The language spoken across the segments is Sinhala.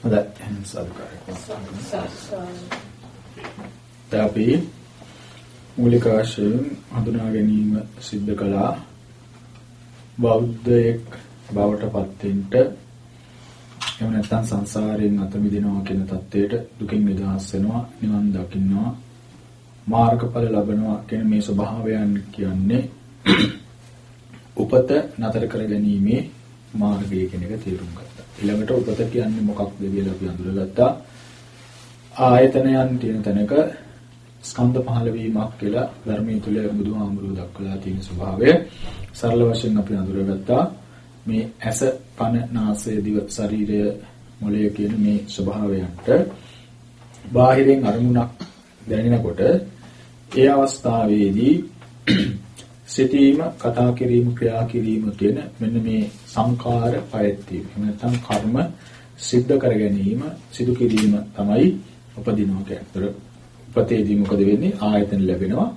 හොඳයි සාදුකාරය අපි මූලික වශයෙන් හඳුනා ගැනීම සිද්ධ කළා. බෞද්ධයෙක් බවට පත්වෙන්න එහෙම නැත්නම් සංසාරයෙන් අත මිදෙනවා කියන தത്വයට දුකින් නිදහස් වෙනවා නිවන් දකින්නවා මාර්ගඵල ලබනවා කියන මේ ස්වභාවයන් කියන්නේ උපත නතර කර ගැනීමේ මාර්ගය කියන එක තේරුම් ගන්න. ඊළඟට උපත කියන්නේ මොකක්ද කියලා අපි අඳුරගත්තා. ආයතනයන් තියෙන තැනක ස්කන්ධ පහළ වීමක් කියලා ධර්මයේ තුල බුදුහාමුදුරුවෝ දක්වලා තියෙන ස්වභාවය සරල වශයෙන් අපි අඳුරගත්තා. මේ ඇස, කන, නාසය, දිව, ශරීරය, මොළය කියන මේ ස්වභාවයන්ට බාහිරින් අරමුණක් දැනෙනකොට ඒ අවස්ථාවේදී සිතීම, කතා කිරීම, ක්‍රියා කිරීම කියන මෙන්න මේ සංකාර පයත්වීම. එහෙම නැත්නම් කර්ම සිද්ධ කර ගැනීම, සිදු කිරීම තමයි උපදිනවා කියන්නේ. උපතේදී මොකද වෙන්නේ? ආයතන ලැබෙනවා.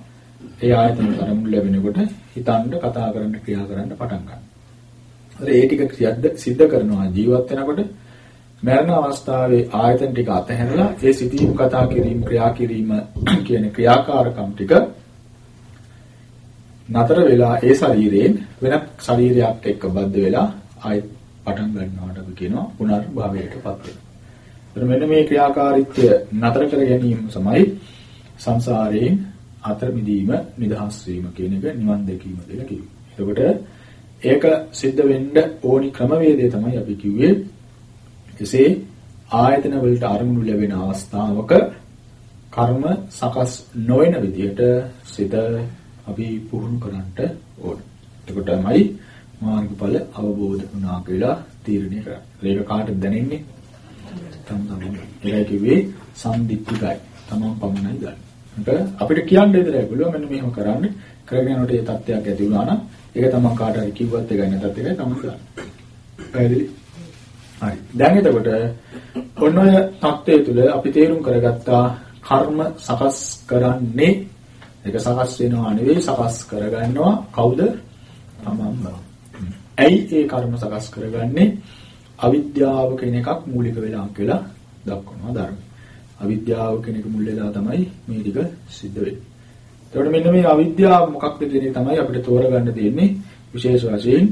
ඒ ආයතන අරමුණු ලැබෙනකොට හිතන්න, කතා කරන්න, ක්‍රියා කරන්න පටන් ගන්නවා. ඒ ටික සිද්ධ කරනවා ජීවත් වෙනකොට මරණ අවස්ථාවේ ආයතන ටික අතහැරලා ඒ සිතීම කතා කිරීම ක්‍රියා කිරීම කියන ක්‍රියාකාරකම් ටික නතර වෙලා ඒ ශරීරයෙන් වෙනත් ශරීරයක් එක්ක බද්ධ වෙලා ආයෙත් පටන් ගන්නවට අපි කියනවා පුනර්භවයටපත් වෙනවා. මෙන්න මේ ක්‍රියාකාරීත්වය නතර කර ගැනීම තමයි සංසාරයෙන් අතර මිදීම නිදහස් වීම කියන එක නිවන් දැකීම කියලා කියනවා. එතකොට ඒක සිද්ධ වෙන්න ඕනි ක්‍රමවේදය තමයි අපි කිව්වේ එසේ ආයතන වලට අරමුණු ලැබෙන අවස්ථාවක කර්ම සකස් නොවන විදිහට සිත අපි පුහුණු කරන්නට ඕන. එතකොටමයි මාර්ගඵල අවබෝධ වුණා කියලා තීරණය කරන්නේ. ඒක කාටද දැනෙන්නේ? තම තමන්. ඒකයි කිව්වේ සම්දිත්තිකයි. තමන් පමණයි ගන්න. ඒක අපිට කියන්න විතරයි පුළුවන් මෙන්න මෙහෙම කරන්න. කරගෙන යනකොට ඒ තත්ත්වයක් ඇති වුණා නම් ඒක තමන් කාට හරි කිව්වත් එකයි නැත්ත් එකයි තමන් කරන්නේ. පැහැදිලි? හරි. දැන් එතකොට ඔන්න ඔය தත්ත්වය තුළ අපි තේරුම් කරගත්තා කර්ම සකස් කරන්නේ ඒක සකස් වෙනවා නෙවෙයි සකස් කරගන්නවා කවුද? තමන්ම. ඇයි ඒ කර්ම සකස් කරගන්නේ? අවිද්‍යාව කියන එකක් මූලික වෙලා කියලා දක්වනවා ධර්ම. අවිද්‍යාව කියන එක මුල් වෙලා තමයි මේ ටික සිද්ධ වෙන්නේ. එතකොට මෙන්න මේ අවිද්‍යාව මොකක්ද කියන එක තමයි අපිට තෝරගන්න තියෙන්නේ විශේෂ වශයෙන්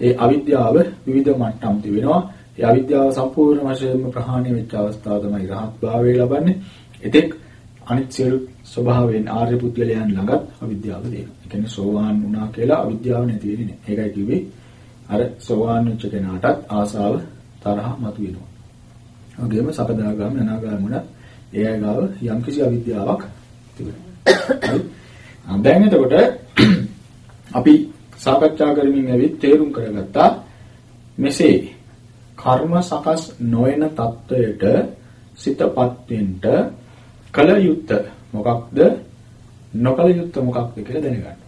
ඒ අවිද්‍යාව විවිධ මට්ටම් තිබෙනවා. ඒ අවිද්‍යාව සම්පූර්ණ වශයෙන්ම ප්‍රහාණය වෙච්ච අවස්ථාව තමයි රහත් භාවය ලබන්නේ. එතෙක් අනිත් සියලු ස්වභාවයෙන් ආර්ය පුද්ගලයන් ළඟත් අවිද්‍යාව දෙනවා. ඒ කියන්නේ සෝවාන් වුණා කියලා අවිද්‍යාව නැති වෙන්නේ නැහැ. ඒකයි කිව්වේ අර සෝවාන් වෙච්ච කෙනාටත් ආසාව තරහ මතුවෙනවා. වගේම සකදාගාම අනාගාම වුණත් ඒ අය ගාව යම්කිසි අවිද්‍යාවක් තිබෙනවා. දැන් එතකොට අපි සාකච්ඡා කරමින් ඇවිත් තේරුම් කරගත්තා මෙසේ කර්ම සකස් නොවන தත්වයට සිතපත් වෙන්න කල යුත්ත මොකක්ද නොකල යුත්ත මොකක්ද කියලා දැනගන්න.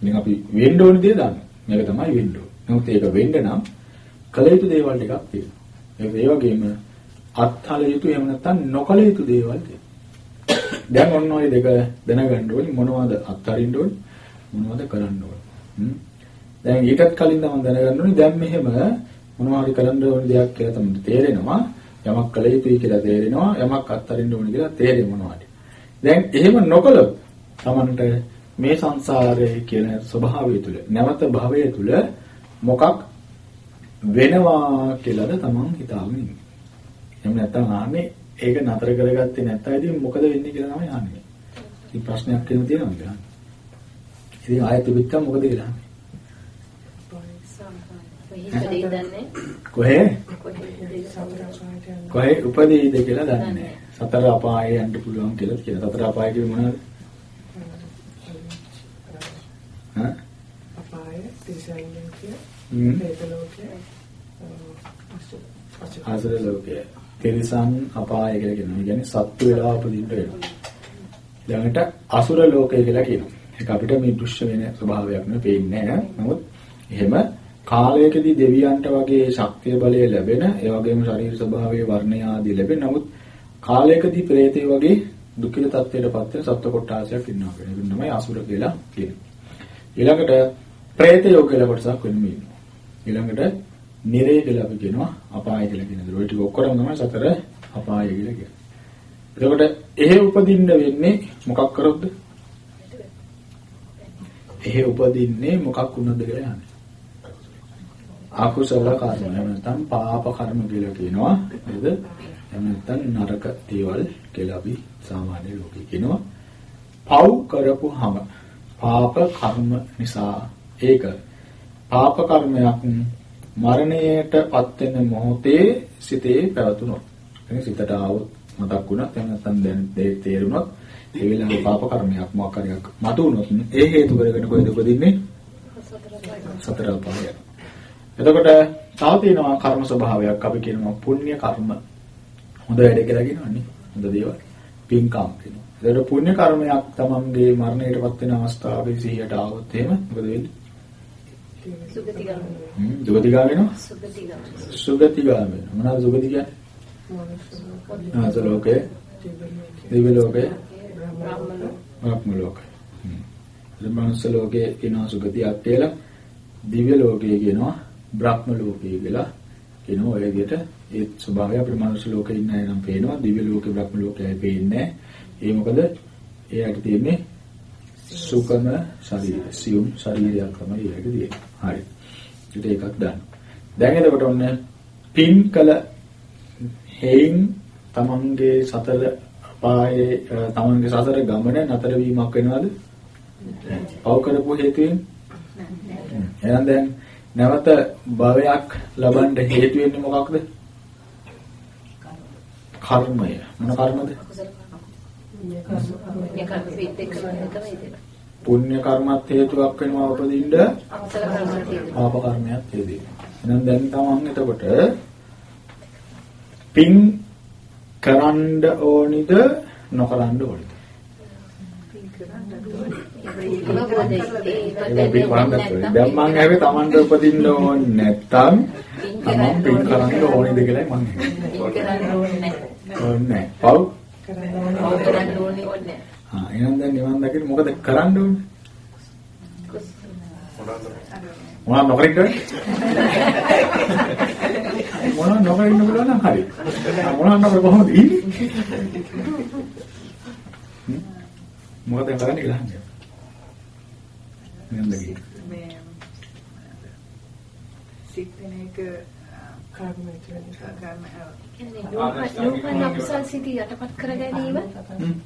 ඉතින් අපි වෙන්න ඕන දේ දන්න. මේක තමයි වෙන්න ඕන. නමුත් ඒක වෙන්න නම් කල යුතු දේවල් ටිකක් තියෙනවා. ඒ වගේම අත්හල යුතු එහෙම නැත්නම් නොකල යුතු දේවල් තියෙනවා. දැන් ඔන්න ඔය දෙක දැනගන්න ඕනේ මොනවද අත්හරින්න ඕනේ මොනවද කරන්න ඕනේ. දැන් ඊටත් කලින් තමයි දැනගන්න ඕනේ දැන් මෙහෙම මොනවා හරි කරන්න ඕන දෙයක් කියලා තමයි තේරෙනවා. යමක් කළ යුතුයි කියලා තේරෙනවා. යමක් අත්හරින්න ඕන කියලා තේරෙනවා. දැන් එහෙම නොකළොත් Tamanට මේ සංසාරයේ කියන ස්වභාවය තුල නැවත භවය තුල මොකක් වෙනවා කියලාද Taman හිතාගෙන ඉන්නේ. එහෙම නැත්නම් ආන්නේ ඒක නතර කරගත්තේ නැත්නම් ඉතින් මොකද වෙන්නේ කියලා තමයි ආන්නේ. ඉතින් ප්‍රශ්නයක් එහෙම තියෙනවද කියලා. ඉතින් ආයෙත් පිටකම් මොකද කියලා. කොහේ කොහේ උපදීද කියලා දන්නේ නැහැ. සතර අපායේ යන්න පුළුවන් කියලා කියන. සතර අපාය කියන්නේ මොනවද? හා? අපාය, තිසංගිකය, හේත ලෝකය, ආසර ලෝකය. තිරිසන් අපාය කියලා කියනවා. ඒ කියන්නේ සත්තු වෙලා උපදින්න වෙනවා. ඊළඟට අසුර ලෝකය කියලා කියනවා. ඒක අපිට මේ දෘශ්‍ය වෙන ස්වභාවයක් නෙවෙයි පේන්නේ නැහැ. නමුත් එහෙම කාලයකදී දෙවියන්ට වගේ ශක්තිය බලය ලැබෙන ඒ වගේම ශරීර ස්වභාවයේ වර්ණය ආදී ලැබෙන නමුත් කාලයකදී ප්‍රේතය වගේ දුකිත තත්ත්වයටපත් වෙන සත්ව කොටාසයක් ඉන්නවා කියන එක තමයි අසුර කියලා කියන්නේ. ඊළඟට ප්‍රේතයෝ කියලා කොටසක් වෙනම ඉන්නවා. ඊළඟට නිරේ කියලා අපි කියනවා අපාය කියලා කියන දේ. ඔය ටික ඔක්කොම තමයි සතර අපාය කියලා කියන්නේ. එතකොට එහෙ උපදින්න වෙන්නේ මොකක් කරොත්ද? එහෙ උපදින්නේ මොකක් වුණද කියලා යන්නේ. අකුසල කර්ම. නැත්නම් පාප කර්ම කියලා කියනවා. නේද? එහෙම නැත්නම් නරක දේවල් කියලා අපි සාමාන්‍ය ලෝකේ කියනවා. පව් කරපුහම පාප කර්ම නිසා ඒක. පාප කර්මයක් මරණයටපත් වෙන මොහොතේ සිතේ පැවතුනොත්. එනේ සිතට ආවොත් මතක් වුණා එහෙම නැත්නම් දැන් තේරුණොත් ඒ වෙලාවේ පාප කර්මයක් මොකක් හරි එකක් මතුවුනොත් ඒ හේතු කරගෙන කොහෙද උපදින්නේ? සතර අපාය එතකොට තව තියෙනවා කර්ම ස්වභාවයක්. අපි කියනවා පුණ්‍ය කර්ම. හොඳ වැඩ කියලා කියනවනේ. හොඳ දේවල්. පින්කම් කියනවා එතකොට පුණ්‍ය කර්මයක් තමන්ගේ මරණයටපත් වෙන අවස්ථාවේ සිහියට ආවොත් එහෙම මොකද වෙන්නේ? සුගතිගාමී. සුගතිගාමී වෙනවා? සුගතිගාමී. සුගතිගාමී මොනවාද සුගති කියන්නේ? ආස ලෝකේ දිව්‍ය ලෝකේ බ්‍රහ්ම ලෝකේ හ්ම්. ඉතින් මනුස්ස ලෝකේ කියනවා සුගතියක් කියලා. දිව්‍ය ලෝකේ කියනවා බ්‍රහ්ම ලෝකේ කියලා කියනවා. ඔය විදිහට ඒ ස්වභාවය අපේ මනුස්ස ලෝකේ ඉන්න අය නම් පේනවා. දිව්‍ය ලෝකේ බ්‍රහ්ම ලෝකේ පේන්නේ ඒ මොකද? එයාට තියෙන්නේ සුකම ශරීර සියුම් ශරීරයක් තමයි ඒකට තියෙන්නේ. හරි. ඊට ඒකක් දාන්න. දැන් එතකොට ඔන්න පින් කළ හේයින් තමන්ගේ සතර පායේ තමන්ගේ සතර ගමන නතර වීමක් වෙනවද? පව කරපු හේතුවෙන්? එහෙනම් දැන් නැවත භවයක් ලබන්න හේතු වෙන්නේ මොකක්ද? කර්මය. මොන කර්මද? පුණ්‍ය කර්මත් හේතුවක් වෙනවා උපදින්න. පාප කර්මයක් හේතුයි. එහෙනම් දැන් තමන් එතකොට පින් කරන්න ඕනිද නොකරන්න ඕනිද? පින් කරන්න ඕනේ. දැන් මං ඇහුවේ තමන්ට උපදින්න ඕනේ නැත්තම් තමන් පින් කරන්න ඕනිද කියලා මං ඇහුවේ. ඕනේ නැහැ. පව් කරන්න ඕනේ ඕනේ. ආ එහෙනම් දැන් නිවන් දකින්න මොකද කරන්න ඕනේ? මොනවා නොකරින්න ඕනේ? මොනවා නොකරින්න පුළුවන් නම් හරි. මොනවා නොකර කොහොමද ඉන්නේ? හ්ම්? මොකද කරන්නේ කියලා අහන්නේ. නිවන් දකින්න. මේ සිත් වෙන එක කර්ම ලෝකන අකුසල් සිටි යටපත් කර ගැනීම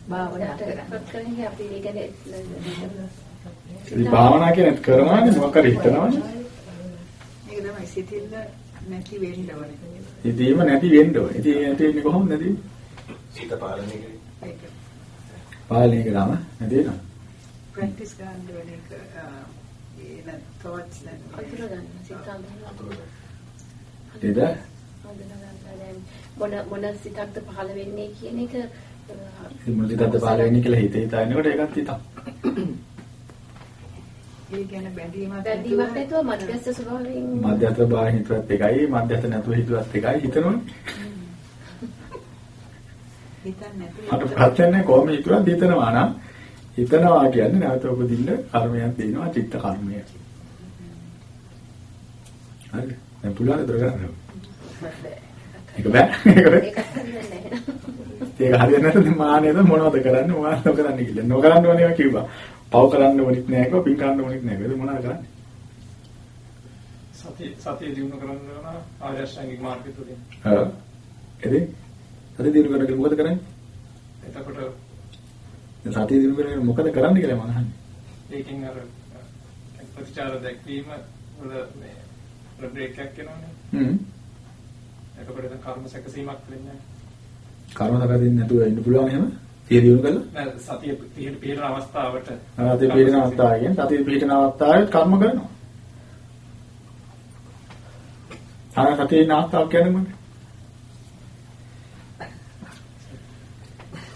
භාවනාවට යටපත් කරන්නේ අපි ඒ කියන්නේ ඉතින් භාවනා කියන්නේ කරනවානේ මොකක් හරි හිතනවානේ. ඒක තමයි සිතිල්ල නැති වෙන්න ඕනේ. ඉතීම නැති වෙන්න ඕනේ. ඉතින් ඒ නැති වෙන්නේ කොහොමද නැති? සිත පාලනය කරේ. ඒක පාලනය කරාම නැති වෙනවා. ප්‍රැක්ටිස් ගන්න ඕන එක ඒ thoughts අතුර ගන්න අතුර නේද? මොන මොන සිතක්ද පහළ වෙන්නේ කියන එක ඉතින් මුලින්දත් පාලනය වෙන්නේ කියලා හිතේ හිතා ඉන්නකොට ඒකත් හිතක්. ඒ ගැන බැඳීමක් බැඳීමක් නැතුව මධ්‍යස්ථ ස්වභාවයෙන් මධ්‍යස්ථ බාහිර හිතුවත් එකයි මධ්‍යස්ථ නැතුව හිතුවත් එකයි හිතනවනේ. හිතන්නේ මට නැතුව ප්‍රශ්නේ කොහොම හිතුවත් හිතනවා නම් හිතනවා කියන්නේ නැවත උපදින්න කර්මයක් තියෙනවා චිත්ත කර්මය. හරි. දැන් පුළුවන් දර ගන්න. ඒක බෑ. ඒක බෑ. ඒක හරියන්නේ නැත්නම් මානෙද මොනවද කරන්නේ මොනවද නොකරන්නේ කියලා. නොකරන්න ඕනේ ඒවා කිව්වා. පව කරන්න ඕනෙත් නෑ කිව්වා පින් කරන්න ඕනෙත් නෑ. ඒක මොනවද කරන්නේ? සතිය සතිය දිනු කරන්න ඕන ආර්ය අෂ්ටාංගික මාර්ගය තුලින්. හා. එදී සතිය දිනු කරගෙන මොකද කරන්නේ? එතකොට සතිය දිනු කරගෙන මොකද කරන්නේ කියලා මම අහන්නේ. ඒකෙන් අර ප්‍රතිචාර දැක්වීම වල මේ බ්‍රේක් එකක් එනවනේ. හ්ම්. එතකොට දැන් කර්ම සැකසීමක් වෙන්නේ කර්ම සකදින්න නැතුව ඉන්න පුළුවන් එහෙම? සිය දිනු කරලා? නැහැ. සතිය පිළිහෙන පිළිහෙන අවස්ථාවට සතිය පිළින අවස්ථාවකින් සතිය පිළින අවස්ථාවේ කර්ම කරනවා. ආ සතිය අවස්ථාවක් කියන්නේ මොකද?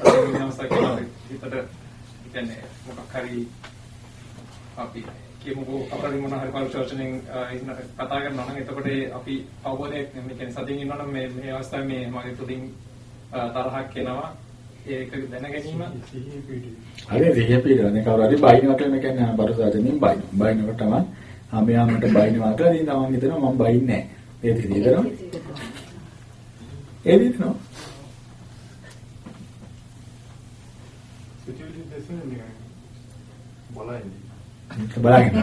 සතිය අවස්ථාවක් කියනවා හිතට කියන්නේ මොකක් හරි අපි කියමුකෝ අපරිම මොන හරි පරිශෝෂණයෙන් කතා කරනවා නම් එතකොට ඒ අපි අවබෝධයක් මේ කියන්නේ සතියින් ඉන්නවා නම් මේ මේ අවස්ථාවේ මේ මගේ තුලින් තරහක් එනවා ඒක දැන ගැනීම හරි සිහිය පිළිවන්නේ කවුරු හරි බයිනවා කියන කියන්නේ බරසාදෙනින් බයිනවා. බයිනකොටම ආ මෙයා මට බයිනවා කියලා ඉතින් තමන් හිතනවා මම බයින්නේ නැහැ. ඒ දෙක හිතනවා. ඒ හිතනවා. සිතුවිලි දැසෙන නිකන් බලන්නේ. බලන්න.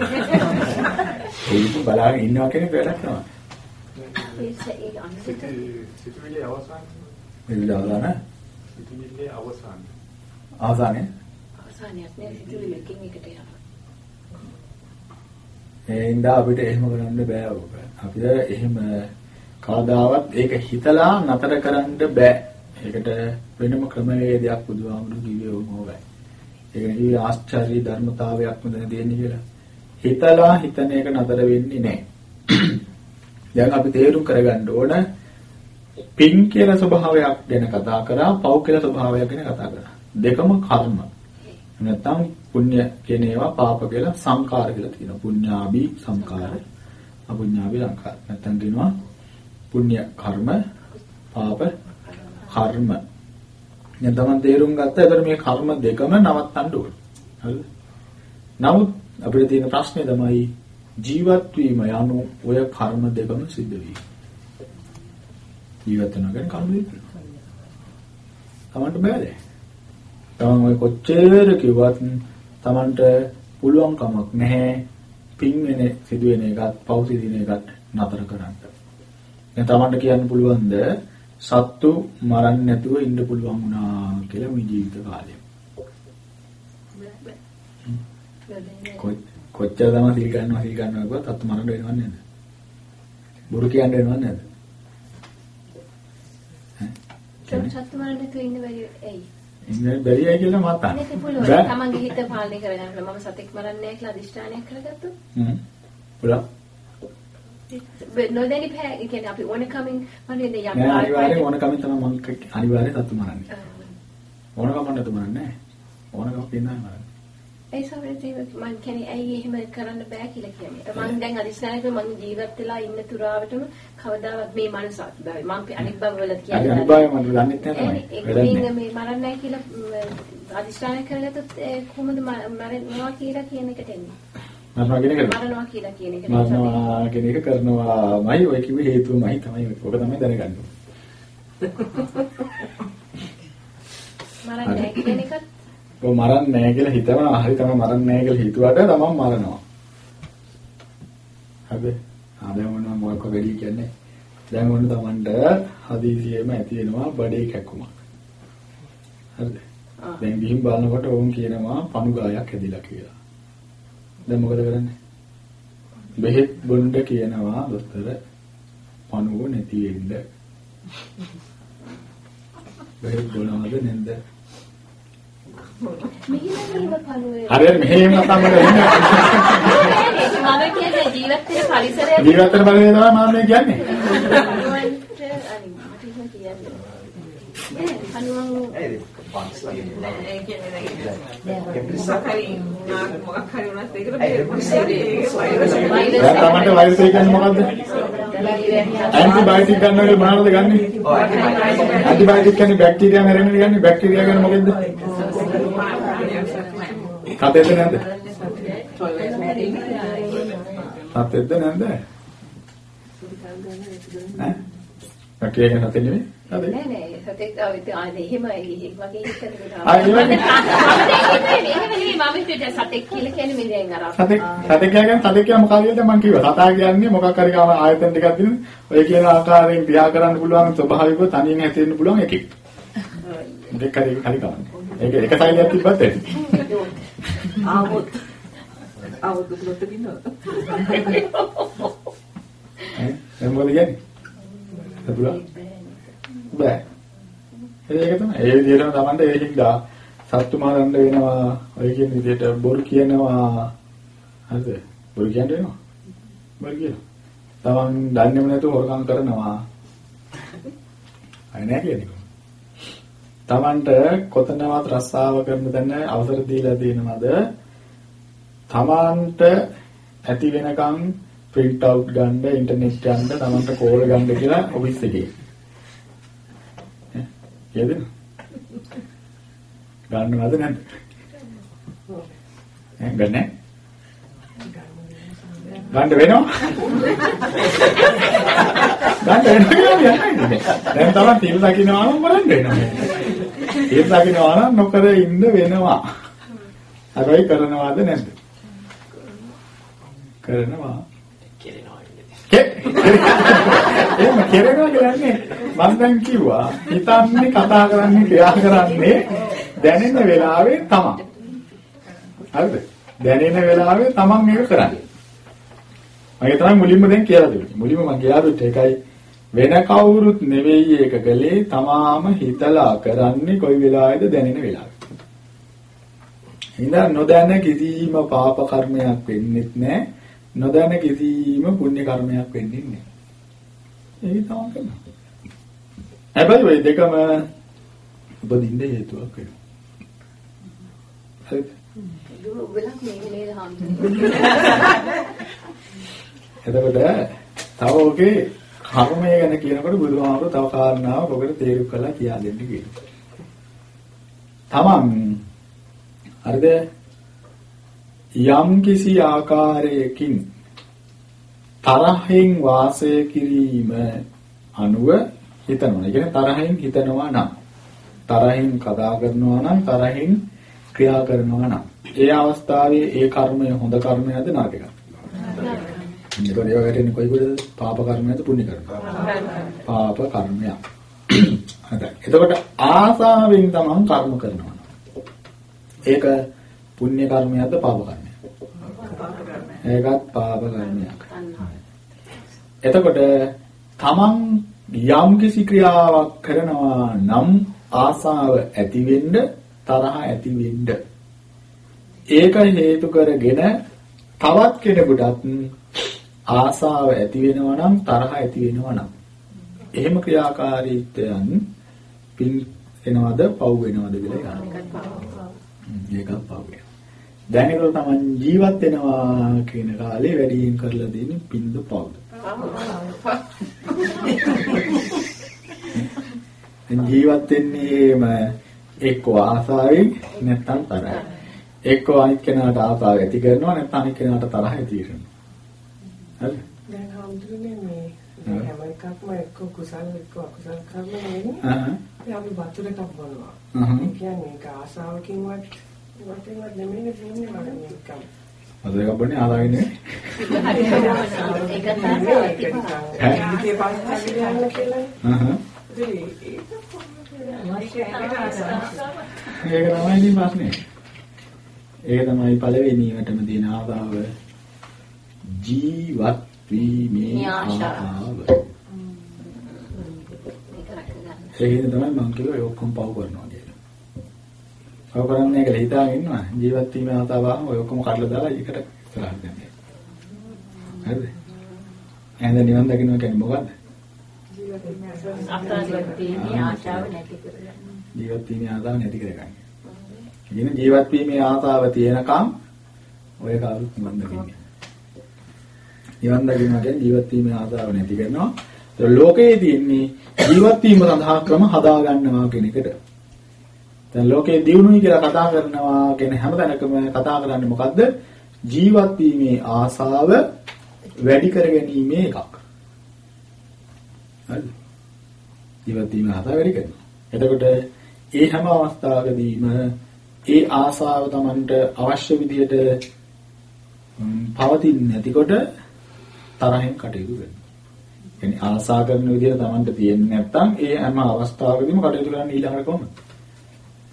ඒක බලාගෙන ඉන්නවා කියන එක වැඩක් තමයි. ඒ අනිත් සිතු- සිතුවිලි අවසන් මේ විලාසන සිතුවිලි අවසන්. ආසානේ. අවසානයක් නෑ සිතුවිලි එකකින් එකට යනවා. ඒ ඉඳා අපිට එහෙම කරන්න බෑ ඔබ. අපිට එහෙම කවදාවත් ඒක හිතලා නතර කරන්න බෑ. ඒකට වෙනම ක්‍රමවේදයක් බුදුහාමුදුරු කිව්වේ ඕමෝගයි. ඒක නෙවෙයි ආශ්චර්ය ධර්මතාවයක් මෙතන තියෙන්නේ කියලා. හිතලා හිතන එක නතර වෙන්නේ නැහැ. දැන් අපි තේරුම් කරගන්න ඕන පින් කියලා ස්වභාවයක් ගැන කතා කරා, පව් කියලා ස්වභාවයක් ගැන කතා කරා. දෙකම කර්ම. නැත්නම් පුණ්‍ය කියන ඒවා පාප කියලා සංකාර කියලා තියෙනවා. පුඤ්ඤාභි සංකාර, අපුඤ්ඤාභි සංකාර. නැත්නම් කියනවා පුණ්‍ය කර්ම, පාප කර්ම. දැන් තමන් තේරුම් ගත්තා. ඒතර මේ කර්ම දෙකම නවත්තන්න ඕන. හරිද? නමුත් අපිට තියෙන ප්‍රශ්නේ තමයි ජීවත් වීම යනු ඔය කර්ම දෙකම සිද්ධ වීම. ජීවත් වෙනවා කියන්නේ කර්ම දෙක. තමන්ට බෑද? තමන් ඔය කොච්චර කිව්වත් තමන්ට පුළුවන් කමක් නැහැ පින් වෙන සිදුවෙන එකත් පව් සිදින එකත් නතර කරන්න. දැන් තමන්ට කියන්න පුළුවන්ද සත්තු මරන්න නැතුව ඉන්න පුළුවන් වුණා කියලා මේ ජීවිත කාලේ. කොච්චර තමයි සිල් ගන්නවා සිල් ගන්නවා කිව්වත් සත්තු මරන්න වෙනව නේද? බොරු කියන්න වෙනව නේද? සත්තු මරන්න නැතුව ඉන්න බැරි ඇයි? ඉන්නේ බැරියයි කියලා මතක්. මේක පුළුවන්. බෑ. තමන්ගේ හිත පාලනය කරගන්න. මම සතෙක් මරන්නේ නැහැ කියලා අදිෂ්ඨානයක් කරගත්තොත් හ්ම්. පුළුවන්. නොදැනි පෑ ඒ කියන්නේ අපි ඕන කමින් මන්නේ යම් නෑ අනිවාර්යෙන් ඕන කමින් තමයි මම අනිවාර්යෙන් සතු මරන්නේ. ඕන කම නැතු මරන්නේ නෑ. ඕන කම පින්නයි මරන්නේ. ඒ සමහරවිට මම කියන්නේ ඇයි එහෙම කරන්න බෑ කියලා කියන්නේ. මම දැන් අදිස්ථාන කරලා මම ජීවත් වෙලා ඉන්න තුරාවටම කවදාවත් මේ මනසත් බෑ. මම අනිත් බව වල අනිත් කියන්නේ. අනිවාර්යෙන් මම දන්නේ නැහැ තමයි. මේ මරන්නේ කියලා අදිස්ථාන කරගත්තොත් කොහොමද මරනවා කියලා කියන එකට එන්නේ. මරනවා කියන එක මරනවා කියලා කියන එකට මරනවා කියන එක කරනවාමයි ඔය කිව්වේ හේතුවමයි තමයි ඔක තමයි දැනගන්න. මරන්නේ කියන එකත් ඔය මරන්නේ නැහැ කියලා හිතනවා හරි තමයි මරන්නේ නැහැ කියලා හිතුවට තමන් මරනවා. හරිද? ආ දැන් මොනවා මොකක් වෙලී කියන්නේ. දැන් ඔන්න තමන්ට හදිසියෙම ඇති වෙනවා බඩේ කැක්කුමක්. හරිද? දැන් ගිහින් බලනකොට ඕන් කියනවා පණුගායක් හැදිලා කියලා. දැන් මොකද කරන්නේ? බෙහෙත් බොන්න කියනවා දොස්තර පණුව නැති වෙන්න. බෙහෙත් බොනවද නැද්ද? මෙහෙම නේම පණුවේ. හරියට මෙහෙම තමයි වෙන්නේ. මම කියන්නේ ජීවත් පරිසරය ජීවිතේ බලන්නේ තමයි මම මේ කියන්නේ. පණුවන්ට අනි මට කියන්න. නෑ පණුවන් ඒ කියන්නේ දැන් මොකක් හරි නාක් මොකක් හරි වුණත් ඒකට දැන් තමන්ට වෛරස් එක කියන්නේ මොකද්ද? ඇන්ටිබයොටික් ගන්නකොට මොනවද ගන්නෙ? ඇන්ටිබයොටික් කියන්නේ බැක්ටීරියා මැරෙන්න ගන්නේ. බැක්ටීරියා කියන්නේ මොකෙන්ද? කතෙන්ද නැද්ද? කතෙන්ද නැද්ද? ඈ? බැක්ටීරියා කියන්නේ කතෙන් නෙමෙයි. නෑ නෑ සතෙක් ආවිත් ආනේ එහෙම ඒ වගේ හිතකට ආ, ඒ වගේ? එහෙම නෙමෙයි මම හිතුවේ සතෙක් කියලා කියන්නේ මේ දැන් අර සතෙක් සතෙක් කියන්නේ සතෙක් කියන්නේ මොකක්ද කියලා මම කිව්වා. සතා කියන්නේ මොකක් හරි කාම ආයතන ටිකක් දින ඔය කියන ආකාරයෙන් ක්‍රියා කරන්න පුළුවන් ස්වභාවිකව තනියෙන් හැදෙන්න පුළුවන් එකෙක්. දෙක හරි හරි කවන්නේ. ඒක එක සයිලයක් තිබ්බත් ඇති. ආවොත් ආවොත් දුකට දිනනවා. දැන් මොකද කියන්නේ? පුළුවන්. බෑ. ඒක තමයි. ඒ විදිහටම Tamante ඒ හින්දා සත්තු මාරන්න වෙනවා. ඔය කියන විදිහට බොරු කියනවා. හරිද? බොරු කියන්න වෙනවා. බොරු කියනවා. තමන් දන්නේම නැතුව හොරකම් කරනවා. අය නෑ කියන්නේ. තමන්ට කොතනවත් රස්සාව කරන තැන අවසර දීලා දෙනවද? තමන්ට ඇති වෙනකන් print out ගන්න ඉන්ටර්නෙට් යන්න තමන්ට කෝල් ගන්න කියලා ඔෆිස් එකේ. ඈ කියද? ගන්නවද නැද්ද? ඈ ගන්නෑ? ගන්න වෙනවා. ගන්න වෙනවා කියන්නේ. දැන් තමයි තිල් දකින්නවා නම් බලන්න වෙනවා. තිල් දකින්නවා නම් නොකර ඉන්න වෙනවා. හැබැයි කරනවාද නැද්ද? කරනවා. එහෙම කෙරෙනවා කියන්නේ මම දැන් කිව්වා හිතන්නේ කතා කරන්නේ ක්‍රියා කරන්නේ දැනෙන වෙලාවේ තමයි. හරිද? දැනෙන වෙලාවේ තමන් ඒක කරන්නේ. මගේ තමයි මුලින්ම දැන් කියලා දුන්නේ. මුලින්ම මම කියලා දුන්නේ ඒකයි වෙන කවුරුත් නෙවෙයි ඒක කලේ තමාම හිතලා කරන්නේ කොයි වෙලාවෙද දැනෙන වෙලාවෙ. ඉතින් නොදැන කිසිම පාප කර්මයක් වෙන්නේ නැහැ. නොදැන කිසිම පුණ්‍ය කර්මයක් වෙන්නේ නැහැ. ඒක තමයි කරන්නේ. හැබැයි ওই දෙකම උපදින්න හේතුවක් වෙනවා. හරිද? ඔබලක් මේ නේද හම්බුනේ. එතකොට තව ඔකේ කර්මය ගැන කියනකොට බුදුහාමුදුරුවෝ තව කාරණාවක් ඔකට තේරුම් කරලා කියා දෙන්න කියනවා. තමන් හරිද යම් කිසි ආකාරයකින් තරහෙන් වාසය කිරීම අනුව හිතනවා. ඒ කියන්නේ තරහෙන් හිතනවා නම් තරහින් කතා කරනවා නම් තරහින් ක්‍රියා කරනවා නම් ඒ අවස්ථාවේ ඒ කර්මය හොඳ කර්මයක්ද නරක එකක්ද? එතකොට ඒවා වැටෙන්නේ කොයි කොටද? පාප කර්මයක්ද පුණ්‍ය කර්මයක්ද? පාප කර්මයක්. හරි. එතකොට ආසාවෙන් තමන් කර්ම කරනවා. ඒක පුණ්‍ය කර්මයක්ද පාප කර්මයක්ද? ඒකත් පාප කර්මයක්. එතකොට තමන් යම් කිසි ක්‍රියාවක් කරනවා නම් ආසාව ඇති වෙන්න තරහ ඇති වෙන්න ඒක හේතු කරගෙන තවත් කෙනෙකුටත් ආසාව ඇති වෙනවා නම් තරහ ඇති වෙනවා නම් එහෙම ක්‍රියාකාරීත්වයන් පින් එනවද පව් වෙනවද කියලා යනවා. ඒකත් පව් වෙනවා. දැන් ඒක තමයි ජීවත් වෙනවා කියන කාලේ වැඩියෙන් කරලා දෙන්නේ පින්ද පව්ද. ජීවත් වෙන්නේම එක්ක ආසාවෙන් නැත්නම් තරහෙන්. එක්ක අනිත් කෙනාට ආසාව ඇති කරනවා නැත්නම් අනිත් කෙනාට තරහ ඇති කරනවා. හරි? දැන් හම්දුනේ මේ හැම එකක්ම එක්ක කුසල එක්ක අකුසල කර්ම නෙවෙයි. අපි වතුරට බලනවා. ඒ කියන්නේ ඒක ආසාවකින්වත් වතුරවත් නෙමෙයි දෙන්නේ මම නිකම්. අද එක බොන්නේ ආදාගෙන. ඒක තමයි ඈ? ඒකේ පාස්තාගේ යන්න කියලා. හ්ම්. ඒක තමයි ඉතින් ප්‍රශ්නේ. ඒක තමයි පළවෙනියටම දෙන ආදාව ජීවත් වීමේ ආශාව. ඒකෙන් තමයි මම ඔය ඔක්කොම පව් කරනවා කියලා. පව් කරන්නේ කියලා හිතාගෙන ඉන්නවා. ජීවත් වීමේ ආශාව ඔය ඔක්කොම කඩලා දාලා ඒකට ඉස්සරහට යන්නේ. හරිද? එහෙනම් නිවන් දකින්න කියන්නේ මොකද්ද? අපරාධ තියෙන ආශාව නැති කරගන්න. ජීවත් වීමේ ආසාව නැති කරගන්න. කියන ජීවත් වීමේ ආසාව තියෙනකම් ඔය කවුරුත් නිවන් දකින්නේ. නිවන් දකින්නවා කියන්නේ ජීවත් වීමේ ආසාව නැති කරනවා. ඒක ලෝකයේ තියෙන්නේ ජීවත් වීම සඳහා ක්‍රම හදා ගන්නවා කියන එකට. දැන් ලෝකයේ දියුණුවයි කියලා කතා කරනවා කියන හැමතැනකම කතා කරන්නේ මොකද්ද? ජීවත් වීමේ ආසාව වැඩි කර ගැනීමේ එකක්. හරිද? ජීවත් වීමේ ආසාව වැඩි කරනවා. එතකොට ඒ හැම අවස්ථාවකදීම ඒ ආසාව Tamanට අවශ්‍ය විදිහට පවතින්නේ නැතිකොට තරහෙන් කටයුතු කරනවා. يعني ආසා කරන විදිහට Tamanට තියෙන්නේ නැත්නම් ඒ හැම අවස්ථාවකදීම කටයුතු කරන්න ඊළඟට කොහොමද?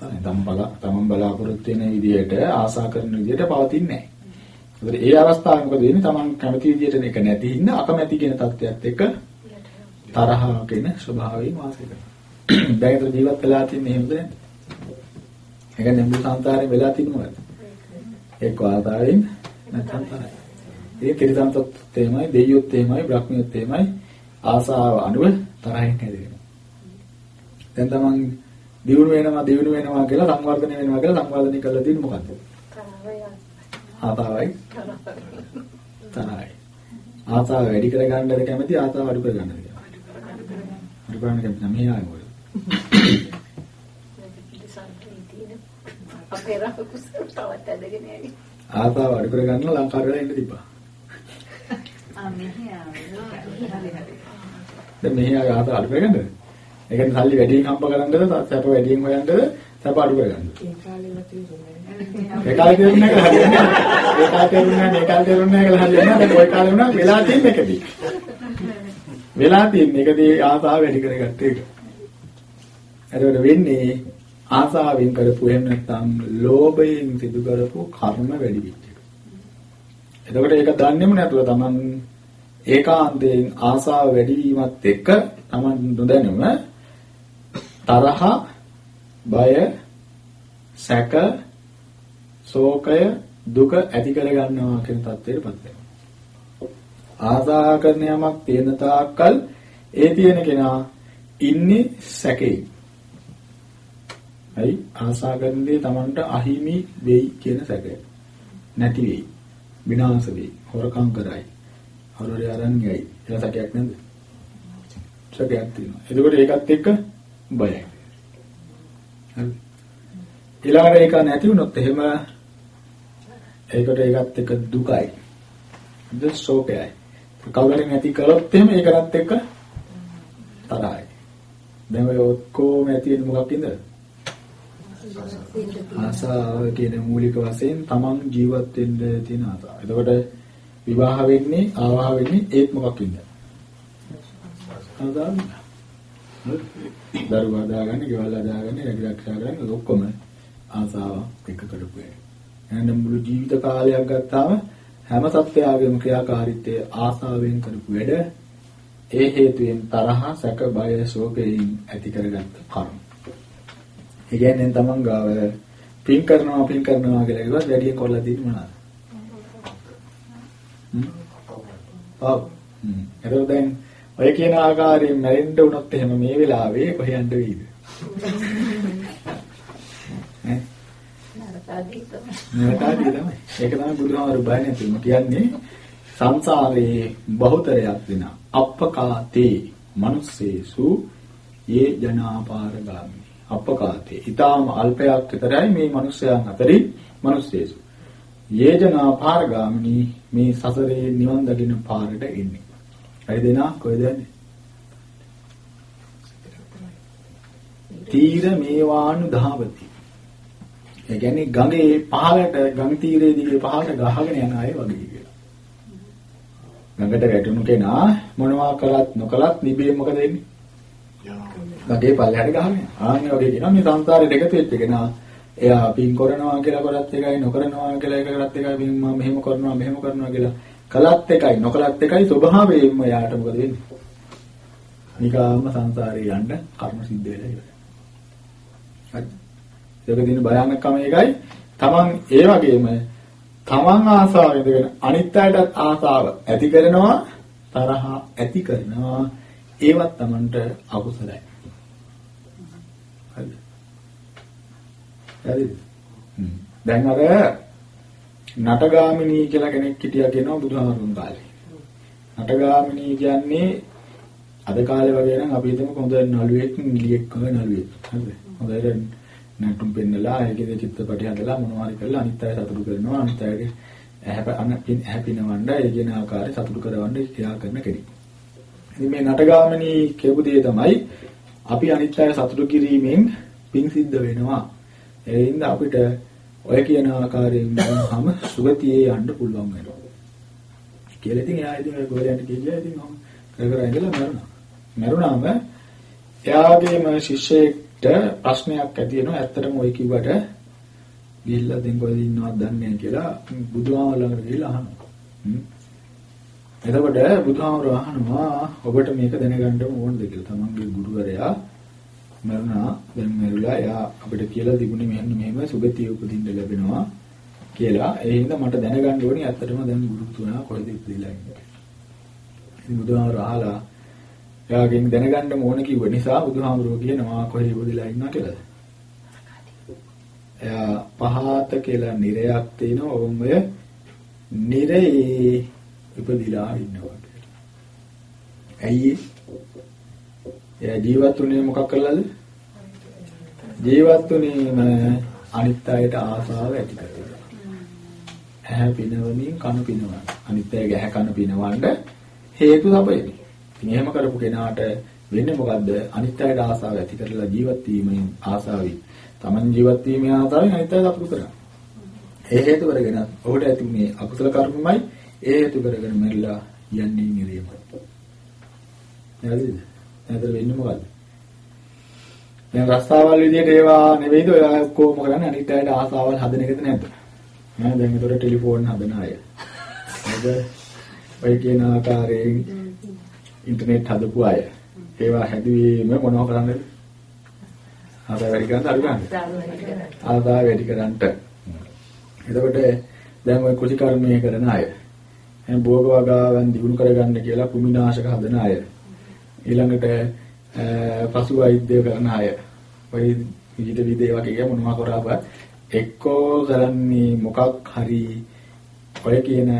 හරි තම බල තමන් බලාපොරොත්තු වෙන විදිහට ආසා කරන විදිහට පවතින්නේ නැහැ. ඒ අවස්ථාවේ මොකද වෙන්නේ? Taman කැමති විදිහට ඒක නැති හින්දා අකමැති කියන තත්ත්වයක් එක්ක තරහ කියන ස්වභාවයෙන් වාසය කරනවා. දැන් ඒතර ජීවත් වෙලා තින්නේ එහෙමද නැද්ද? ඒ කියන්නේ මුළු සංසාරේ වෙලා තින්නේ මොකද? එක්ක ආදායෙන් නැත්නම් තරහයි. ඒ කිරිසන්තත් තේමයි, දෙයියොත් තේමයි, බ්‍රහ්මියොත් තේමයි ආසාව අනුව තරහෙන් හැදෙනවා. දැන් තමන් දියුණු වෙනවා දියුණු වෙනවා කියලා සංවර්ධනය වෙනවා කියලා සංවර්ධනය කරලා තියෙන්නේ මොකද්ද? ආතාවයි තරහයි. ආතාව වැඩි කර ගන්නද කැමති ආතාව අඩු කර ගන්නද කැමති? අඩු කරන්න කැමති නම් මෙහා මොකද? අපේ රහ කුසල තවත් ඇදගෙන යන්නේ. ආතාව අඩු කර ගන්න ලංකාවේ වෙලා ඉන්න තිබ්බා. ආ මෙහි ආවේ. හරි හරි. දැන් මෙහි ආව ආත අඩු කරගන්නද? ඒ කියන්නේ සල්ලි වැඩියෙන් හම්බ කරන්නද සැප වැඩියෙන් හොයන්නද සැප අඩු කරගන්නද? ඒ කාලේ නැතිවෙන්නේ. ඒ කාලේ තේරුන්නේ නැහැ හරියන්නේ. ඒ කාලේ තේරුන්නේ නැහැ, මේ කාලේ තේරුන්නේ නැහැ කියලා හරියන්නේ. දැන් ওই කාලේ වුණා වෙලා තියෙන එකදී. වෙලා තියෙන එකදී ආසාව වැඩි කරගත්ත එක. එතකොට වෙන්නේ ආසාවෙන් කරපු එහෙම නැත්නම් ලෝභයෙන් සිදු කරපු කර්ම වැඩි වෙච්ච එක. එතකොට ඒක දන්නේම නැතුව Taman ඒකාන්තයෙන් ආසාව වැඩි වීමත් එක්ක Taman නොදැනුම තරහ, බය, සැක, ශෝකය, දුක ඇති කර ගන්නවා කියන තත්ත්වයටපත් වෙනවා. ආසා කරන යමක් තියෙන තාක්කල් ඒ තියෙන කෙනා ඉන්නේ සැකේ. හරි ආසා කරන දේ Tamanට අහිමි වෙයි කියන සැකය. නැති වෙයි. විනාශ වෙයි. හොරකම් කරයි. හොරරේ අරන් යයි. ඒක සැකයක් නේද? සැකයක් තියෙනවා. එතකොට ඒකත් එක්ක බයයි. හරි. ඊළඟට ඒක නැති වුණොත් එහෙම ඒකට ඒකත් එක්ක දුකයි. ද ශෝකයයි. කවුරුහරි නැති කළොත් එහෙම ඒකටත් එක්ක තරහයි. දැන් ඔය ඔක්කොම ඇති වෙන්නේ මොකක්ද? ආසාව කියන මූලික වශයෙන් තමන් ජීවත් වෙන්න තියෙන ආසාව. එතකොට විවාහ වෙන්නේ ආවාහ වෙන්නේ ඒත් මොකක්ද? ආසාව. දරුවා දාගන්න, ගෙවල් හදාගන්න, රැකිරක්ෂා කරන්න ඔක්කොම ආසාව එක කරපු එක. එහෙනම් මුළු ජීවිත කාලයක් ගත්තාම හැම සත්‍යයගේම ක්‍රියාකාරීත්වයේ ආසාවෙන් කරපු වැඩ ඒ හේතුවෙන් තරහ, සැක, බය, ශෝකයෙන් ඇති කරගත්ත කර්ම. ඒ කියන්නේ තමන් ගාව පින් කරනවා පින් කරනවා කියලා කිව්වත් වැඩියෙන් කොල්ලා දෙන්නේ මොනවාද? හ්ම්. ඔව්. හ්ම්. ඒක දැන් ඔය කියන ආකාරයෙන් මැරෙන්න වුණොත් එහෙම මේ වෙලාවේ කොහෙන්ද වෙයිද? ඈ නරකාදී තමයි. නරකාදී තමයි. ඒක තමයි බුදුහාමරු බය නැතිම කියන්නේ සංසාරේ බහුතරයක් දෙන අප්පකාතේ මනුස්සේසු යේ ජනාපාරගාමි අප්පකාතේ ඊටාම අල්පයක් විතරයි මේ මිනිස්යන් අතරින් මිනිස්සේසු යේජනාපාරගාමිනී මේ සසරේ නිවන් දකින්න පාරට එන්නේ. හරි දෙනා කොහෙද යන්නේ? තීර මේවානු ධාවති. ඒ කියන්නේ ගඟේ පහළට ගඟ තීරයේ දිගේ පහළට ගහගෙන යන අය වගේ කියලා. ගඟට වැටුණු කෙනා මොනවා කළත් නොකළත් නිබේ මොකද වෙන්නේ? ගඟේ පල්ලෙහාට ගහන්නේ. ආන්නේ වගේ කියනවා මේ සංසාරේ දෙක තෙච්ච කෙනා එයා පින් කරනවා කියලා කරත් එකයි නොකරනවා කියලා එක කරත් එකයි පින් මම මෙහෙම කරනවා මෙහෙම කරනවා කියලා කළත් එකයි නොකළත් එකයි ස්වභාවයෙන්ම එයාට මොකද වෙන්නේ? නිකාම සංසාරේ යන්න කර්ම සිද්ධ වෙලා ඉවරයි. හරි. ඒක දින භයානකම එකයි. Taman ඒ වගේම Taman ආසාව ඉදගෙන අනිත් අයටත් ආසාව ඇති කරනවා තරහ ඇති කරනවා ඒවත් Tamanට අකුසලයි. හරිද? හරිද? දැන් අර නටගාමිනී කියලා කෙනෙක් හිටියා කියනවා බුදුහාමුදුරුන් කාලේ. නටගාමිනී කියන්නේ අද කාලේ වගේ නම් අපි හිතමු හොඳ නළුවෙක් නිලියෙක් වගේ නළුවෙක්. හරිද? හොඳට නැටුම් පෙන්නලා ඒකේ චිත්‍රපටි හදලා මොනවා හරි කරලා අනිත් අය සතුටු කරනවා අනිත් අයගේ ඇහැ පිනවන්න ඒ කියන ආකාරය සතුටු කරවන්න ක්‍රියා කරන කෙනෙක්. ඉතින් මේ නටගාමිනී කියපු දේ තමයි අපි අනිත් අය සතුටු කිරීමෙන් පින් සිද්ධ වෙනවා. ඒ හින්දා අපිට ඔය කියන ආකාරයෙන් වුණාම සුගතියේ යන්න පුළුවන් වෙනවා. කියලා ඉතින් එයා ඉතින් ඔය ගෝලයන්ට කිව්වා ඉතින් මම කර කර ඉඳලා මරුණා. මරුණාම එයාගේම ශිෂ්‍යයෙක්ට ප්‍රශ්නයක් ඇති වෙනවා. ඇත්තටම ඔය කිව්වට ගිහිල්ලා දැන් කොහෙද ඉන්නවද දන්නේ නැහැ කියලා බුදුහාම ළඟට ගිහිල්ලා අහනවා. එතකොට බුදුහාමර අහනවා ඔබට මේක දැනගන්න ඕනද කියලා. තමන්ගේ ගුරුවරයා මරුණා දැන් මරුලා එයා අපිට කියලා තිබුණේ මෙන්න මෙහෙම සුගතිය උපදින්න ලැබෙනවා කියලා. ඒ හින්දා මට දැනගන්න ඕනේ ඇත්තටම දැන් ගුරුතුමා කොහෙද ඉපදිලා ඉන්නේ. ඉතින් බුදුහාමර අහලා එයාගෙන් දැනගන්න ඕන කිව්ව නිසා බුදුහාමරෝ කියනවා කොහෙද ඉපදිලා ඉන්නවා කියලාද? එයා පහත කියලා නිරයක් තියෙනවා. ඔවුන් ඔය නිරේ ඉපදිලා ඉන්නවා කියලා. ඇයි එයා ජීවත් වුණේ මොකක් කරලාද? ජීවත් වුණේම අනිත් අයට ආසාව ඇති කරලා. ඇහැ පිනවමින් කන පිනවන. අනිත් අය ගැහැ කන පිනවන්න හේතු තමයි. ඉතින් එහෙම කරපු කෙනාට වෙන්නේ මොකද්ද? අනිත් අයට ආසාව ඇති කරලා ජීවත් වීමෙන් ආසාවෙන් Taman ජීවත් වීමේ ආසාවෙන් අනිත් අයට අපු කරා. ඒ හේතු කරගෙන ඔහුට ඇති මේ අකුසල කර්මමයි ඒ හේතු කරගෙන මෙල්ලා යන්නේ නිරේමයි. නේද? නේද වෙන්නේ මොකද්ද? දැන් රස්සාවල් විදියට ඒවා නෙවෙයිද ඔය ඔක්කොම කරන්නේ අනිත් අයට ආසාවල් හදන එකද නැද්ද? නෑ දැන් ඒතර ටෙලිෆෝන් හදන අය. නේද? ඔය කියන ආකාරයෙන් ඉන්ටර්නෙට් හදපු අය. ඒවා හැදුවේම මොනව කරන්නද? ආසාව වැඩි කරන්න අඩු ගන්න. ආසාව වැඩි කරන්නට. එතකොට දැන් ඔය කුසි කර්මයේ කරන අය. එහෙනම් භෝග වගාවන් දිනු කරගන්න කියලා කුමිනාශක හදන අය. ඊළඟට පසු වෛද්‍ය කරන අය. ඔය විවිධ විවිධ වගේ මොනවා කරාවත් එක්කෝ කරන්නේ මොකක් හරි ඔය කියන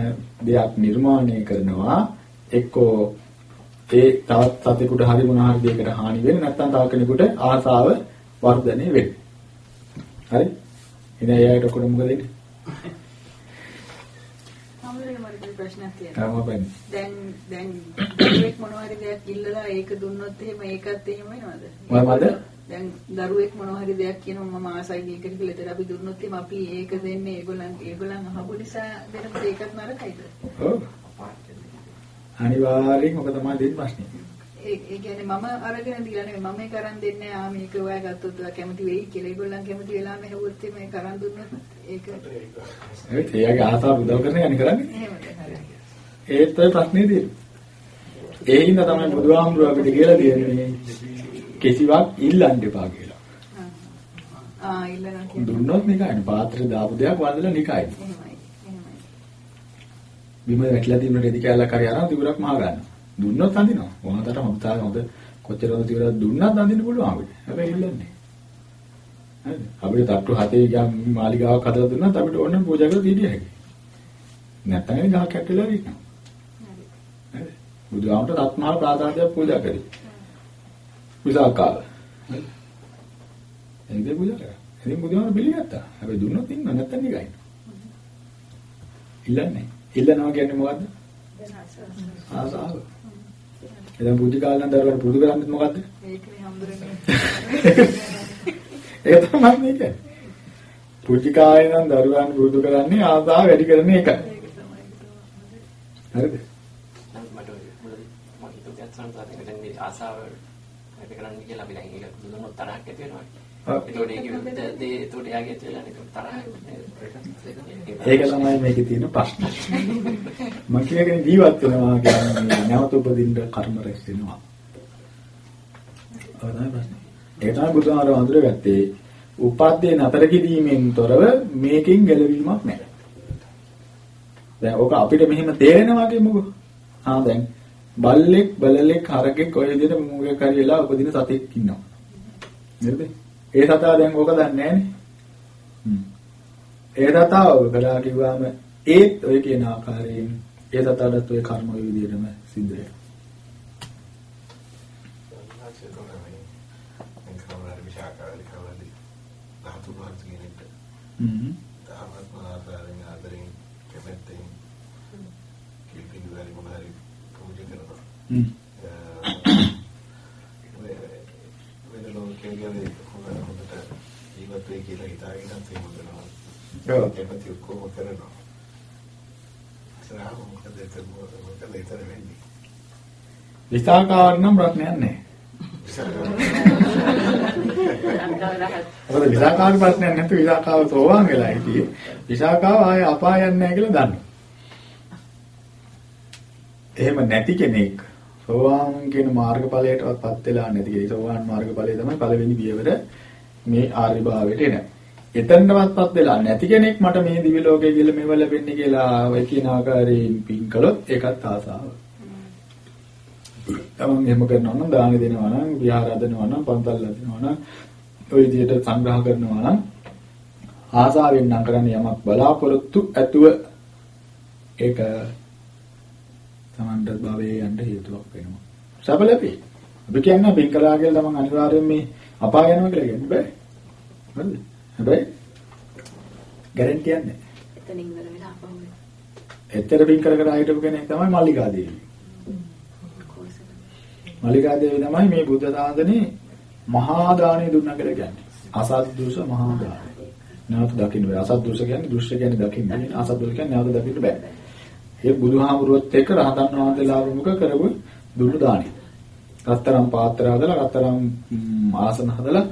දෙයක් නිර්මාණය කරනවා එක්කෝ ඒ තවත් සතෙකුට හරි මොනවා හරි දෙයකට හානි වෙන්නේ නැත්නම් තව කෙනෙකුට ආසාව වර්ධනය වෙන්නේ. හරි? ඉතින් එයාට කොහොමද මොකද වෙන්නේ? අමුලේ මට ප්‍රශ්නයක් තියෙනවා. දැන් දැන් දරුවෙක් මොනවා හරි දෙයක් ඉල්ලලා ඒක දුන්නොත් එහෙම ඒකත් එහෙම වෙනවද? මොනවද? දැන් දරුවෙක් මොනවා හරි දෙයක් කියනවා මම ආසයි මේකට කියලා ඒතර අපි දුන්නොත් එහෙම අපි ඒක දෙන්නේ ඒගොල්ලන් ඒගොල්ලන් අහපු නිසා දෙනකොට ඒකත් නරකයිද? ඔව්. අනිවාර්යෙන් ඔක තමයි දෙන්නේ ප්‍රශ්නේ. ඒ ඒ කියන්නේ මම අරගෙන දීලා නෙමෙයි මම ඒක අරන් දෙන්නේ ආ මේක ඔයා ගත්තොත් ඔයා කැමති වෙයි කියලා ඒගොල්ලන් කැමති වෙලා මෙහෙවුවොත් මේක අරන් දුන්නොත් ඒක ඒත් එයාගේ ආසාව උදව් කරන එක කරන්නේ. ඒත් ඔය ප්‍රශ්නේ තියෙන්නේ. ඒ හින්දා තමයි බුදුහාමුදුරුවෝ කියලා තියෙන්නේ කිසිවක් ඉල්ලන්න එපා කියලා. ආ ඉල්ලනවා කියන්නේ දුන්නොත් නිකයිනේ. පාත්‍රේ දාපු දෙයක් වන්දලා නිකයිනේ. එහෙමයි එහෙමයි. බිම වැටලා තියෙන රෙදි කැලක් හරි අරන් තිබුරක් මහා ගන්නවා. දුන්නොත් අඳිනවා. වහතට හොඳට හොඳ කොච්චර හොඳ තිබුණත් දුන්නත් අඳින්න පුළුවන් අපිට. හැබැයි ඉල්ලන්නේ. හරිද? අපිට තට්ටු හතේ ගියා මාලිගාවක් හදලා දුන්නත් අපිට ඕන පූජා කරලා දීදී හැකියි. නැත්තම් ඒ ගහ කැට්ටලා ඉන්නවා. හරි. බුදුහාමට රත්මහා ප්‍රාසාදයක් පූජා කරේ. විසාකාව. හරි. එනිදේ පූජා කරා. ඉතින් බුදුහාම පිළිගත්තා. හැබැයි දුන්නොත් ඉන්න නැත්තම් නිකයි. ඉල්ලන්නේ. ඉල්ලනවා කියන්නේ මොකද්ද? ආසාව. එදා පුංචි කාලේ නම් දරුවන් පුරුදු කරන්නේ මොකද්ද? ඒකනේ හම්බුනේ. ඒක තමයි මේ කියන්නේ. පුංචි කාලේ නම් දරුවන් පුරුදු කරන්නේ ආසාව වැඩි කරන තමයි. හරිද? මට මම සංසාරේ දැන් මේ ආසාව වැඩ කරන්න කියලා අපි දැන් ඒක දුන්නොත් තරහක් ඇති වෙනවා. ඒතකොට ඒක විරුද්ධ දේ ඒතකොට යාගේ ඇති වෙලා නේ තරහ. ඒක තමයි මේකේ තියෙන ප්‍රශ්න. මම කියන්නේ ජීවත් වෙනවා කියන්නේ නැවත උපදින්න කර්ම රැස් වෙනවා. ඔය තමයි ප්‍රශ්නේ. ඒක තමයි බුදුහාමර වඳුරගත්තේ උපද්දේ නතර කිරීමෙන් තොරව මේකෙන් ගැලවීමක් නැහැ. දැන් ඕක අපිට මෙහෙම තේරෙනවා කියමුකෝ. ආ දැන් බල්ලෙක් බලලෙක් හරකෙක් ඔය විදිහට මොකක් හරි වෙලා උපදින සතෙක් ඉන්නවා. නේද? ඒ සතා දැන් ඕක දන්නේ. ඒ ඔය කළා කිව්වම ඒත් ඔය කියන ආකාරයෙන් ඒ සතාටත් ඔය කර්ම ඔය විදිහටම සිද්ධ වෙනවා. හ්ම්. ආදරෙන් කැමැත්තෙන් කිපින් වල මොනවාරි පූජා කරනවා. හ්ම්. වෙන ලෝකයේ ගියදී හොඳ හොඳට ජීවත් වෙයි කියලා හිතාගෙන තේම කරනවා. ඔව්. කැමැති ඔක්කොම කරනවා. සරහ මොකද මොකද ඒතර වෙන්නේ. විසාකාවක් නම් ප්‍රශ්නයක් නැහැ. මොකද විසාකාවේ ප්‍රශ්නයක් නැත්නම් විසාකාව සෝවාන් වෙලා හිටියේ. විසාකාව ආයේ අපායන්නේ නැහැ කියලා දන්නවා. එහෙම නැති කෙනෙක් සෝවාන් කියන මාර්ගඵලයටවත් වෙලා නැති කෙනෙක් සෝවාන් මාර්ගඵලය තමයි පළවෙනි පියවර මේ ආර්ය භාවයට එන. එතනටවත්පත් වෙලා නැති කෙනෙක් මට මේ දිව්‍ය ලෝකයේ ගිහලා මේව ලැබෙන්නේ කියලා ඔය කියන ආකාරයෙන් පින් කළොත් ඒකත් ආසාව. තමන් එහෙම කරනවා නම් දාන දෙනවා නම් විහාර හදනවා නම් පන්සල් හදනවා නම් ඔය විදිහට සංග්‍රහ කරනවා නම් ආසාවෙන් නම් කරන්නේ යමක් බලාපොරොත්තු ඇතුව ඒක තමන්ට භවයේ යන්න හේතුවක් වෙනවා. සබ ලැබේ. අපි කියන්නේ පින් කළා කියලා තමන් අනිවාර්යයෙන් මේ අපාය යනවා කියලා කියන්නේ බෑ. හරිද? හැබැයි ගැරන්ටියක් නැහැ. එතනින් ඉඳලා වෙලා වෙනවා. එච්චර පින් කර කර හිටපු කෙනෙක් තමයි මල්ලිකා දේවිය. මල්ලිකා දේවිය තමයි මේ බුද්ධ ශාසනේ මහා දාණය දුන්නා කියලා කියන්නේ. අසද්දුස මහා දාණය. නැවත දකින්න බෑ. අසද්දුස කියන්නේ දෘශ්‍ය කියන්නේ දකින්න. අසද්දුස කියන්නේ නැවත දකින්න බෑ. ඒ බුදුහාමුදුරුවොත් එක්ක රහතන් වහන්සේලා වමුක කරපු දුන්නු දාණය. රත්තරන් පාත්‍ර හදලා රත්තරන් ආසන හදලා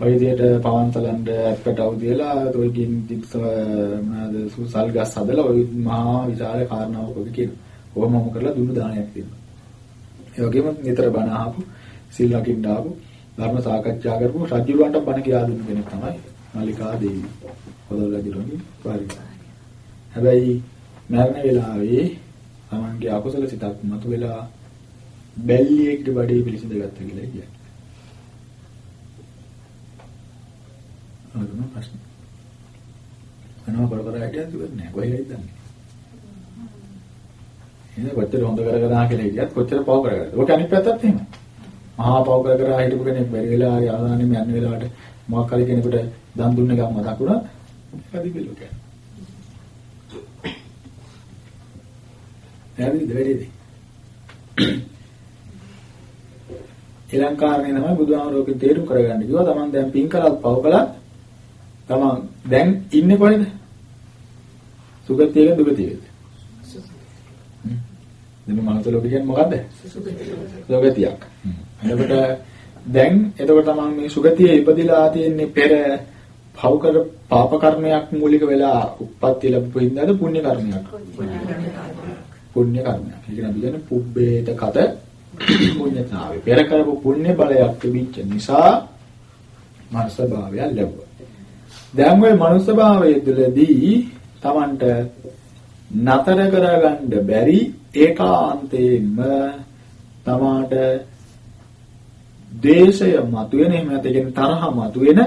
ඔය විදියට පවන්තලන්ඩ ඇප්පටව තියලා ඔයකින් තික්ස මොනවාද සුසල් ගස් හදලා ඔය මහා විශාල කාරණාවක් ඔක කියන. කොහොමම කරලා දුන්නු දානයක් තියෙනවා. ඒ වගේම නිතර බණ අහපු සිල් රකින්න ආපු ධර්ම සාකච්ඡා කරපු රජුලන්ට බණ කියලා දුන්න කෙනෙක් තමයි මල්ලිකා දේවී. පොදොල් රජුගේ පරිපාලනය. හැබැයි මරණ වෙලාවේ තමන්ගේ අකුසල සිතක් මතුවෙලා බැල්ලියෙක්ගේ බඩේ පිළිසිඳ ගත්ත කියලා කියන්නේ. අරගෙන ප්‍රශ්න. අනව කර කර හිටියත් ඉවර නෑ. කොහෙද දන්නේ. එහෙනම් කොච්චර හොඳ කරගෙන ආ කියලා හිටියත් කොච්චර පව කරගන්නද. ඔක අනිත් පැත්තත් එහෙමයි. මහා පව කර කර හිටපු කෙනෙක් බැරි වෙලා ආදානෙම යන වෙලාවට මොකක් හරි කෙනෙකුට දන් දුන්න ගම මතක් වුණා. කදිබිලු කියන්නේ. පැහැදිලිද වැඩිද? ඊළඟ කාරණේ තමයි බුදුහාමරෝගෙන් තේරුම් කරගන්න කිව්වා. Taman දැන් පින් කළත් පව කළත් Taman දැන් ඉන්නේ කොහෙද? සුගතියක දුගතියකද? දැන් මනස ලෝකෙ කියන්නේ මොකද්ද? සුගතියක්. එතකොට දැන් එතකොට Taman මේ සුගතියේ ඉපදිලා තියෙන්නේ පෙර පව කර පාප කර්මයක් මූලික වෙලා උප්පත්ති ලැබපු හින්දාද පුණ්‍ය කර්මයක්? පුණ්‍ය කර්මයක්. ඒ කියන්නේ පුබ්බේත කත පුණ්‍යතාවේ. පෙර කරපු පුණ්‍ය බලයක් තිබිච්ච නිසා මනුස්ස භාවය ලැබුවා. දැන් ওই මනුස්ස භාවය තුළදී Tamanට නතර කරගන්න බැරි ඒකාන්තයෙන්ම තමාට දේශය මතුවෙන එහෙම නැත්නම් තරහ මතුවෙන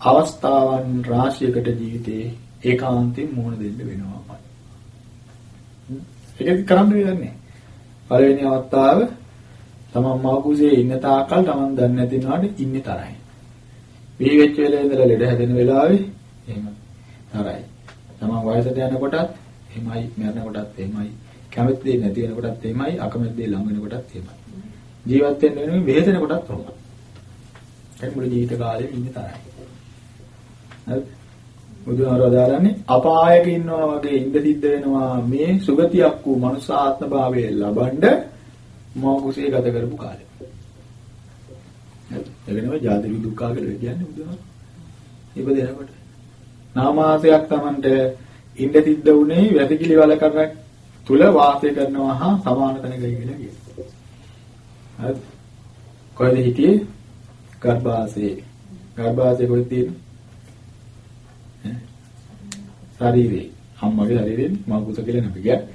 අවස්ථාවන් රාශියකට ජීවිතේ ඒකාන්තයෙන් මුහුණ දෙන්න වෙනවා. ඒක කරන්න දෙන්නේ. පළවෙනි අවස්ථාව තමන් මවකුසේ ඉන්න තාක්කල් තමන් දන්නේ නැති වුණාට ඉන්නේ තරයි. මේ වෙච්ච වෙලේ ඉඳලා ලෙඩ හැදෙන වෙලාවේ එහෙම තරයි. තමන් වයසට යනකොටත් එහෙමයි, මරණ කොටත් එහෙමයි. කැමති දේ නැති වෙනකොටත් එහෙමයි, අකමැති දේ ලඟ වෙනකොටත් එහෙමයි. ජීවත් වෙන්න වෙනුවෙන් වෙහෙසෙන කොටත් එහෙමයි. ඒ මුළු ජීවිත කාලෙම ඉන්නේ තරයි. හරි? බුදුහාරව දාරන්නේ අපායක ඉන්නවා වගේ ඉඳ සිද්ධ වෙනවා මේ සුගතියක් වූ මනුෂ්‍ය ආත්ම භාවයේ ලබනද මව කුසේ ගත කරපු කාලය. එගෙනම ජාති දුක්ඛ කියලා කියන්නේ බුදුහාර. ඉපදෙනකොට. නාමාසයක් Tamanට ඉඳ සිද්ධ වුණේ වැසිකිලි වලකරක් තුල වාසය කරනවා හා සමාන තැනකයි කියලා කියනවා. හරි. කොහෙද හිටියේ? ගර්භාෂයේ. ගර්භාෂයේ කොහෙද තියෙන්නේ? ශරීරේ අම්මගේ ශරීරයෙන් මව කුස කියලා නෙමෙයි කියන්නේ.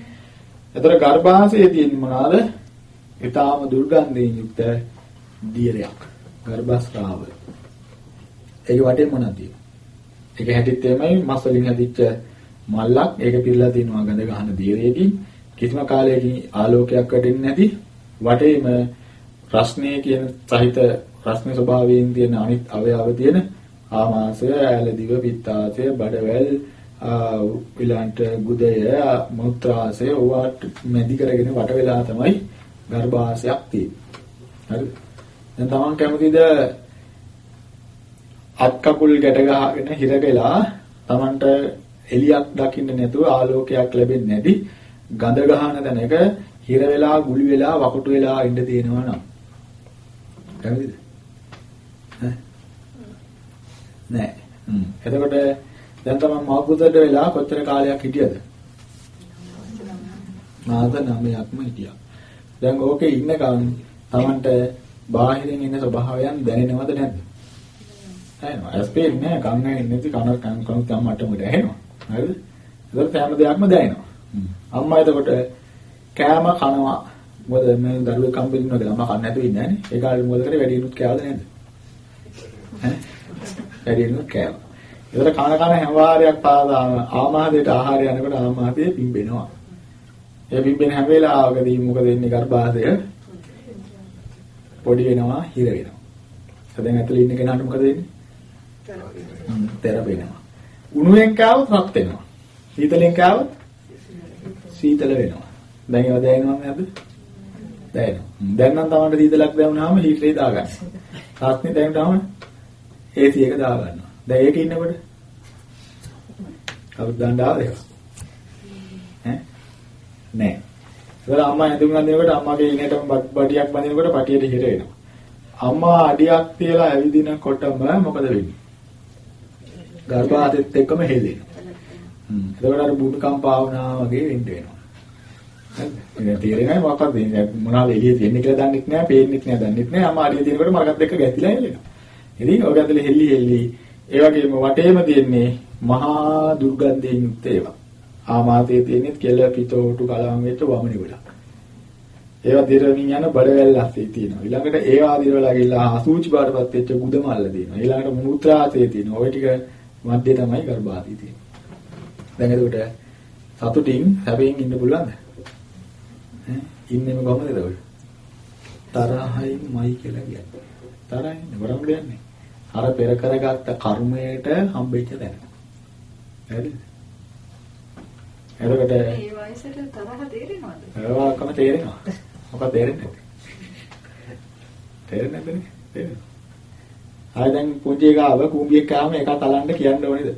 ඒතර ගර්භාෂයේ තියෙන මොනවාද? ඊටාම දුර්ගන්ධයෙන් යුක්ත දියරයක්. ගර්භස්රාව. ඒක වටේ මොනවද තියෙන්නේ? ඒක හැදිත් එමය මස් වලින් හැදිච්ච මල්ලක් ඒක පිරලා තිනවා ගඳ ගහන දියරයකින් කිසිම කාලයකින් ආලෝකයක් වැටෙන්නේ නැති වටේම රස්නේ කියන සහිත රස්නේ ස්වභාවයෙන් තියෙන අනිත් අවයව තියෙන ආමාශය, ඇල දිව, පිත්තාශය, බඩවැල් ඊළඟට ගුදය මුත්‍රාශය ඕවාට මැදි කරගෙන වට වෙලා තමයි ගර්භාෂයක් තියෙන්නේ. හරි. දැන් තමන් කැමතිද අත් කකුල් ගැට ගහගෙන හිරගෙලා තමන්ට එලියක් දකින්න නැතුව ආලෝකයක් ලැබෙන්නේ නැති ගඳ ගහන තැනක හිර වෙලා ගුලි වෙලා වකුටු වෙලා ඉඳ තියෙනවා නම් කැමතිද? නෑ. හ්ම්. එතකොට දැන් තමයි මාකුතට වෙලා කොච්චර කාලයක් හිටියද? මාස 9ක්ම හිටියා. දැන් ඕකේ ඉන්නකම් Tamanට බාහිරින් ඉන්න ස්වභාවයන් දැනෙනවද නැද්ද? දැනෙනවා. ඇස්පේ නෑ කන් නැහැ නැති කන කන් කන තම මට්ටමට ඇහෙනවා. හරිද? ඒකට හැම දෙයක්ම දැනෙනවා. අම්මා එතකොට කෑම කනවා. මොකද මේ දරුවෙක් කම්බින්න වගේ අම්මා කන්නේ නැතුව ඉන්නේ නෑනේ. ඒ කාලේ මොකද කරේ වැඩි දිනුත් කෑවද නැද්ද? ඈ? වැඩි දිනුත් කෑවා. ඒතර කන කන හැම වාරයක් පාදා ආමාදයට ආහාරය යනකොට ආමාදයේ පිම්බෙනවා. ඒ පිම්බෙන හැම වෙලාවකදී මොකද වෙන්නේ ගර්භාෂය පොඩි වෙනවා හිර වෙනවා. දැන් ඇතුලේ ඉන්න කෙනාට මොකද වෙන්නේ? තෙරපෙනවා. උණුවෙන් කාවොත් රත් වෙනවා. සීතලෙන් කාවොත් සීතල වෙනවා. දැන් ඒවා දැනෙනවද නැද්ද? දැනෙනවා. දැන් නම් තමන්ට සීතලක් දැනුනහම හීටරේ දාගන්න. තාත්නේ දැනුනහම AC එක දාගන්නවා. දැන් ඒක ඉන්නකොට කවුද දාන්න ආවද? ඈ? නෑ. ඒවල අම්මා ඇඳුම් අඳිනකොට අම්මාගේ ඉනේටම බඩියක් බඳිනකොට පටියට හිර වෙනවා. අම්මා අඩියක් තියලා ඇවිදිනකොටම මොකද වෙන්නේ? ගර්භාෂෙත් එක්කම හෙල්ලෙනවා. හ්ම්. එතකොට අර භූමිකම්පාව වුණා වගේ වෙන්න වෙනවා. හරිද? ඒක තේරෙන්නේ නැහැ මොකක්ද වෙන්නේ? මොනවාද එළියේ තියෙන්නේ කියලා දන්නෙත් නැහැ, පේන්නෙත් නැහැ, දන්නෙත් නැහැ. අම්මා අඩිය තියෙනකොට මරකට එක්ක ගැතිලා හෙල්ලෙනවා. ඉතින් ඔය ගැතලේ හෙල්ලි හෙල්ලි ඒ වගේම වටේම තියෙන්නේ මහා දුර්ගන්ධයෙන් යුක්ත ඒවා. ආමාතයේ තියෙන්නේ කෙල පිටෝටු කලවම් වෙච්ච වමනේ ගොඩක්. ඒවා දිරමින් යන බඩවැල් ඇස්සේ තියෙනවා. ඊළඟට ඒවා දිරවලා ගිහලා අසූචි බාටපත් වෙච්ච ගුද මල්ල තියෙනවා. ඊළඟට මූත්‍රාශය තියෙනවා. ওই ටික මැද්දේ තමයි ගර්භාෂය තියෙන්නේ. දැන් එතකොට සතුටින් හැබෙන් ඉන්න පුළුවන්ද? ඈ ඉන්නේම කොහමද ඔය? තරහයිමයි කියලා කියන්නේ. තරහින් වරම් දෙන්නේ. අර පෙර කරගත්ත කර්මයට හම්බෙච්ච දැන. හරිද? එතකොට මේ වයසට තරහ තේරෙනවද? ඒවාකම තේරෙනවා. මොකක්ද තේරෙන්නේ නැත්තේ? තේරෙන්නේ නැද්ද? තේරෙනවා. ආය දැන් පුංචි එක ආව කුඹියක් ආවම ඒක තලන්න කියන්න ඕනේද?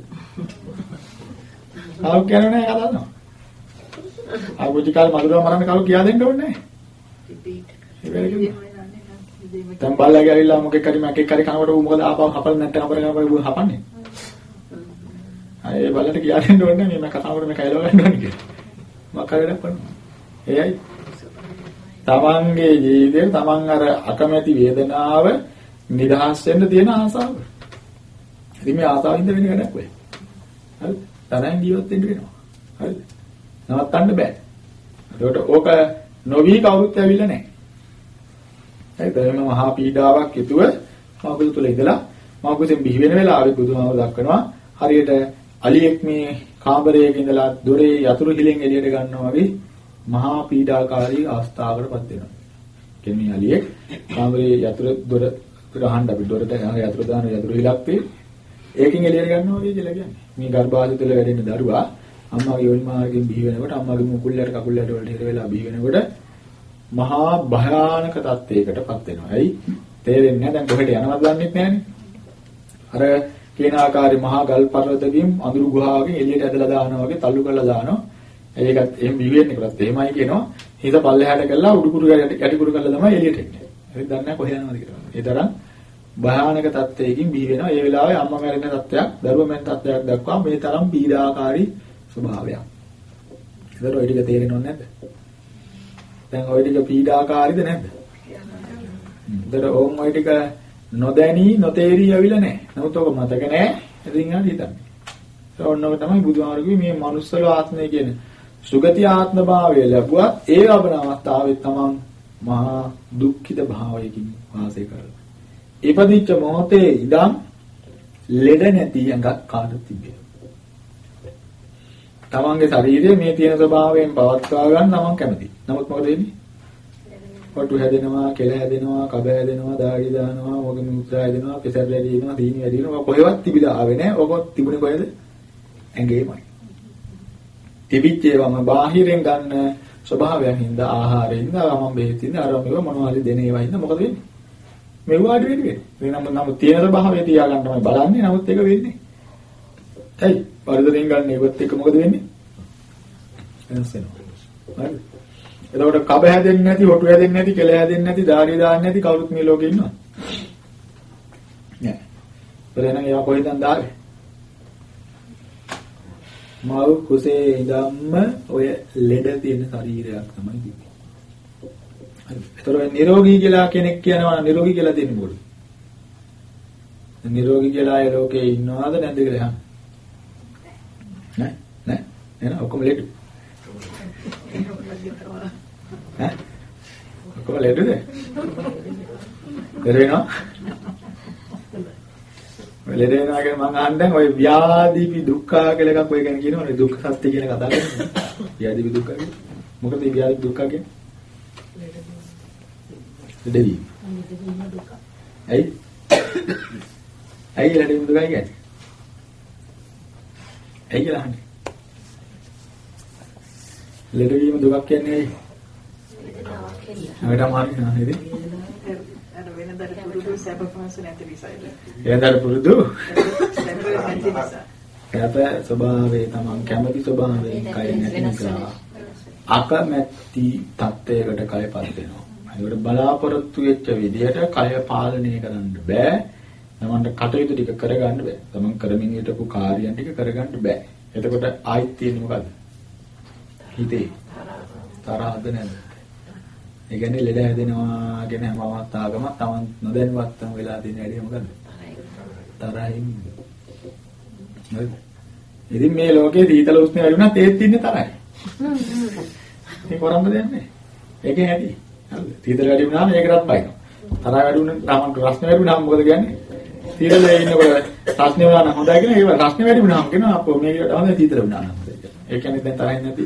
කවුරු කියන්නේ නැහැ ඒක දන්නවා. ආ පුංචි කාලේ මధుරව මරන්න කවුරු කියා දෙන්න ඕනේ නැහැ. ඒ වෙලෙක දැන් බල්ලාගේ ඇවිල්ලා මොකෙක් හරි මකෙක් හරි කනකොට මොකද ආපහු හපල නැත්නම් අපර ඌ හපන්නේ. අය බල්ලට කියා දෙන්න ඕනේ මේ කතාවට මේක එලව ගන්න ඕනේ කියලා. මොකක් හරි වැඩක් කරනවා. එයයි. තමන්ගේ ජීවිතේ තමන් අර අකමැති වේදනාව නිදහස් වෙන්න තියෙන ආසාව. ඉතින් මේ ආසාවින්ද වෙන වැඩක් වෙයි. හරිද? තරහින් ජීවත් වෙන්න වෙනවා. හරිද? නවත්තන්න බෑ. ඒකට ඕක නොවි කවුරුත් ඇවිල්ලා නැහැ. හරිද? මේ මහා පීඩාවක් යුතුව මවකුස තුල ඉඳලා මවකුසෙන් බිහි වෙන වෙලාවේ බුදුමාව දක්වනවා හරියට අලියෙක් මේ කාමරයක ඉඳලා දොරේ යතුරු හිලෙන් එළියට ගන්නවා වගේ මහා පීඩාකාරී අවස්ථාවකටපත් වෙනවා. කියන්නේ අලියෙක් කාමරේ යතුරු දොර ගහන්න අපි දොරට යතුරු දාන යතුරු හිලක් තියෙන ඒකෙන් එළියට ගන්නවා වගේ කියලා කියන්නේ. මේ ගර්භාෂය තුළ වැඩෙන දරුවා අම්මාගේ යෝනි මාර්ගයෙන් බිහි වෙනකොට අම්මාගේ මුකුල්ලට කකුල්ලට වලට හිර වෙලා බිහි වෙනකොට මහා භයානක තත්යකටපත් වෙනවා. ඇයි? තේරෙන්නේ නැහැ. දැන් කොහෙට යනවද දන්නේ නැහනේ. අර කියන ආකාරي මහා ගල් පර්වතකින් අඳුරු ගුහාවකින් එළියට ඇදලා දානවා වගේ තල්ලු කරලා දානවා. ඒකත් එහෙම බිහි වෙන්නේ කරත් එහෙමයි කියනවා. හිත පල්ලෙහාට කරලා උඩුකුරු යටි කුරු කරලා තමයි එළියට එන්නේ. හරිද? දන්නේ නැහැ කොහෙ යනවද කියලා. ඒ තරම් භයානක තත්ත්වයකින් බිහි වෙනවා. ඒ වෙලාවේ අම්මා මැරෙන තත්ත්වයක්, දරුවා මැරෙන තත්ත්වයක් දක්වා මේ තරම් පීඩාකාරී ස්වභාවයක්. ඒතර ඔය ටික තේරෙනව නැද්ද? දැන් ඔය ටික පීඩාකාරීද නැද්ද? ඒතර ඕම් ඔය ටික නොදැනී නොතේරී ඇවිල්ලා නැහැ. නමුත් ඔක මතක නැහැ. ඉතින් ආ හිතන්නේ. ඒ ඔන්නෝක තමයි බුදුහාමුදුරුවෝ මේ manussල ආත්මය කියන සුගති ආත්ම භාවය ලැබුවත් ඒ ලබන අවස්ථාවේ තමන් මහා දුක්ඛිත භාවයකින් වාසය කරනවා. ඉපදිච්ච මොහොතේ ඉඳන් ලෙඩ නැති ඇඟක් කාට තිබේ. තමන්ගේ ශරීරය මේ තියෙන ස්වභාවයෙන් පවත්වා ගන්න තමන් කැමති. නමුත් මොකද වෙන්නේ? කොටු හැදෙනවා, කෙල හැදෙනවා, කබ හැදෙනවා, දාඩි දානවා, මොකද මුත්‍රා හැදෙනවා, කෙසර් වැඩි වෙනවා, දීනි වැඩි වෙනවා. කොහෙවත් තිබිලා ආවේ නැහැ. ඔක තිබුණේ කොහෙද? ඇඟේමයි. තිබිච්ච ඒවාම බාහිරෙන් ගන්න ස්වභාවයෙන් හින්දා ආහාරයෙන් හින්දා මම බෙහෙත් හින්දා අර මේවා මොනවා හරි දෙන ඒවා හින්දා මොකද වෙන්නේ? මෙව්වාට වෙන්නේ. මේ නම් නම් තියෙන ස්වභාවය තියාගන්න තමයි බලන්නේ. නමුත් ඒක වෙන්නේ. ඇයි? වර්ධනෙන් ගන්න ඒවත් එක මොකද වෙන්නේ? වෙනස් වෙනවා. හරි. එතකොට කබ හැදෙන්නේ නැති, හොටු හැදෙන්නේ නැති, කෙල හැදෙන්නේ නැති, දාඩිය දාන්නේ නැති කවුරුත් මේ ලෝකේ ඉන්නවද? නෑ. ඒතරනම් ඒවා කොහෙන්ද දාන්නේ? මව කුසේ ඉඳන්ම ඔය ලෙඩ තියෙන ශරීරයක් තමයි තිබෙන්නේ. හරි. ඒතර ඔය නිරෝගී කියලා කෙනෙක් කියනවා නිරෝගී කියලා දෙන්නේ මොකද? නිරෝගී කියලා ඒ ලෝකේ ඉන්නවද නැද්ද කියලා අහන්න. නෑ නෑ එහෙනම් ඔක්කොම ලෙඩ. ඈ ඔක්කොම ලෙඩද? ලෙඩ වෙනවා? ඔය ලෙඩ වෙනවා කියන මම අහන්නේ ඔය ව්‍යාධිපි දුක්ඛ කියලා එකක් ඔය ගැන කියනවනේ දුක්ඛ සත්‍ය කියන කතාව කරන්නේ. ව්‍යාධිපි දුක්ඛ කියන්නේ. මොකද මේ ව්‍යාධිපි දුක්ඛ කියන්නේ? ලෙඩවීම. ඇයි? ඇයි ලෙඩවීම දුකයි කියන්නේ? ඇයි කියලා අහන්නේ? ලෙඩවීම දුකක් කියන්නේ ඇයි? වේදනාවක් එන්න. හැමදාම හරි නේද? අර වෙනදට පුරුදු සැප පහසු නැති නිසාද? එයාට පුරුදු සැප නැති නිසා. කැප ස්වභාවය තමන් කැමති ස්වභාවයෙන් කය නැති නිසා අකමැති තත්ත්වයකට කයපත් වෙනවා. ඒකට බලාපොරොත්තු වෙච්ච විදිහට කය පාලනය කරන්න බෑ. තමන්ට කටයුතු ටික කරගන්න බෑ. තමන් කරමින් හිටපු කාර්යයන් ටික කරගන්න බෑ. එතකොට ආයිත් තියෙන්නේ මොකද්ද? හිතේ තරහද නැද්ද? ඒ කියන්නේ ලෙඩ හැදෙනවා කියන හැම අවස්ථාවකම තමන් නොදැනුවත්වම වෙලා තියෙන හැටි මොකද? තරහින්. නේද? ඉතින් මේ ලෝකේ සීතල උෂ්ණ වැඩි වුණත් ඒත් ඉන්නේ තරහයි. මේ කරම්බ දෙයක් නෑ. ඒකේ හැටි. හරිද? සීතල වැඩි වුණාම ඒකටත් බයිනවා. තරහ වැඩි වුණාම තමන් රස්න වැඩි වුණාම මොකද කියන්නේ? සීතලේ ඉන්නකොට රස්න වුණා නම් හොඳයි කියන ඒක රස්න වැඩි වුණාම කියනවා අපෝ මේකට හොඳයි සීතල වුණා නම්. ඒ කියන්නේ දැන් තරහින් නැති.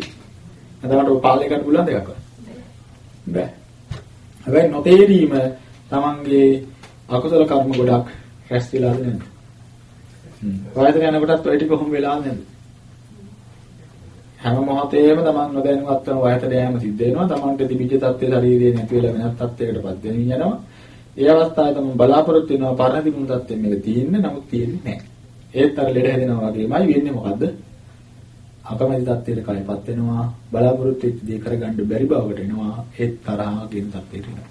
නැතවට පාලේ ගන්න පුළුවන් දෙකක්වත්. බෑ. හැබැයි නොතේරීම තමන්ගේ අකුසල කර්ම ගොඩක් රැස් වෙලාද නැද්ද? හ්ම්. වයසට යනකොටත් ඔය ටික කොහොම වෙලාද නැද්ද? හැම මොහොතේම තමන් නොදැනුවත්වම වයසට යෑම සිද්ධ වෙනවා. තමන්ට තිබිච්ච තත්ත්වයේ ශරීරයේ නැති වෙලා වෙනත් තත්ත්වයකටපත් වෙමින් යනවා. ඒ අවස්ථාවේ තමන් බලාපොරොත්තු වෙනවා පරණ තිබුණු තත්ත්වෙ මේක තියෙන්නේ නමුත් තියෙන්නේ නැහැ. ඒත් අර ලෙඩ හැදෙනවා වගේමයි වෙන්නේ මොකද්ද? අකමැති තත්ත්වයට කයපත් වෙනවා. බලාපොරොත්තු වෙච්ච දේ කරගන්න බැරි බවට එනවා. ඒත් තරහා කියන තත්ත්වයට එනවා.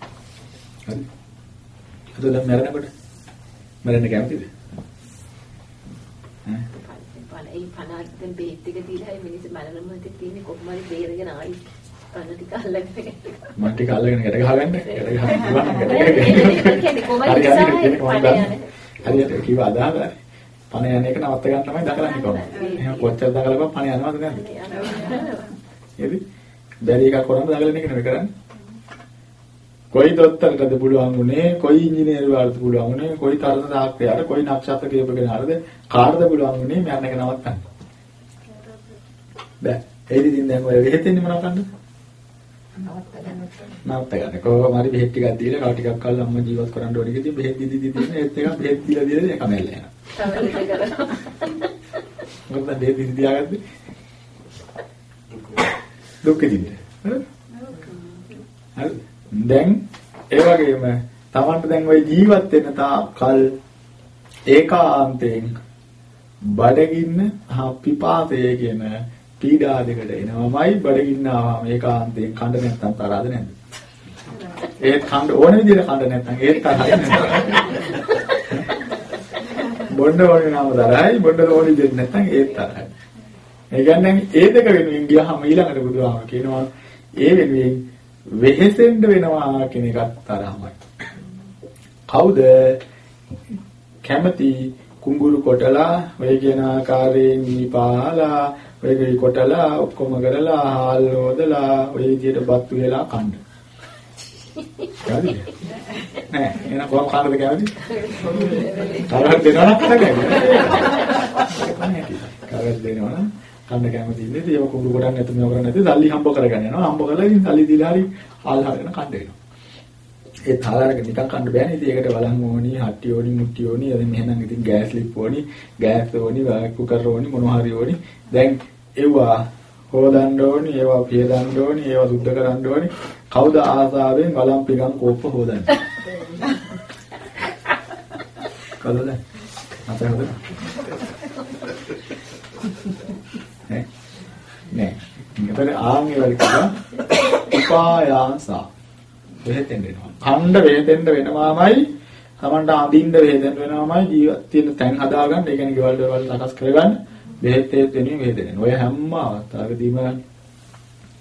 හරි. එතකොට දැන් මැරෙනකොට? මැරෙන්න කැමතිද? ඈ? ඒ පණ බේත් එක දීලා ඒ මිනිස්සු මරණ මොහොතේ තියෙන්නේ කොහොම හරි බේරගෙන ආයි. පණ ටික අල්ලගෙන මම ටික අල්ලගෙන ගැට ගහගන්න. ගැට ගහන්න ඒ කියන්නේ කොහොමද හරි හරි කිව්ව අදහස පණ යන එක නවත්ත ගන්න තමයි දකලන්නේ කොහොමද? එහෙනම් කොච්චර දකලපුවා පණ යනවද නැද්ද එද? බැරි එකක් කරන්න දකලන එක නෙවෙයි කරන්නේ. කොයි දොස්තරටද පුළුවන් උනේ කොයි ඉංජිනේරුවාටද පුළුවන් උනේ කොයි තරණ තාක්කයාට කොයි නක්ෂත්‍ර කියපගෙන හරිද කාටද පුළුවන් උනේ මරණ එක නවත්තන්න. බෑ. ඒ ඉතින් දැන් ඔය වෙහෙතෙන්නේ මොනව කරන්නද නවත්ත ගන්න. කොහොම හරි බෙහෙත් ටිකක් දීලා කව ටිකක් කල්ලා අම්ම ජීවත් කරන්න ඕනේ කිව්වොත් බෙහෙත් දීදි දීදි ඒත් එක බෙහෙත් දීලා දීලා ඒක මැල්ල යනවා. මොකද බෙහෙත් දීදි තියාගත්තේ? දුක් විඳින්න. හරි. දැන් ඒ වගේම Tamanට දැන් ওই ජීවත් වෙන තාකල් ඒකාන්තයෙන් බඩගින්න හා පිපාසය කියන පීඩා දෙකට එනවමයි බඩගින්න ආවම ඒකාන්තයෙන් කඳ නැත්තම් තරහද නැද්ද? ඒත් කඳ ඕන විදිහට කඳ නැත්තම් ඒත් තරහයි නැද්ද? බොන්න ඕනේ නම් තරහයි බොන්න ඕන විදිහට නැත්තම් ඒත් තරහයි. ඒ කියන්නේ ඒ දෙක වෙනුවෙන් ගියාම ඊළඟට බුදුහාම කියනවා ඒ වෙනුවෙන් වෙහෙසෙන්න වෙනවා කියන එකත් තරහමයි. කවුද කැමති කුඹුරු කොටලා ඔය කියන ආකාරයෙන් නිපාලා ඔය ගේ කොටලා ඔක්කොම කරලා හාල් හොදලා ඔය විදියට බත් වෙලා කන්න. හරිද? නෑ එන කොහොම කන්නද කැමති? තරහ දෙනවා කරගන්න. කරගන්න දෙනවා නම් කන්න කැමති ඉන්නේ ඒක කුඹුරු කොටන්න නැතු මේව කරන්නේ නැති සල්ලි හම්බ කරගන්න යනවා. හම්බ කරලා ඉතින් සල්ලි දීලා හරි හාල් හරගෙන කන්න වෙනවා. ඒ තාලාරක නිකන් කන්න බෑනේ. ඉතින් ඒකට වලන් ඕනි, හට්ටි ඕනි, මුට්ටි ඕනි. එදින් එහෙනම් ඉතින් ගෑස් ලිප් ඕනි, ගෑස් ඕනි, කුකර් ඕනි, මොනවා හරි ඕනි. දැන් ඒවා හොදන්න ඕනි, ඒවා පියදන්න ඕනි, ඒවා සුද්ධ කරන්න ඕනි. කවුද ආසාවෙන් වලම් පිගම් කෝප්ප හොදන්නේ? කවුද? අපේ හොදන්න. නේ? නේ. මෙතන ආන්ගේ වල කියනවා උපායාසා. වෙහෙතෙන් වෙනවා. ඛණ්ඩ වෙහෙතෙන් වෙනවාමයි තමන්ට අඳින්න වෙහෙතෙන් වෙනවාමයි ජීවත් තියෙන තැන් හදාගන්න, ඒ කියන්නේ ගෙවල් දොරවල් සකස් කරගන්න බෙහෙත් හේත් වෙනුවෙන් වේදෙන. ඔය හැම අවස්ථාවකදීම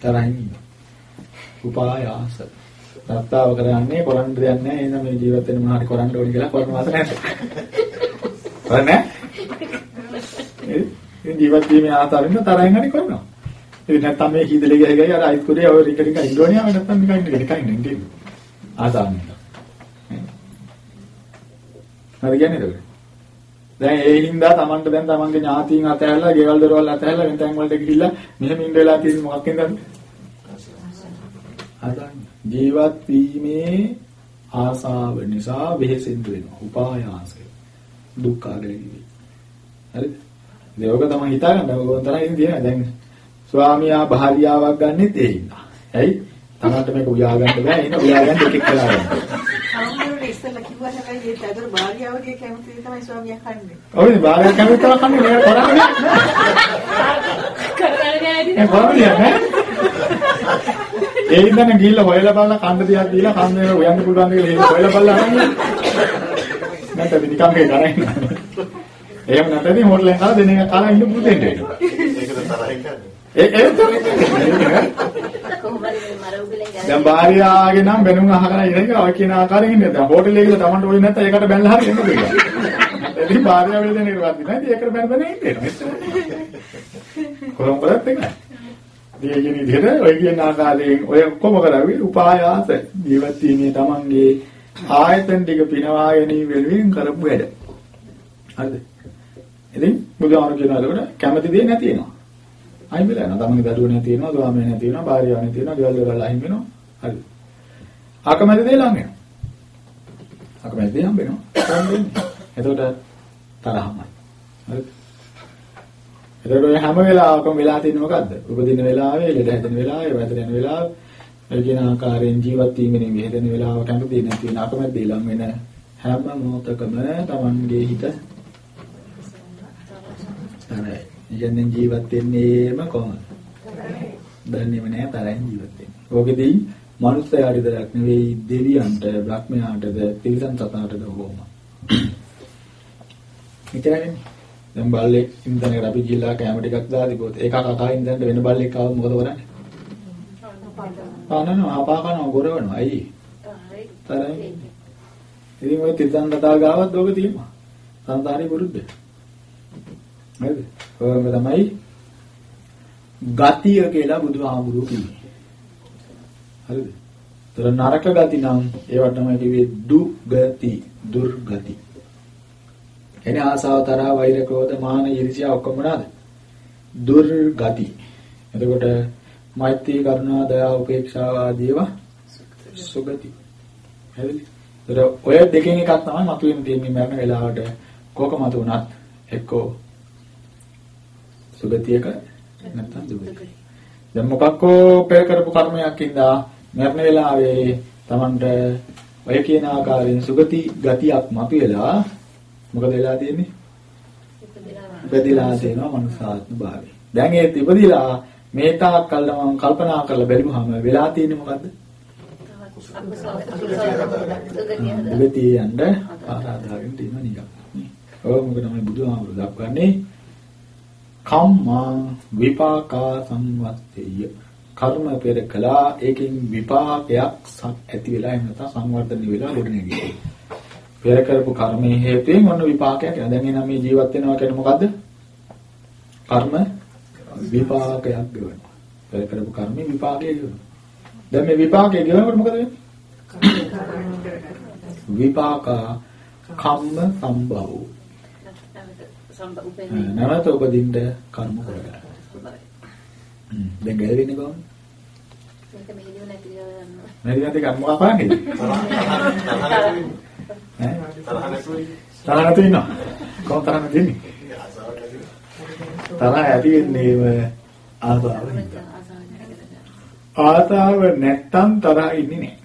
තරහින් ඉන්නවා. උපායාස. රත්තාව කරන්නේ කරන්න දෙයක් නැහැ. එහෙනම් මේ ජීවිත වෙන මොනවා හරි කරන්න ඕනි කියලා කරන මාස නැහැ. කරන්නේ? ඒ ජීවත් වීමේ ආතාවෙන්න තරහින් හරි කරනවා. ඉතින් නැත්තම් මේ හීදලේ ගහයි ගහයි අර අයිස් කුරේ ඔය රික රික ඉන්ඩෝනියාව නැත්තම් නිකන් ඉන්න නිකන් ඉන්න ඉන්නේ. ආසාවෙන්. හරි කියන්නේ ඒක. දැන් ඒ හින්දා Tamanට දැන් Tamanගේ ඥාතීන් අතහැරලා, ගෙවල් දොරවල් අතහැරලා වෙන තැන් වලට ගිහිල්ලා මෙහෙම ඉන්න වෙලා තියෙන්නේ මොකක් හින්දාද? අදන් ජීවත් වීමේ ආසාව නිසා වෙහෙසෙන්න වෙනවා. උපායාසය. දුක්ඛ ආගලෙන්නේ. හරිද? ඒක තමයි හිතාගන්න ඕන තරම් ඉතින් තියෙනවා. දැන් ස්වාමියා භාර්යාවක් ගන්නෙත් ඒ හින්දා. ඇයි? තමන්ට මේක උයා ගන්න බෑ. එහෙනම් උයා ගන්න එකෙක් කළා ගන්න. ඉස්සෙල්ලා කිව්වා හැබැයි ඒත් අදර භාර්යාවගේ කැමති තමයි ස්වාමියා කන්නේ. ඔය භාර්යාව කැමති තමයි කන්නේ නේද කරන්නේ. කරගෙන ඒ භාර්යාව නෑ. ඒ ඉඳන් ගිහිල්ලා හොයලා බලලා කන්න තියක් දීලා කන්නේ උයන්න පුළුවන් කියලා එහෙම හොයලා බලලා අරන්. නැත්නම් නිකම් මේ කරන්නේ. එහෙම නැත්නම් හොටලෙන් කාලා දෙන එක කාලා ඉන්න පුතෙන්ට එනවා. ඒකද තරහින් ගන්න. ඒ ඒ තමයි. කොහොමද මේ මර උගලෙන් දැන් භාර්යාවගේ නම් බැනුම් අහගෙන ඉන්නේ ඔය කියන ආකාරයෙන් ඉන්නේ. දැන් හෝටල් එකේ තමන්ට ඔය නැත්නම් ඒකට බැලලා හරි එන්න පුළුවන්. ඉතින් භාර්යාව වේදෙන එක වත් නෑ. ඉතින් ඒකට බැන බැන ඉන්නේ. කොහොමද ඒකයි. මේ කියන විදිහට ඔය කියන ආකාරයෙන් ඔය ඔක්කොම කරાવી උපායාස ජීවත් වීමේ තමන්ගේ ආයතන ටික පිනවා ගැනීම වෙනුවෙන් කරපු වැඩ. හරිද? ඉතින් බුදුහාමුදුරු කියනවා එතකොට කැමති දේ නැති වෙනවා. අයින් වෙලා යනවා. තමන්ගේ දරුවෝ නැති වෙනවා, ස්වාමියා නැති වෙනවා, භාර්යාව නැති වෙනවා, ගෙවල් දොරවල් අයින් වෙනවා. හරිද? අකමැති දේ ලඟ වෙනවා. අකමැති දේ හම්බ වෙනවා. හම්බෙන්නේ. එතකොට තරහමයි. හරිද? එතකොට ඔය හැම වෙලාවකම වෙලා තියෙන්නේ මොකද්ද? උපදින වෙලාවේ, ලෙඩ හැදෙන වෙලාවේ, වැදෙන යන වෙලාවේ, ඒ කියන ආකාරයෙන් ජීවත් වීමෙන් මෙහෙදෙන වෙලාව කැමති නැති වෙන අකමැති දේ ලඟ වෙන හැම මොහොතකම Tamanගේ හිත තරයි. ඉතින් ජීවත් වෙන්නේම කොහොමද? දන්නේම නැහැ තරෙන් ජීවත් වෙන්නේ. ඕකෙදී මනුස්සයාට විතරක් නෙවෙයි දෙවියන්ට, බ්‍රහ්මයාටද, තිරිසන් සතාටද ඕම. ඉතින් දැන් බල්ලෙක් ඉන්දනකට අපි ගිහලා කැම ටිකක් දාලා තිබුණොත් ඒක කකා ඉන්දනට වෙන බල්ලෙක් ආවොත් මොකද කරන්නේ? පානනවා, අපා කරනවා, ගොරවනවා. අයියේ. තරයි. ඉතින් ඔය තිරිසන් සතා ගාවත් ඕක තියෙනවා. සංසාරේ විරුද්ධ. හරිද? ඔයම තමයි ගතිය කියලා බුදුහාමුදුරුවෝ කිව්වේ. හරිද? ତර නරක ගති නම් ඒවට තමයි කිව්වේ දුගති, දුර්ගති. එනේ ආසාව තරහ වෛර ක්‍රෝධ මාන ඊර්ෂ්‍යා ඔක්කොම මොනවාද? දුර්ගති. එතකොට මෛත්‍රී කරුණා දයාව උපේක්ෂාව ආදී ඒවා සුගති. හරිද? ඒතර ඔය දෙකෙන් එකක් තමයි මතුවෙන තියෙන්නේ මරණ වෙලාවට කෝක මතුණත් එක්කෝ සුගතියක නැත්තම් දුගතිය. දැන් මොකක්කෝ පෙර කරපු කර්මයක් ඉඳලා මරණ වෙලාවේ Tamanට ඔය කියන ආකාරයෙන් සුගති ගතියක් මතුවලා මොකද වෙලා තියෙන්නේ? ඉපදිලා තියෙනවා මනුසාත්ම භාවය. දැන් ඒ ඉපදිලා මේ තාක් කල් මම කල්පනා කරලා බැලුවහම වෙලා තියෙන්නේ මොකද්ද? දුගතිය යන්න ආරාධාවෙන් තියෙන නිකන්. ඔය මොකද තමයි බුදුහාමුදුරු දක්වන්නේ කම්මා විපාකා සංවත්තේය කර්ම පෙර කළා. ඒකෙන් විපාකයක් ඇති වෙලා එහෙම නැත්නම් සංවර්ධනය වෙලා ගොඩ නැගෙන්නේ පෙර කරපු කර්මයේ හේතුවෙන් ඔන්න විපාකයක් එනවා. දැන් එනම් මේ ජීවත් වෙනවා කියන්නේ මොකද්ද? කර්ම විපාකයක් ගෙවනවා. පෙර කරපු කර්මේ විපාකය ගෙවනවා. දැන් මේ විපාකය ගෙවනකොට මොකද වෙන්නේ? විපාකා කම්ම සම්භව නැවත උපදින්න කර්ම කරගන්න. දැන් ගැලවෙන්නේ කොහොමද? මේක මෙහෙම නැති කරනවා නැති නැති කර්ම කරන්නේ. ඈ තරහ නැතුව තරහ නැති ඉන්නවා. කොහොම තරහ නැති ඉන්නේ? තරහ ඇති වෙන්නේම ආසාව හින්දා. ආසාව නැත්තම් තරහ ඉන්නේ නැහැ.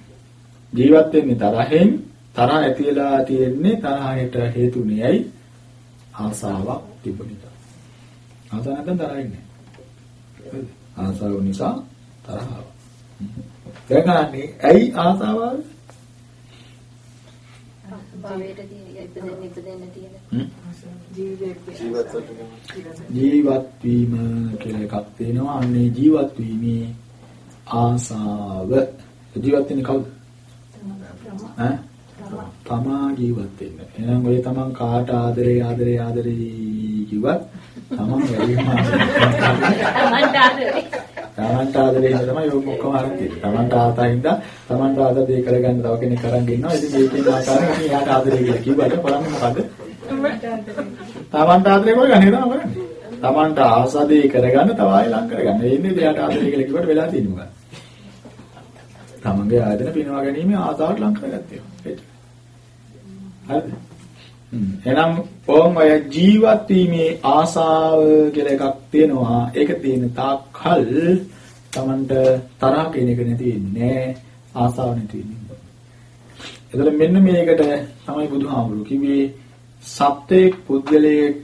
ජීවත් වෙන්නේ තරහෙන් තරහ ඇති වෙලා තියෙන්නේ තරහට හේතුුනේයි ආසාවක් තිබුණා. ආසාව නැත්නම් තරහ ඉන්නේ. හරිද? ආසාව නිසා තරහ දැනගන්නේ ඇයි ආසාව? ජීවිතේ ජීවත් වෙන්න. ජීවත් වීම කියලා එකක් තියෙනවා. අන්නේ ජීවත් වීමේ ආසාව ජීවත් වෙන්නේ කවුද? ඈ? තමා ජීවත් වෙන්න. එහෙනම් ඔය තමන් කාට ආදරේ ආදරේ ආදරේ කිව්වත් තමන් වැඩිම තමන්ට ආදරේ තමන්ට ආදරේ තමයි ඔය ඔක්කොම අරන් තියෙන්නේ. තමන්ට ආතයින්ද තමන්ට ආදර දෙය කරගන්න තව කෙනෙක් අරන් ඉන්නවා. ඉතින් මේකේ ආකාරයෙන් ඉතින් යාට ආදරේ කියලා කිව්වට කරන්නේ මොකද? තමන්ට ආදරේ කරගන්න නේද කරන්නේ. තමන්ට ආසදේ කරගන්න තව ආයෙ ලං කරගන්න. ඒ ඉන්නේ එයාට ආදරේ කියලා කිව්වට වෙලා තියෙන්නේ මොකද? තමන්ගේ ආයතන පිනවා ගැනීම ආසාවට ලං කරගත්තේ. හරිද? එහෙනම් ඕම් අය ජීවත් වීමේ ආසාව කියලා එකක් තියෙනවා. ඒක තියෙන තාක්කල් Tamanට තරහ කියන එක නැති වෙන්නේ ආසාව නැති වෙන්නේ. එතකොට මෙන්න මේකට තමයි බුදුහාමුදුරු කිව්වේ සත්‍යයේ පුද්ගලයෙක්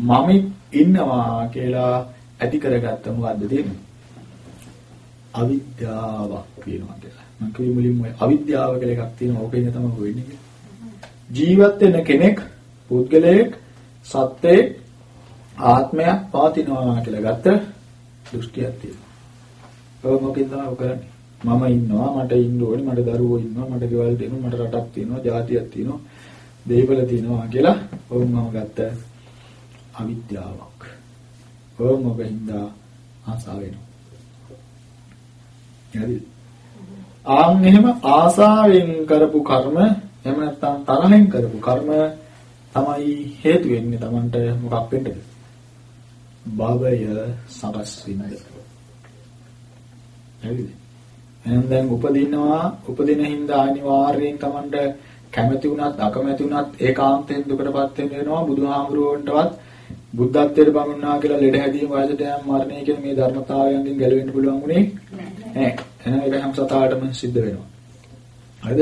මම ඉන්නවා කියලා ඇති කරගත්ත මොකද්ද තියෙන්නේ? අවිද්‍යාවක් වෙනවා කියලා. මම කිව්වේ මුලින්ම අවිද්‍යාව කියලා එකක් තියෙනවා. ඕකෙන් තමයි වෙන්නේ. ජීවත් වෙන කෙනෙක් පුද්ගලයෙක් සත්‍යයේ ආත්මයක් පවතිනවා කියලා ගත්ත දෘෂ්ටියක් තියෙනවා. ඔය මොකෙන්ද තමයි කරන්නේ? මම ඉන්නවා මට ඉන්න ඕනේ මට දරුවෝ ඉන්නවා මට ගෙවල් තියෙනවා මට රටක් තියෙනවා ජාතියක් තියෙනවා දේවල තියෙනවා කියලා ඔවුන් මම ගත්ත අවිද්‍යාවක්. ඔව් මොකෙන්ද ආසාව වෙනවා. හරි. ආන් එහෙම ආසාවෙන් කරපු කර්ම එහෙම නැත්නම් තරහෙන් කරපු කර්ම තමයි හේතු වෙන්නේ Tamanට මොකක් වෙන්නද? භවය සකස් වෙන්න. හරිද? එහෙනම් දැන් උපදිනවා උපදින හින්දා අනිවාර්යයෙන් Tamanට කැමැති වුණත් අකමැති වුණත් ඒකාන්තයෙන් දුකටපත් වෙනවා බුදුහාමුදුරුවන්ටවත් බුද්ධත්වයට බමුණා කියලා ලෙඩ හැදීම වයසට යෑම මරණය කියන මේ ධර්මතාවයන්ගෙන් ගැලවෙන්න පුළුවන් උනේ නැහැ. එහෙනම් ඒක හැම සතාටම සිද්ධ වෙනවා. හරිද?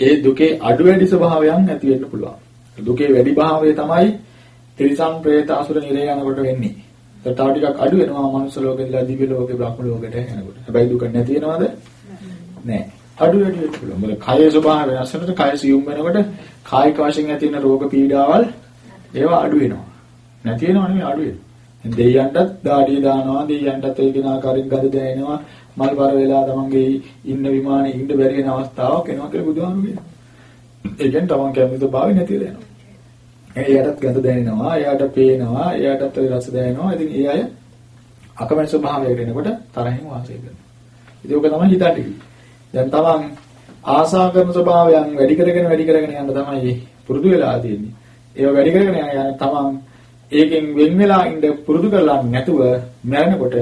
ඒ දුකේ අඩු වැඩි ස්වභාවයන් ඇති වෙන්න පුළුවන්. දුකේ වැඩි භාවය තමයි තිරිසන් പ്രേත අසුර නිරය යනකොට වෙන්නේ. ඒක තව ටිකක් අඩු වෙනවා මනුස්ස ලෝකෙදලා දිව්‍ය ලෝකේ බ්‍රහ්ම ලෝකෙට යනකොට. හැබැයි දුක නැති වෙනවද? නැහැ. අඩු වැඩි වෙන්න පුළුවන්. මොකද කය ස්වභාවය වෙනස් වෙනකොට කය සියුම් වෙනකොට කායික වශයෙන් ඇති වෙන රෝග පීඩාවල් ඒවා අඩු වෙනවා. නැති වෙනව නෙවෙයි අඩු වෙනවා. දෙයයන්ටත් දාඩිය දානවා දෙයයන්ටත් ඒ කෙන ආකාරයෙන් ගඳ දැනෙනවා මල් බර වෙලා තමන්ගේ ඉන්න විමානේ ඉන්න බැරි වෙන අවස්ථාවක් එනවා කියලා බුදුහාමුදුරු කියනවා. ඒ කියන්නේ තමන් කැමති භාවය නැති වෙලා යනවා. එයාටත් ගඳ දැනෙනවා, එයාට පේනවා, එයාටත් ඒ රස දැනෙනවා. ඉතින් ඒ අය අකමැති ස්වභාවයකට එනකොට තරහින් වාසය කරනවා. ඉතින් ඕක තමයි හිතන්නේ. දැන් තමන් ආසා කරන ස්වභාවයන් වැඩි කරගෙන වැඩි කරගෙන යන තමයි පුරුදු වෙලා තියෙන්නේ. ඒව වැඩි කරගෙන යන තමන් ඒකෙන් වෙන් වෙලා ඉඳ පුරුදු කරලා නැතුව මැරෙනකොට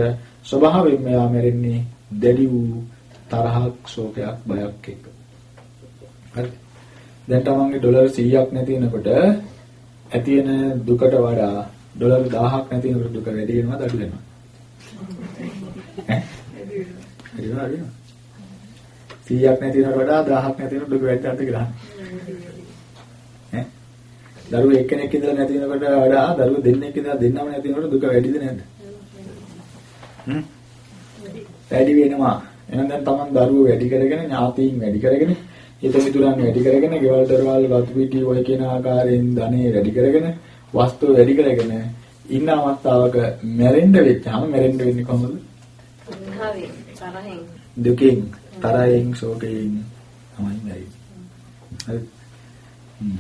ස්වභාවයෙන්ම යා මැරෙන්නේ දැඩි වූ තරහක් ශෝකයක් බයක් එක්ක. හරි. දැන් තමන්ගේ ඩොලර් 100ක් නැති වෙනකොට ඇති වෙන දුකට වඩා ඩොලර් 1000ක් නැති වෙනකොට දුක වැඩි වෙනවද අඩු වෙනවද? ඈ? වැඩි වෙනවද අඩු වෙනවද? 100ක් නැති වෙනවට වඩා 1000ක් නැති වෙනකොට දුක වැඩි නැද්ද කියලා. ඈ? දරුවෝ එක්කෙනෙක් ඉඳලා නැති වෙනකොට වඩා දරුවෝ දෙන්නෙක් ඉඳලා දෙන්නම නැති වෙනකොට දුක වැඩිද නැද්ද? හ්ම්? වැඩි වෙනවා. එහෙනම් දැන් Taman දරුවෝ වැඩි කරගෙන ඥාතීන් වැඩි කරගෙන හිත මිතුරන් වැඩි කරගෙන ගෙවල් දරවල් වතු පිටි ඔය කියන ආකාරයෙන් ධනෙ වැඩි කරගෙන වස්තු වැඩි කරගෙන ඉන්න අවස්ථාවක මැරෙන්න වෙච්චාම මැරෙන්න වෙන්නේ කොහොමද? දුකෙන් තරහෙන් ශෝකයෙන් තමයි මැරෙන්නේ. හරි.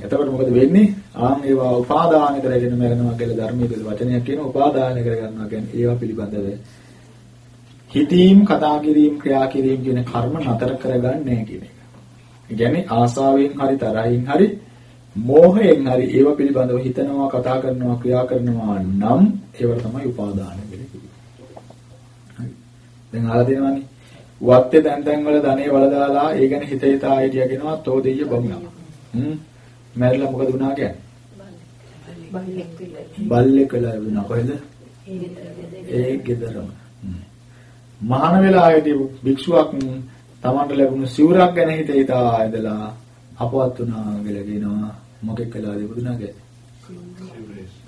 එතකොට මොකද වෙන්නේ? ආන් ඒවා උපාදාන කරගෙන මැරෙනවා කියලා ධර්මයේ වචනයක් කියන උපාදාන කරගන්නවා කියන්නේ ඒවා පිළිබඳව හිතීම් කතා කිරීම ක්‍රියා කිරීම කියන කර්ම නතර කරගන්නේ කියන එක. ඒ කියන්නේ ආසාවෙන් හරි තරහින් හරි මෝහයෙන් හරි ඒව පිළිබඳව හිතනවා කතා කරනවා ක්‍රියා කරනවා නම් ඒවට තමයි උපාදාන කියලා කියන්නේ. හරි. දැන් අහලා දෙනවනේ. වත්තේ දැන් දැන් වල ධනේ වල දාලා ඒ ගැන හිත හිතා හිටියා කියනවා තෝ දෙය බමුණා. හ්ම්. මැරිලා මොකද වුණා කියන්නේ? බල්ලෙක් වෙලා වුණා කොහෙද? ඒ ගෙදරම. මහාන වෙලාවේදී භික්ෂුවක් තමන්ට ලැබුණු සිවුරක් ගැන හිත හිතා ඉඳලා අපවත් වුණා කියලා කියනවා මොකෙක් වෙලාද ඉපදුනාද?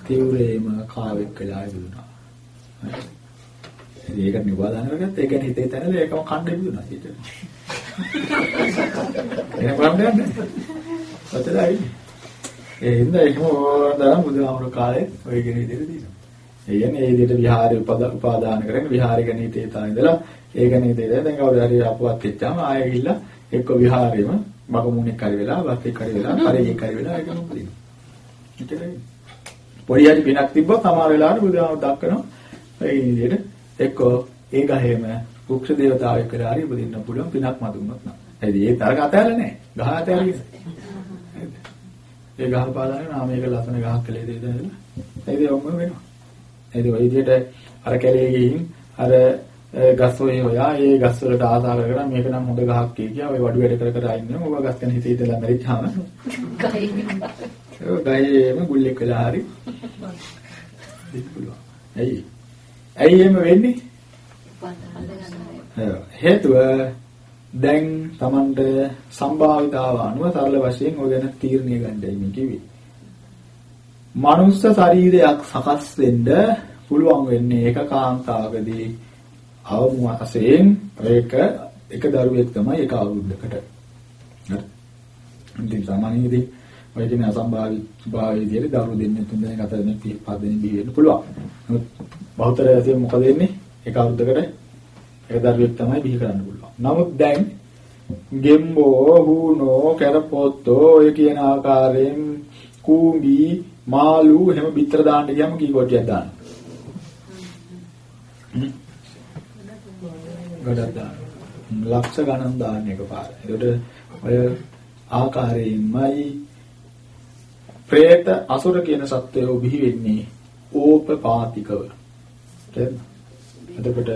සිවුරේම කාවෙක් වෙලා ඉපදුනා. ඒක නිවාදන කරගත්ත ඒ කියන්නේ හිතේ තැනල ඒකම කණ්ඩ ඉපදුනා හිත. එහෙම බලන්න ඔතනයි. ඒ හින්දා එහෙම ඕනතරම් බුදුහාමුදුරු කාලේ ඔය කියන විදිහට තියෙනවා. ඒ කියන්නේ ඒ විදිහට විහාරය උපාදාන කරගෙන විහාරය ගැන හිතේ තා ඉඳලා ඒ ගැන හිතේ දැන් කවුරු හරි අපවත් වෙච්චාම ආයෙ ගිහිල්ලා එක්ක විහාරෙම මගමුණෙක් හරි වෙලා වත් එක්ක හරි වෙලා කරේක් හරි වෙලා ඒක මොකදින. එතනයි. පොඩි හරි පිනක් තිබ්බොත් සමහර වෙලාවට බුදුහාමුදුරු දක්කනවා ඒ විදිහට එක්ක ඒ ගහේම රුක්ෂ දේවතාවෙක් කියලා හරි උපදින්න පුළුවන් පිනක් මතුනොත් නම්. එයි ඒ තරක අතහැරලා නැහැ. ගහ අතහැරගෙන. ඒ ගහ පාදාගෙන නාමයක ලස්සන ගහක් කලේ දෙද නේද? ඒකේ ඔක්කොම වෙනවා. ඒක ඔය විදිහට අර කැලේ ගිහින් අර ගස් ඔය හොයා ඒ ගස් වලට ආසා කරගෙන මේක නම් හොඳ ගහක් කිය කියා ඔය වඩු වැඩ කර කර ඉන්නේ මොකක් ගස් ගැන හිතේ ඉඳලා මැරිච්චාම ගහේම ගුල්ලෙක් වෙලා හරි. ඇයි? ඇයි එහෙම වෙන්නේ? හේතුව දැන් Tamanට සම්භාවිතාව අනුව සරල වශයෙන් ඔය ගැන තීරණය ගන්නයි මේ කිව්වේ. මනුස්ස ශරීරයක් සකස් වෙන්න පුළුවන් වෙන්නේ ඒකකාන්තාවකදී අවම වශයෙන් ඒක එක දරුවෙක් තමයි එක අවුරුද්දකට. හරි. ඉතින් සාමාන්‍යයෙන් ඔය කියන අසම්භාවි ස්වභාවය විදිහට දරුවෝ දෙන්නේ තුන් දෙනෙක් හතර දෙනෙක් පහ දෙනෙක් බිහි වෙන්න පුළුවන්. නමුත් බහුතරය ඇසිය මොකද වෙන්නේ? එක අවුරුද්දකට එක දරුවෙක් තමයි බිහි කරන්න පුළුවන්. නමුත් දැන් ගෙම්බෝ, හූනෝ, කැරපොත්තෝ ඔය කියන ආකාරයෙන් කූඹි, මාළු එහෙම බිත්තර දාන්න ගියම කී කොටියක් දාන්න? ගොඩක් දාන්න. ලක්ෂ ගණන් දාන්න එකපාර. ඒකට ඔය ආකාරයෙන්මයි പ്രേත අසුර කියන සත්වයෝ බිහි වෙන්නේ ඕපපාතිකව. තේරෙනවද? එතකොට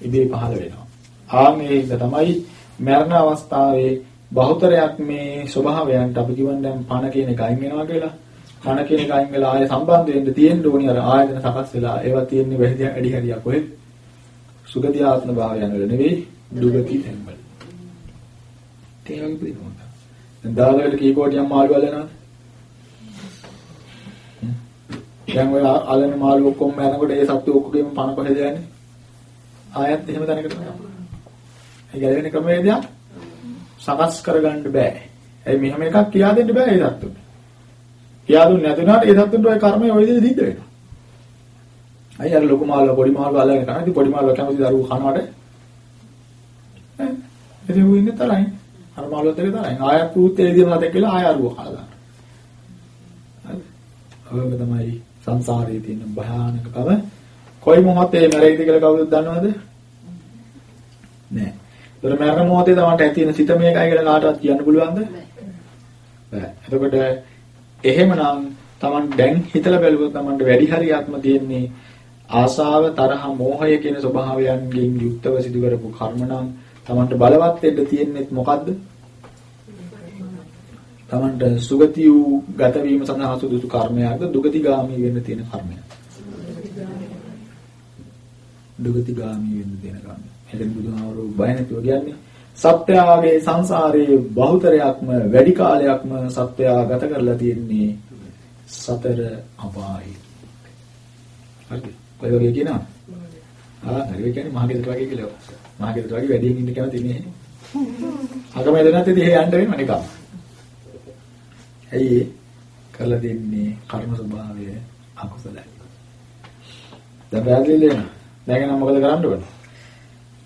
ඉබේ පහළ වෙනවා. ආන්නේ ඉඳ තමයි මරණ අවස්ථාවේ බහුතරයක් මේ ස්වභාවයන්ට අපි කියවන දැන් පණ කියන එක අයින් වෙනවා කියලා. පණ කියන එක අයින් වෙලා ආය සම්බන්ධ වෙන්න තියෙන්න ඕනි අර ආයතන සකස් වෙලා ඒවා තියෙන්නේ වැඩි වැඩි හරියක් කොහෙද? සුගති ආත්ම භාවයන් වල නෙවෙයි දුගති තැන්වල. තේරුම් ගන්න ඕන. දැන් දාගලට කී කෝටියක් මාළු වලනවද? දැන් ඔය අලන මාළු ඔක්කොම යනකොට ඒ සත්තු ඔක්කොගේම පණ කොහෙද යන්නේ? ආයත් එහෙම තැනකට තමයි. ඒ ගැලවෙන ක්‍රමවේදයක් සකස් කරගන්න බෑ. ඒ මෙහෙම එකක් කියා දෙන්න බෑ ඒ සත්තුන්ට. කියා දුන්නේ නැතුණාට ඒ සත්තුන්ට ওই කර්මය ওই විදිහට සිද්ධ වෙනවා. අයි අර ලොකු මාළු පොඩි මාළු අල්ලගෙන කනදී පොඩි මාළු කැමති දරුවෝ කනවට ඈ ඉතින් ඌ ඉන්නේ තරයි. අර මාළුවත් එක තරයි. ඌත් ඒ විදිහම නැතේ කියලා ආය අරුව කනවා. හරි. ඔය තමයි සංසාරයේ තියෙන භයානකකම කොයි මොහොතේ මැරෙයිද කියලා කවුරුද දන්නවද? නෑ. ඒතර මරණ මොහොතේ තමන්ට ඇති වෙන සිත මේකයි කියලා කාටවත් කියන්න පුළුවන්ද? බෑ. එතකොට එහෙමනම් තමන් දැන් හිතලා බැලුවොත් තමන්ට වැඩි හරියක්ම තියෙන්නේ ආසාව තරහ මෝහය කියන ස්වභාවයන්ගෙන් යුක්තව සිදු කරපු කර්ම නම් තමන්ට බලවත් වෙන්න තියෙන්නේ මොකද්ද? තමන්ට සුගති වූ ගත වීම සඳහා සුදුසු කර්මයක්ද දුගතිගාමී වෙන්න තියෙන කර්මයක්. දුගතිගාමී වෙන්න තියෙන කර්මයක්. එතෙන් බුදුහාමුදුරුවෝ බය නැතුව කියන්නේ සත්‍යාගේ සංසාරයේ බහුතරයක්ම වැඩි කාලයක්ම සත්‍යා ගත කරලා තියෙන්නේ සතර අපායි. හරිද? ඔය වගේ කියනවා. ආ හරි කියන්නේ මහගෙදර වගේ කියලා. මහගෙදර වගේ වැඩියෙන් ඉන්න කැමති නේ. අකමැද නැත්නම් ඉතින් එහෙ යන්න වෙනවා නිකන්. ඇයි කරලා දෙන්නේ කර්ම ස්වභාවය අකුසලයි. දැන් පැහැදිලි වෙනවා. දැන් නම් මොකද කරන්න ඕනේ?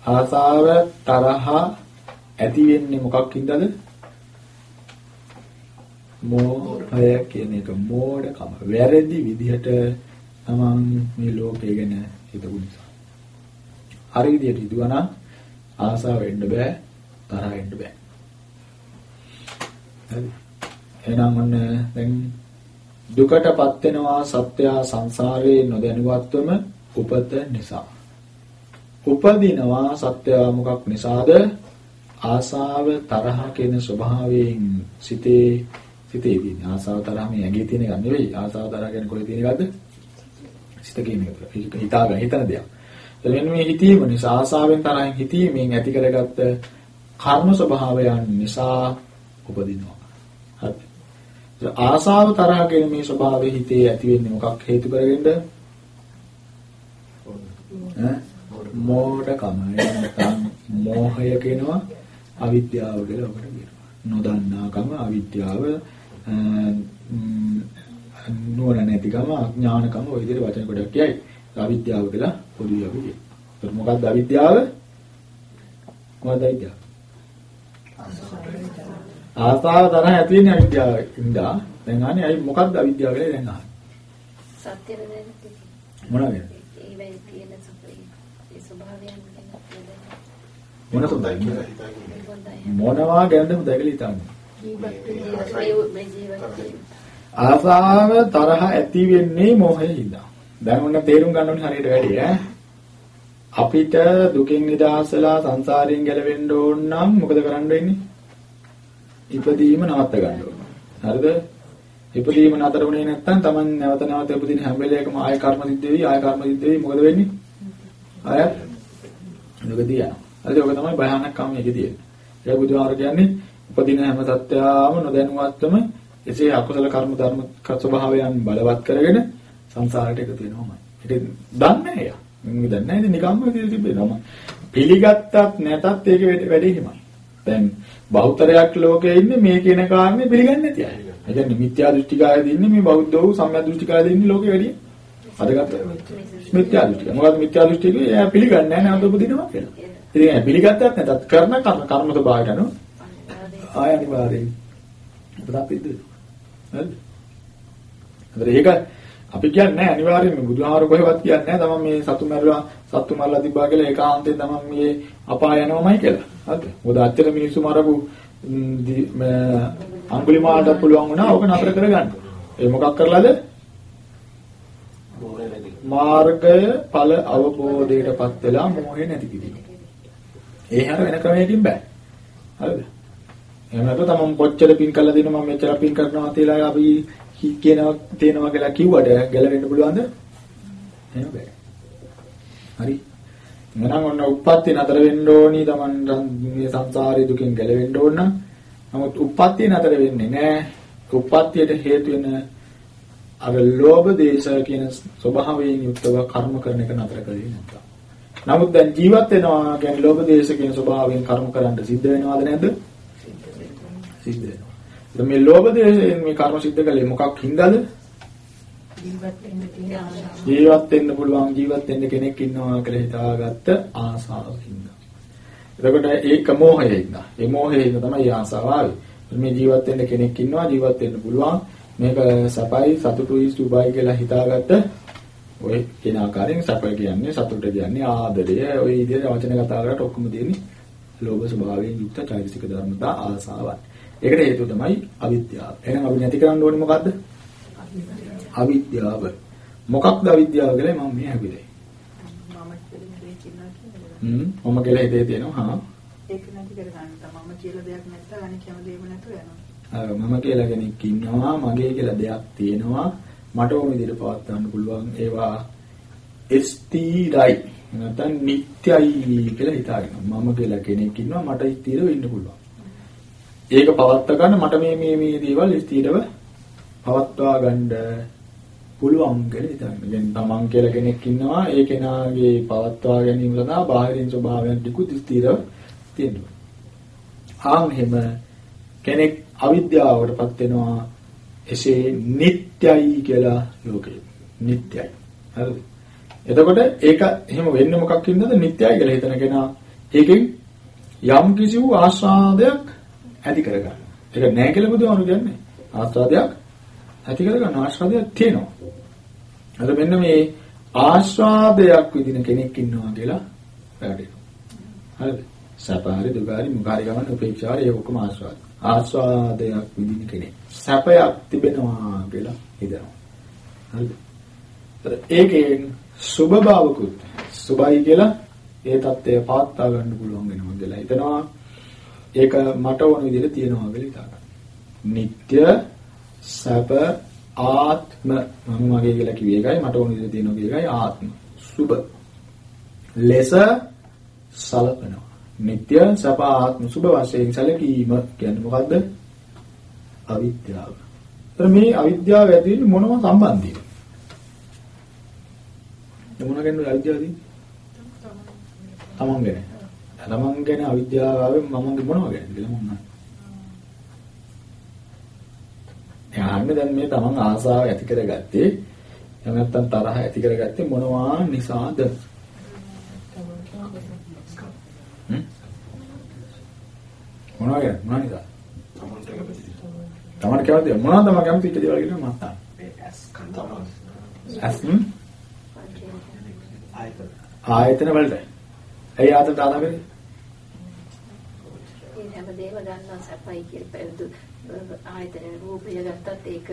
ආසාව තරහ ඇති වෙන්නේ මොකක් හින්දාද? මෝහය කියන එක මෝඩකම. වැරදි විදිහට තමන් මේ ලෝකය ගැන හිතපු නිසා. හරි විදිහට හිතුවා නම් ආසාව වෙන්න බෑ, තරහ වෙන්න බෑ. හරි. එහෙනම් ඔන්න දැන් දුකටපත් වෙනවා සත්‍ය සංසාරේ නොදැනුවත්වම උපත නිසා. උපදිනවා සත්‍ය මොකක් නිසාද? ආසාව තරහ කියන ස්වභාවයෙන් සිතේ සිතේ තියෙන ආසාව තරහ මේ ඇඟේ තියෙන එක නෙවෙයි ආසාව තරහ කියන්නේ කොහේ තියෙන එකද? සිත කියන එක. ඒක හිතාගෙන හිතන දෙයක්. එතන මේ හිතීම නිසා ආසාවෙන් තරහෙන් හිතීමෙන් ඇති කරගත්ත කර්ම ස්වභාවයන් නිසා උපදිනවා. හරි. ආසාව තරහ කියන මේ ස්වභාවය හිතේ ඇති වෙන්නේ මොකක් හේතු කරගෙනද? මෝඩකම නැත්නම් මෝහය කියනවා අවිද්‍යාව කියලා ඔකට කියනවා. නොදන්නාකම අවිද්‍යාව නුවණ නැතිකම අඥානකම ඔය විදිහට වචන කොටක් කියයි. අවිද්‍යාව කියලා පොදුයි අපි කියනවා. ඒත් මොකක්ද අවිද්‍යාව? මොකක්ද අවිද්‍යාව? ආසාව තරහ ඇති වෙන්නේ අවිද්‍යාවෙන්ද? දැන් අහන්නේ අයි මොකක්ද අවිද්‍යාව කියලා දැන් අහන්නේ. සත්‍ය නේද? මොනවද? ඒ වෙයි තියෙන ස්වභාවයන් ගැන මොන සුන්දරයි කියලා. මොනවා ගැනද හොදයි කියලා හිතන්නේ. ආසාව තරහ ඇති වෙන්නේ මොහෙන්ද? දැන් ඔන්න තේරුම් ගන්න ඕනේ හරියට වැඩි ඈ. අපිට දුකින් නිදහසලා සංසාරයෙන් ගැලවෙන්න ඕන නම් මොකද කරන්න වෙන්නේ? ඉපදීම නවත්ත ගන්න ඕන. හරිද? ඉපදීම නතර වුණේ නැත්නම් Taman නැවත නැවත ඉපදින හැම වෙලේකම ආය කර්ම සිද්ධ වෙයි ආය කර්ම සිද්ධ වෙයි මොකද වෙන්නේ? ආය දුකදී යනවා. හරි ඔක තමයි භයානක කම එකදී. ඒක බුදුහාර කියන්නේ උපදින හැම සත්‍යාවම නොදැනුවත්වම එසේ අකුසල කර්ම ධර්ම ස්වභාවයන් බලවත් කරගෙන සංසාරයට එකතු වෙනවමයි. ඒක දන්නේ නැහැ යා. මම දන්නේ නැහැ නිකම්ම තිබෙනවා. පිළිගත්තත් නැතත් ඒක වැඩේ හිමයි. දැන් බහුතරයක් ලෝකයේ ඉන්නේ මේ කියන කාරණේ පිළිගන්නේ නැති අය. ඒ කියන්නේ මිත්‍යා දෘෂ්ටිකාය දින්නේ මේ බෞද්ධ වූ සම්‍යක් දෘෂ්ටිකාය දින්නේ ලෝකෙ වැඩි. අදගත්ත මිත්‍යා දෘෂ්ටික. මොකද මිත්‍යා දෘෂ්ටික එයා පිළිගන්නේ නැහැ නැවත උපදිනවා කියලා. ඉතින් එයා පිළිගත්තත් නැතත් කරන කර්ම කර්ම ස්වභාවයට අනුව ආය අනිවාර්යයෙන් අපිට අපිට හරිද? ඒක අපි කියන්නේ අනිවාර්යයෙන්ම බුදුහාර කොහෙවත් කියන්නේ නැහැ තමන් මේ සතු මරලා සතු මරලා තිබ්බා කියලා ඒකාන්තයෙන් තමන් මේ අපාය යනවමයි කියලා. හරිද? මොකද අච්චර මිනිස්සු මරපු අඟුලිමාලට පුළුවන් වුණා ඕක නතර කරගන්න. ඒ මොකක් කරලාද? මාර්ගය ඵල අවබෝධයටපත් වෙලා මොහේ නැති කිරීම. ඒ හැර වෙන ක්‍රමයකින් බෑ. හරිද? එහෙම නැත්නම් තමන් කොච්චර පින් කළා දින මම මෙච්චර පින් කරනවා කියලා අපි කියනවා තේනවා කියලා කිව්වට ගැලවෙන්න පුළුවන්ද? එහෙම බෑ. හරි. මනම් ඔන්න උප්පත්ති නතර වෙන්න ඕනි තමන් මේ සංසාරේ දුකෙන් ගැලවෙන්න ඕන නම් නමුත් උප්පත්ති නතර වෙන්නේ නැහැ. උප්පත්තියට හේතු වෙන අර ලෝභ දේශ කියන ස්වභාවයෙන් යුක්තව කර්ම කරන එක නතර කරේ නැත්නම්. නමුත් දැන් ජීවත් වෙනවා කියන්නේ ලෝභ දේශ කියන ස්වභාවයෙන් කර්ම කරන්න සිද්ධ වෙනවද නැද්ද? සිද්ධ වෙනවා. මේ ලෝභ දේශයෙන් මේ කර්ම සිද්ධ කළේ මොකක් හින්දාද? ජීවත් වෙන්න පුළුවන් ජීවත් වෙන්න කෙනෙක් ඉන්නවා කියලා හිතාගත්ත ආසාව හින්දා. එතකොට ඒක මෝහයෙන්ද. ඒ මෝහයෙන් තමයි ආසාව ආවේ. මේ ජීවත් වෙන්න කෙනෙක් ඉන්නවා ජීවත් වෙන්න පුළුවන් මේක සපයි සතුටුයි සුබයි කියලා හිතාගත්ත ඔය කියන ආකාරයෙන් සපය කියන්නේ සතුට කියන්නේ ආදරය ඔය විදිහට වචන කතා කරලා ඔක්කොම දෙන්නේ ලෝභ ස්වභාවයෙන් යුක්ත චෛතසික ධර්මතා ආසාවන්. ඒකට හේතුව තමයි අවිද්‍යාව. එහෙනම් අපි නැති කරන්න ඕනේ මොකද්ද? අවිද්‍යාව. මොකක්ද අවිද්‍යාව කියලා මම මේ හැබිලේ. මම කියලා දෙයක් කියනවා කියන්නේ. හ්ම් මම කියලා හිතේ තියෙනවා. හා. ඒක නැති කරගන්න තමයි මම කියලා දෙයක් නැත්නම් අනිත් හැම දෙයක්ම නැතුව යනවා. මම කියලා කෙනෙක් ඉන්නවා මගේ කියලා දෙයක් තියෙනවා මට ඕන විදිහට පවත් ගන්න පුළුවන් ඒවා ස්ථිරයි නැත්නම් නිට්ටයයි කියලා හිතාගෙන මම කියලා කෙනෙක් ඉන්නවා මට ස්ථිරව ඉන්න පුළුවන් ඒක පවත්වා ගන්න මට මේ මේ මේ දේවල් ස්ථිරව පවත්වා ගන්න පුළුවන් කියලා හිතන්න. දැන් තමන් කියලා කෙනෙක් ඉන්නවා ඒ කෙනාගේ පවත්වා ගැනීම සඳහා බාහිරින් ස්වභාවයන් ටිකුත් ස්ථිරව තියෙනවා. ආන් එහෙම කෙනෙක් අවිද්‍යාවටපත් වෙනවා එසේ නිට්ටයයි කියලා ලෝකේ. නිට්ටයයි. හරිද? එතකොට ඒක එහෙම වෙන්නේ මොකක්ද නේද? නිට්ටයයි කියලා හිතන කෙනා ඒකෙන් යම් කිසි වූ ආස්වාදයක් ඇති කරගන්න. ඒක නෑ කියලා බුදුහාමුදුරු කියන්නේ. ආස්වාදයක් ඇති කරගන්න ආස්වාදයක් තියෙනවා. අර මෙන්න මේ ආස්වාදයක් විදින කෙනෙක් ඉන්නවා කියලා පැහැදිලිව. හරිද? සැපහරි දුකාරි මුකාරි ගමන් උපේක්ෂාරි ඒ ඔක්කොම ආස්වාද. ආස්වාදයක් විදින කෙනෙක්. සැපයක් තිබෙනවා කියලා හිතනවා. හරිද? ඒකෙන් සුබ භාවකුත් සුබයි කියලා ඒ தත්ත්වය පාත්තා ගන්න පුළුවන් වෙනවා කියලා හිතනවා. ඒක මට ඕන විදිහට තියෙනවා කියලා හිතා ගන්න. නিত্য සැප ආත්ම මම වගේ කියලා කිව්වේ එකයි මට ඕන විදිහට තියෙනවා කියලා එකයි ආත්ම. සුබ ලෙස සලකනවා. නিত্য සැප ආත්ම සුබ වශයෙන් සැලකීම කියන්නේ මොකද්ද? අවිද්‍යාව. ඒතර මේ අවිද්‍යාව ඇති වෙන්නේ මොනව සම්බන්ධයෙන්? මොන ගැන අවිද්‍යාවද? තමන් ගැන. තමන් ගැන අවිද්‍යාව ආවේ මමගේ මොනවා ගැනද කියලා මම යාන්නේ දැන් මේ තමන් ආසාව ඇති කරගත්තේ එහෙම නැත්නම් තරහ ඇති කරගත්තේ මොනවා නිසාද? මොනවා ගැන මොනවා නිසා? තමන්ට කැමති මොනවද තමන් කැමති ඉච්ච දේවල් කියන මත්තා. ඇස් ආයතන වලට. ඇයි ආතට ආදා කරේ? හැමදේම ගන්නවා සැපයි කියලා පැවතු ආයතන රූපය ගත්තත් ඒක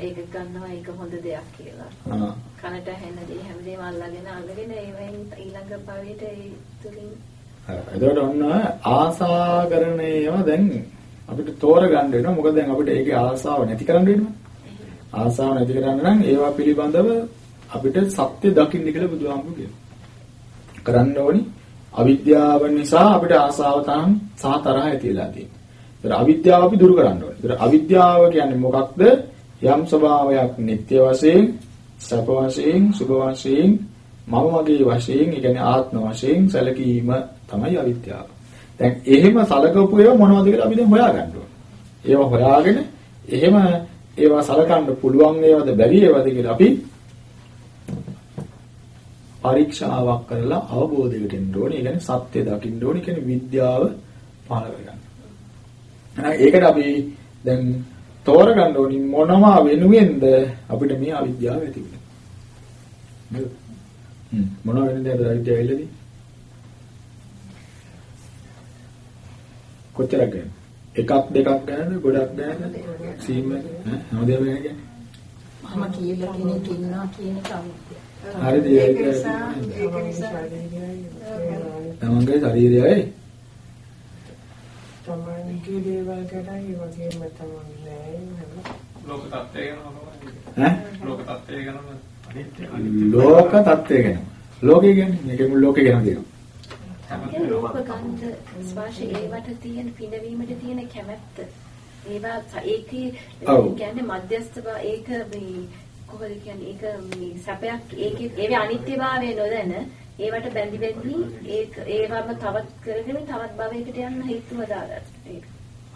ඒක ගන්නවා ඒක හොඳ දෙයක් කියලා. කනට ඇහෙන දේ හැමදේම අල්ලගෙන අල්ලගෙන ඒවෙන් ඊළඟ භවයට ඒ තුලින් එතකොට ඔන්න ආසා කරන ඒවා දැන් අපිට තෝරගන්න වෙනවා. මොකද දැන් අපිට ඒකේ ආසාව නැති කරන්න වෙනවා. ආසාව නැති කරන්න නම් ඒවා පිළිබඳව අපිට සත්‍ය දකින්න කියලා බුදුහාමුදුරු කියනවා. කරන්න ඕනි අවිද්‍යාව නිසා අපිට ආසාව තරම් සහ තරහ ඇතිලා තියෙනවා. ඒතර අවිද්‍යාව අපි දුරු කරන්න ඕනේ. ඒතර අවිද්‍යාව කියන්නේ මොකක්ද? යම් ස්වභාවයක් නිට්ටය වශයෙන්, සැප වශයෙන්, සුභ වශයෙන්, මම මගේ වශයෙන්, ඒ කියන්නේ ආත්ම වශයෙන් සැලකීම තමයි අවිද්‍යාව. දැන් එහෙම සලකපු ඒවා මොනවද කියලා අපි දැන් හොයාගන්න ඕනේ. ඒවා හොයාගෙන එහෙම ඒවා සලකන්න පුළුවන් ඒවාද බැරි ඒවාද කියලා අපි පරීක්ෂාවක් කරලා අවබෝධයකට එන්න ඕනේ. ඒ කියන්නේ සත්‍ය දකින්න ඕනේ. ඒ කියන්නේ විද්‍යාව පහළ කරගන්න. එහෙනම් ඒකට අපි දැන් තෝරගන්න ඕනි මොනවා වෙනුවෙන්ද අපිට මේ අවිද්‍යාව ඇති වෙන්නේ. නේද? හ්ම් මොනවා වෙනුවෙන්ද අපිට අවිද්‍යාව එල්ලදී? කොච්චරක් ගන්න? එකක් දෙකක් ගන්නද ගොඩක් ගන්නද? සීම ඈ හැමදේම ගන්නේ. මම කියලා කෙනෙක් ඉන්නවා කියන එක අවිද්‍යාව. හරිද ඒක නිසා ඒක නිසා. තමන්ගේ ශරීරයයි. තමන්ගේ දේවල් ගැනයි වගේම තමන්ගේ ලෝක තත්ත්වය ගැන ඈ? ලෝක තත්ත්වය ගැන ලෝක තත්ත්වය ගැන. ලෝකය කියන්නේ මේකේ මුල් ලෝකේ ගැන තියෙනවා. රූප ගන්ධ ස්පර්ශ ඒවට තියෙන පිනවීමට තියෙන කැමැත්ත. ඒවා ඒකේ කියන්නේ මධ්‍යස්ථ ඒක මේ කොහොමද කියන්නේ ඒක මේ සැපයක් ඒකේ ඒවේ අනිත්‍යභාවය නොදැන ඒවට බැඳි බැඳි ඒක ඒවම තවත් කරගෙන තවත් භවයකට යන්න හේතුව දාගන්න ඒක.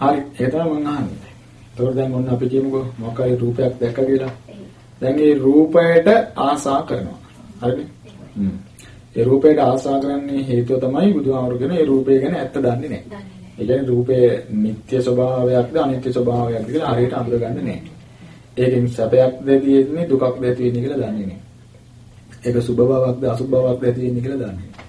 හරි ඒක තමයි මම අහන්නේ. ඒකෝර දැන් මොන අපි කියමුකෝ මොකයි රූපයක් දැක්ක කියලා. දැන් ඒ රූපයට ආසා කරනවා. හරිනේ? හ්ම්. ඒ රූපයට ආසා කරන්නේ හේතුව තමයි බුදුහාමුදුරගෙන ඒ රූපය ගැන ඇත්ත දන්නේ නැහැ. ඒ කියන්නේ රූපයේ නිට්ටය ස්වභාවයක්ද අනිත්‍ය ස්වභාවයක්ද කියලා හරියට අඳුරගන්නේ නැහැ. ඒකෙන් සැපයක්ද තියෙන්නේ දුකක්ද තියෙන්නේ කියලා දන්නේ නැහැ. ඒක සුභ බවක්ද අසුභ බවක්ද තියෙන්නේ කියලා දන්නේ නැහැ.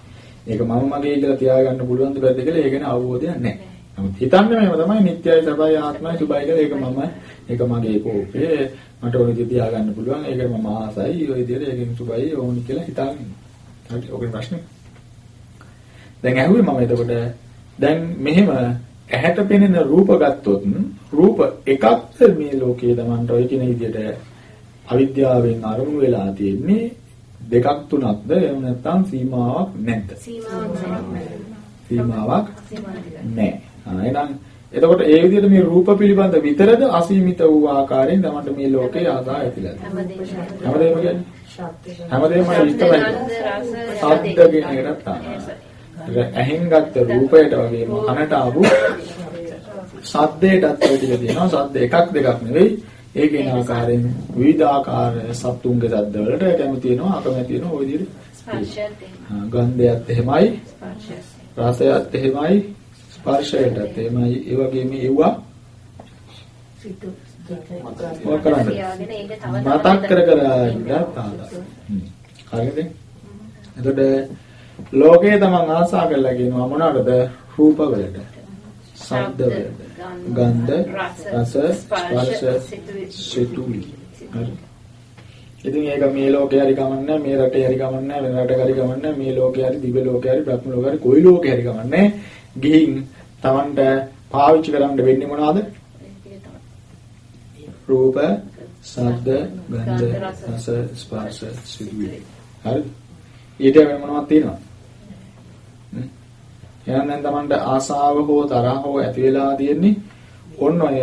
ඒක මම මගේ කියලා තියාගන්න පුළුවන්ද බැද්ද කියලා ඒ ගැන අවබෝධයක් නැහැ. නමුත් හිතන්නේ මේව තමයි නිට්ටයයි සබයි ආත්මයි සුභයි කියලා ඒක මම ඒක මගේ කෝපේ මට ඕන විදිහට තියාගන්න පුළුවන්. ඒක මම ආසයි ඔය විදිහට ඒකෙන් සුභයි ඕනි කියලා හිතාගෙන. හරි ඔකේ ප්‍රශ්නේ. දැන් ඇහුවේ මම එතකොට දැන් මෙහෙම ඇහැට පෙනෙන රූප ගත්තොත් රූප එකක්ද මේ ලෝකයේ Tamanට? ඔය කියන විදිහට අවිද්‍යාවෙන් අරමුණු වෙලා තියෙන්නේ දෙකක් තුනක්ද? එහෙම නැත්නම් සීමාවක් නැද්ද? සීමාවක් නැහැ. එහෙනම් එතකොට ඒ විදිහට මේ රූප පිළිබඳ විතරද අසීමිත වූ ආකාරයෙන් Tamanට මේ ලෝකේ ආසා ඇතිලා හැමදේම. කියන්නේ? හැමදේම ඉස්තරයි සද්ද කියන එකටත් තමයි ඇහෙන් ගත්ත රූපයට වගේම කනට ආපු සද්දයටත් ටික තියෙනවා සද්ද එකක් දෙකක් නෙවෙයි. ඒකේන ආකාරයෙන් විවිධාකාර සත්තුන්ගේ සද්ද වලට කැමති වෙනවා අකමැති වෙනවා ওই විදිහට. ගන්ධයත් එහෙමයි. රසයත් එහෙමයි. ස්පර්ශයටත් එහෙමයි. ඒ වගේම ඒවා මතක් කර කර ඉඳලා තාලා හරිද එතකොට ලෝකේ තමන් ආසා කරලා කියනවා මොනවටද රූප වලට ශබ්ද වලට ගන්ධ රස ස්පර්ශ සිතුවිලි. හරි. ඉතින් ඒක මේ ලෝකේ හරි ගමන්නේ මේ රටේ හරි ගමන්නේ වෙන රටක හරි ගමන්නේ මේ ලෝකේ හරි දිව්‍ය ලෝකේ හරි බ්‍රහ්ම ලෝකේ හරි කොයි ලෝකේ හරි ගමන්නේ ගිහින් Tamanට පාවිච්චි කරන්න වෙන්නේ මොනවද? රූප ශබ්ද ගන්ධ රස ස්පර්ශ සිතුවිලි. හරි. ඊට වෙන මොනවද තියෙනවද? එහෙනම් දැන් Tamanට ආසාව හෝ තරහ හෝ ඇති වෙලා තියෙන්නේ ඔන්න ඔය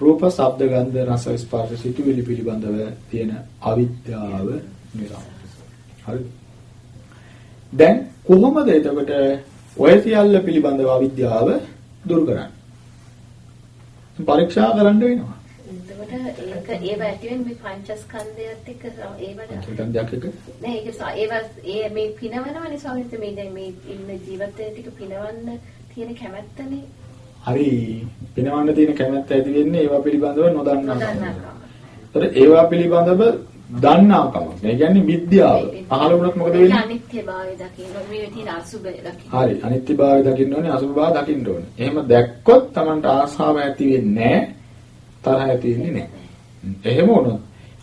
රූප, ශබ්ද, ගන්ධ, රස, ස්පර්ශ, සිතුවිලි පිළිබඳව තියෙන අවිද්‍යාව නිසා. හරි. දැන් කොහොමද එතකොට ඔය සියල්ල පිළිබඳව අවිද්‍යාව දුරු කරන්නේ? පරීක්ෂා කරන්න වෙනවා. එතකොට ඒක ඒව ඇති වෙන්නේ මේ පංචස්කන්ධයත් එක්ක ඒවට පංචස්කන්ධයක් එක්ක නෑ ඒක ඒව ඒ මේ පිනවනවනේ ස්වාමීන් මේ දැන් මේ ඉන්න ජීවිතේ ටික පිනවන්න තියෙන කැමැත්තනේ හරි පිනවන්න තියෙන කැමැත්ත ඇති වෙන්නේ ඒවා පිළිබඳව නොදන්නාකම. ඒතර ඒවා පිළිබඳව දන්නාකම. ඒ කියන්නේ විද්‍යාව. පහළ වුණොත් මොකද වෙන්නේ? අනිත්‍යභාවය දකින්න මේ තියෙන අසුබය දකින්න. හරි අනිත්‍යභාවය දකින්න ඕනේ අසුභභාවය දකින්න ඕනේ. එහෙම දැක්කොත් Tamanට ආසාව ඇති වෙන්නේ නැහැ. තරහ ඇති වෙන්නේ නැහැ. එහෙම වුණොත්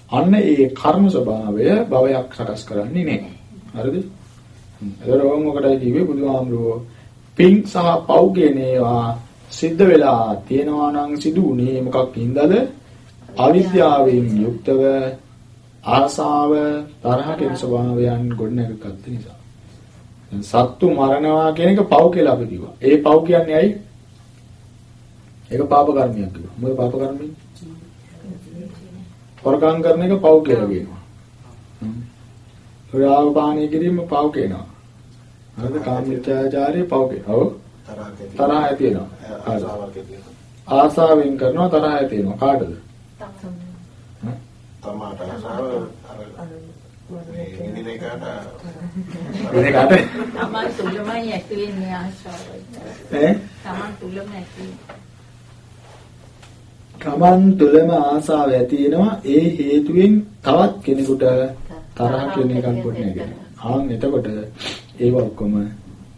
අන්න ඒ කර්ම ස්වභාවය භවයක් සකස් කරන්නේ නැහැ. හරිද? ඒතර ඕම් ඔකටයි කිව්වේ බුදුහාමුදුරුවෝ පිං සහ පව් කියන ඒවා සිද්ධ වෙලා තියෙනවා නම් සිදු උනේ මොකක් හින්දාද? අවිද්‍යාවෙන් යුක්තව ආසාව තරහ කියන ස්වභාවයන් ගොඩනැගගත්ත නිසා. දැන් සත්තු මරනවා කියන එක පව් කියලා අපි කිව්වා. ඒ පව් කියන්නේ ඇයි? ඒක පාප කර්මයක් කිව්වා. මොකද පාප කර්මය? හොරකම් කරන එක පව් කියලා කියනවා. හොරාව පානය කිරීම පව් කියනවා. හරිද? කාමීත්‍යාචාරය පව් කියනවා. ඔව්. තරහ ඇති වෙනවා. ආසාවෙන් කරනවා තරහ ඇති වෙනවා. කාටද? තමාට ආසාව අර වෙනකට තමන් තුලමයි ඇති වෙන්නේ ආශාව. ඈ තමන් තුලම ඇති තමන් තුළම ආසාව ඇති වෙනවා ඒ හේතුවෙන් තවත් කෙනෙකුට තරහ කියන එකක් කොට නැගෙනවා. ආන් එතකොට ඒව ඔක්කොම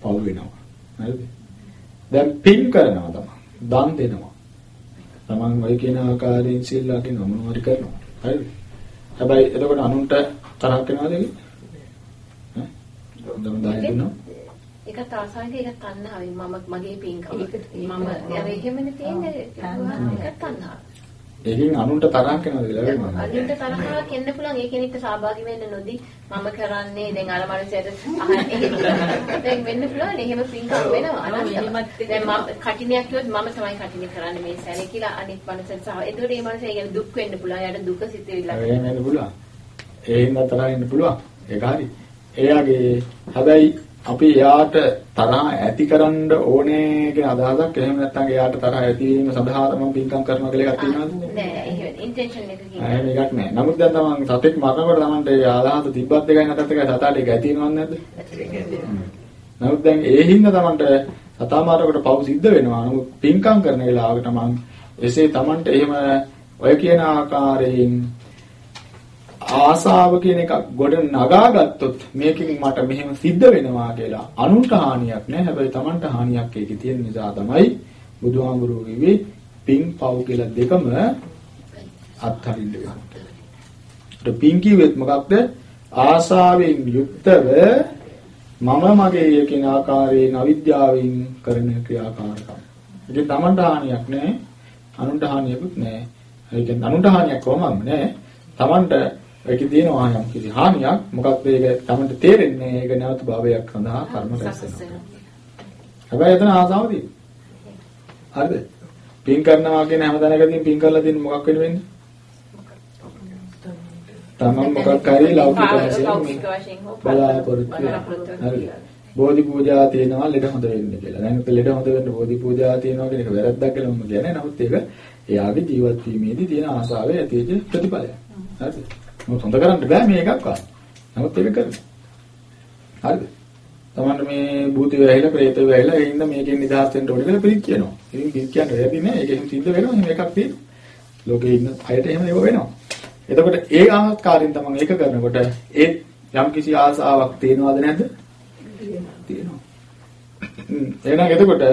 පව් වෙනවා. හරිද? දැන් පින් කරනවා තමයි. දන් දෙනවා. තමන් ඔය කියන ආකාරයෙන් සිල් ලකින මොනවාරි කරනවා. හරිද? හැබැයි එතකොට අනුන්ට තරහක් වෙනවද ඒක? ඈ? දම් දාන්න දෙනවා. ඒක තාසාවේ ඒක තණ්හාවෙන් මම මගේ පින්කම. මම යව එහෙමනේ තියෙන්නේ ඒක තණ්හාව. ඒකෙන් අනුන්ට තරහක් වෙනවද කියලා වෙනවා. අදින්ට තරහාවක් එන්න පුළුවන්. ඒ කෙනෙක්ට සහභාගී වෙන්න නොදී මම කරන්නේ දැන් අර මනුස්සයට දැන් වෙන්න පුළුවන්. එහෙම පින්කම් වෙනවා. දැන් මම කටිනයක් කිව්වොත් මම තමයි කටිනේ කරන්නේ මේ සැරේ කියලා අනිත් මනුස්සයට සහ. ඒකට මේ මනුස්සයා කියන දුක් වෙන්න පුළුවන්. යාට දුක සිතෙවිලා එහෙම වෙන්න පුළුවන්. ඒ හින්දා තරහ වෙන්න පුළුවන්. ඒක හරි. එයාගේ හැබැයි අපි එයාට තරහ ඇතිකරන්න ඕනේ කියන අදහසක් එහෙම නැත්නම් එයාට තරහ ඇතිවීම සඳහා මම පින්කම් කරනවා කියලා එකක් තියෙනවද? නෑ එහෙම ඉන්ටෙන්ෂන් එක කියන්නේ. එහෙම එකක් නෑ. නමුත් දැන් තමන් සතෙක් මරනකොට තමන්ට ඒ අදහස තිබ්බත් එකයි නැත්ත් එකයි සතාට ඒක ඇතිවෙනවද නැද්ද? නමුත් දැන් ඒ හින්දා තමන්ට සතා මරනකොට පව් සිද්ධ වෙනවා. නමුත් පින්කම් කරන වෙලාවකට මම එසේ තමන්ට එහෙම ඔය කියන ආකාරයෙන් ආසාව කියන එක ගොඩ නගා ගත්තොත් මේකෙන් මට මෙහෙම සිද්ධ වෙනවා කියලා අනුන්ට හානියක් නෑ හැබැයි Tamanට හානියක් ඒකේ තියෙන නිසා තමයි බුදුහාමුදුරුවෝ කිව්වේ පින් පව් කියලා දෙකම අත්හරින්න වෙනවා. ඒ පින් කිව්වෙත් මොකක්ද? ආසාවෙන් යුක්තව මම මගේ කියන ආකාරයෙන් අවිද්‍යාවෙන් කරන ක්‍රියාකාරකම්. ඉතින් Tamanට හානියක් නෑ අනුන්ට හානියකුත් නෑ. ඒ කියන්නේ අනුන්ට හානියක් කොහොමද නෑ. Tamanට ඒකේ තියෙනවා යම් කිසි හානියක් මොකක්ද ඒක තමයි තේරෙන්නේ ඒක නැවත භාවයක් සඳහා කර්ම රැස් වෙනවා. හැබැයි එතන ආසාව තියෙනවා. හරිද? පින් කරනවා කියන හැම තැනකදීම පින් කරලා තියෙන මොකක් වෙන වෙන්නේ? තමන් මොකක් හරි ලෞකික වශයෙන් බලාපොරොත්තු හරි. බෝධි පූජා තියෙනවා ලෙඩ හොඳ වෙන්න කියලා. දැන් ලෙඩ හොඳ වෙන්න බෝධි පූජා තියෙනවා කියන එක වැරද්දක් කියලා මම කියන්නේ. නමුත් ඒක එයාගේ ජීවත් වීමේදී තියෙන ආසාවේ ඇතිවෙච්ච ප්‍රතිඵලයක්. හරිද? මොකද හොඳ කරන්න බෑ මේ එකක්වත්. නමුත් ඒක කරනවා. හරිද? තමන්ට මේ භූතය ඇහිලා ප්‍රේතය ඇහිලා ඒ හින්දා මේකෙන් නිදහස් වෙන්න ඕනේ කියලා පිළික් කියනවා. ඉතින් පිළික් කියන්නේ වැරදි නෑ. ඒකෙන් සිද්ධ වෙනවා. එහෙම එකක් තියෙනවා. ලෝකේ ඉන්න අයට එහෙම ඒව වෙනවා. එතකොට ඒ ආකාරයෙන් තමන් ඒක කරනකොට ඒ යම් කිසි ආසාවක් තියෙනවද නැද්ද? තියෙනවා. එහෙනම් එතකොට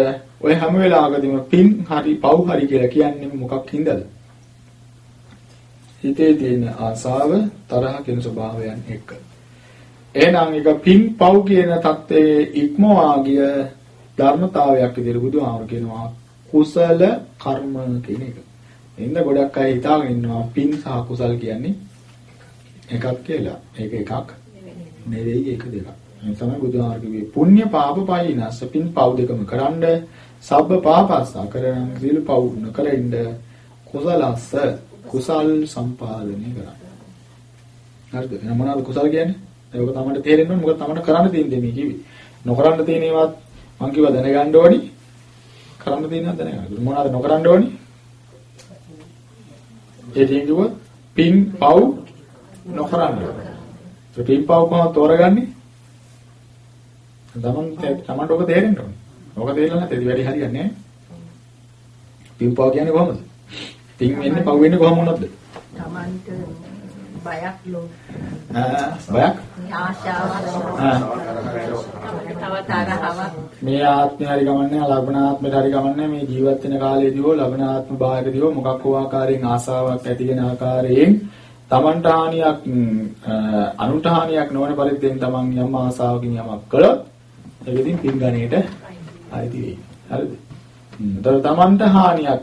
ඔය හැම වෙලාවකදීම පින් හරි පව් හරි කියලා කියන්නේ මොකක් හින්දාද? හිතේ තියෙන ආසාව තරහ කියන ස්වභාවයන් එක්ක. එහෙනම් ඒක පින් පව් කියන தත්ත්වයේ ඉක්මවා ගිය ධර්මතාවයක් විදිහට බුදුහාමර කියනවා කුසල කර්ම කියන එක. එන්න ගොඩක් අය හිතාගෙන ඉන්නවා පින් සහ කුසල් කියන්නේ එකක් කියලා. ඒක එකක් නෙවෙයි ඒක දෙකක්. මේ තමයි බුදුහාමර කිව්වේ පුණ්‍ය පාප පයින්ස පින් පව් දෙකම කරන්ඩ සබ්බ පාපස්සා කරන සීල පව් නොකරින්ද කුසලස්ස කුසල් සම්පාදනය කරා. හරිද? එහෙනම් මොනවාද කුසල් කියන්නේ? ඒක තමයි තේරෙන්න ඕනේ. මොකද තමයි කරන්න තියෙන්නේ මේ කිව්වේ. නොකරන්න තියෙන ඒවාත් මං කිව්වා දැනගන්න ඕනි. කරන්න තියෙනවද දැනගන්න. මොනවාද නොකරන්න ඕනි? ඒ තියෙන්නේ පින් පව් නොකරන්න. ඒ පින් පව් කොහොමද තෝරගන්නේ? තමන් තමන්ට ඔක තේරෙන්න ඕනේ. ඔක තේරෙලා නැත්නම් වැඩි හරියන්නේ නැහැ. පින් පව් කියන්නේ කොහොමද? පින් වෙන්නේ පව් වෙන්නේ කොහොම වුණොත්ද? තමන්ට බයක් ලෝ. බයක්? ආශාවක්. මේ ආත්මය හරි ගමන්නේ ලබන ආත්මයට හරි ගමන්නේ මේ ජීවත් වෙන කාලයේදී හෝ ලබන ආත්ම භාගයේදී හෝ මොකක් හෝ ආකාරයෙන් ආසාවක් ඇති වෙන ආකාරයෙන් තමන්ට හානියක් අනුන්ට හානියක් නොවන පරිද්දෙන් තමන් යම් ආසාවකින් යමක් කළොත් ඒක ඉතින් පින් ගණේට අයිති වෙයි. හරිද? ඒතර තමන්ට හානියක්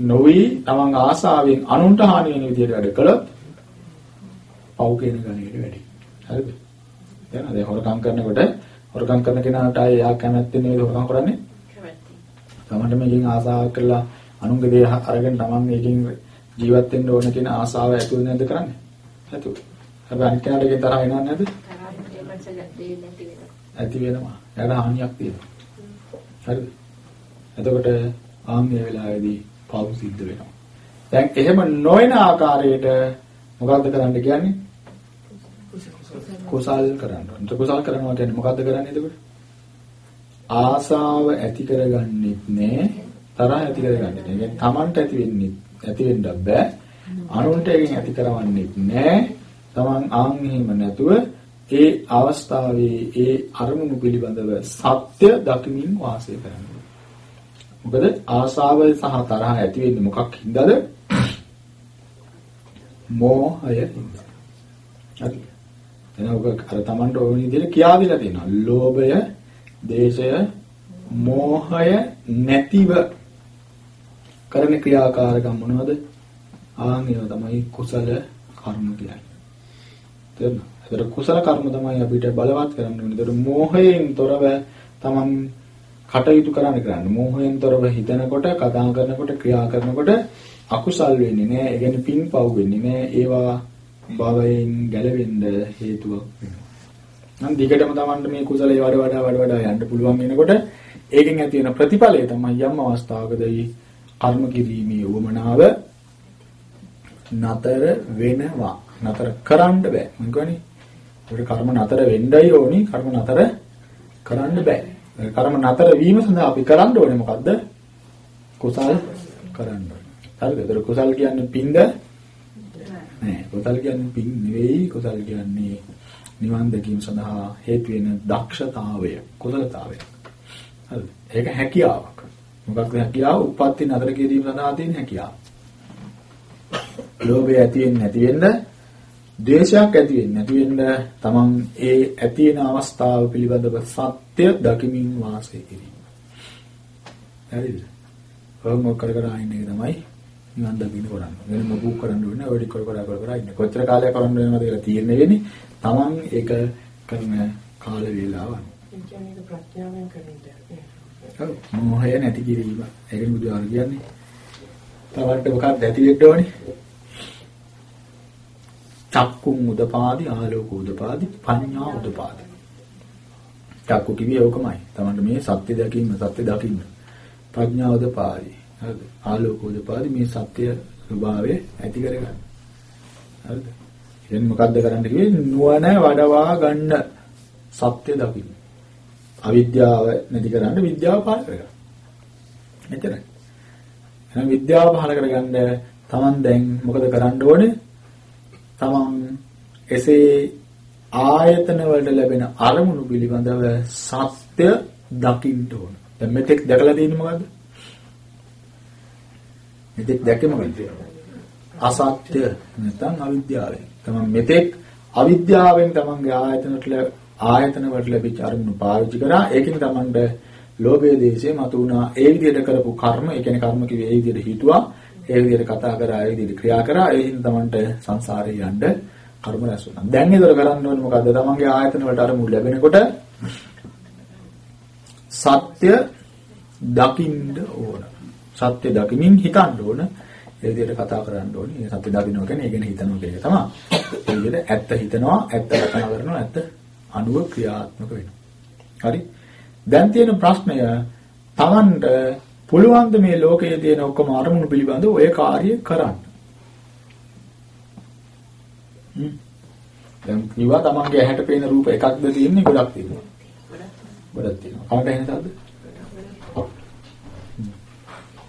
නොවි තමන් ආසාවෙන් අනුන්ට හානි වෙන විදිහට වැඩ කළොත් පව් කියන ගණයට වැඩි. හරිද? දැන් අද හොරකම් කරනකොට හොරකම් කරන කෙනාට ආයේ යා කැමැත්තෙන් නේද හොරකම් කරන්නේ? කැමැත්තෙන්. තමන්ට මේකෙන් ආසාවක් කරලා අනුන්ගේ දේ අරගෙන තමන් මේකෙන් ජීවත් වෙන්න ඕන කියන ආසාව ඇති වෙන්නේ නැද්ද කරන්නේ? ඇති. හැබැයි අනිත් කෙනාට ඒක තරහ වෙනවද නැද්ද? ඇති වෙනවා. එයාට හානියක් තියෙනවා. හරිද? එතකොට ආන්නේ වෙලාවේදී පාවු සිද්ධ වෙනවා. දැන් එහෙම නොවන ආකාරයට මොකද්ද කරන්න කියන්නේ? කුසල් කරන්න. කුසල් කරනවා කියන්නේ මොකද්ද කරන්නේ එතකොට? ආසාව ඇති කරගන්නෙත් නෑ තරහ ඇති කරගන්නෙත් නෑ. කියන්නේ Tamanට ඇති වෙන්නේ ඇති වෙන්නත් බෑ. අනුන්ට ඒකෙන් ඇති කරවන්නෙත් නෑ. Taman ආන් එහෙම නැතුව ඒ අවස්ථාවේ ඒ අරමුණු පිළිබඳව සත්‍ය දකිමින් වාසය කරනවා. මොකද ආසාව සහ තරහ ඇති වෙන්නේ මොකක් හින්දාද? මෝහය හින්දා. හරි. එහෙනම් ඔක අර Tamanට ඕන විදිහට කියා දීලා තියෙනවා. ලෝභය, දේශය, මෝහය නැතිව කරන ක්‍රියාකාරකම් මොනවද? ආන් ඒවා තමයි කුසල කර්ම කියන්නේ. තේරුණා? ඒතර කුසල කර්ම තමයි අපිට බලවත් කරන්න ඕනේ. ඒතර මෝහයෙන් තොරව තමන් කටයුතු කරන්න කරන්න. මෝහයෙන් තොරව හිතනකොට, කතා කරනකොට, ක්‍රියා කරනකොට අකුසල් වෙන්නේ නැහැ. ඒ කියන්නේ පින් පව් වෙන්නේ නැහැ. ඒවා භවයෙන් ගැලවෙන්න හේතුවක් වෙනවා. නම් දිගටම තමන්ට මේ කුසලයේ වඩ වඩා වඩ වඩා යන්න පුළුවන් වෙනකොට ඒකෙන් ඇති වෙන ප්‍රතිඵලය තමයි යම් අවස්ථාවකදී කර්ම කිරීමේ උවමනාව නතර වෙනවා. නතර කරන්න බෑ. මම කියන්නේ ඒක කර්ම නතර වෙන්නයි ඕනි. කර්ම නතර කරන්න බෑ. කර්ම නතර වීම සඳහා අපි කරන්න ඕනේ මොකද්ද? කුසල් කරන්න ඕනේ. හරිද? ඒතර කුසල් කියන්නේ පින්ද? නෑ. කුසල් කියන්නේ පින් නෙවෙයි. කුසල් කියන්නේ නිවන් දැකීම සඳහා හේතු වෙන දක්ෂතාවය, කුසලතාවය. හරිද? ඒක හැකියාවක්. මොකක්ද හැකියාව? උප්පත්ති නතර කිරීම සඳහා තියෙන හැකියාව. ලෝභය ඇති වෙන්නේ නැති වෙන්න ද්වේෂයක් ඇති වෙන්නේ නැති වෙන්න තමන් ඒ ඇති වෙන අවස්ථාව පිළිබඳව සත්‍ය දකිමින් වාසය කිරීම. හරිද? කොහොම කර කර ආින්න තමයි නිවන් දකින්න කරන්නේ. වෙන මොකක් කරන්න ඕනේ ඔය ටික කර කර කර ඉන්න. කොච්චර කාලයක් කරන්න වෙනවද කියලා තීරණය වෙන්නේ තමන් ඒක කරන කාල වේලාව. ඒ කියන්නේ ප්‍රඥාවෙන් කරන්නේ. ඔව් මොහය නැති කිරීම. ඒකනේ බුදුහාර කියන්නේ. තමන්ට මොකක්ද ඇති වෙන්න ඕනේ? චක්කුම් උදපාදි ආලෝක උදපාදි පඤ්ඤා උදපාදි. චක්කු කිව්වේ ඕකමයි. තමන්ට මේ සත්‍ය දැකීම සත්‍ය දකින්න. ප්‍රඥා උදපාදි. හරිද? ආලෝක උදපාදි මේ සත්‍ය ස්වභාවය ඇති කරගන්න. හරිද? එහෙනම් මොකද්ද කරන්න කිව්වේ? නුවණ වඩවා ගන්න සත්‍ය දකින්න. අවිද්‍යාව නැති කරන්න විද්‍යාව පහල කරගන්න. එතරම්. එහෙනම් විද්‍යාව පහල කරගන්න තමන් දැන් මොකද කරන්න ඕනේ? තමන් එසේ ආයතන වලට ලැබෙන අරමුණු පිළිබඳව සත්‍ය දකින්න ඕන. දැන් මෙතෙක් දැකලා තියෙන්නේ මොකද්ද? මෙතෙක් දැක්කේ මොකද්ද? අසත්‍ය නැත්නම් අවිද්‍යාවෙන්. තමන් මෙතෙක් අවිද්‍යාවෙන් තමන්ගේ ආයතනට ආයතන වලට ලැබිච්ච අරමුණු පාවිච්චි කරා. ඒකෙන් තමන්ට ලෝභය දේශේ මතුණා. ඒ විදිහට කරපු කර්ම, ඒ කියන්නේ කර්ම කිව්වේ ඒ විදිහට හිතුවා. ඒ විදිහට කතා කරා, ඒ විදිහට ක්‍රියා කරා. ඒ හින්දා තමන්ට සංසාරේ යන්න කර්ම රැස් වුණා. දැන් ඒතර කරන්න ඕනේ මොකද්ද? තමන්ගේ ආයතන වලට අරමුණු ලැබෙනකොට සත්‍ය දකින්න ඕන. සත්‍ය දකිමින් හිතන්න ඕන. ඒ විදිහට කතා කරන්න ඕනේ. ඒ සත්‍ය දකින්න කියන්නේ ඒ ගැන හිතනවා කියන එක තමයි. ඒ විදිහට ඇත්ත හිතනවා, ඇත්ත කතා කරනවා, ඇත්ත අනුව ක්‍රියාත්මක වෙනවා. හරි? දැන් තියෙන ප්‍රශ්නය Tamanට පුළුවන් ද මේ ලෝකයේ තියෙන ඔක්කොම අරමුණු පිළිබඳව ඔය කාර්යය කරන්න? දැන් කිව්වා Tamanගේ ඇහැට පේන රූප එකක්ද තියෙන්නේ ගොඩක් තියෙනවා. ගොඩක් තියෙනවා. කනට ඇහෙන සද්ද?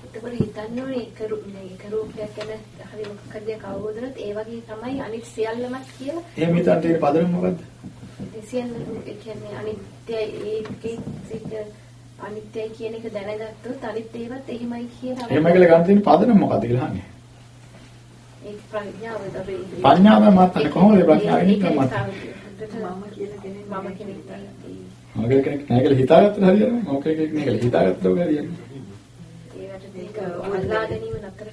එතකොට හිතන්න ඕනේ එක එක රූපයක් ගැන හරි මොකක් හරි දෙයක් අවබෝධ වුණොත් ඒ වගේ තමයි අනිත් සියල්ලමත් කියලා. එහෙම හිතන් තියෙන පදනම මොකද්ද? සියල්ල කියන්නේ අනිත්‍යයි ඒකේ අනිත්‍යයි කියන එක දැනගත්තොත් අනිත් ඒවත් එහෙමයි කියලා. එහෙමයි කියලා ගන්න තියෙන පදනම මොකද්ද කියලා අහන්නේ. ඒ ප්‍රඥාව තමයි. ප්‍රඥාව මාතන කොහොමද ප්‍රඥාව එන්නේ මත? මම කියන කෙනෙක් මම කෙනෙක් මගේ කෙනෙක් නැහැ කියලා හිතාගත්තද හරියන්නේ? මම කෙනෙක් නැහැ කියලා හිතාගත්තද හරියන්නේ? ඒකට මේක අල්ලා ගැනීම නතර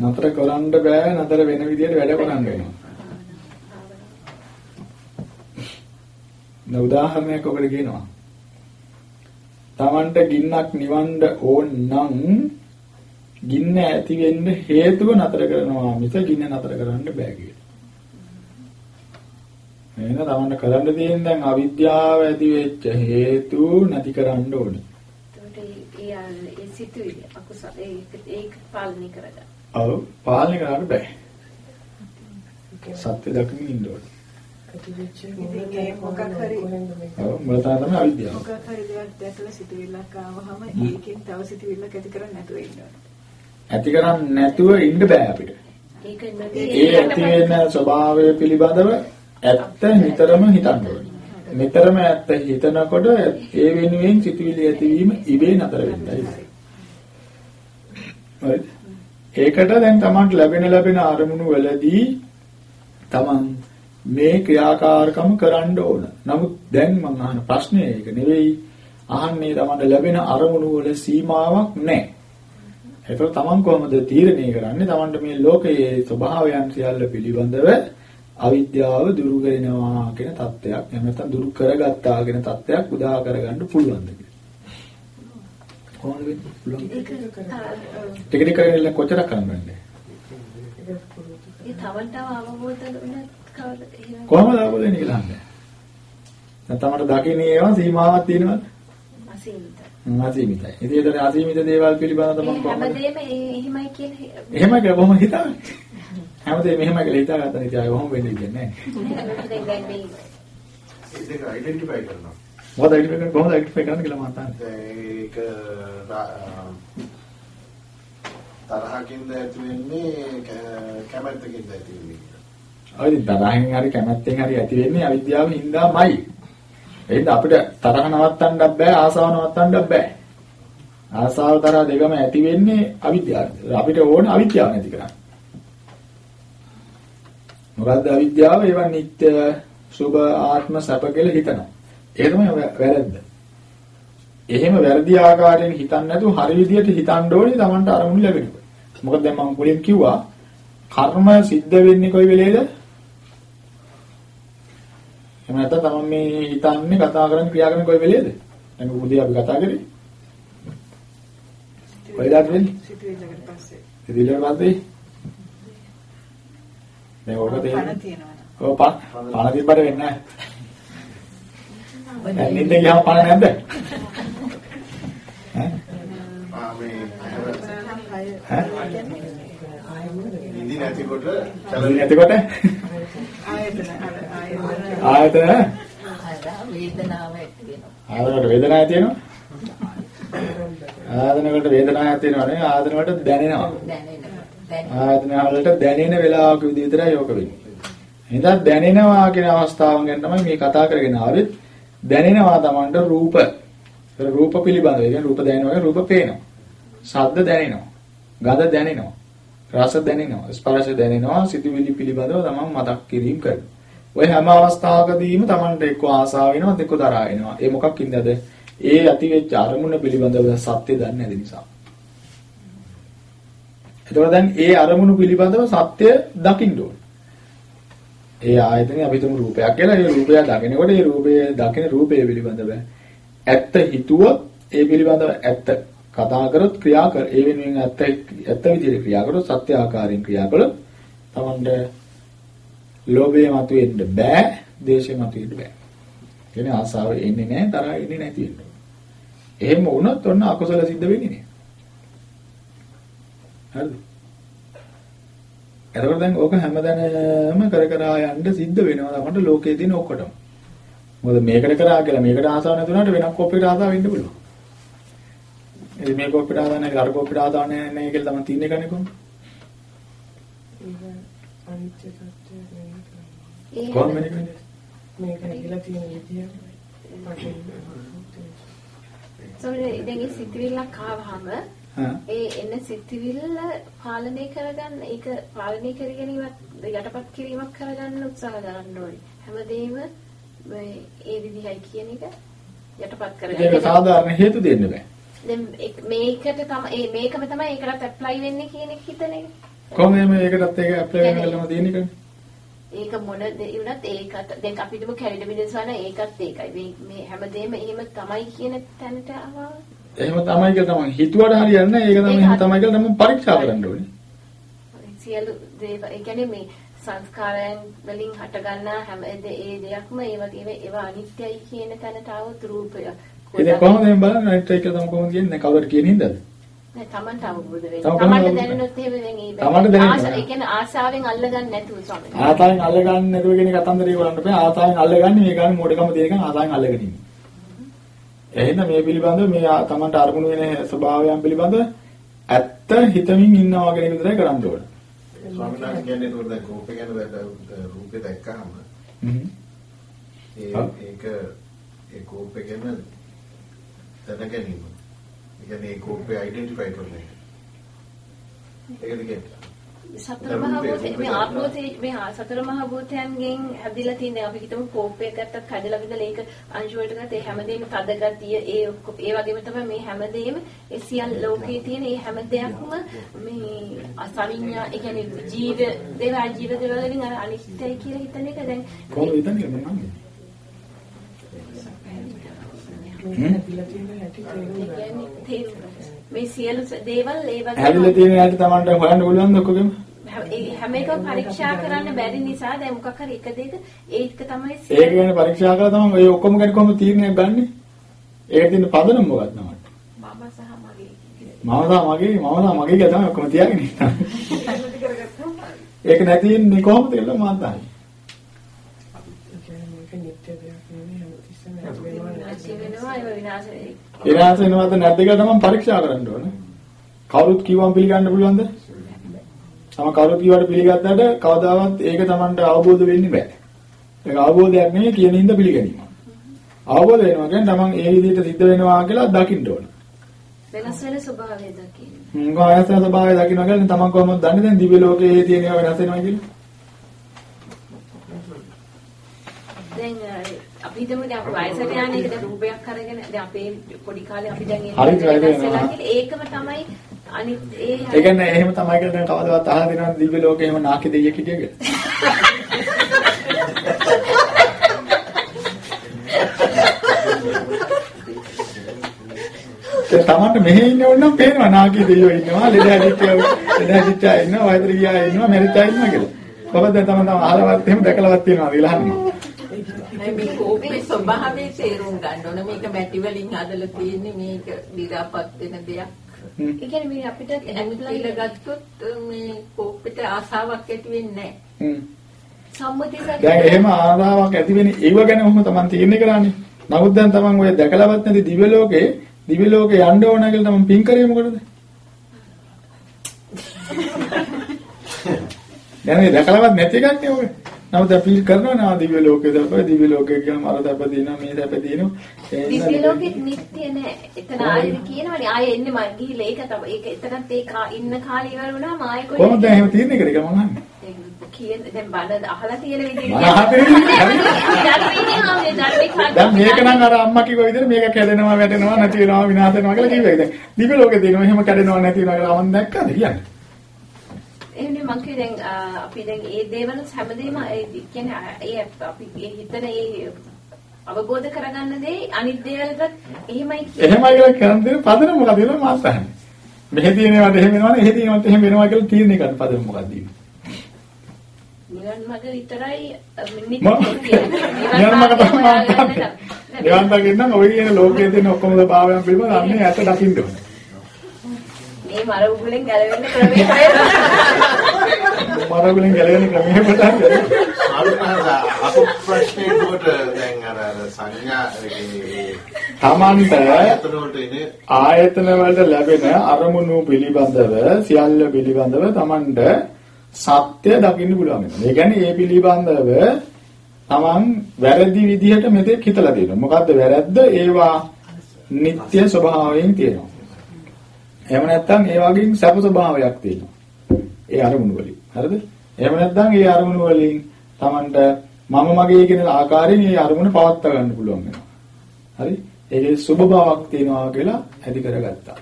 නතර කරන්න බෑ නතර වෙන විදියට වැඩ කරන්න වෙනවා. උදාහරණයක් ඔකට කියනවා. Tamanට ගින්නක් නිවන්න ඕන නම් ගින්න ඇති වෙන්න හේතුව නතර කරනවා මිස ගින්න නතර කරන්න බෑ කියලා. එහෙනම් Tamanට කරන්න තියෙන දැන් අවිද්‍යාව ඇති වෙච්ච හේතු නැති කරන්න ඕනේ. ඒකට ඒ සිතුවිලි අකුසල ඒක ඒක පාලනය කරගන්න. ඔව් පාලනය කරන්න බෑ. සත්‍ය දකින්න ඉන්න ඕනේ. මොකක් හරි මුල තමයි අවිද්‍යාව. මොකක් හරි දෙයක් දැකලා සිතුවිල්ලක් ආවහම ඒකෙන් තව සිතුවිල්ලක් ඇති කරන්නේ නැතුව ඉන්න ඕනේ. ඇති කරන්නේ නැතුව ඉන්න බෑ අපිට. ඒක ඒ ඇති වෙන ස්වභාවය පිළිබඳව ඇත්ත නිතරම හිතන්න ඕනේ. නිතරම ඇත්ත හිතනකොට ඒ වෙනුවෙන් සිතුවිලි ඇතිවීම ඉබේ නතර වෙන්නයි. හරි. ඒකට දැන් Tamanට ලැබෙන ලැබෙන අරමුණු වලදී Taman මේ ක්‍රියාකාරකම කරන්න ඕන. නමුත් දැන් මම අහන ප්‍රශ්නේ ඒක නෙවෙයි. අහන්නේ Tamanට ලැබෙන අරමුණු වල සීමාවක් නැහැ. ඒතර Taman කොහොමද තීරණය කරන්නේ? Tamanට මේ ලෝකයේ ස්වභාවයන් සියල්ල පිළිබඳව අවිද්‍යාව දුරු කරනවා කියන தත්වයක් එහෙම නැත්නම් දුරු කරගත්තා කියන තත්වයක් උදා කරගන්න පුළුවන්ද කියලා. කොහොමද වෙන්නේ? පුළුවන්. ටික ටික කරගෙන කොච්චර කරන්නද? ඒ තවන්ටව අවබෝධ වෙනත් කවද එහෙම කොහොමද අවබෝධ වෙන්නේ කියලා අහන්නේ. නැත්නම් මට දකින්නේ ඒවා සීමාවක් තියෙනවද? අසීමිතයි. අසීමිතයි. ඉතින් ඒතර අසීමිත දේවල් පිළිබඳව තමයි කොහොමද? හැමදේම එහෙමයි කියලා එහෙමයි කියලා කොහොමද හිතන්නේ? හැමදේම එහෙමයි කියලා හිතාගත්තා ඉතින් ආයෙ කොහොම වෙන්නේ කියන්නේ නැහැ. දැන් මේ ඒ දෙක අයිඩෙන්ටිෆයි කරනවා. මොකද අයිඩෙන්ටිෆයි කරන්නේ කොහොමද අයිඩෙන්ටිෆයි කරන්නේ කියලා මම අහන්නේ. ඒක තරහකින්ද ඇති වෙන්නේ කැමැත්තකින්ද ඇති වෙන්නේ කියලා. ඔය ඉතින් තරහෙන් හරි කැමැත්තෙන් හරි ඇති වෙන්නේ අවිද්‍යාව හින්දාමයි. එහෙනම් අපිට තරහ නවත්තන්නත් බෑ ආසාව නවත්තන්නත් බෑ. ආසාව තරහ දෙකම ඇති වෙන්නේ අවිද්‍යාවෙන්. අපිට ඕන අවිද්‍යාව නැති කරන්න. මොකද්ද අවිද්‍යාව? ඒවා නිත්‍ය සුභ ආත්ම සැප කියලා හිතනවා. ඒක තමයි වැ- වැරද්ද. එහෙම වැරදි ආකාරයෙන් හිතන්නේ නැතුව හරි විදියට හිතන්න ඕනේ Tamanට අරමුණු ලැබෙනකොට. මොකද දැන් මම මුලින් කිව්වා කර්ම සිද්ධ වෙන්නේ කොයි වෙලේද? එහෙම නැත්නම් තමන් මේ හිතන්නේ කතා කරන්නේ ක්‍රියා කරන්නේ කොයි වෙලේද? දැන් උදේ අපි කතා කරේ. කොයිදාද වෙන්නේ? සිතුවිල්ලකට පස්සේ. ඉතින් පස්සේ දැන් ඕක තේරෙන්නේ. පණ තියෙනවා. ඔව් පණ පණ තිබ්බට වෙන්නේ නැහැ. දැන් නින්ද ගියාම පණ නැද්ද? ඈ? ආ මේ? නිදි නැතිකොට චලන නැතිකොට ආයතන අර ආයතන ආයතන අර වේදනාව ඇති වෙනවා. ආයතනකට වේදනාවක් තියෙනවා. ආයතනකට වේදනාවක් තියෙනවනේ ආයතන වලට දැනෙනවා. දැනෙනවා. දැනෙනවා. ආයතන වලට දැනෙන වෙලාවක විදිහටයි යෝක වෙන්නේ. එහෙනම් දැනෙනවා කියන අවස්ථාවන් ගැන තමයි මේ කතා කරගෙන ආවෙත්. දැනෙනවා Tamanට රූප. ඒ රූප පිළිබඳව. ඒ කියන්නේ රූප දැනෙනවා රූප පේනවා. ශබ්ද දැනෙනවා. ගඳ දැනෙනවා. රස දැනෙනවා. ස්පර්ශ දැනෙනවා. සිතුවිලි පිළිබඳව තමන් මතක් කිරීම කරනවා. ඔය හැම අවස්ථාවකදීම Tamanට එක්ක ආසාව වෙනවා එක්ක තරහා වෙනවා. ඒ මොකක්ින්දද? ඒ ඇතිවෙච්ච අරමුණ පිළිබඳව සත්‍ය දන්නේ නැති නිසා. එතකොට දැන් ඒ අරමුණු පිළිබඳව සත්‍ය දකින්න ඕනේ. ඒ ආයතනේ අපි තුමු රූපයක් කියලා ඒ රූපය දකිනකොට ඒ රූපය දකින රූපය පිළිබඳව ඇත්ත හිතුවොත් ඒ පිළිබඳව ඇත්ත කතා කරොත් ක්‍රියා කර ඒ වෙනුවෙන් ඇත්ත ඇත්ත විදිහට ක්‍රියා කරොත් සත්‍ය ආකාරයෙන් ක්‍රියා කළොත් තමන්ට ලෝභය මතුවෙන්න බෑ දේශය මතුවෙන්න බෑ. කියන්නේ ආසාව එන්නේ නැහැ තරහ එන්නේ නැති වෙන්න. එහෙම වුණොත් ඔන්න අකුසල සිද්ධ වෙන්නේ නෑ. හරිද? එතකොට දැන් ඕක හැමදැනම කර කර යන්න සිද්ධ වෙනවා තමයි ලෝකයේ තියෙන ඔක්කොටම. මොකද මේකට කරා කියලා මේකට ආසාව නැතුණාට වෙනක් කොප්පේට ආසාව වෙන්න පුළුවන්. ඒ මේ කොප්පේට ආසාව නැහැ අර කොප්පේට ආසාව නැහැ කියලා තමයි තින්නේ කන්නේ කොහොමද? අනිත්‍ය සත්‍ය ඒ කොහොමද? මේක ඇදලා තියෙන විදිය සොරේ දැන් ඒ සිතුවිල්ලක් ආවහම හා ඒ එන සිතුවිල්ල පාලනය කරගන්න ඒක පාලනය කර ගැනීමත් යටපත් කිරීමක් කරගන්න උත්සාහ කරන්න ඕනේ. හැමදේම මේ ඒ විදිහයි කියන එක යටපත් ඒක කරගන්න. සාධාරණ හේතු දෙන්න බෑ. දැන් මේකට තමයි මේකම තමයි ඒකටත් ඇප්ලයි වෙන්නේ කියන එක හිතන එක. කොහොමද මේකටත් ඒක ඇප්ලයි වෙනවලම තියෙන්නේ කන්නේ? ඒක මොන දේ වුණත් ඒකට දැන් අපිටම කැරිඩ බිනස් වන ඒකත් ඒකයි. මේ මේ හැමදේම එහෙම තමයි කියන තැනට ආවා. එහෙම තමයි කියලා තමයි හිතුවට හරියන්නේ නැහැ. ඒක තමයි එහෙම තමයි කියලා තමයි පරීක්ෂා කරන්න ඕනේ. සියලු දේව ඒ කියන්නේ මේ සංස්කාරයන් වලින් හටගන්නා හැම ඒ දෙයක්ම ඒ වගේ ඒවා අනිත්‍යයි කියන තැනට આવොත් රූපය. ඉතින් කොහොමද මේ බලන්නේ අනිත්‍යයි කියලා තමයි කොහොමද කියන්නේ? කවුරුත් කියන හින්දාද? නෑ Tamanට අවබෝධ වෙන්න. Tamanට දැනෙනොත් එහෙම දැන් ඒ දැනෙන්න. ඒ කියන්නේ ආසාවෙන් අල්ලගන්න නැතුව ස්වාමීනි. ආසාවෙන් අල්ලගන්න නැතුව කියන කතන්දරේ කරන්න බෑ. ආසාවෙන් අල්ලගන්නේ මේ ගන්න මොඩකම තියෙනකන් ආසාවෙන් අල්ලගෙන ඉන්නේ. එහෙනම් මේ පිළිබඳව මේ Tamanට අරමුණු වෙන ස්වභාවයන් පිළිබඳව ඇත්ත හිතමින් ඉන්නවා කියන එක විතරයි කරන්න ඕනේ. ස්වාමීන් වහන්සේ කියන්නේ ඒක දැන් රූපේ ගැන රූපේ දැක්කහම ඒක ඒ කෝපේ ගැන දැන ගැනීම. ඒ කියන්නේ ඒ කෝපේ අයිඩෙන්ටිෆයි කරන එක. ඒකද කියන්නේ. සතර මහා භූතේ මේ ආත්මෝතේ මේ සතර මහා භූතයන්ගෙන් හැදිලා තියෙන අපි හිතමු කෝපයක් ගත්තත් කඩලා විදලා ඒක අංශු වලට ගත්ත ඒ හැමදේම තද ගතිය ඒ ඒ වගේම තමයි මේ හැමදේම ඒ සියල් ලෝකයේ තියෙන ඒ හැම දෙයක්ම මේ අසවිඤ්ඤා ඒ කියන්නේ ජීව දේව ජීව දේවල් වලින් අර අනිත්‍යයි කියලා හිතන එක දැන් කොහොමද හිතන්නේ මම මේ සියලු දේවල් ඒ වගේ හැදිලා තියෙන හැටි Tamanට හොයන්න පුළුවන්ද ඔක්කොගෙම? හැම එකම පරීක්ෂා කරන්න බැරි නිසා දැන් මොකක් හරි එක දෙක ඒක තමයි ඒක ගැන පරීක්ෂා කරලා තමයි ඔය ඔක්කොම ගැන කොහොමද තීරණයක් ගන්නෙ? ඒකට තියෙන පදනම මොකක්ද තමයි? මම සහ මගේ මම සහ මගේ මම සහ මගේ කියලා තමයි ඔක්කොම තියාගෙන ඉන්නේ. ඒක නැති ඉන්නේ කොහොමද කියලා මම අහන්නේ. විනාශ වෙනවද නැද්ද කියලා තමයි පරීක්ෂා කරන්න ඕනේ. කවුරුත් කිව්වම පිළිගන්න පුළුවන්ද? තම කවුරුත් කිව්වට පිළිගත්තට කවදාවත් ඒක Tamanට අවබෝධ වෙන්නේ නැහැ. ඒක අවබෝධයක් නෙවෙයි කියන හින්දා පිළිගැනීම. අවබෝධ වෙනවා කියන්නේ Taman ඒ විදිහට සිද්ධ වෙනවා කියලා දකින්න ඕන. වෙනස් වෙන ස්වභාවය දකින්න. හ්ම් වෙන ස්වභාවය දකින්න කියන්නේ Taman කොහොමද දන්නේ දැන් දිව්‍ය ලෝකයේ තියෙන ඒවා වෙනස් වෙනවා කියලා? දැන් හිතමු දැන් වයසට යන එක දැන් රූපයක් අරගෙන දැන් අපේ පොඩි කාලේ අපි දැන් ඒකම තමයි අනිත් ඒ ඒ කියන්නේ එහෙම තමයි කියලා දැන් කවදාවත් අහලා දෙනවද දිව්‍ය ලෝකේ එහෙම නාකි දෙයියෙක් හිටිය කියලා? ඒ තමන්ට මෙහෙ ඉන්න ඕන නම් පේනවා නාකි දෙයියෝ ඉන්නවා ලෙඩ හැදිච්චා ලෙඩ හැදිච්චා ඉන්නවා වයතර ගියා ඉන්නවා මෙරිච්චා ඉන්නවා කියලා. කොහොමද දැන් තමන් තම අහලවත් එහෙම දැකලවත් තියෙනවා කියලා අහන්නේ. මේ කෝපේ ස්වභාවය තේරුම් ගන්න ඕන මේක මැටි වලින් හදලා තියෙන්නේ මේක දිරාපත් වෙන දෙයක්. ඒ කියන්නේ මේ අපිට ඇඟිල්ල ගත්තොත් මේ කෝපෙට ආසාවක් ඇති වෙන්නේ නැහැ. සම්මුතිය දැන් එහෙම ආසාවක් ඇති වෙන්නේ ඒව ගැන ඔහොම තමන් තීරණය කරන්නේ. නමුත් දැන් තමන් ඔය දැකලවත් නැති දිව්‍ය ලෝකේ දිව්‍ය ලෝකේ යන්න ඕන කියලා තමන් පින් කරේ මොකටද? දැන් මේ දැකලවත් නැති එකක් නේ ඔය. නමුත් අපි කරනවා නා දිව්‍ය ලෝකේ දැප දිව්‍ය ලෝකේ කියම අර දැප දිනවා මේ දැප දිනවා දිව්‍ය ලෝකෙත් නිත්‍ය නෑ. එතන ආයෙත් කියනවනේ ආයෙ එන්නේ මම ගිහිල්ලා. ඒක තමයි ඒක එතනත් ඒ ඉන්න කාලේ ඉවර වුණාම ආයෙ කොහෙද කොහොමද එහෙම තියෙන එකද කියලා මම අහන්නේ කියන දැන් බඩ අහලා තියෙන විදිහට. දැන් මේක නම් අර අම්මා කිව්ව විදිහට මේක කැඩෙනවා වැටෙනවා නැති වෙනවා විනාශ වෙනවා කියලා කිව්වා. දැන් දිව්‍ය ලෝකේ තියෙනවා එහෙම කැඩෙනවා නැති වෙනවා කියලා මම දැක්කද කියන්නේ. එහෙනම් මං කිය දැන් අපි දැන් ඒ දේවල් හැමදේම ඒ කියන්නේ ඒ අපි ඒ හිතන ඒ අවබෝධ කරගන්න දේ අනිත් දේවල්ට එහෙමයි කියන්නේ. එහෙමයි කියලා කරන් දෙන පදන මොකද කියලා මාත් අහන්නේ. මෙහෙ තියෙනවාද එහෙම වෙනවනේ එහෙ තියෙනවත් එහෙම වෙනවා කියලා තීරණය ගන්න පදන මොකක්ද ඉන්නේ. නිවන් මඟ විතරයි නිවන් මඟ තමයි. නිවන් නම් ඔය කියන ලෝකයේ තියෙන ඔක්කොම ස්වභාවයන් පිළිබඳ අන්නේ ඇත්ත දකින්න ඕනේ. මේ මර උගලෙන් ගැලවෙන්න ක්‍රමය මර උගලෙන් ගැලවෙන්න ක්‍රමය පටන් අපු ප්‍රශ්නේ කොට දැන් අර අර සංඥා තමන්ට ආයතන වලට ලැබෙන අරමුණු පිළිබඳව සියල්ල පිළිබඳව තමන්ට සත්‍ය දකින්න පුළුවන් වෙනවා. ඒ කියන්නේ ඒ පිළිබඳව තමන් වැරදි විදිහට මෙතෙක් හිතලා තියෙනවා. මොකද්ද වැරද්ද? ඒවා නিত্য ස්වභාවයෙන් තියෙනවා. එහෙම නැත්නම් ඒ වගේම සැප ස්වභාවයක් තියෙනවා. ඒ අරමුණු වලින්. හරිද? එහෙම නැත්නම් ඒ අරමුණු වලින් Tamanට මම මගේ කියන ආකාරයෙන් ඒ අරමුණ පවත්වා ගන්න පුළුවන් වෙනවා. හරි? ඒකේ සුභ බවක් තියෙනවා කියලා ඇති කරගත්තා.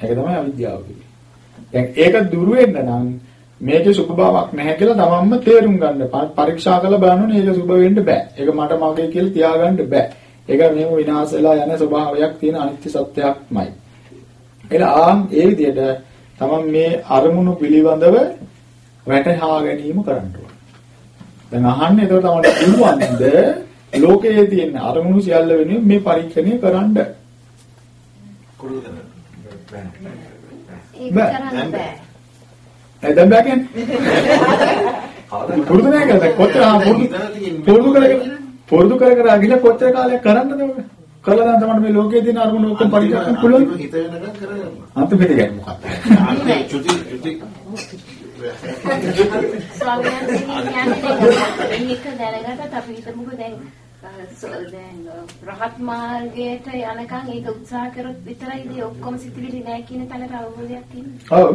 ඒක තමයි අවිද්‍යාව කියන්නේ. දැන් ඒක දුරු වෙන්න නම් මේකේ සුභ බවක් නැහැ කියලා තමන්ම තේරුම් ගන්න. පරීක්ෂා කරලා බලන්න මේක සුභ වෙන්න බෑ. ඒක මට මගේ කියලා තියාගන්න බෑ. ඒක මෙහෙම විනාශ වෙලා යන ස්වභාවයක් තියෙන අනිත්‍ය සත්‍යයක්මයි. එහෙනම් ආන් ඒ විදිහට තමන් මේ අරමුණු පිළිබඳව වැටහා ගැනීම කරන්න ඕනේ. දැන් අහන්නේ ඒතකොට තමයි පුළුවන්ද ලෝකයේ තියෙන අරමුණු සියල්ල වෙනුවෙන් මේ පරීක්ෂණය කරන්න. කුරුදන ඒක කරන්න බෑ. දැන් බෑ කියන්නේ. පුරුදු නැහැ කියලා කොච්චර පුරුදු පුරුදු කරගෙන පුරුදු කර කර ගිහින් කොච්චර කාලයක් කරන්නද ඔබ? කළා නම් තමයි මේ ලෝකයේ තියෙන අරමුණු ඔක්කොම කරන්න පුළුවන්. හිත වෙනකම් කරගන්න. අන්තිමට කියන්නේ මොකක්ද? චුති ස්වාමීන් වහන්සේ මේක දැනගත්තත් අපි හිතමුකෝ දැන් දැන් රහත් මාර්ගයට යනකම් ඒක උත්සාහ කරොත් විතරයි ඔක්කොම සිතිවිලි නැහැ කියන තැනට අවබෝධයක් තියෙන්නේ. ඔව්.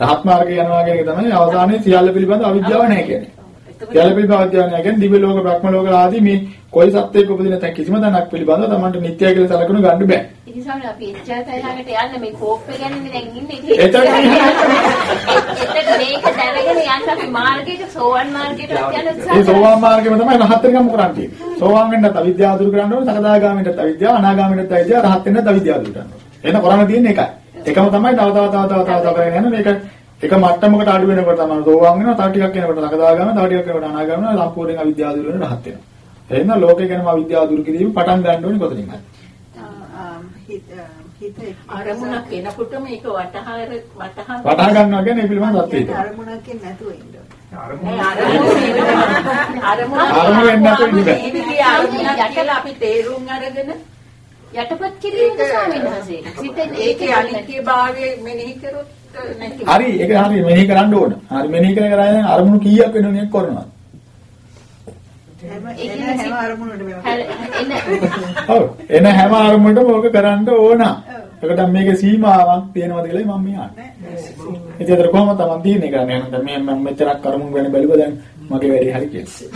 රහත් මාර්ගය යනවා කියන එක තමයි අවසානයේ සියල්ල පිළිබඳ අවිද්‍යාව නැහැ කියන්නේ. අවිද්‍යාව නැහැ කියන්නේ දිව්‍ය ලෝක බ්‍රහ්ම ලෝක ආදී මේ කොයි සත්‍යයක උපදින තැන් කිසිම තැනක් පිළිබඳව Tamanට නිත්‍යයි කියලා සැලකුණු ගන්න බෑ. ඉතින් සමහර අපි එච්චර තරහකට යන්න මේ කෝප්පේ ගැන දැන් ඉන්නේ එතන ඒකට මේක දැනගෙන යන්න අපි මාර්ගයට සෝවන් මාර්ගයට යන උත්සාහ මේ සෝවාන් මාර්ගෙම තමයි රහත් වෙනකම් කරන්නේ. සෝවාන් වෙන්නත් අවිද්‍යාව දුරු කරන්න ඕනේ, සකදාගාමීන්ටත් අවිද්‍යාව, අනාගාමීන්ටත් අවිද්‍යාව, රහත් වෙන්නත් අවිද්‍යාව දුරු කරන්න ඕනේ. එහෙනම් කරන්න තියෙන්නේ එකයි. එකම තමයි තව තව තව තව තව තව කරගෙන යන මේක එක මට්ටමකට අඩු වෙනකොට තමයි සෝවාන් වෙනවා, තව ටිකක් යනකොට සකදාගාම, තව ටිකක් යනකොට අනාගාම සම්පූර්ණයෙන් අවිද්‍යාව දුරු වෙන රහත් වෙනවා. එහෙනම් ලෝකේ ගැනම අවිද්‍යාව දුරු කිරීම පටන් ගන්න ඕනේ කොතනින්ද? අරමුණක් එනකොට මේක වටහා වටහා වටහා ගන්නවා කියන්නේ ඒ පිළිබඳ සත්‍යය. අරමුණක් නැතුව ඉන්න. අරමුණ වෙන්න නැතුව ඉන්න. මේ අරමුණක් කියලා අපි තේරුම් අරගෙන යටපත් කිරීම ස්වාමීන් වහන්සේ. සිතෙන් ඒකේ අනිත්‍යභාවය මෙනෙහි කරොත්. හරි ඒක හරි මෙනෙහි කරන්න ඕන. හරි මෙනෙහි කරගෙන කරගෙන අරමුණු කීයක් වෙනවද කරනවා. හැම එන හැම අරමුණකටම ඔව් එන හැම අරමුණකටම ඕක කරන්න ඕන. ඒකට මේකේ සීමාවක් තියෙනවද කියලා මම අහන්නේ. ඉතින් ඒතර කොහොමද තමන් තීරණය කරන්නේ? එහෙනම් මේ මම මෙච්චරක් අරමුණු වෙන බැලුවා දැන් මගේ වැඩේ හරි කියලා.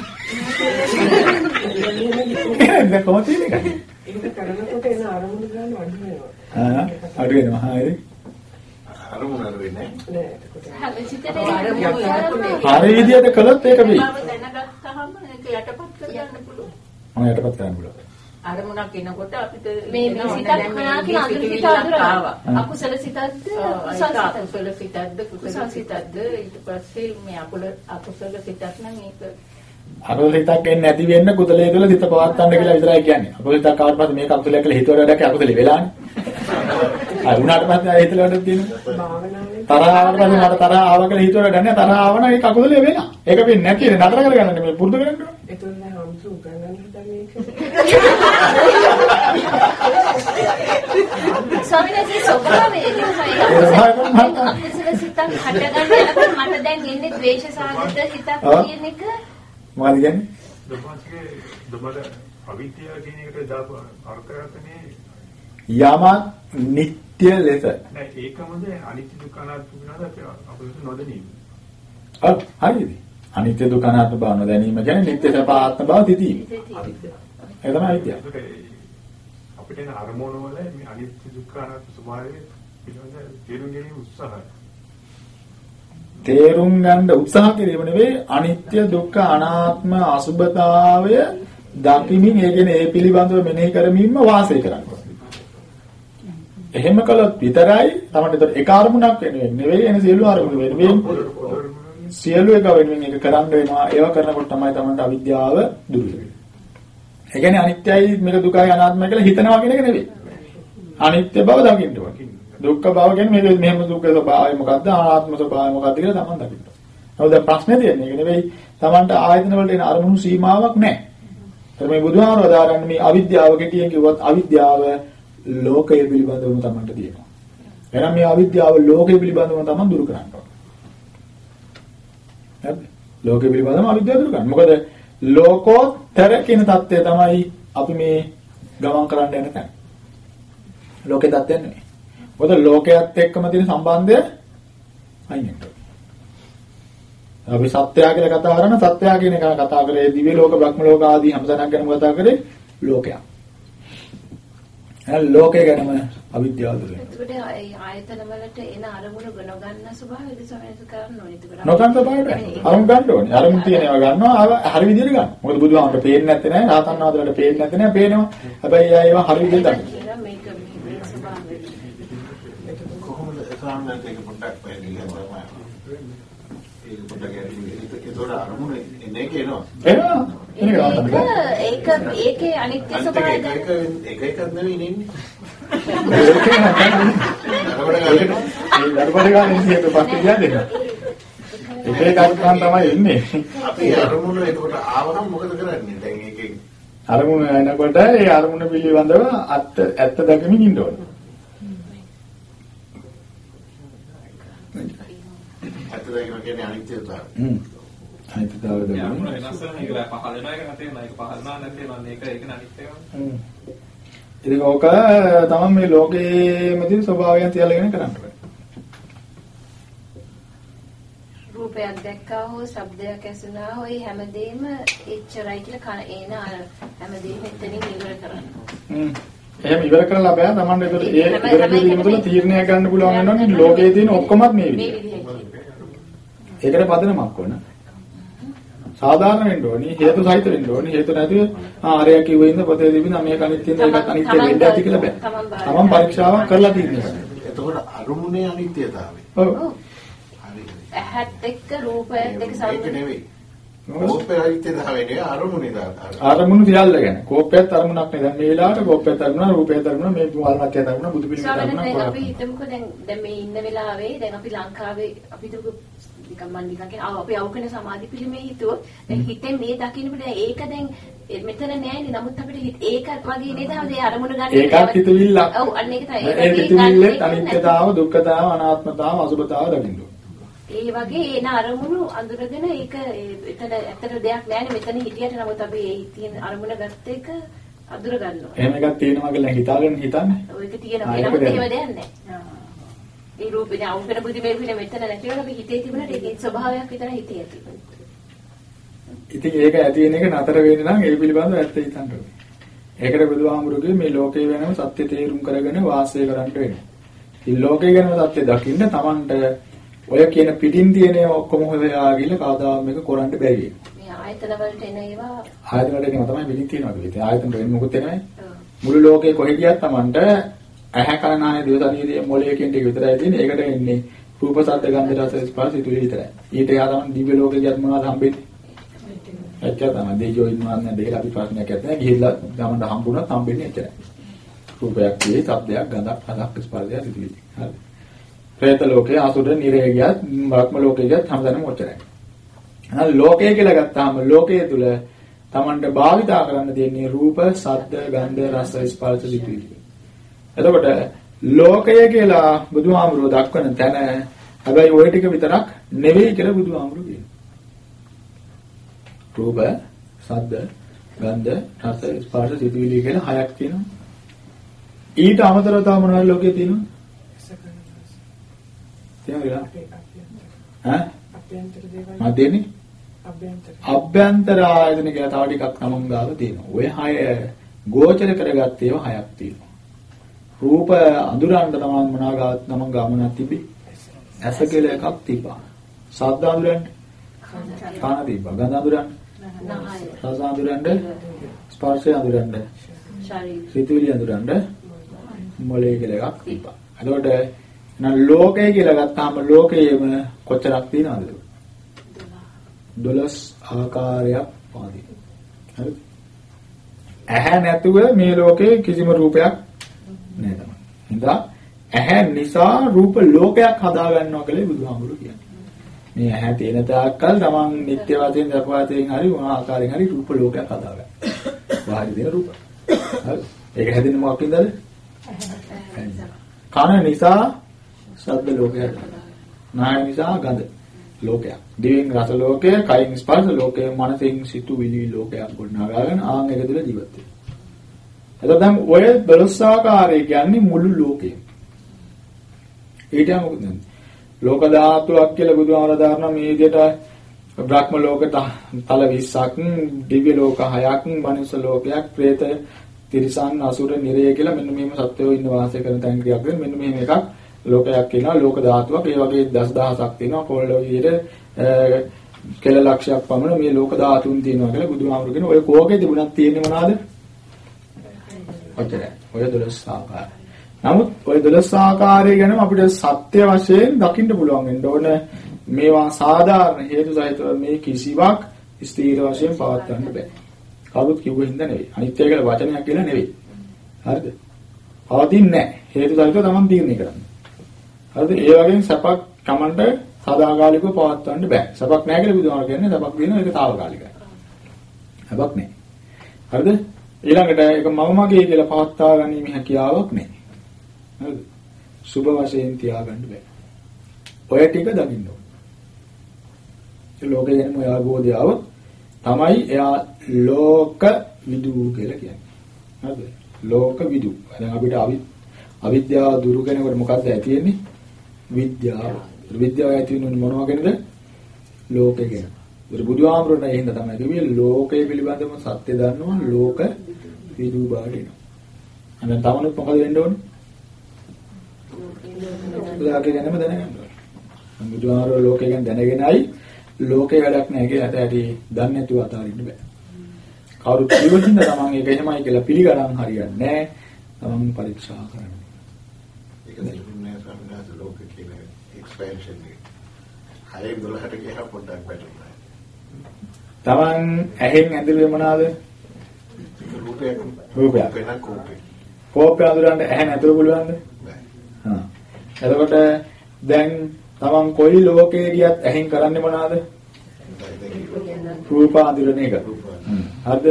දැන් කොහොමද තීරණය කරන්නේ? ඒක කරනකොට එන අරමුණු ගන්න අඩු වෙනවා. ආ අඩු වෙනවා. හරි. අරමුණ අර වෙන්නේ නෑ එතකොට හරි විදියට කළොත් ඒක වෙයි. මම දැනගත්තාම ඒක යටපත් කරගන්න පුළුවන්. මම යටපත් කරන්න පුළුවන්. අරමුණක් එනකොට අපිට මේ මේ සිතක් කනා කියන අඳුර සිත අඳුරනවා. අකුසල සිතක්ද කුසල සිතක්ද? කුසල සිතක්ද ඊට පස්සේ මේ අකුල අකුසල සිතක් නම් ඒක අකුසල හිතක් එන්නේ නැති වෙන්න කුසලයේ තුල සිත පවත්තන්න කියලා විතරයි කියන්නේ. අකුසල හිතක් ආවට පස්සේ මේක අකුසලයක් කියලා හිතුවට වැඩක් අකුසලේ වෙලානේ. ආ වුණාට පස්සේ හිතලා වැඩක් තියෙනවා. තරහ ආවට පස්සේ මට තරහ ආවා කියලා හිතුවට වැඩක් නැහැ. තරහ ආවම ඒක අකුසලයේ වෙලා. ඒක වෙන්නේ නැති නේ නතර කරගන්න නෙමෙයි පුරුදු කරන්න ඕනේ. එතකොට නම් හම්සු උගන්වන්න හිතන්නේ ඒක. ස්වාමීන් වහන්සේ ස්වභාවය ඒ ස්වභාවයෙන්ම හරියට. අකුසල සිතක් හටගන්න මට දැන් එන්නේ ද්වේෂ සාගත හිතක්. කියන එක මොකද කියන්නේ? දොබස්ගේ දොබල අවිද්‍යාව කියන එකට දාපු අර්ථකථනයේ යමක් නිට්ටය ලෙස. නෑ ඒකමද අනිත්‍ය දුක්ඛ අනාත්ම වෙනවාද අපිට නොදැනීම. ඔව් හරිද? අනිත්‍ය දුක්ඛ අනාත්ම බව නොදැනීම කියන්නේ නිට්ටය සප ආත්ම බව තිතීම. ඒ තමයි විද්‍යාව. ඒකට අපිට එන අරමුණු වල මේ අනිත්‍ය දුක්ඛ අනාත්ම ස්වභාවය පිළිබඳ තේරුම් ගැනීම උත්සාහය. තේරුම් ගන්න උත්සාහ කිරීම නෙවෙයි අනිත්‍ය දුක්ඛ අනාත්ම අසුභතාවය දකිමින් ඒ කියන්නේ ඒ පිළිබඳව මෙනෙහි කරමින්ම වාසය කරන්න ඕනේ. එහෙම කළොත් විතරයි තමයි ඒක අරමුණක් වෙනුවෙන් නෙවෙයි එන සියලු අරමුණු වෙනුවෙන් සියලු එක වෙනුවෙන් ඒක කරන්න වෙනවා. ඒවා කරනකොට තමයි තමයි අවිද්‍යාව දුරු වෙන්නේ. ඒ කියන්නේ අනිත්‍යයි මේක දුකයි අනාත්මයි කියලා හිතනවා කියන එක නෙවෙයි. අනිත්‍ය බව දකින්න ඕනේ. දුක්ඛ බව කියන්නේ මේක මෙහෙම දුක්ඛ ස්වභාවය මොකද්ද අනාත්ම ස්වභාවය මොකද්ද කියලා තමන් දකින්න. නමුත් දැන් ප්‍රශ්නේ තියෙන්නේ ඒක නෙවෙයි තමන්ට ආයතන වලට එන අරමුණු සීමාවක් නැහැ. ඒත් මේ බුදුහාමර දාගන්න මේ අවිද්‍යාව කෙටියෙන් කිව්වොත් අවිද්‍යාව ලෝකය පිළිබඳවම තමන්ට තියෙනවා. එහෙනම් මේ අවිද්‍යාව ලෝකය පිළිබඳවම තමන් දුරු කරන්න ඕනේ. හරිද? ලෝකය පිළිබඳවම අවිද්‍යාව දුරු කරන්න. මොකද ලෝකෝත්තර කියන தත්ත්වය තමයි අපි මේ ගමන් කරන්න යන තැන. ලෝකේ தත්ත්වය නෙවෙයි. මොකද ලෝකයේත් එක්කම තියෙන සම්බන්ධය අයින් වෙනවා. අපි සත්‍යය කියලා කතා කරන සත්‍යය කියන එක කතා කරේ දිව්‍ය ලෝක බ්‍රහ්ම ලෝක ආදී හැමතැනක් ගැනම කතා කරේ ලෝකයක්. එහෙනම් ලෝකේ ගැනම අවිද්‍යාව දුර වෙනවා. එතකොට ඒ ආයතන වලට එන අරමුණු නොගන්න ස්වභාවයද සමහරවිට කරන්න ඕනේ. එතකොට නොකන් ස්වභාවයට අරමුණු ගන්න ඕනේ. අරමුණු තියෙන ඒවා ගන්නවා හරි විදිහට ගන්න. මොකද බුදුහාමර පේන්නේ නැත්තේ නෑ. රාතන් වහන්සේලාට පේන්නේ නැත්තේ නෑ. පේනවා. හැබැයි ඒවා හරි විදිහට ගන්න. මේක මේ ස්වභාවය. සාමාන්‍යයෙන් ඒක පොඩ්ඩක් පැහැදිලි කරනවා. ඒක පොඩ්ඩක් ඒතකොට අරමුණ එන එක එනවා. ඒක ඒකේ අනිත්‍ය ස්වභාවය ඒක ඒක එකක් නෙවෙයි නෙන්නේ. ඒ දරුවට ගන්න ඉතින් පස්සේ කියන්නේ. එක එකක් ගන්න තමයි ඉන්නේ. අපි අරමුණ එතකොට ආවනම් මොකද කරන්නේ? දැන් ඒකේ අරමුණ එනකොට ඒ අරමුණ පිළිබඳව ඇත්ත දැකමින් ඉන්න ඕනේ. ඇත්ත දැකීම කියන්නේ අනිත්‍යතාවය. හ්ම්. අනිත්‍යතාවය යම් දැකීම. වෙනස් වෙන එක පහළ වෙනවා එක නැති වෙනවා ඒක පහළ වෙනවා නැති වෙනවා මේක ඒක අනිත් එක හ්ම්. ඉතින් ඕක තමයි මේ ලෝකයේමදී ස්වභාවයන් තියලාගෙන කරන්නේ. රූපයක් දැක්කා හෝ ශබ්දයක් ඇසුණා හෝ ඒ හැමදේම එච්චරයි කියලා කන එන අර හැමදේම එතනින් ඉවර කරන්න. හ්ම්. එහෙම ඉවර කරලා බෑ Tamande ඒකට ඒ ඉවර කිරීම තුළ තීරණයක් ගන්න පුළුවන් වෙනවනේ ලෝකයේ තියෙන ඔක්කොමත් මේ මේ විදිහට. ඒකට පදනමක් ඕන. සාධාරණ වෙන්න ඕනි හේතු සහිත වෙන්න ඕනි හේතු නැතිව ආ අරයා කිව්වේ ඉඳ පොතේ තිබින මේක අනිත්‍යද ඒකත් අනිත්‍ය වෙන්න ඇති කියලා බෑ. තමන් පරීක්ෂාවක් කරලා තියෙනවා. එතකොට අරමුණේ අනිත්‍යතාවය. ඔව්. ඇහත් එක්ක රූපයත් එක්ක සම්බන්ධ නෙවෙයි. කෝපේ අනිත්‍යතාවය නෙවෙයි අරමුණේ දාන. අරමුණු සියල්ල ගැන. කෝපයත් අරමුණක් නේ. දැන් මේ වෙලාවට කෝපයත් අරමුණ, රූපයත් අරමුණ, මේ වල්මත් අරමුණ, බුදු පිළිමේ ස්වාමීන් අරමුණ අපි? හිතමුකෝ දැන් දැන් මේ ඉන්න වෙලාවේ දැන් අපි ලංකාවේ අපි දුක නිකන් මන් නිකන් කියන අපි අවකන සමාධි පිළිමේ හිතුවොත් දැන් හිතෙන් මේ දකින්නකොට ඒක දැන් මෙතන නෑනේ නමුත් අපිට හිත ඒකත් වගේ නේද? මේ අරමුණ ගන්න ඒකත් හිතවිල්ලක්. ඔව් අන්න ඒක තමයි. ඒ හිතවිල්ලෙත් අනිත්‍යතාව, දුක්ඛතාව, අනාත්මතාව, අසුභතාව දකින්න ඕනේ. ඒ වගේ එන අරමුණු අඳුරගෙන ඒක එතන ඇත්තට දෙයක් නෑනේ මෙතන හිටියට නමුත් අපි ඒ තියෙන අරමුණ ගත්ත එක අඳුර ගන්නවා එහෙම එකක් තියෙනවා කියලා හිතාගෙන හිතන්නේ. ඔයක තියෙන ආ, ඒක නමුත්. ඒව දෙයක් නෑ ඒ රූපේ දැන් අවුකන බුදි මේ පිළ මෙතන නැතිවම අපි හිතේ තිබුණාට ඒකේ ස්වභාවයක් විතර හිතේ ඇති. ඉතින් ඒක ඇති වෙන එක නතර වෙන්න නම් ඒ පිළිබඳව ඇත්ත හිතන්න ඕනේ. ඒකට බුදුහාමුදුරුගේ මේ ලෝකේ වෙනම සත්‍ය තේරුම් කරගෙන වාසය කරන්න වෙනවා. ඉතින් ලෝකේ ගැනම සත්‍ය දකින්න Tamanට ඔය කියන පිටින් තියෙන ඔක්කොම හොයලා ගිහලා කවදාවත් මේක කරන්න බැරි වෙනවා. මේ ආයතන වලට එන ඒවා ආයතන වලට එනවා තමයි පිටින් තියෙනවා කිව්වේ. ආයතන වලින් මොකුත් එන්නේ ඔව්. මුළු ලෝකේ කොහෙ ගියත් Tamanට ඇහැ කන නාය දිව ශරීරයේ මොළයේ කියන ටික විතරයි තියෙන්නේ. ඒකට එන්නේ රූප ශබ්ද ගන්ධ රස ස්පර්ශ ඉතුරු විතරයි. ඊට එහා තමයි දිව්‍ය ලෝකේ ගියත් මොනවද හම්බෙන්නේ? එච්චර තමයි දෙජෝ ඉන්නවද නැද්ද කියලා අපි ප්‍රශ්නයක් ඇත්තේ ගිහිල්ලා ගමන්ට හම්බුණත් හම්බෙන්නේ එච්චරයි. රූපයක් කියේ, ශබ්දයක්, ගඳක්, රසක්, ස්පර්ශයක් ඉතිරි. හරි. പ്രേත ලෝකේ, අසුර, නිරේ ගියත්, බ්‍රහ්ම ලෝකේ ගියත් හැමදැනම ඔච්චරයි. එහෙනම් ලෝකය කියලා ගත්තාම ලෝකයේ තුල Tamanට භාවිතා කරන්න තියෙන්නේ රූප, ශබ්ද, ගන්ධ, රස, ස්පර්ශ ඉතිරි. එතකොට ලෝකය කියලා බුදුහාමුදුරුවෝ දක්වන තැන හැබැයි ওই ටික විතරක් නෙවෙයි කියලා බුදුහාමුදුරුවෝ කියනවා. රූප, ශබ්ද, ගන්ධ, රස, ස්පර්ශ, සිතුවිලි කියලා හයක් තියෙනවා. ඊට අමතරව තව මොනවද ලෝකේ තියෙනවද? තියෙනවද? ඈ? අභ්‍යන්තර දේවල් මැදේනේ අභ්‍යන්තර අභ්‍යන්තර ආයතන කියලා තව ටිකක් තමන් ගාව තියෙනවා. ඔය හය ගෝචර කරගත්ත ඒවා හයක් තියෙනවා. රූප අඳුරන්න තමන් මොනාගාවත් තමන් ගාමනක් තිබි. ඇස කියලා එකක් තිබා. ශබ්ද අඳුරන්න කාන තිබා. ගඳ අඳුරන්න නහය රස අඳුරන්න ස්පර්ශය අඳුරන්න ශරීර සිතුවිලි අඳුරන්න මොලේ කියලා එකක් තිබා. එතකොට නම් ලෝකය කියලා ගත්තාම ලෝකයේම කොච්චරක් තියෙනවද? 12 ආකාරයක් පාදී. හරිද? ඇහැ නැතුව මේ ලෝකේ කිසිම රූපයක් නැහැ තමයි. හින්දා ඇහැ නිසා රූප ලෝකයක් හදා ගන්නවා කියලා බුදුහාමුදුරුවෝ කියන්නේ. මේ ඇහැ තියෙන තාක්කල් තමන් නිත්‍ය වශයෙන් දපවාතයෙන් හරි මොන ආකාරයෙන් හරි රූප ලෝකයක් හදා ගන්න. වාහි දෙන රූප. හරි. ඒක හැදෙන්නේ මොකක්ින්දද? කන නිසා ශබ්ද ලෝකයක්. නාය නිසා ගඳ ලෝකයක්. දිවෙන් රස ලෝකය, කයින් ස්පර්ශ ලෝකය, මනසෙන් සිතුවිලි ලෝකයක් ගොඩනගාගෙන ආන් එක තුළ ජීවත් වෙනවා. එතකොට දැන් ඔය 12 ආකාරය කියන්නේ මුළු ලෝකෙම. ඊට යම මොකද? ලෝක ධාතුවක් කියලා බුදුහාමර දානවා මේ විදිහට බ්‍රහ්ම ලෝක තල 20ක්, දිව්‍ය ලෝක 6ක්, මනුෂ්‍ය ලෝකයක්, പ്രേත තිරිසන් අසුර නිරය කියලා මෙන්න මෙහෙම සත්වයෝ ඉන්න වාසය කරන තැන් ක්‍රියාවක් කරන මෙන්න මෙහෙම එකක් ලෝකයක් කියනවා ලෝක ධාතුවක් ඒ වගේ දසදහසක් තියෙනවා කොල්ලෝ විදිහට කෙල ලක්ෂයක් පමණ මේ ලෝක ධාතුන් තියෙනවා කියලා බුදුහාමුදුරු කියන ඔය කෝකේ තිබුණක් තියෙන්නේ මොනවාද? ඔච්චරයි. ඔය 12 ආකාරය. නමුත් ඔය 12 ආකාරය ගැනම අපිට සත්‍ය වශයෙන් දකින්න පුළුවන් වෙන්න ඕන මේවා සාධාරණ හේතු සහිතව මේ කිසිවක් ස්ථීර වශයෙන් පවත්වන්න බෑ. කවුරුත් කිව්වෙ හින්දා නෙවෙයි. අනිත්‍ය කියලා වචනයක් කියලා නෙවෙයි. හරිද? පවතින්නේ නැහැ. හේතු සහිතව Taman තීරණය කරන්න. හරිද? ඒ වගේම සපක් Tamanට සදාකාලිකව පවත්වන්න බෑ. සපක් නැහැ කියලා බුදුහාම කියන්නේ සපක් දෙනවා ඒක తాවකාලිකයි. සපක් නැහැ. හරිද? ඊළඟට ඒක මම මගේ කියලා පවත්වා ගැනීම හැකියාවක් නැහැ. හරිද? සුභ වශයෙන් තියාගන්න බෑ. ඔය ටික දකින්න ඕන. ඒ ලෝකේ ගැනම ඔය අවබෝධය આવොත් තමයි එයා ලෝක විදු කියලා කියන්නේ. හරිද? ලෝක විදු. දැන් අපිට අවිද්‍යාව දුරු කෙනෙකුට මොකක්ද ඇති වෙන්නේ? විද්‍යාව. විද්‍යාව ඇති වෙනුනේ මොනවා ගැනද? ලෝකය ගැන. ඒක බුදුහාමුදුරනේ එහෙනම් තමයි කිව්වේ ලෝකය පිළිබඳව සත්‍ය දන්නවා ලෝක විදු බාඩිනවා. අන්න තවනුත් මොකද වෙන්න ඕනේ? ලෝකය ගැනම දැනගන්න ඕනේ. බුදුහාමුදුර ලෝකය ගැන දැනගෙනයි ලෝකේ වැඩක් නැහැ කියලා ඇති දන්නේ නැතුව අතාරින්න බෑ. කවුරුත් කියවකින්ද තමන් ඒක එහෙමයි කියලා පිළිගන්න හරියන්නේ නැහැ. තමන් පරීක්ෂා කරන්න. ඒක නෙමෙයි සම්මාස ලෝක කියන එක්ස්පැන්ෂන් එක. හයේ 12ට ගියා පොඩ්ඩක් වැටුණා. තමන් ඇහෙන් ඇඳුවේ මොනවාද? රූපයක්. රූපයක්. වෙන කෝපේ. කෝපය අඳුරන්න ඇහැ නැතුව පුළුවන්ද? හා. එතකොට දැන් තමන් කොයි ලෝකේ ගියත් ඇහෙන් කරන්නේ මොනවාද? රූප අඳුරන එක. හරිද?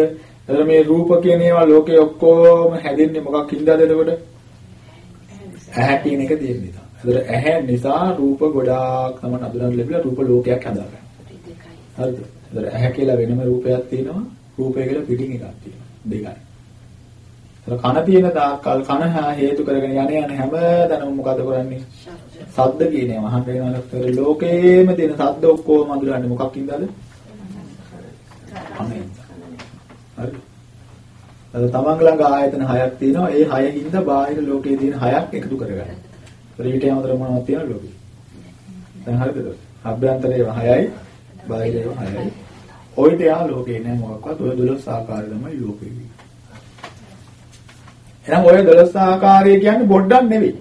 එතකොට මේ රූප කියන ඒවා ලෝකේ ඔක්කොම හැදෙන්නේ මොකක් හින්දාද එතකොට? ඇහැ කියන එක තියෙන නිසා. එතකොට ඇහැ නිසා රූප ගොඩාක් තමයි අඳුරන්න ලැබිලා රූප ලෝකයක් හදාගන්න. හරිද? එතකොට ඇහැ කියලා වෙනම රූපයක් තියෙනවා. රූපය කියලා පිටින් එකක් තියෙනවා. දෙකයි. එතකොට කන තියෙන තාක්කල් කන හේතු කරගෙන යන යන හැම තැනම මොකද කරන්නේ? සද්ද කියන ඒවා අහන්න වෙනවලත් ලෝකේම තියෙන සද්ද ඔක්කොම අඳුරන්නේ මොකක්ින්දද? කනෙන්. හරි. අද තමන් ළඟ ආයතන හයක් තියෙනවා. ඒ හයින්ද බාහිර ලෝකයේ තියෙන හයක් එකතු කරගන්න. ඊට යමතර මොනවද තියෙන ලෝකෙ? දැන් හරිද? අභ්‍යන්තරයේ හයයි බාහිරයේ හයයි. ඔයිට යා ලෝකේ නෑ මොකක්වත්. ඔය 12 ආකාරය තමයි ලෝකෙ. එහෙනම් ඔය 12 ආකාරය කියන්නේ බොඩ්ඩක් නෙවෙයි.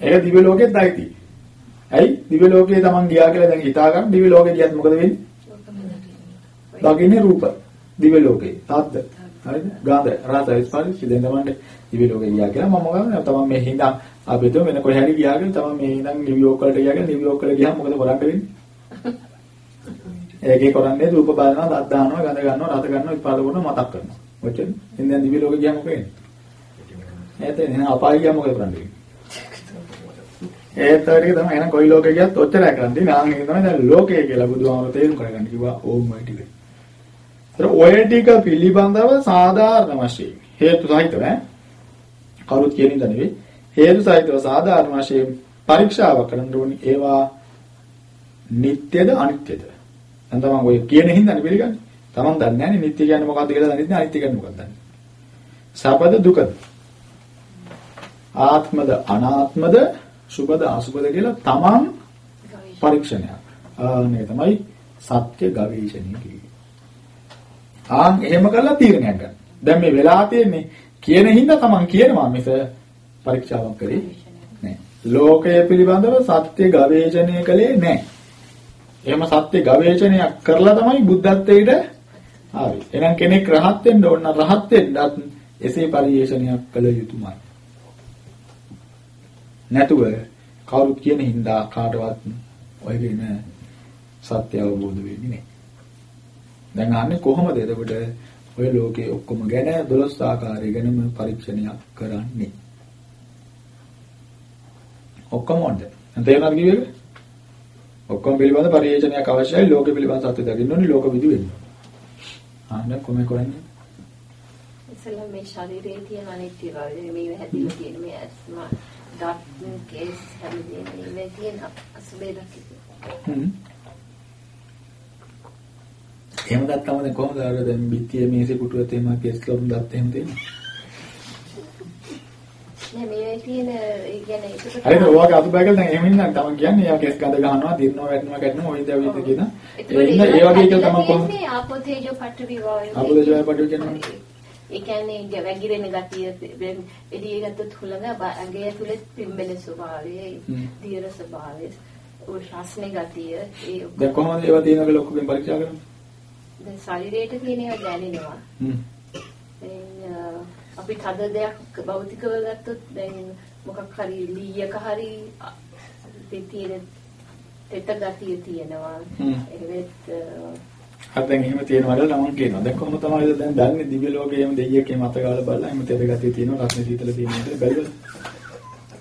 ඒක දිව්‍ය ලෝකෙත් ඇයිති. ඇයි? දිව්‍ය ලෝකේ Taman ගියා කියලා දැන් හිතා ගන්න දිව්‍ය ලෝකේ ගියත් මොකද වෙන්නේ? දකින්නේ රූප. දිව්‍ය ලෝකේ. තාත්ත. හරිද? ගාඳ රස ස්පර්ශ දැන් Taman දිව්‍ය ලෝකේ ගියා කියලා මම ගන්න Taman මේ හිඳා අපි හිතුව වෙන කොහේ හරි ගියා කියලා Taman මේ ඉඳන් නිව්යෝක් වලට ගියා කියලා නිව්යෝක් වල ගියාම මොකද කරන්න වෙන්නේ? ඒකේ කරන්නේ රූප බලනවා, දත් දානවා, ගඳ ගන්නවා, රස ගන්නවා, ඉපාද කරනවා, මතක් කරනවා. ඔච්චර. ඉතින් දිව්‍ය ලෝකේ ගියාම මොකද වෙන්නේ? එතන එහෙනම් අපාය ගියාම මොකද කරන්නේ? ඒත් ඔය ටික තමයි එහෙනම් කොයි ලෝකේ ගියත් ඔච්චරයි කරන්නේ. නාම එක තමයි දැන් ලෝකය කියලා බුදුහාමර තේරුම් කරගන්න කිව්වා ඕම් ඔය ටික. ඒතර ඔය ටික පිළිබඳව සාධාරණ වශයෙන් හේතු සහිතව ඈ කවුරුත් කියන ඉඳ නෙවෙයි හේතු සහිතව සාධාරණ වශයෙන් පරීක්ෂාවක් කරන්න ඕනි ඒවා නිට්ටයද අනිත්‍යද දැන් තමන් ඔය කියන හින්දානේ පිළිගන්නේ තමන් දන්නේ නැහැ නිට්ටය කියන්නේ මොකක්ද කියලා දන්නේ නැහැ අනිත්‍ය කියන්නේ මොකක්ද දන්නේ සපද දුකද ආත්මද අනාත්මද සුබද අසුබද කියලා තමන් පරීක්ෂණයක්. ආන්නේ තමයි සත්‍ය ගවේෂණය කියන්නේ. ආන් එහෙම කරලා තීරණයක් ගන්න. දැන් මේ වෙලා තියෙන්නේ කියන හින්දා තමන් කියනවා මිස පරීක්ෂාවක් කරේ නෑ. ලෝකය පිළිබඳව සත්‍ය ගවේෂණය කළේ නෑ. එහෙම සත්‍ය ගවේෂණයක් කරලා තමයි බුද්ධත්වයට ආවේ. එහෙනම් කෙනෙක් රහත් වෙන්න ඕන රහත් වෙන්නත් එසේ පරිේශනයක් කළ යුතුමයි. නැතුව කවුරුත් කියන හින්දා කාටවත් ඔය කියන සත්‍ය අවබෝධ වෙන්නේ නැහැ. දැන් අහන්නේ කොහොමද එතකොට ඔය ලෝකේ ඔක්කොම ගැන 12 ආකාරය ගැනම පරීක්ෂණයක් කරන්නේ. ඔක්කොම වන්ද. තේරුණාද කිව්වේ? ඔක්කොම පිළිබඳ පරිේශනයක් අවශ්‍යයි ලෝකෙ පිළිබඳ සත්‍ය දකින්න ඕනේ ලෝක විදු වෙන්න. ආන්න කොහොමද කරන්නේ? ඉතින් මේ ශරීරයේ තියෙන අනිත්‍ය බව මේ හැදිලා තියෙන මේ ඇස්මා දත් කේස් හැමදේම ඉන්නේ තියෙන අසුබේ දකින්න. එහෙම ගත්තම කොහොමද අර දැන් බිත්තියේ මේසේ පුටුවේ තේම කෙස්ලොම් දත් එහෙම තියෙනවා. නෑ මේ කියන්නේ ඒකට හරිද? ඔයාගේ අතුබෑගල දැන් එහෙම ඉන්න තමන් කියන්නේ එයා කෙස් ගඳ ගන්නවා දිරනවා වැටෙනවා ගැටෙනවා ඔය දේ විදිහට කියන ඒ වගේ එක තමන් කොහොමද? මේ ආපෝතේජෝ පටවි වායු ආපෝද ජය පටු කියනවා ඒ කියන්නේ වැగిරෙන ගතිය එළිය ගත්තොත් හුලඟ ඇඟේ ඇතුලේ පිම්බෙන ස්වභාවය දියර ස්වභාවය ඔය ශාස්නේ ගතිය ඒ දැන් කොහොමද ඒවා තියෙනවද ලොකුෙන් පරීක්ෂා කරන්නේ? දැන් ශරීරයට තියෙන ඒවා දැනෙනවා. හ්ම් අපි තද දෙයක් භෞතිකව ගත්තොත් දැන් මොකක් හරි ලීයක හරි තියෙන තෙත ගතිය තියෙනවා එහෙමත් හරි දැන් එහෙම තියෙනවා කියලා තමන් කියනවා. දැන් කොහොම තමයි දැන් දන්නේ දිව්‍ය ලෝකයේ එහෙම දෙයියකේ මත ගාලා බලලා එහෙම තෙත ගතිය තියෙනවා රත්න සීතල තියෙනවා කියලා බැලුවද?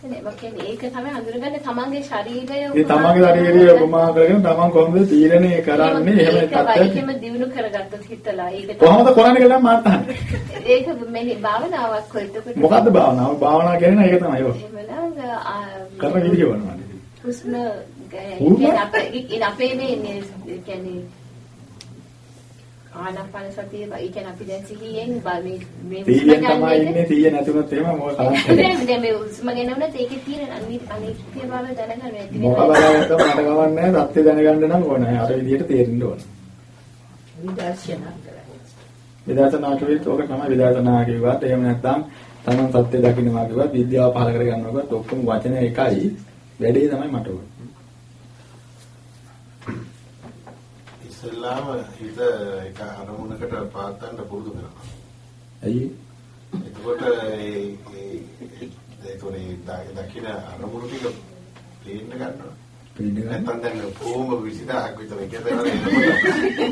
ඒක තමයි හඳුනගන්නේ තමන්ගේ ශරීරය ඒ තමන්ගේ ශරීරය උපමා කරගෙන තමන් කොහොමද තීරණය කරන්නේ? එහෙම තත්ත්වයක්. එහෙම දිනු කරගත්තොත් හිතලා. ඒක කොහොමද කරන්නේ කියලා මාත් අහන්නේ. ඒක මේ භාවනාවක් කොහෙද මොකද්ද භාවනාව? භාවනාව කියන්නේ ඒක තමයි ඔය. එහෙමනම් කරන විදිහ වුණා හුස්ම අපේ අපේ මේ කියන්නේ ආනාපාන සතිය ඒ කියන්නේ අපි දැන් සිහියෙන් මේ මේ සිහියෙන් තමයි ඉන්නේ සිහිය නැතුනොත් එහෙම මොකක් කරන්නේ දැන් මේ උස්ම ගෙනුනත් ඒකේ තියෙන අනිත්‍ය බව දැනගන්න ඇති මොකක් බලන්නත් මට ගමන්නේ නැහැ සත්‍ය දැනගන්න නම් ඕනේ අර විදිහට තේරෙන්න ඕනේ. විදර්ශනා කරන්නේ. විදර්ශනා කියුවොත් ඕක තමයි විදර්ශනා කියුවත් එහෙම නැත්නම් තමන් සත්‍ය දකින්නවා කියුවත් විද්‍යාව පහල කර ගන්නවා කියුවත් ඔක්කොම වචන එකයි. වැඩේ තමයි මට ඕනේ ඉස්සෙල්ලාම හිත එක අරමුණකට පාත්තන්න පුරුදු කරනවා. ඇයි? එතකොට ඒ ඒ දකින්න අරමුණු ටික පේන්න ගන්නවා. පේන්න ගන්න. නැත්නම් දැන් කොහොම 20000ක් විතර එකතන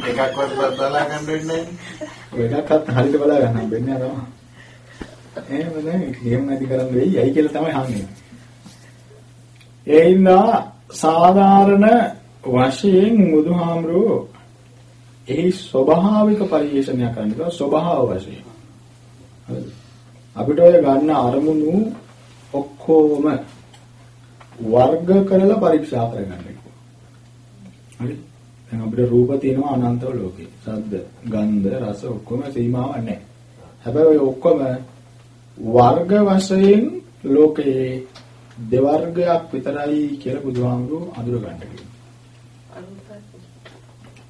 එකක්වත් බලා ගන්න වෙන්නේ නැහැ. එකක්වත් හරියට බලා ගන්න හම්බෙන්නේ නැහැ තමයි. එහෙම නෑ එහෙම නැති කරන්න වෙයි. ඇයි කියලා තමයි හන්නේ. ඒ ඉන්නා සාධාරණ වශයෙන් බුදුහාමරෝ එහි ස්වභාවික පරිශ්‍රණයක් කරන්න කියලා ස්වභාව වශයෙන්. හරිද? අපිට ඔය ගන්න අරමුණු ඔක්කොම වර්ග කරලා පරීක්ෂා කරගන්න ඕනේ. හරි? දැන් අපිට රූප තියෙනවා අනන්තව ලෝකේ. ශබ්ද, ගන්ධ, රස ඔක්කොම සීමාවක් නැහැ. හැබැයි ඔය ඔක්කොම වර්ග වශයෙන් ලෝකයේ දෙවර්ගයක් විතරයි කියලා බුදුහාමුදුරුවෝ අඳුර ගන්න කියනවා.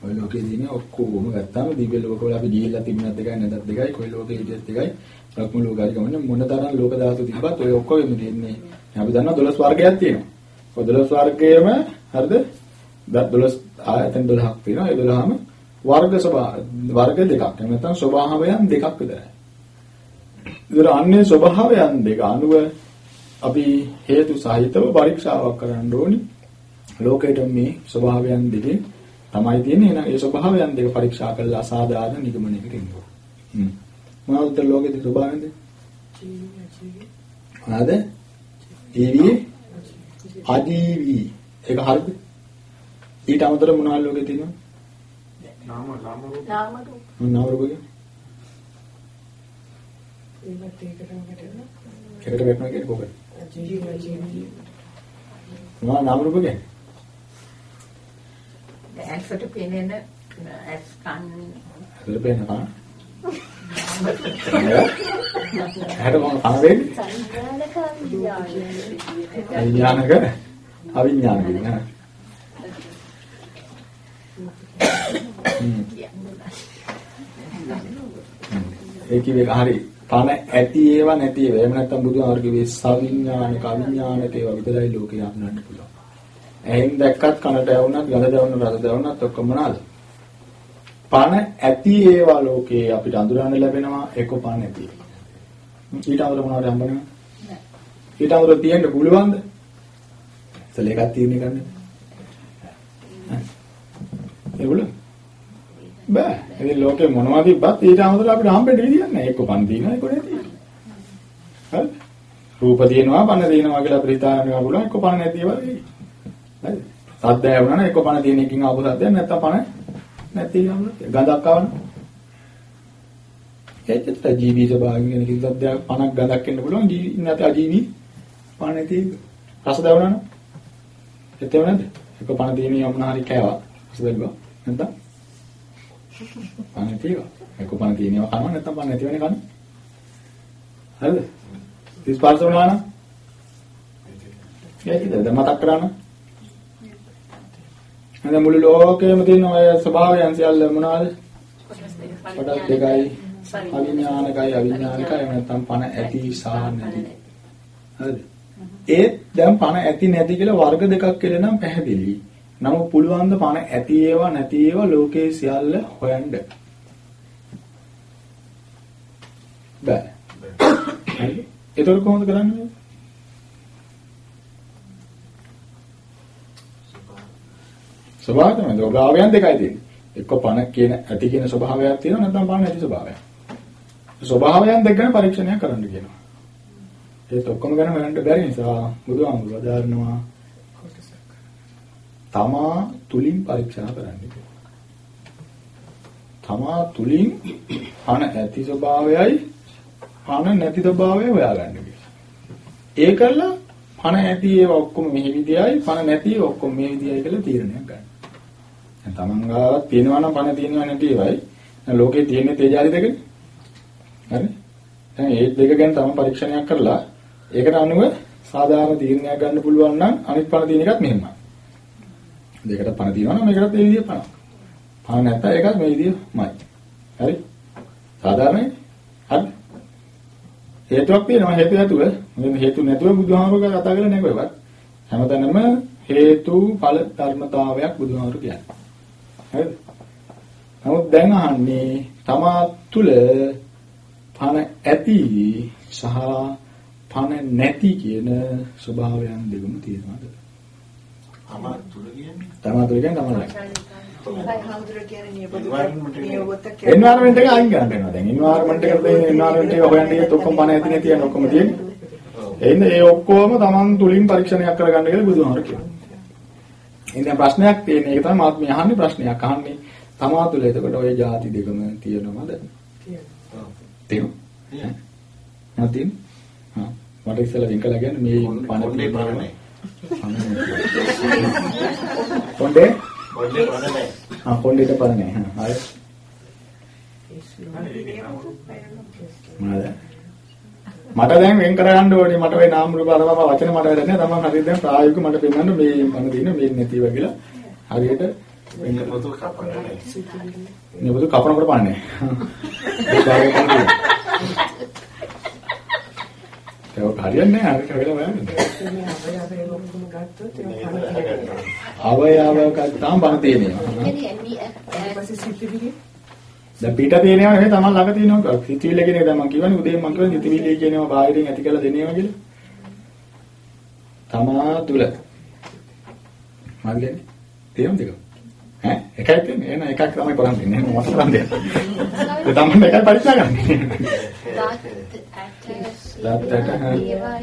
ඔය ලෝකේ දින ඔක්කොම ගත්තාම දිව්‍ය ලෝකවල අපි ගිහිල්ලා තිබුණත් දෙකයි නැත්නම් දෙකයි කොයි ලෝකෙ හිටියත් දෙකයි බ්‍රහ්ම ලෝකාරි ගමන මොන තරම් ලෝක ධාතු තිබ්බත් ඔය ඔක්කොගෙම තියෙන්නේ අපි දන්නවා 12 වර්ගයක් තියෙනවා. ඔය 12 වර්ගයේම හරිද? 12 ආයතන 12ක් තියෙනවා. ඒ 12ම වර්ග ස්වභාව වර්ග දෙකක්. එහෙම නැත්නම් ස්වභාවයන් දෙකක් විතරයි. ඒතර අන්නේ ස්වභාවයන් දෙක අනුව අපි හේතු සහිතව පරීක්ෂාවක් කරන්න ඕනි. ලෝකයට මේ ස්වභාවයන් දෙකේ තමයි තියෙන්නේ. එහෙනම් ඒ ස්වභාවයන් දෙක පරීක්ෂා කරලා අසාධාරණ නිගමනයකට එන්න ඕන. හ්ම්. මොනවද ලෝකයේ ස්වභාවයන්ද? මොනවාද? ජීවි අජීවි. ඒක හරිද? ඊට අමතරව මොනවද ලෝකේ තියෙනවද? නාම නාම රූප නාම රූප නාම රූප කියන්නේ? ඒවත් ඒකටම වැටෙනවා. ඒකට වැටෙනවා කියන්නේ කොහොමද? ජීවි ජීවි. මොනවා නාම රූප කියන්නේ? ඇසට පෙනෙන ඇස් කන් ඇසට පෙනෙන කන. හැට මොන කන වෙන්නේ? සංඥානක විඥානක අවිඥානික අවිඥානික නේ. ඒ කිව්වේ හරි. පණ ඇති ඒවා නැති ඒවා. එහෙම නැත්නම් බුදුහාමර කිව්වේ සවිඥානික අවිඥානික ඒවා විතරයි ලෝකේ යන්නන්න පුළුවන්. ඇහෙන් දැක්කත් කනට ඇහුණත් ගඳ දැනුණ රස දැනුණත් ඔක්කොම මොනවාද? පණ ඇති ඒවා ලෝකේ අපිට අඳුරන්න ලැබෙනවා ඒක පණ නැති. ඊට අමතර මොනවද හම්බෙන්නේ? ඊට අමතර තියෙන්න පුළුවන්ද? ඉතල එකක් තියෙන එකක් නේ. ඒගොල්ලෝ බෑ. ඉතින් ලෝකේ මොනවද තිබ්බත් ඊට අමතර අපිට හම්බෙන්න විදියක් නැහැ. එක්ක පන් තියෙනවා එක්ක නැති. හරි? රූප තියෙනවා පන තියෙනවා කියලා අපිට හිතාගන්න පුළුවන් එක්ක පන නැති ඒවා හරි. සද්ද ඇහුණා නම් එක්ක පන තියෙන එකකින් ආපු සද්දයක් නැත්තම් පන නැති යනවා. ගඳක් ආවනම් ඒකත් ජීවි ස්වභාවයෙන් කියන කිසි සද්දයක් පනක් ගඳක් එන්න පුළුවන් ජීවි නැත්නම් අජීවි පන නැති රස දැවුණා නම් එතෙව නැද්ද? එක්ක පන තියෙන යමුණ හරි කෑවා. රස දැල්වා. නැත්නම් පණ තියෙනවා. එක්ක පණ තියෙනවා කනවා නැත්නම් පණ නැති වෙන්නේ කන්නේ. හරිද? ස්පර්ශ වුණා නම් ඒකද දැන් මතක් කරන්න. දැන් මුළු ලෝකෙම තියෙන ඔය ස්වභාවයන් සියල්ල මොනවාද? කොටස් දෙකයි අවිඥානිකයි අවිඥානිකයි නැත්නම් පණ ඇති සහ නැති. හරිද? ඒත් දැන් පණ ඇති නැති කියලා වර්ග දෙකක් කියලා නම් පැහැදිලි. නමුත් පුළුවන් ද පණ ඇති ඒවා නැති ඒවා ලෝකේ සියල්ල හොයන්න. බෑ. හරි. ඒක කොහොමද කරන්නේ? ස්වභාවය තමයි. ස්වභාවයන් දෙකයි තියෙන්නේ. එක්ක පණ කියන ඇති කියන ස්වභාවයක් තියෙනවා නැත්නම් පණ නැති ස්වභාවයක්. ස්වභාවයන් දෙක ගැන පරීක්ෂණයක් කරන්න කියනවා. ඒත් ඔක්කොම ගැන හොයන්න බැරි නිසා බුදුහාමුදුරුවෝ දාරනවා තමා තුලින් පරීක්ෂා කරන්න තමා තුලින් පණ ඇති ස්වභාවයයි පණ නැති ස්වභාවය හොයාගන්න ඒ කරලා පණ ඇති ඒවා ඔක්කොම මෙහි විදියයි පණ නැති ඒවා ඔක්කොම මේ විදියයි කියලා තීරණයක් ගන්න. දැන් තමන් ගාවත් තියෙනවා නම් පණ තියෙනවා නැති ඒවයි. දැන් ලෝකේ තියෙන තේජාලි දෙකනේ. හරි? දැන් මේ දෙක ගැන තමන් පරීක්ෂණයක් කරලා ඒකට අනුව සාධාරණ තීරණයක් ගන්න පුළුවන් නම් අනිත් පණ තියෙන එකත් මෙහෙමයි. දෙකට පණ තියෙනවා නම් මේකටත් ඒ විදිය පණක්. පණ නැත්නම් ඒකත් මේ විදියමයි. හරි? සාධාරණයි? හරි? හේතුවක් තියෙනවා හේතු ඇතුව. මොකද හේතු නැතුව බුදුහාමුදුරුවෝ කතා කරන්නේ නැහැ කොහෙවත්. හැමතැනම හේතු ඵල ධර්මතාවයක් බුදුහාමුදුරුවෝ කියන්නේ. හරිද? නමුත් දැන් අහන්නේ තමා තුල පණ ඇති සහ පණ නැති කියන ස්වභාවයන් දෙකම තියෙනවාද? තමා තුල කියන්නේ තමා තුල කියන්නේ තමා එන්වයරන්මන්ට් එක අයින් කරන්න වෙනවා. දැන් එන්වයරන්මන්ට් එකට දෙන එන්වයරන්මන්ට් එක හොයන්න ගියත් ඔක්කොම පණ ඇති නැති යන ඔක්කොම තියෙන්නේ. එහෙනම් ඒ ඔක්කොම තමන් තුලින් පරීක්ෂණයක් කරගන්න කියලා බුදුහාමර කියනවා. ඉතින් ප්‍රශ්නයක් තියෙන එක තමයි මාත් මේ අහන්නේ ප්‍රශ්නයක් අහන්නේ. තමා තුළ එතකොට ওই ಜಾති දෙකම තියෙනවද? තියෙනවා. තියෙනවා. නැතිනම් හා මට ඉස්සෙල්ලා වින්කලා කියන්නේ මේ පණේ පණ. නැහැ කොණ්ඩේ කොණ්ඩේ පණ නැහැ ආ කොණ්ඩේට පණ නැහැ හා හරි. මොනවද මට දැන් වෙන් කරගන්න ඕනේ මට ওই නාම රූප අරම වචන මට වැඩ නැහැ. තමන් හරියට දැන් ප්‍රායෝගිකව මට පෙන්වන්න මේ මන දින මේ නැතිව කියලා. හරියට වෙන පොතු කපන්නේ. මේ බුදු කපනකොට පන්නේ. ඒක හරියන්නේ නැහැ. හරියට වෙලා බලන්න. අවයව ගත්තාම බන තියෙනවා. දැන් පිට තියෙනවා නෙවෙයි තමන් ළඟ තියෙනවා. සිතිවිල්ල කියන එක දැන් මම කියවනේ උදේ මම කියවනේ සිතිවිල්ල කියනවා බාහිරින් ඇති කරලා දෙනේවා කියලා. තමා තුල. මල්ලන්නේ. තේරුම් දෙක. ඈ එකයි තියෙන්නේ. එහෙනම් එකක් තමයි කරන්නේ. එහෙනම් මම කරන්නේ. ඒ තමන් එකයි පරික්ෂා ඒවා ඒවා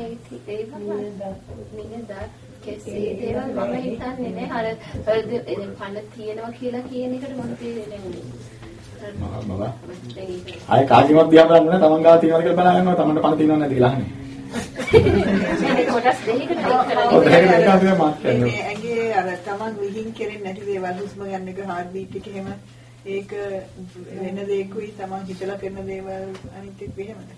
කෙසේ දේවල් මම හිතන්නේ නෑ අර හෘද පණ තියෙනවා කියලා කියන එකට මම තේරෙන්නේ මම ආය කාගෙවත් දිහා බලන්න නෑ තමන් ගාව තියෙනවද කියලා බලන්න තමන්ට පණ තියෙනවද නැද්ද කියලා අහන්නේ. කොටස් දෙකකට දෙකකට එකක් තමයි මාත් කියන්නේ. ඇගේ අර Taman විහිං කෙරෙන්නේ නැති දේවල් හුස්ම ගන්න එක heart beat එක එහෙම ඒක වෙන දෙයක්ුයි Taman හිතලා කරන දේවල් අනිත් එක්ක එහෙමද?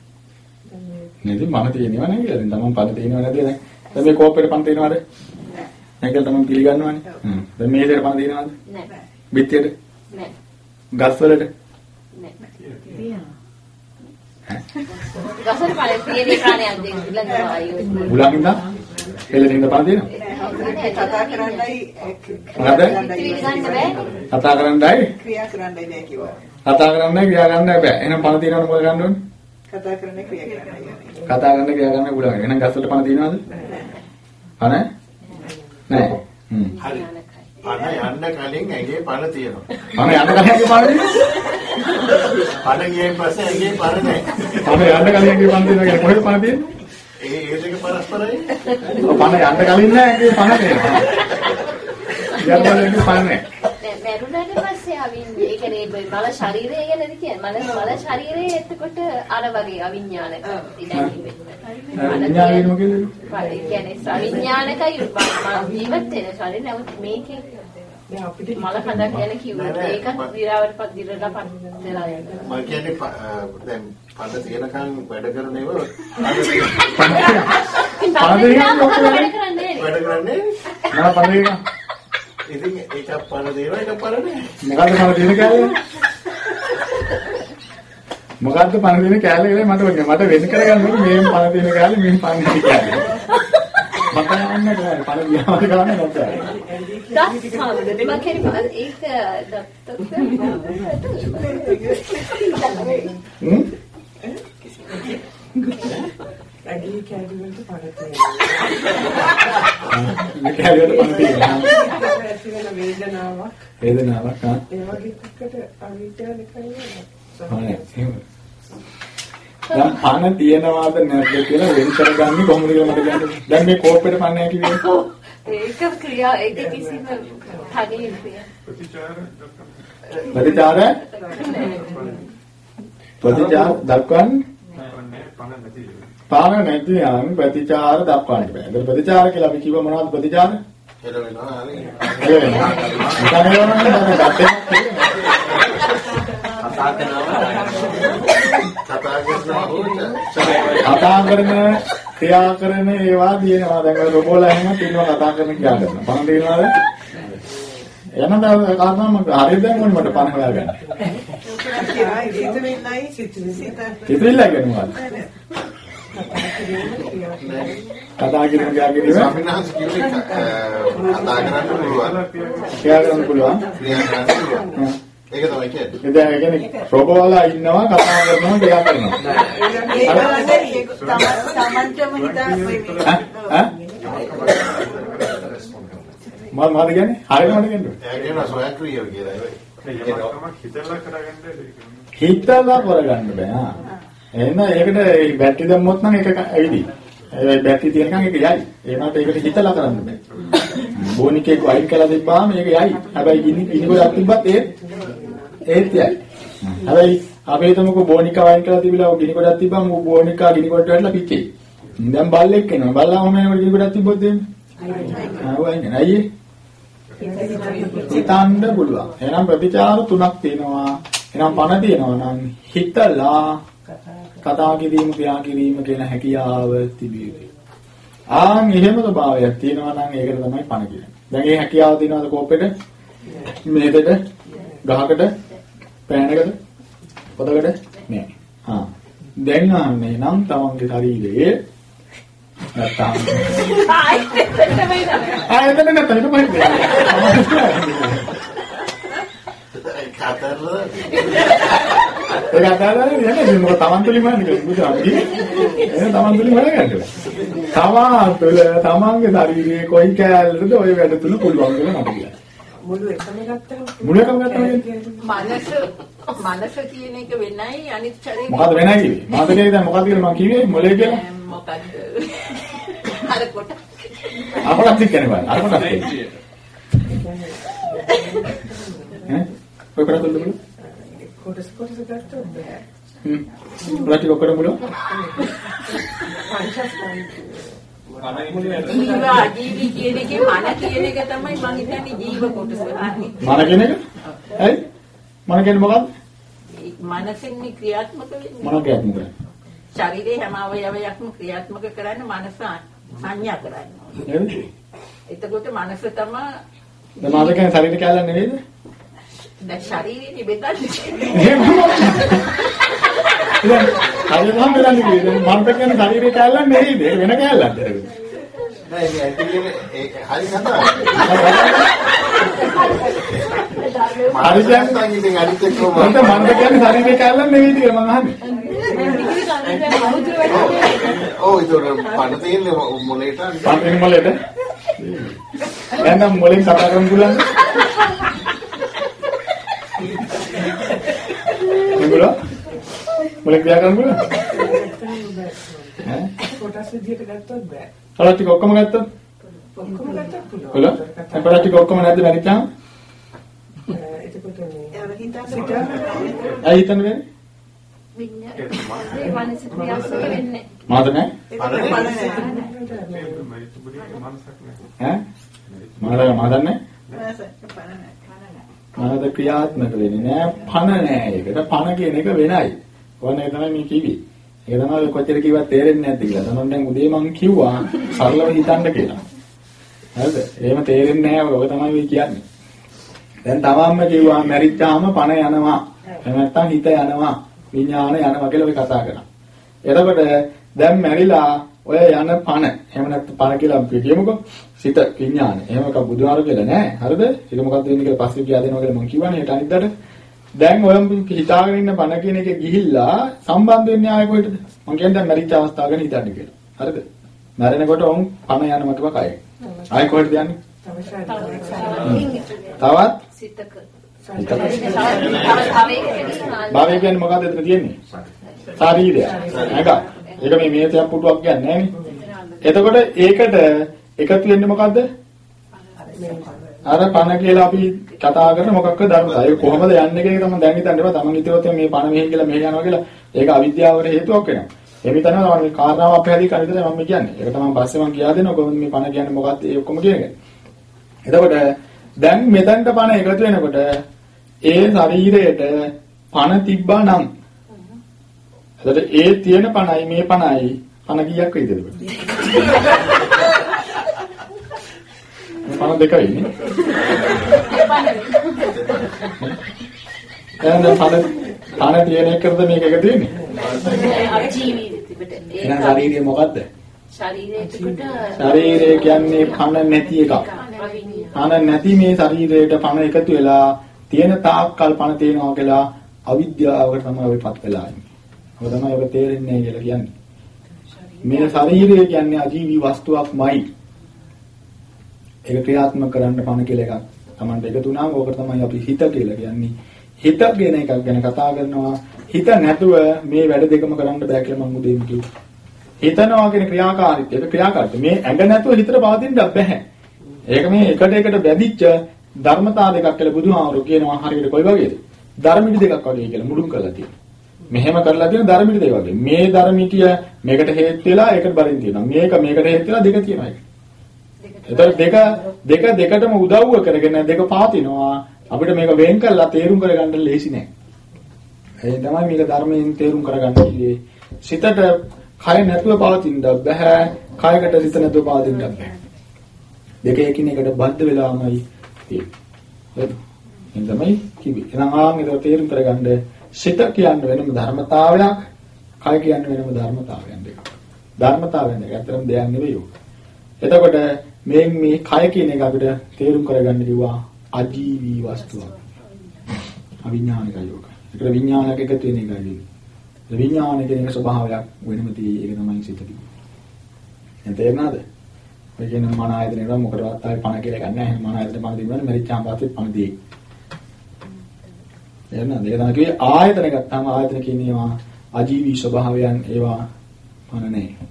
නේද මම තියෙනව නෑ කියලා. දැන් තමන් පණ තියෙනව නැද්ද දැන්? දැන් මේ කෝප්පෙට පණ තියෙනවද? නැහැ කියලා තමන් පිළිගන්නවනේ. හ්ම්. දැන් මේ දෙයට පණ තියෙනවද? නෑ. බිත්තියට? නෑ. ගස් වලට? නෑ. ගසට පණ තියෙන ප්‍රාණයක් දෙන්න ආයෝ. උලංගින්ද? එළනින්ද පණ තියෙනවද? කතා කරන්නයි. කතා කරන්නයි ක්‍රියා කරන්නයි නෑ කිව්වා. කතා කරන්නයි ක්‍රියා කරන්නයි බෑ. එහෙනම් පණ තියෙනවද මොකද ගන්න ඕනේ? කතා කරන්නයි ක්‍රියා කරන්නයි. කතා කරන්න ක්‍රියා කරන්න උලංගින්. එහෙනම් ගස් වලට පණ තියෙනවද? නෑ. හ්ම්. හරි. පණ යන්න කලින් ඇගේ පණ තියෙනවා. පණ යන්න කලින් පණ තියෙනවද? පණ ගියන් පස්සේ ඇගේ පණ නැහැ. පණ යන්න කලින් ඇගේ පණ තියෙනවා කියන්නේ කොහෙද පණ තියෙන්නේ? ඒ ඒ දෙක පරස්පරයි. පණ යන්න කලින් නෑ ඇගේ පණ තියෙනවා. යන්න කලින් පණ නෑ. අවිඤ්ඤාණ ඒ කියන්නේ මල ශරීරය ගැනද කියන්නේ මල මල ශරීරය එතකොට අර වගේ කියන්නේ අවිඥානිකයි ජීවත් වෙන ශරීරය නමුත් මේකේ දැන් අපිට මල කඳක් ගැන කිව්වා. ඒකත් දිරාවටපත් දිරලා පත් වෙලා යනවා. මම කියන්නේ දැන් පඳ තියෙනකන් වැඩ කරන ඒවා වැඩ කරන්නේ වැඩ කරන්නේ මම එක. ඉතින් එකක් පණ දෙනවා එකක් පණ නැහැ. මොකද්ද පණ දෙන කෑල්ල? මොකද්ද පණ දෙන කෑල්ල කියලා මට වගේ මට වෙන කරගන්න ඕනේ මේ පණ දෙන කෑල්ල මේ පණ දෙන කෑල්ල. මට යන්න බෑ පණ දිහාම ගන්න නැත්නම්. දත් සාමද මම කියන්නේ ඒක දත්තත් ඇඟිලි කැඩි වලට පණ මේ කෑල්ලට පණ දෙනවා. තියෙනවා. ඇති වෙන වේදනාවක් වේදනාවක් ආ. ඒ වගේ එකකට හරි. එහෙම. දැන් පණ තියනවාද නැද්ද කියලා වෙන් කරගන්නේ කොහොමද කියලා මට කියන්න. දැන් මේ කෝප්පෙට පණ නැහැ කිව්වේ. ඒක ක්‍රියා ඒක කිසිම තනියෙන් ක්‍රියා ප්‍රතිචාර ප්‍රතිචාර ප්‍රතිචාර දක්වන්නේ දක්වන්නේ පණ නැති වෙනවා. පාන නැති යම් ප්‍රතිචාර දක්වන්න බෑ. ඒක ප්‍රතිචාර කියලා අපි කිව්ව මොනවද ප්‍රතිචාර? හෙල වෙනවා හරි. ඒ වෙනවා. ඒවා නම් දැන් කතා කරනවා කරනවා කරන ක්‍රියා කරන ඒවා දිනනවා. දැන් රොබෝලා එහෙම තියෙනවා කතා කරන ක්‍රියා කරන. පණ දිනනවාද? එනනම් කාරණා මම හරියට දැන් ඕනේ මට පණ හොයාගන්න. සිත වෙන්නයි සිත සිත කිතුවිල්ල ගන්නවාද? කතා කරන කිරීම ස්වාමිනාස් කියන්නේ කතා කරන්න පුළුවන්. ක්‍රියා කරන්න පුළුවන්. ක්‍රියා කරන්න පුළුවන්. ඒක තමයි කියන්නේ. ඒ දැන් ඒ කියන්නේ රොබෝලා ඉන්නවා කතා කරනවා ක්‍රියා කරනවා. හිතා ඈ? මම මාද කියන්නේ හරියට මට කියන්නේ. එයා කියනවා ස්වයංක්‍රීයව කියලා. ඒ හිතලා කරගන්න ඒක. හිතලා කරගන්න බෑ. ආ. එහෙනම් ඒකට ඒ බැටරි දැම්මොත් නම් ඒක ඇවිදි. ඒ බැටරි තියෙනකන් ඒක යයි. ඒ වුණාට ඒකට හිතලා කරන්න බෑ. බෝනිකේ වයින් කරලා තිබ්බාම ඒක යයි. හැබැයි ගිනි ගිනි ගොඩක් තිබ්බත් ඒත් ඒත් යයි. හැබැයි අපි හිතමුකෝ බෝනිකා වයින් කරලා තිබිලා ගිනි ගොඩක් තිබ්බම ඌ බෝනිකා ගිනි ගොඩට වැටලා පිච්චෙයි. දැන් බල්ලෙක් එනවා. බල්ලා ඔහම එනකොට ගිනි ගොඩක් තිබ්බොත් එන්නේ. ආ වයින් නෑ අයියේ. හිතන්න පුළුවන්. එහෙනම් ප්‍රතිචාර තුනක් තියෙනවා. එහෙනම් පණ තියෙනවා නම් හිතලා කතා කිරීම ක්‍රියා කිරීම කියන හැකියාව තිබිය යුතුයි. ආන් එහෙම ස්වභාවයක් තියෙනවා නම් ඒකට තමයි පණ කියන්නේ. දැන් මේ හැකියාව තියෙනවද කෝපෙට? මේකට ගහකට පෑනකට පොතකට නෑ. ආ. දැන් ආන්නේ නම් තමන්ගේ ශරීරයේ නැත්තම් ආයෙත් එතන වෙනවා. ආයෙත් නැත්තම් ඊට කතරල ඒක අදාළනේ නේද? මොකද තමන් තුලින්ම නේද? බුදුහාම එහෙනම් තමන් තුලින්ම හොයාගන්න තමා තුළ තමන්ගේ ශරීරයේ කොයි කැලේද ඔය වැඩ තුල පුළුවන් කියලා මට කියන්න. මුළු එකම ගත්තම මුල එකම ගත්තා කියන්නේ. මනස මනස කියන එක වෙනයි අනිත් ශරීරය. මොකද වෙනයි කිව්වේ මාතකේ දැන් මොකද කියලා මම කිව්වේ? මොලේ කියලා? මොකද්ද? අර කොට අපකට කියන්නේ බලන්න. අර ඈ ඔය කරා තුල බලන්න කොටස් කොටස් ගත්තොත් බෑ. හ්ම්. ප්‍රති ඔක්කොම බලන්න පංචස්කන්ධ ජීව අජීවි කියන එකේ මන කියන එක තමයි මම හිතන්නේ ජීව කොටස. මන කියන එක? ඇයි? මන කියන්නේ මොකක්ද මනසින් ක්‍රියාත්මක වෙන්නේ. මන කියන්නේ මොකක්ද ශරීරයේ හැම අවයවයක්ම ක්‍රියාත්මක කරන්න මනස සංඥා කරන්නේ. එතකොට මනස තමයි මාද කියන්නේ ශරීර කැලේ නෙවෙයිද දැන් ශරීරේ බෙදන්නේ. එහෙම දැන් හරිය නම් බලන්නේ කියන්නේ මන්ට කියන්නේ ශරීරේ කැලේ නෙවෙයිද ඒක වෙන කැලලක්ද නෑ ඒක ඇත්ත කියන්නේ ඒක හරි කතාවක්. හරි දැන් මම ඉතින් අනිත් එක්කම මන්ට මන්ට කියන්නේ ශරීරේ කැලේ නෙවෙයිද කියලා මම අහන්නේ ඔව් ඒක පණ තියෙන්නේ මොලේට පන්තින මොලේට එහෙනම් මොලෙන් කතා කරන්න පුළුවන් නෙගුලා මොලෙන් ක්‍රියා කරන්න පුළුවන් ඈ කොටස් විදියට ගත්තොත් බෑ. පළාත් ටික ඔක්කොම ගත්තොත් ඔක්කොම ගත්තත් පුළුවන්. හොල දැන් පළාත් ටික ඔක්කොම නැද්ද මැරිච්චාම එතකොට මේ ඒක හිතන්න සිතන්න ඇයි හිතන්නේ වෙන්නේ විඤ්ඤාණය මනස ක්‍රියාත්මක වෙන්නේ මාද නැහැ පණ නෑ. මනසක් නෑ. ඈ මාද මාදන්නේ මනද ක්‍රියාත්මක වෙන්නේ නෑ පණ නෑ ඒකට පණ කියන එක වෙනයි. ඕනේ තමයි මේ කිවි. ඒක තමයි කොච්චර කිව්වත් තේරෙන්නේ නැද්ද කියලා. තමන් දැන් උදේ මං කිව්වා සරලව හිතන්න කියලා. හරිද? එහෙම තේරෙන්නේ නෑ ඔය තමයි මේ කියන්නේ. දැන් තමන්ම කිව්වා මැරිච්චාම පණ යනවා. එහෙම නැත්නම් හිත යනවා. විඥාන යනවා කියලා ඔය කතා කරා. එතකොට දැන් මැරිලා ඔය යන පණ එහෙම නැත්නම් පණ කියලා අපි කියමුකෝ සිත විඥාන. එහෙම එකක් බුදුහාරු කියලා නෑ. හරිද? ඒක මොකක්ද වෙන්නේ කියලා පස්සේ කියා දෙනවා කියලා මම කිව්වනේ ඒට අනිද්දාට. දැන් ඔය හිතාගෙන ඉන්න පණ කියන එක ගිහිල්ලා සම්බන්ධ වෙන්නේ ආයෙ කොහෙටද? මම කියන්නේ දැන් මැරිච්ච අවස්ථාව ගැන හිතන්න කියලා. හරිද? මැරෙනකොට ඔවුන් පණ යනවා කිව්වා කයයි. ආයෙ කොහෙටද යන්නේ? තවත් සිතක භාවය කියන්නේ මොකද්ද එතන තියෙන්නේ? ශරීරය. නේද? ඒක මේ මේසයක් පුටුවක් කියන්නේ නෑනේ. එතකොට ඒකට එකතු වෙන්නේ මොකද්ද? අර පණ කියලා අපි කතා කරන මොකක්ද ධර්මතාවය. ඒක කොහොමද යන්නේ කියන එක තමයි දැන් හිතන්න එපා. තමන් හිතුවොත් මේ පණ මෙහෙ කියලා මෙහෙ යනවා කියලා ඒක අවිද්‍යාවට හේතුවක් වෙනවා. එහෙම හිතනවා තමයි මේ කාරණාව අපහැදී කරිතද මම කියන්නේ. ඒක තමයි පස්සේ මම කියා දෙනවා කොහොමද මේ පණ කියන්නේ මොකක්ද ඒ ඔක්කොම කියන එක. එතකොට දැන් මෙතනට පණ එකතු වෙනකොට ඒ ශරීරයට පණ තිබ්බා නම් එතකොට ඒ තියෙන පණයි මේ පණයි පණ කීයක් වෙයිද එතකොට? පණ දෙකයි නේ. එහෙනම් පණ පණ තියෙන එකද මේක එකතු වෙන්නේ? ජීවිතෙට එහෙනම් ශරීරය මොකද්ද? ශරීරයට ශරීරය කියන්නේ පණ නැති එකක්. පණ නැති මේ ශරීරයට පණ එකතු වෙලා තියෙන තාක්කල් පණ තියෙනවා කියලා අවිද්‍යාවට තමයි ඔයපත් වෙලා ඉන්නේ. ඔය තමයි ඔබ තේරෙන්නේ නැහැ කියලා කියන්නේ. මේ ශරීරය කියන්නේ අජීවී වස්තුවක්මයි. ඒක ක්‍රියාත්මක කරන්න පණ කියලා එකක්. Tamante එකතු වුණාම ඕක තමයි අපි හිත කියලා කියන්නේ. හිත කියන එකක් ගැන කතා කරනවා. හිත නැතුව මේ වැඩ දෙකම කරන්න බෑ කියලා මම උදේම කිව්වා. හිතනවා කියන ක්‍රියාකාරීත්වය ඒක ක්‍රියාකාරීත්වය. මේ ඇඟ නැතුව හිතට පවතින්න බෑ. ඒක මේ එකට එකට බැඳිච්ච ධර්මතා දෙකක් කියලා බුදුහාමුදුරු කියනවා හරියට කොයි වගේද? ධර්මිඩි දෙකක් වගේ කියලා මුඩුම් කරලා තියෙනවා. මෙහෙම කරලා තියෙන ධර්මිඩි දෙක වගේ. මේ ධර්මිතිය මේකට හේත් වෙලා ඒකට බරින් තියෙනවා. මේක මේකට හේත් වෙලා දෙක තියෙනවා ඒක. එතකොට දෙක දෙක දෙකටම උදව්ව කරගෙන දෙක පාතිනවා. අපිට මේක වෙන් කරලා තේරුම් කරගන්න ලේසි නෑ. ඒ තමයි මේක ධර්මයෙන් තේරුම් කරගන්න කියේ. සිතට කය නැතුව පවතින්න බෑ. කයකට සිත නැතුව පවතින්න බෑ. දෙක එකිනෙකට බද්ධ වෙලාමයි තියෙන්නේ. හරිද? තමයි කිවි. එහෙනම් ආන් ඒක තේරුම් කරගන්න සිත කියන්නේ වෙනම ධර්මතාවයක්, කය කියන්නේ වෙනම ධර්මතාවයක් දෙකක්. ධර්මතාවයන් දෙක අතරම දෙයක් නෙවෙයි උක. එතකොට මේ මේ කය කියන එක අපිට තේරුම් කරගන්න කිව්වා අජීවී වස්තුවක්. අවිඥානිකයි උක. ඒකට විඥානයක් එකතු වෙන එකයි. විඥාන කියන එක ස්වභාවයක් වෙනම තියෙයි. ඒක තමයි සිත කියන්නේ. තේරෙනවද? ඒ කියන්නේ මන ආයතනය නම් මොකටවත් ආයේ පණ කියලා ගන්න නැහැ. මන ආයතන පණ දෙන්න මරිච්චාම පස්සේ පණ දෙයි. එහෙනම් ඒක තමයි කිව්වේ ආයතන ගත්තාම ආයතන කියනේවා අජීවී ස්වභාවයන් ඒවා පණ නැහැ.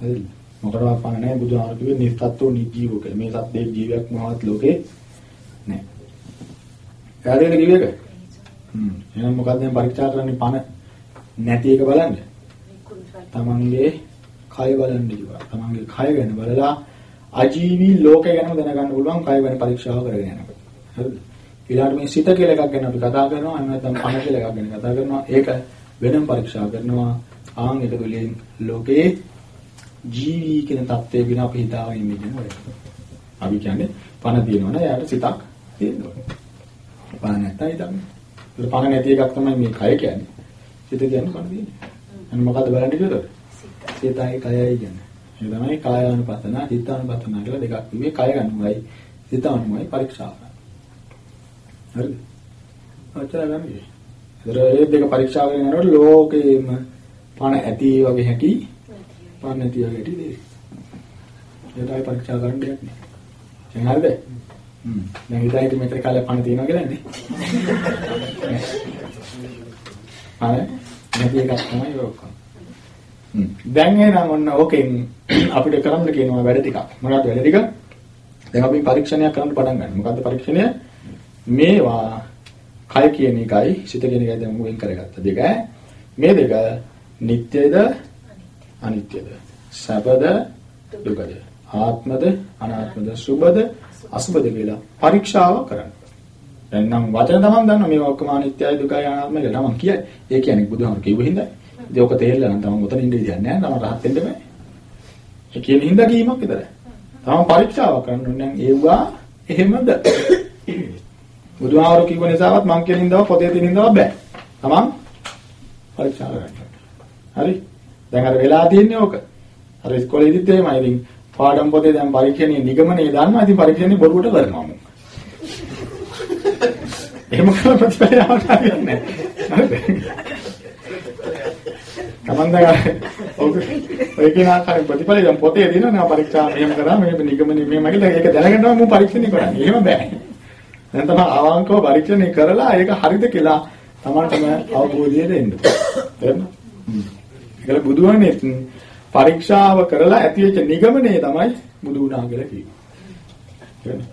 හරිද? මොකටවත් පණ නැහැ බුදුහාම කිව්වේ නිස්සත්ත්ව නිජීව කියලා. මේ සත්‍යයේ ජීවියක් මොහොත් ලෝකේ නැහැ. කාර්යයට කිව්වේක? හ්ම්. එහෙනම් මොකක්ද මේ පරීක්ෂා කරන්නේ පණ නැති එක බලන්න. තමන්ගේ කය බලන්න කිව්වා. තමන්ගේ කය ගැන බලලා අජීවී ලෝකය ගැනම දැනගන්න පුළුවන් කය ගැන පරීක්ෂාව කරගෙන යනකොට. හරිද? ඊළඟට මේ සිත කියලා එකක් ගැන අපි කතා කරනවා. අන්න නැත්නම් කන කියලා එකක් ගැන කතා කරනවා. ඒක වෙනම පරීක්ෂා කරනවා. ආන් ඒක තුළින් ලෝකේ ජීවී කියන தත්ත්වය ගැන අපි හිතාගෙන ඉන්නේ කියන එක. අපි කියන්නේ පණ දිනවනේ එයාට සිතක් තියෙනවා. පණ නැත්තම් හිතන්නේ. ඒක පණ නැති එකක් තමයි මේ කය කියන්නේ. සිත කියන්නේ පණ දිනේ. අන්න මොකද්ද බලන්න කිව්වද? සිතයි කයයි කියන්නේ. ඒ තමයි කායානුපස්සන, චිත්තානුපස්සන කියලා දෙකක් ඉන්නේ. කය ගන්නවයි, සිත අනුවයි පරීක්ෂා කරනවා. හරිද? අච්චර ගන්නේ. ඒතර ඒ දෙක පරීක්ෂා කරගෙන යනකොට ලෝකේම පණ ඇති වගේ හැටි, පණ නැති වගේ හැටි දෙයි. ඒකයි පරීක්ෂා කරන්න දෙයක් නෑ. දැන් හරිද? හ්ම්. දැන් හිතයි මෙතන කාලේ පණ තියනවා කියලා නේ. හරි. නැති එකක් තමයි ඔක්කොම. දැන් එහෙනම් ඔන්න ඕකෙන් අපිට කරන්න කියනවා වැඩ ටිකක්. මොනවද වැඩ ටික? දැන් අපි පරීක්ෂණයක් කරන්න පටන් ගන්නවා. මොකද්ද පරීක්ෂණය? මේවා කය කියන එකයි සිත කියන එකයි දැන් වෙන් කරගත්ත දෙක. මේ දෙක නිට්ටයද අනිත්‍යද? සබද දුකද? ආත්මද අනාත්මද? සුබද අසුබද කියලා පරීක්ෂාව කරන්න. දැන් නම් වචන තමන් දන්නවා මේ ඔක්කොම අනිත්‍යයි දුකයි අනාත්මයි කියලා තමන් කියයි. ඒ කියන්නේ බුදුහාමුදුරු කිව්ව හින්දා. ඉතින් ඔක තේරෙලා නම් තමන් උතන ඉඳ විදියක් නැහැ. තමන් රහත් වෙන්න බෑ. ඒ කියන හින්දා කීමක් විතරයි. තමන් පරීක්ෂාව කරන්න ඕනේ නම් ඒවා එහෙමද? බුදුහාමුදුරු කිව්ව නිසාවත් මං කියන හින්දාව පොතේ තියෙන හින්දාව බෑ. තමන් පරීක්ෂා කරන්න. හරි? දැන් අර වෙලා තියෙන්නේ ඕක. අර ඉස්කෝලේදීත් එහෙමයි. ඉතින් පාඩම් පොතේ දැන් පරීක්ෂණයේ නිගමනයේ දන්නවා. ඉතින් පරීක්ෂණේ බොරුවට කරනවා මම. එහෙම කරලා ප්‍රතිඵලයක් නැහැ. හරිද? තමන් දැන් ඔක ඔය කියන ආකාරයෙන් ප්‍රතිඵලය දැන් පොතේ දිනනවා පරීක්ෂා මෙහෙම කරා මේ නිගමනයේ මෙහෙම කියලා ඒක දැනගන්නවා මම පරීක්ෂණය කරන්නේ. එහෙම බෑ. දැන් තමයි අවංකව පරීක්ෂණය කරලා ඒක හරිද කියලා තමන්ටම අවබෝධය දෙන්න. තේරෙනවද? ඒකල බුදුහාමේ පරීක්ෂාව කරලා ඇතිවෙච්ච නිගමනය තමයි බුදු වුණා කියලා කියන්නේ.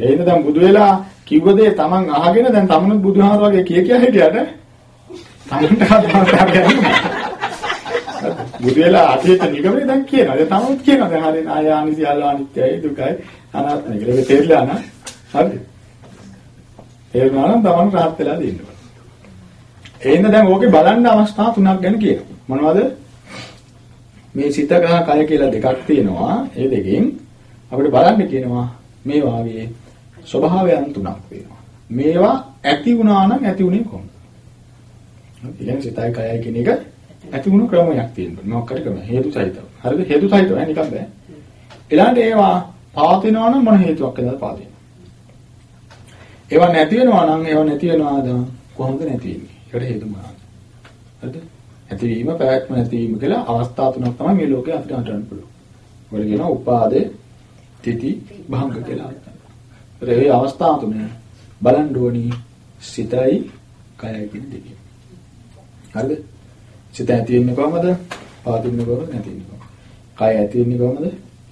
එහෙනම් දැන් බුදු වෙලා කිව්ව දේ තමන් අහගෙන දැන් තමනුත් බුදුහාමර වගේ කිය කිය හිටියට තමන්ට බුදු වෙලා ඇතිවෙච්ච නිගමනය දැන් කියනවා. දැන් තමනුත් කියනවා දැන් හරිය ආයානි සියල්ල අනිත්‍යයි දුකයි අනාත්මයි කියලා. ඒක තේරිලා නම් හරිද? තේරුණා නම් තමන් rahat වෙලා දෙන්න. එහෙනම් දැන් ඕකේ බලන්න අවස්ථා තුනක් ගැන කියනවා. මොනවද? මේ සිත ගහ කය කියලා දෙකක් තියෙනවා. ඒ දෙකෙන් අපිට බලන්න කියනවා මේ වාගේ ස්වභාවයන් තුනක් වෙනවා. මේවා ඇති වුණා නම් ඇති උනේ කොහොමද? ඉතින් සිතයි කයයි කියන එක ඇති වුණු ක්‍රමයක් තියෙනවා. මොකක්ද ක්‍රම? හේතු සහිතව. හරිද? හේතු සහිතව ඈ නිකන් බෑ. ඊළඟට ඒවා පවතිනවා නම් මොන හේතුවක් එදාද පවතින්නේ? ඒවා නැති වෙනවා නම් ඒවා නැති වෙනවාද? කොහොමද නැති වෙන්නේ? ඒකට හේතු මොනවාද? හරිද? ඇතිවීම පැවැත්ම නැතිවීම කියලා අවස්ථා තුනක් තමයි මේ ලෝකේ අපිට හඳුනන්න පුළුවන්. වල කියනවා උපාදේ තිති භංග කියලා. ඒත් ඒ අවස්ථා තුන බලන්න ඕනි සිතයි කයයි කියන දෙකේ. හරිද? සිත ඇති වෙන්නේ කොහමද? පවතින්නේ කොහමද? නැති වෙන්නේ කොහමද? කය ඇති වෙන්නේ කොහමද?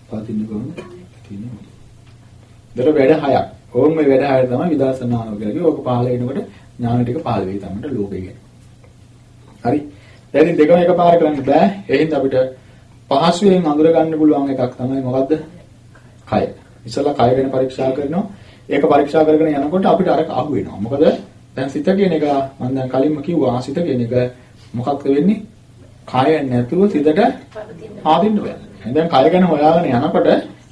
පවතින්නේ කොහමද? නැති වෙන්නේ කොහමද? දර වැඩ හයක්. ඕම් මේ වැඩ හය තමයි විදර්ශනාව කියලා කිව්ව. ඕක පහල වෙනකොට ඥාන ටික පහල වෙයි තමයි ලෝකෙ ගැන. හරි. දැන් ඉතින් දෙකම එකපාර කරන්න බෑ. ඒ හින්දා අපිට පහසුවෙන් අඳුර ගන්න පුළුවන් එකක් තමයි මොකද්ද? කය. ඉස්සලා කය ගැන පරීක්ෂා කරනවා. ඒක පරීක්ෂා කරගෙන යනකොට අපිට අරක අහු වෙනවා. මොකද දැන් සිත කියන එක මම දැන් කලින්ම කිව්වා සිත කියන එක මොකක්ද වෙන්නේ? කය නැතුව සිතට ආදින්න බෑ. දැන් කය ගැන හොයාගෙන යනකොට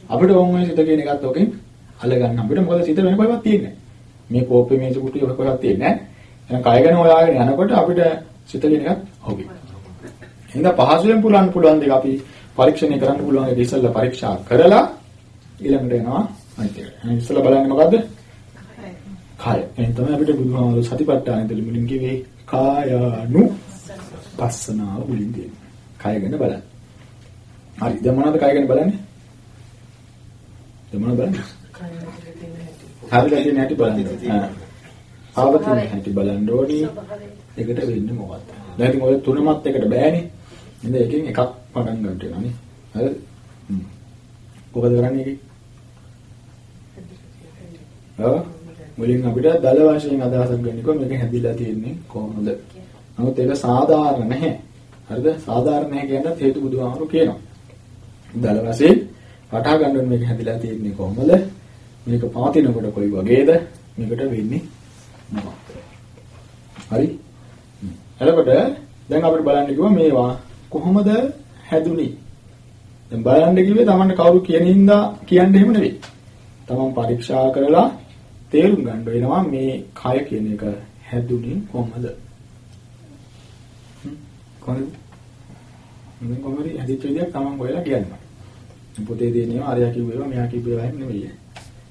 අපිට ඕන් වෙන සිත කියන එකත් ඔකෙන් අල්ල ගන්න අපිට මොකද සිත වෙන කොහෙවත් තියෙන්නේ මේ කෝපේ මේස කුටි ඔක කොහෙවත් තියෙන්නේ නැහැ. එහෙනම් කය ගැන හොයාගෙන යනකොට අපිට සිත කියන එකත් හොබි. එහෙනම් පහසුවෙන් පුළුවන් පුළුවන් දෙක අපි පරීක්ෂණය කරන්න පුළුවන් ඒක ඉස්සෙල්ලා පරීක්ෂා කරලා ඊළඟට එනවා අනිත් එක. එහෙනම් ඉස්සෙල්ලා බලන්නේ මොකද්ද? කාය. එහෙනම් තමයි අපිට බුදුහාමුදුරු සතිපට්ඨානෙ මුලින් කිව්වේ කායानु පස්සනාව මුලින් දෙන්නේ. කාය ගැන බලන්න. හරි. දැන් මොනවද කාය ගැන බලන්නේ? දැන් මොනවද බලන්නේ? හරියට තියෙන හැටි බලන්න. ආවතින් හැටි බලන්න ඕනි. ඒකට වෙන්නේ මොකක්ද? දැන් ඉතින් ඔය තුනමත් එකට බෑනේ. නේද? එකෙන් එකක් පටන් ගන්න වෙනවා නේ. හරිද? හ්ම්. කොහොමද කරන්නේ ඒක? ඔව්. මුලින් අපිට දල වශයෙන් අදහසක් ගන්නකො මේක හැදිලා තියෙන්නේ කොහොමද? නමුත් ඒක සාධාරණ නැහැ. හරිද? සාධාරණ නැහැ කියනත් හේතු බුදුහාමුදුරු කියනවා. දල වශයෙන් වටහා ගන්න මේක හැදිලා තියෙන්නේ කොහොමද? මේක පවතිනකොට කොයි වගේද? මේකට වෙන්නේ මොකක්ද? හරි? එතකොට දැන් අපිට බලන්න කිව්වා මේවා කොහොමද හැදුනේ? දැන් බලන්න කිව්වේ Tamanne කවුරු කියන හින්දා කියන්නේ එහෙම නෙවෙයි. Taman පරීක්ෂා කරලා තේරුම් ගන්න වෙනවා මේ කය කියන එක හැදුනේ කොහොමද? කොහොමද? මම කොහොමද හැදිච්ච විදියක් Taman හොයලා කියන්න. පොතේ දෙන්නේ ආර්යා කිව්වේවා මෙයා කිව්වේවා එහෙම නෙවෙයි.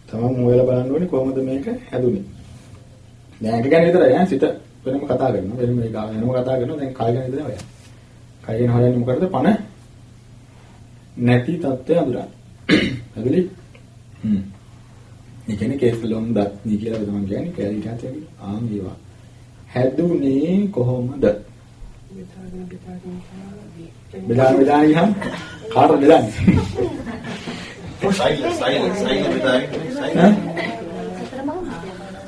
Taman හොයලා බලන්න ඕනේ කොහොමද මේක හැදුනේ. දැන් ඒක ගැන විතරයි ඈ සිත වෙනම කතා කරනවා. වෙනම ඒක වෙනම කතා කරනවා. දැන් කය ගැන විතරයි හොයන්නේ. කය ගැන හොයන්නේ මොකටද? පණ නැති தත්ත්වය අඳුරන්න. හරිද? හ්ම්. ඒ කියන්නේ කේස්ලොම් දත් නී කියලා තමයි කියන්නේ කැලී ටාටේ ආන් ඒවා. හැදුනේ කොහොමද? බෙදා බෙදා ගියහම කාටද බෙදන්නේ? සයිල සයිල සයිල බෙදාගෙන සයිල.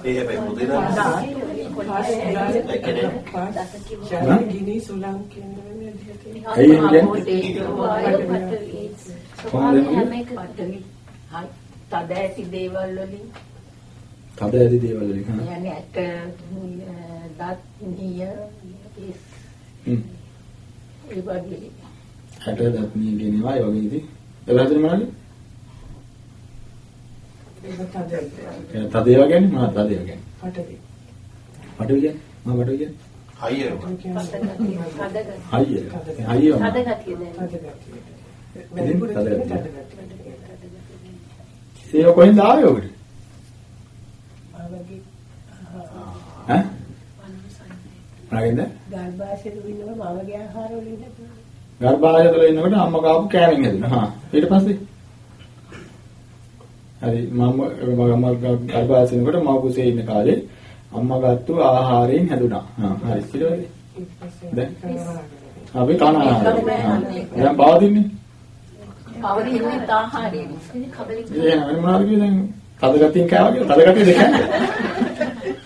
ඒ හැබැයි පොතේ නම් ගිනි සුලං කියන්නේ ඇයි කියන්නේ? කොහොමද තද ඇති දේවල් වලින් තද ඇති දේවල් වලින් හා. يعني ඇට දත් නිය ඉස් හ්ම්. ඒ වගේ හැට දත් නිය කියන ඒවා ඒ වගේ ඉතින්. ඒක හදන්නේ මොනවද? ඒක තදයි. ඒ තද ඒවා කියන්නේ මොනවද තද ඒවා කියන්නේ? කියන්නේ? මම පටවි කියන්නේ? හයිය. හයිය. හයිය. හදගතිය දැන්. ඉතින් තද ගතිය. ඒක කොහෙන්ද ආවේ ඔකට? ඈ? මොනගෙන්ද? ගර්භාෂයේ වින්නවා මවගේ ආහාර වලින් හැදුවා. ගර්භාෂය තුළ ඉන්නකොට අම්මා කාපු කෑමෙන් හැදුණා. හා ඊට පස්සේ හරි මම මම ගර්භාෂය ඉන්නකොට මව කුසේ ඉන්න කාලේ අම්මා ගත්තු ආහාරයෙන් හැදුණා. හා හරි පස්සේ දැන් අපි කන ආහාර. දැන් පවතින්නේ. පවතින්නේ ආහාරයෙන්. ඒ වෙන මොනවද කියන්නේ දැන් තද ගතියෙන් කෑවා කියලා තද ගතිය දෙකන්නේ.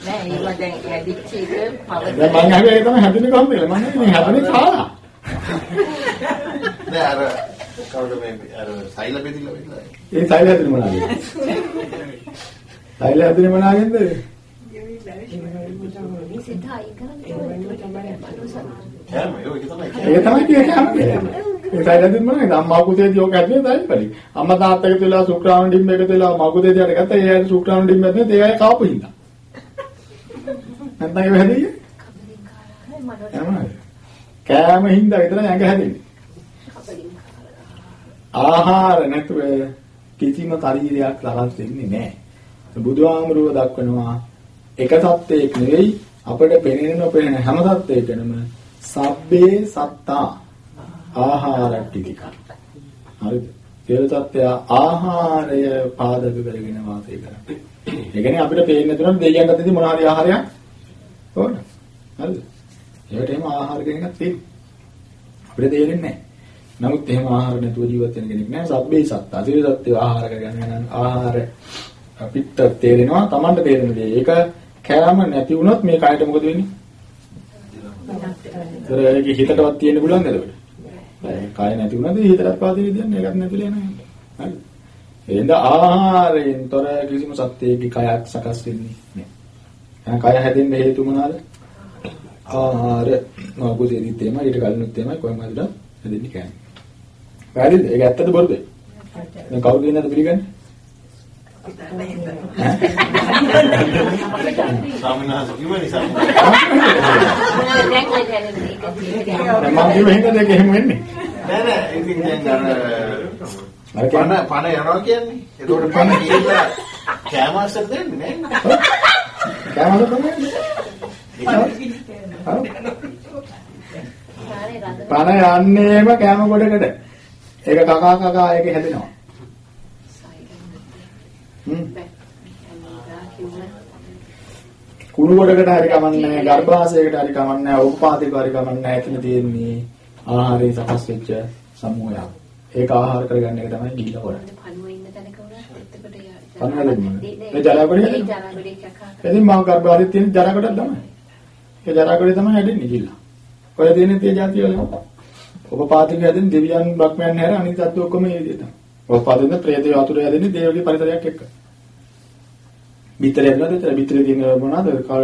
නෑ ඒවා දැන් ඇදිච්ච එක පවතින දැන් මම අහුවේ ඒක තමයි හැදෙන්නේ කොහොමද කියලා. මම මේ හැදෙන්නේ කාලා. නෑ අර කවුද මේ අර සෛල බෙදිලා වෙලා. ඒ සෛල හැදෙන්නේ මොනවාද? සෛල හැදෙන්නේ මොනවාගෙන්ද? සිතයි කරන්නේ කෑම ඒක තමයි ඒක තමයි කියන්නේ. ඒ සෛල හැදෙන්නේ මොනවාද? අම්මා කුසේදී ඕක හැදෙන්නේ සෛල පරි. අම්මා තාත්තා එකතු වෙලා සුක්‍රාණ ඩිම් එකතු වෙලා මගු දෙවියට ගත්තා. ඒ අය සුක්‍රාණ ඩිම් එකතු ඒ අය කාපු හින්දා. නැත්නම් ඒක හැදෙන්නේ? කෑම හින්දා විතරයි ඇඟ හැදෙන්නේ. ආහාර නැතුව කිසිම ශරීරයක් සකස් වෙන්නේ නැහැ. බුදුහාමුදුරුව දක්වනවා එක සත්‍යයක් නෙවෙයි අපිට පෙනෙන නොපෙනෙන හැම සත්‍යයකම සබ්බේ සත්තා ආහාරට්ටික. හරිද? සියලු සත්‍ය ආහාරය පාදක කරගෙන වාසය කරන්නේ. ඒ කියන්නේ අපිට පේන්නේ තුනම දෙයියන් අතදී මොන හරි ආහාරයක් ඕන. හරිද? ඒකට එහෙම ආහාර ගැනීමක් තියෙනවා. අපිට තේරෙන්නේ නැහැ. නමුත් එහෙම ආහාර නැතුව ජීවත් වෙන කෙනෙක් නෑ. සබ්බේ සත්තා. සියලු සත්‍ය ආහාර කරගන්න නම් ආහාර අපිට තේරෙනවා Tamanට තේරෙන දේ. ඒක කෑම නැති වුණොත් මේ කයට මොකද වෙන්නේ? ඒක හිතටවත් තියෙන්න පුළුවන් නේද? කය නැති වුණාද හිතටත් පාදේ දෙන්නේ ඒකත් නැතිලා යනවා. හරි. එහෙනම් ආහාරයෙන් තොර කිසිම සත්‍යයක කයක් සකස් වෙන්නේ නැහැ. එහෙනම් කය හැදෙන්න හේතු මොනවාද? ආහාර මොකදෙදිත් එහෙම ඊට කලිනුත් එහෙමයි කොහොමද හැදෙන්නේ කියන්නේ. වැරදිද? ඒක ඇත්තද බොරුද? දැන් කවුද කියනද පිළිගන්නේ? හින්දා දෙක එහෙම වෙන්නේ. නෑ නෑ ඉතින් දැන් අර අර පණ පණ යනවා කියන්නේ. ඒකට පණ ගිහිල්ලා කෑම අස්සට දෙන්නේ නෑ. කෑමද තමයි? පණ යන්නේම කෑම ගොඩකට. ඒක කකා කකා ඒක හැදෙනවා. හ්ම්. කුණු ගොඩකට හරි කමන්නේ ගර්භාෂයකට හරි කමන්නේ උපපාදික හරි කමන්නේ එතන තියෙන්නේ ආහාරයෙන් සකස් වෙච්ච සමූහයක්. ඒක ආහාර කරගන්න එක තමයි ගිහිලා කරන්නේ. පණුව ඉන්න තැනක වුණා එතකොට දෙන්නේ. තියෙන ජරාගොඩක් තමයි. ඒ ජරාගොඩේ තමයි හැදෙන්නේ ගිහිලා. ඔය තියෙන තේ જાතිය වල උපපාදික හැදෙන දෙවියන් බ්‍රහ්මයන් හැර අනිත් සත්තු ඔක්කොම ඒ විදිහට. උපපාදික ප්‍රේත යතුරු හැදෙන්නේ දේවගේ පරිසරයක් එක්ක. බිත්තරයක් නේද? ඒතර බිත්තරේ තියෙන මොනවාද? කාල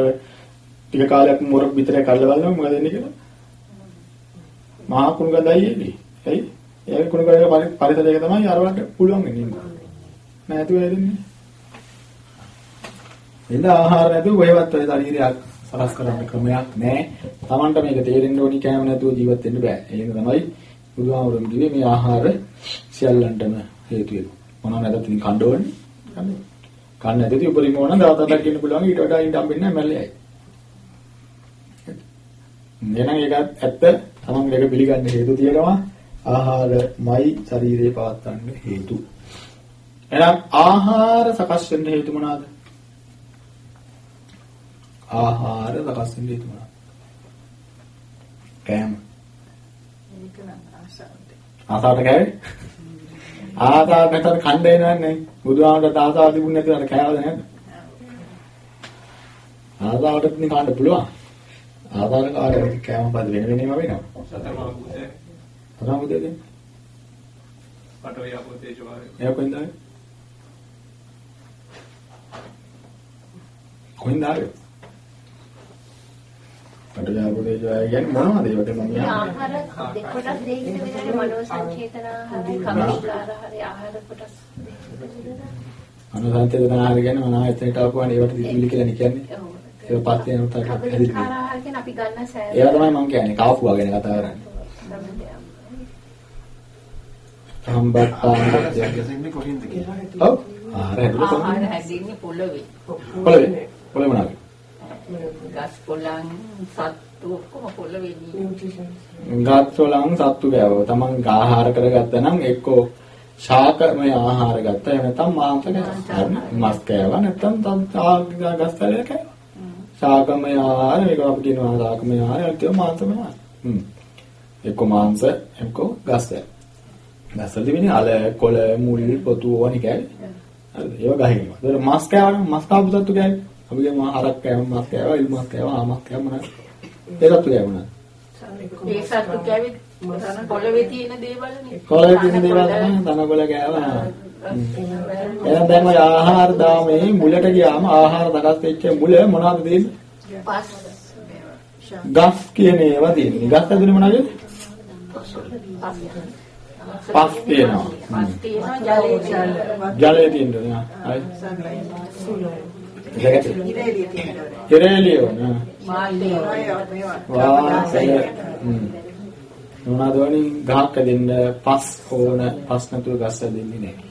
ටික කාලයක් මොරක් බිත්තරේ කඩලා බලනවා මොකද වෙන්නේ කියලා. මහා කුණු ගඳයි එන්නේ. ඇයි? ඒ කුණු ගඳ පරිසරයක තමයි අරවලට පුළුවන් වෙන්නේ. නැතුව හැදෙන්නේ. එඳ ආහාර නැතුව කොහෙවත් ඔය ශරීරයක් සකස් කරන්න ක්‍රමයක් නැහැ. Tamanට මේක තේරෙන්න ඕනි කෑම නැතුව ජීවත් වෙන්න බෑ. ඒක තමයි බුදුහාමුදුරුවෝ කිව්වේ මේ ආහාර සියල්ලන්ටම හේතු වෙනවා. මොනවා නැදත් ඉතින් කන්න ඕනේ. කන්න. කන්න නැතිව උපරිම ඕන හතක් ඉන්න පුළුවන් ඊට වඩා ඉන්න හම්බෙන්නේ නැහැ මැල්ලෙයි. එහෙනම් ඒක ඇත්ත. Taman මේක පිළිගන්න හේතු තියෙනවා. ආහාරමයි ශරීරේ පවත්වන්න හේතු. එහෙනම් ආහාර සකස් වෙන්න හේතු මොනවාද? ආහාර සකස් වෙන්න හේතු මොනවාද? කෑම. ඒක නම් ආසාවට. ආසාවට කෑවේ? ආසාවක් නැතත් කණ්ඩ එනවන්නේ. බුදුහාමරට ආසාව තිබුණ නැති අර කෑවද නැද්ද? ආසාවටත් නේ කාණ්ඩ පුළුවන්. ආසාවට කාට කෑම පද වෙන වෙනම වෙනවා. සතරමාගුතේ. සතරමාගුතේ. පටවිය අපෝතේ ජෝවාරේ. එයා කොහෙන්ද ආවේ? කොහෙන්ද ආවේ? පටවියාපෝතේ ජය කියන්නේ මොනවද ඒවට මම කියන්නේ? ආහාර දෙකොටස් දෙකකින් විතරේ මනෝ සංචේතන ආහාරයි කමිකාර ආහාරයි ආහාර කොටස් අනුසංචේතන ආහාර කියන්නේ මොනවා එතනට ආපුවානේ ඒවට දිවිලි කියලා කියන්නේ. ඒක යන උතට හැදිලි. කමිකාර ආහාර කියන්නේ අපි ගන්න සෑම ඒවා තමයි මම කියන්නේ කාපුවා ගැන කතා කරන්නේ. සම්බත්තාන දෙන්නේ කොහින්ද කියලා. ඔව්. ආහාර හැදෙන්නේ පොළවේ. පොළවේ. පොළවේ මොනවාද? ගස් කොළන් සත්තු ඔක්කොම පොළවේ නේ. ගස්වලන් සත්තු කෑවෝ. Taman ආහාර කරගත්තා නම් එක්කෝ ශාකමය ආහාර ගත්තා. එහෙම නැත්නම් මාංශ කෑවා. මස් කෑවා නැත්නම් තම් ගස් කැලේ කෑවා. ශාකමය ආහාර මේක අපි කියනවා ශාකමය ආහාර ඒත් මාංශමය. හ්ම්. එක්කෝ මාංශ එක්කෝ ගස් කෑවා. ගස්වලදී වෙන්නේ අල කොළ මුල් පොතු ඕනි කෑවේ. හරිද? ඒවා ගහිනවා. ඒතර මස් කෑවනම් මස් කාපු සත්තු කෑවේ. අපි කියමු හරක් කෑවම මස් කෑවා, ඉල් මස් කෑවා, ආ මස් කෑවා මොනවද? ඒ සත්තු කෑවා? ඒ සත්තු කැවි පොළවේ තියෙන දේවල්නේ. කොළේ තියෙන දේවල් තමයි තනකොළ කෑවා. එහෙනම් දැන් ඔය ආහාර දාමේ මුලට ගියාම ආහාර දකස් වෙච්ච මුල මොනවද තියෙන්නේ? පස් ගස් කියන ඒවා තියෙන්නේ. ගස් ඇතුලේ මොනවද? පස් තියෙනවා. පස් තියෙනවා ජලයේ තියෙනවා. ජලය තියෙනවා. හරි. ඒකට ඉරේලිය තියෙනවා. ඉරේලිය නෑ. මාල්ලේ වාසය මොනවාද වනේ ගහක් දෙන්න පස් ඕන පස් නැතුව ගස් දෙන්නේ නැහැ.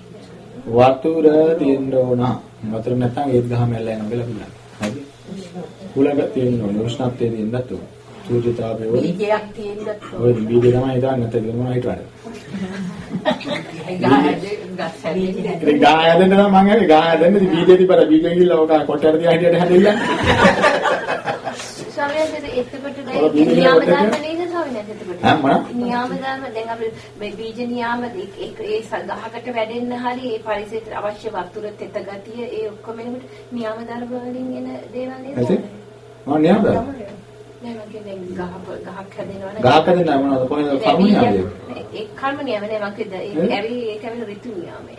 වතුර දෙන්න ඕන. වතුර නැත්නම් ඒත් ගහ මැල්ල යනවා කියලා කියනවා. හරි. කුලක තියෙන්න ඕන උෂ්ණත්වය දෙන්නත් ඕන. සූර්යතාපය ඕනේ. බීජයක් තියෙන්නත් ඔය බීජ තමයි දාන්න නැත්නම් මොනවා හිටවද? ගහ හැදෙන්නේ නම් මං හරි ගහ හැදෙන්න ඉතින් බීජ තිබ්බට බීජ ගිහිල්ලා ඔක කොට්ටර තියා හිටියට හැදෙන්නේ. ස්වාමීන් එතකොට බීජ නියාම ධර්ම? නේද ස්වාමීන් එතකොට ඈ මොනවා? නියාම ධර්ම දැන් අපි මේ බීජ නියාම ඒ ඒ ගහකට වැඩෙන්න හරි ඒ පරිසරයට අවශ්‍ය වතුර තෙත ගතිය ඒ ඔක්කොම එනකොට නියාම ධර්ම වලින් එන දේවල් නේද? මම නියමද? නෑ මම කියන්නේ ගහ ගහක් හැදෙනවනේ ගහක දෙන්න මොනවද කොහෙන්ද කර්ම නියමද? ඒ කර්ම නියම නේ ඈ? ඒ ඇරි ඒක වෙන ඍතු නියාමය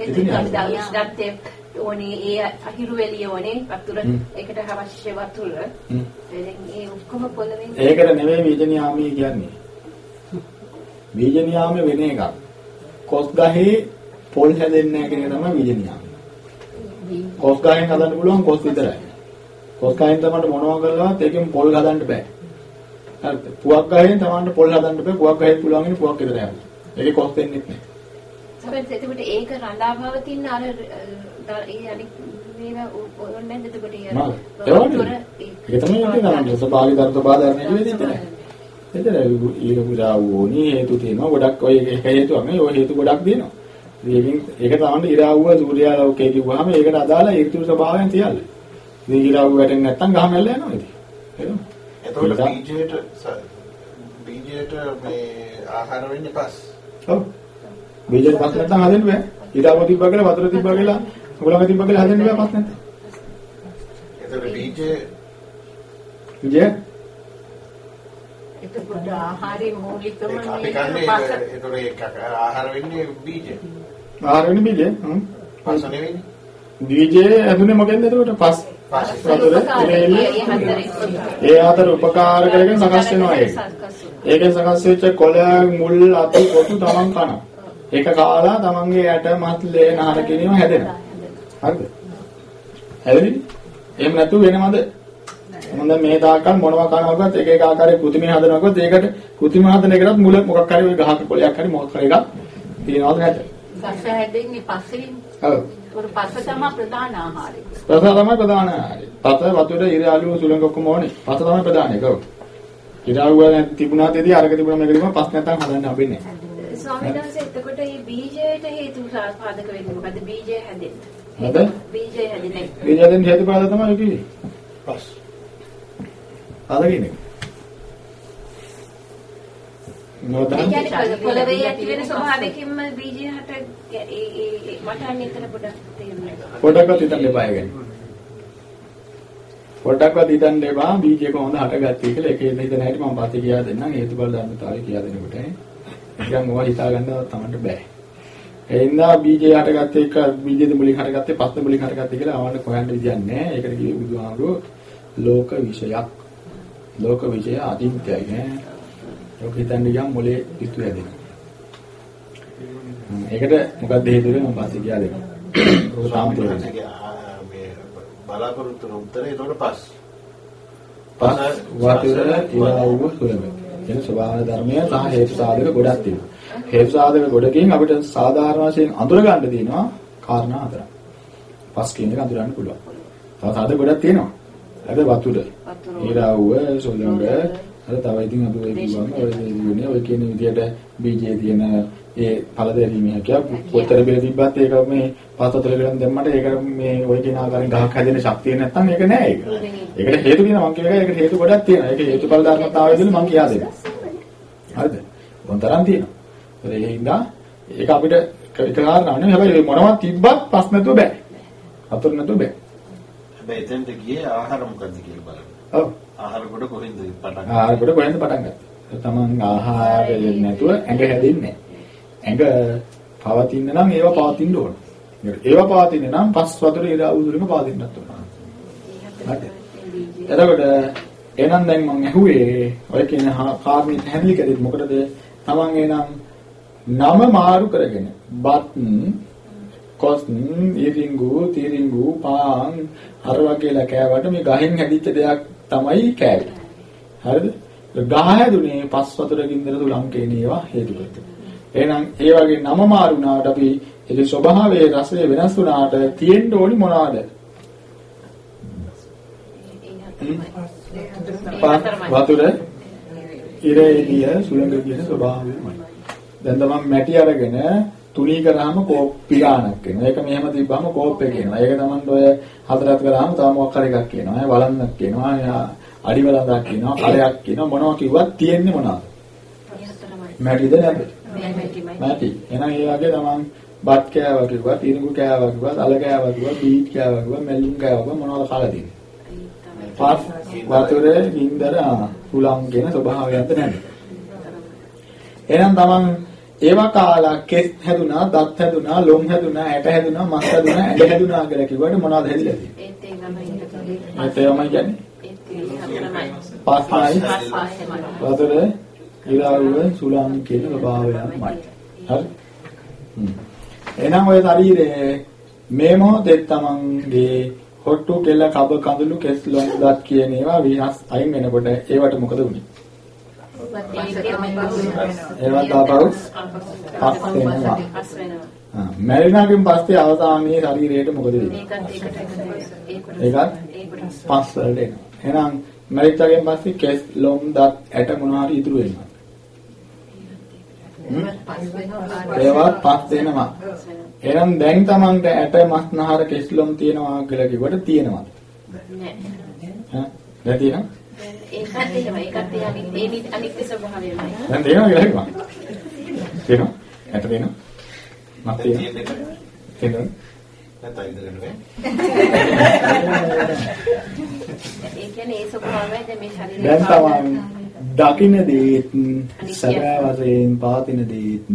ඍතු නියාමය. දවස්ගත්තේ ඕනේ ඒ අහිරු එළිය ඕනේ වතුර. ඒකට අවශ්‍ය වතුර. දැන් ඒ ඔක්කොම පොළවෙන් ඒකට නෙමෙයි බීජ නියාමයේ කියන්නේ. බීජ නියාමයේ වෙන එකක්. කොස් ගහේ පොල් හැදෙන්නේ නැහැ කියන එක තමයි බීජ නියාමය. කොස් ගහෙන් හදන්න පුළුවන් කොස් විතරයි. කොස් ගහෙන් තමයි මොනවා කළාත් ඒකෙන් පොල් හදන්න බෑ. හරිද? පුවක් ගහෙන් තමයි පොල් හදන්න බෑ. පුවක් ගහෙන් පුළුවන් ඉන්නේ පුවක් විතරයි හදන්න. ඒකේ කොස් දෙන්නෙත් නැහැ. හැබැයි එතකොට ඒක රඳා පවතින අර ඒ අනිත් මේවා ඕනේ නැද්ද එතකොට ඒ. ඒක තමයි අපි කරන්නේ. ස්වභාවික ධර්ම ස්වභාවධර්ම නෙවෙයි එතන. ඊළ පුරා වෝනි හේතු තියෙනවා. ගොඩක් ඔය එක හේතුවක් නෙවෙයි. ඔය හේතු ගොඩක් දෙනවා. ඉතින් ඒක තමයි ඉරාවුව සූර්යා ලෝකයේ කිව්වහම ඒකට අදාළ ඍතු ස්වභාවයන් තියල්ල. ඉරාවුව වැටෙන්නේ නැත්නම් ගහ මැල්ල යනවා ඉතින්. එහෙම. එතකොට බීජයට බීජයට මේ ආහාර වෙන්නේ පස්. ඔව්. බීජෙන් පස් නැත්නම් හදන්න බෑ. ඉරාවුව තිබ්බා කියලා වතුර තිබ්බා කියලා ගොඩක් තිබ්බා කියලා හදන්න බෑ පස් නැත්නම්. එතකොට බීජය විජය එතකොට ආහාරයේ මූලිකම ඒක අපි කන්නේ පස එතකොට ඒක ආහාර වෙන්නේ බීජය. ආහාර වෙන බීජය. හ්ම්. පස් නෙවෙයි. බීජේ ඇතුලේ මොකෙන්ද එතකොට පස් ඉරේලි ඒ අතර උපකාර කරගෙන සකස් වෙනවා ඒක. ඒකෙන් සකස් වෙච්ච කොළ මුල් අතු කොටු තමන් කනවා. ඒක කාලා තමන්ගේ ඇට මත් ලේ නහර කිරීම හැදෙනවා. හරිද? හැදෙන්නේ? එහෙම නැතු වෙනවද? මොන්ද මේ තාක්කල් මොනවා කනවකත් එක එක ආකාරයේ කෘතිමය හදනවකත් ඒකට කෘතිම හදන එකටත් මුල මොකක් හරි ඔය ගහක කොළයක් හරි මොකක් හරි එකක් තියනවද නැද්ද? ගස හැදෙන්නේ පසෙන්. ඔව්. ඒක පස තමයි ප්‍රධාන ආහාරය. පස තමයි ප්‍රධාන ආහාරය. පස වතුර ඉර අලුව සුළඟ ඔක්කොම ඕනේ. පස තමයි ප්‍රධාන එක. ඔව්. ඉරාවුව නැති තිබුණාත් එදී අරක තිබුණා මේක තිබුණා පස් නැත්තම් හදන්න හම්බෙන්නේ නැහැ. ස්වාමීන් වහන්සේ එතකොට මේ බීජයට හේතු සාධක වෙන්නේ මොකද බීජය හැදෙන්න මොකද? බීජය හැදෙන්නේ බීජයෙන් හේතුපාද තමයි කිව්වේ. පස්. අදගෙන. ඒ නෝදා කියන්නේ පොළවේ ඇති වෙන ස්වභාවයකින්ම බීජය හට ඒ ඒ අන්න එතන පොඩක් තේරුණා පොඩක්වත් හිතන්න එපා ඒ ගැන. පොඩක්වත් හිතන්න එපා බීජය කොහොමද හටගත්තේ කියලා ඒක හිතන හැටි මම පස්සේ කියා දෙන්නම් හේතුඵල ධර්මතාවය කියා දෙනකොට. නිකන් ඕවා හිතා ගන්නවත් Tamanට බෑ. එින්දා බීජේ හටගත්ත එක බීජෙද මුලින් හටගත්තේ පස්ත මුලින් හටගත්තේ කියලා අවන්න හොයන්න විදියක් නැහැ. ඒකට කිව්වේ බුදුහාමුදුරුවෝ ලෝක විෂයක්. ලෝක විෂය අදින්තයයි නේ. ලෝක හිතන්නේ ගියාම මොලේ පිටු හැදෙනවා. ඒකට මොකක්ද හේතුව මම පස්සේ කියලා දෙන්නම්. ඔක තේරෙන්නේ මේ බලාපොරොත්තු උත්තරේ ඒතකොට පස්. පස් වතුර ඉරාවුව සුලම. කියන ස්වභාව ධර්මය සහ හේතු සාධක ගොඩක් තියෙනවා. හේතු සාධක ගොඩකින් අපිට සාධාරණ වශයෙන් අඳුර ගන්න තියෙනවා කාරණා හතරක්. පස් කියන එක අඳුරන්න පුළුවන්. තව සාධක ගොඩක් තියෙනවා. අද වතුර. ඉරාවුව සුලම අර තව ඉතින් අපි ඔය කියවම ඔය දෙන්නේ ඔය කියන විදිහට බීජයේ තියෙන ඒ ඵල දෙරීමේ හැකියාව පොතර බෙල තිබ්බත් ඒක මේ පස්තතර ගලන් දැම්මට ඒක මේ ඔය කියන ආකාරයෙන් ගහක් හැදෙන ශක්තිය නැත්තම් ඒක නෑ ඒක. ඒකට හේතු කියනවා මම කියන එක ඒකට හේතු ගොඩක් තියෙනවා. ඒක හේතුඵල ධර්මතාවයදල මම කියා දෙනවා. හරිද? මොන්තරම් තියෙනවා. ඒ හින්දා ඒක අපිට එක කාරණාවක් නෙවෙයි. හැබැයි මොනවද තිබ්බත් පස් නැතුව බෑ. අතුරු නැතුව බෑ. හැබැයි එතෙන්ට ගියේ ආහාර මොකද්ද කියලා බලන්න. ඔව්. ආහාර කොට කොහෙන්ද පටන් ආහාර කොට කොහෙන්ද පටන් ගත්තේ? තමන් ආහාර දෙන්නේ නැතුව ඇඟ හැදෙන්නේ ඇඟ පවතින්න නම් ඒවා පවතින්න ඕන. ඒවා පවතින්න නම් පස් වතුර ඉරා උදුරම පවතින්නත් ඕන. හරි. එතකොට එහෙනම් දැන් මම ඇහුවේ ඔය කියන කාර්මික හැදිලි කැදෙත් මොකටද? තමන් එනම් නම මාරු කරගෙන බත් කොස් ඉරිංගු තිරිංගු පාන් අර වගේලා කෑවට මේ ගහෙන් හැදිච්ච දෙයක් තමයි කෑවේ. හරිද? ගහ හැදුනේ පස් වතුර ගින්දර තුලම් කියන ඒවා හේතුපත්. එහෙනම් ඒ වගේ නම මාරු වුණාට අපි ඒ ස්වභාවයේ රසය වෙනස් වුණාට තියෙන්න ඕනි මොනවාද? වතුර ඉරේලිය සුළඟ කියන ස්වභාවයමයි. දැන් තමයි මැටි අරගෙන තුනී කරාම කෝප් පිරාණක් වෙනවා. ඒක මෙහෙම තිබ්බම කෝප් එක කියනවා. ඒක තමයි ඔය හතරක් කරාම තව මොකක් හරි එකක් කියනවා. ඒ වළන්නක් කියනවා. අඩි වළඳක් කියනවා. කලයක් කියනවා. මොනවා කිව්වත් තියෙන්නේ මොනවද? මැටිද නැද්ද? මැටි. එහෙනම් ඒ වගේ තමයි බත් කෑවා කිව්වත්, ඉරිඟු කෑවා කිව්වත්, අල කෑවා කිව්වත්, බීට් කෑවා කිව්වත්, මැල්ලුම් කෑවා කිව්වත් මොනවද කාලා තියෙන්නේ? පස් වතුරේ ගින්දර හුලම් කියන ස්වභාවයක්ද නැද්ද? එහෙනම් තමන් ඒවා කාලා කෙස් හැදුනා, දත් හැදුනා, ලොම් හැදුනා, ඇට හැදුනා, මස් හැදුනා, ඇඟ හැදුනා කියලා කිව්වට මොනවද හැදිලා තියෙන්නේ? ඒත් ඒ ඒවමයි කියන්නේ. පස්මයි වතුර ඉරාරුව සුලම් කියන ස්වභාවයක්මයි. හරි? එහෙනම් ඔය ශරීරයේ මේ මොහොතේ තමන්ගේ හොට්ටු කෙල කබ කඳුළු කෙස් ලොම් දත් කියන ඒවා විහස් අයින් වෙනකොට ඒවට මොකද වුනේ? ඒවත් ආපහු පස් වෙනවා. මැරිනාගෙන් පස්සේ අවසානයේ ශරීරයට මොකද වෙන්නේ? ඒකත් පස් වලට එනවා. එහෙනම් මැරිච්චගෙන් පස්සේ කෙස් ලොම් දත් ඇට මොනවා හරි ඉතුරු වෙනවා. ඒවත් පස් වෙනවා. එහෙනම් දැන් Tamanට ඇට මස් නහර කෙස් ලොම් තියෙනවා කියලා කිව්වට තියෙනවද? නෑ. දැන් තියෙනවද? ඒකත් එහෙම ඒකත් ඒ අනිත් ඒ අනිත්‍ය ස්වභාවයමයි. දැන් තේරෙනවද කියලා හිතන්න. තේරෙනවද? ඇට තේරෙනවද? මත් තේරෙනවද? තේරෙනවද? නැත්නම් ඉඳගෙන නේ. ඒ කියන්නේ ඒ ස්වභාවය දැන් මේ ශරීරය දැන් තමයි දකින්න දේත් සැබෑ වශයෙන් පාතින දේත්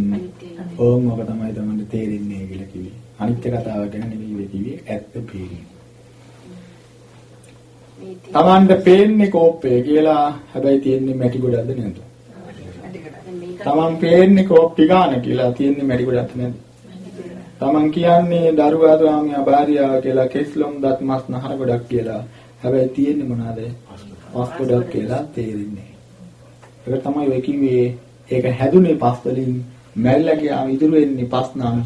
ඕම් ඔක තමයි තමයි තේරෙන්නේ කියලා කිව්වේ. අනිත්‍ය කතාව ගැන නෙවෙයි කිව්වේ ඇත්ත පේන්නේ. Tamande පේන්නේ කෝප්පේ කියලා හැබැයි තියෙන්නේ මැටි ගොඩක්ද නැද්ද? Taman පේන්නේ කෝප්පි ගන්න කියලා තියෙන්නේ මැටි ගොඩක්ද නැද්ද? Taman කියන්නේ දරුවා ස්වාමියා භාර්යාව කියලා කෙස්ලොම් දත් මස් නහර ගොඩක් කියලා හැබැයි තියෙන්නේ මොනවාද? පස් ගොඩක් කියලා තේරෙන්නේ. ඒක තමයි ඔය කිව්වේ ඒක හැදුනේ පස් වලින් මැරිලා ගියාම ඉතුරු වෙන්නේ පස් නම්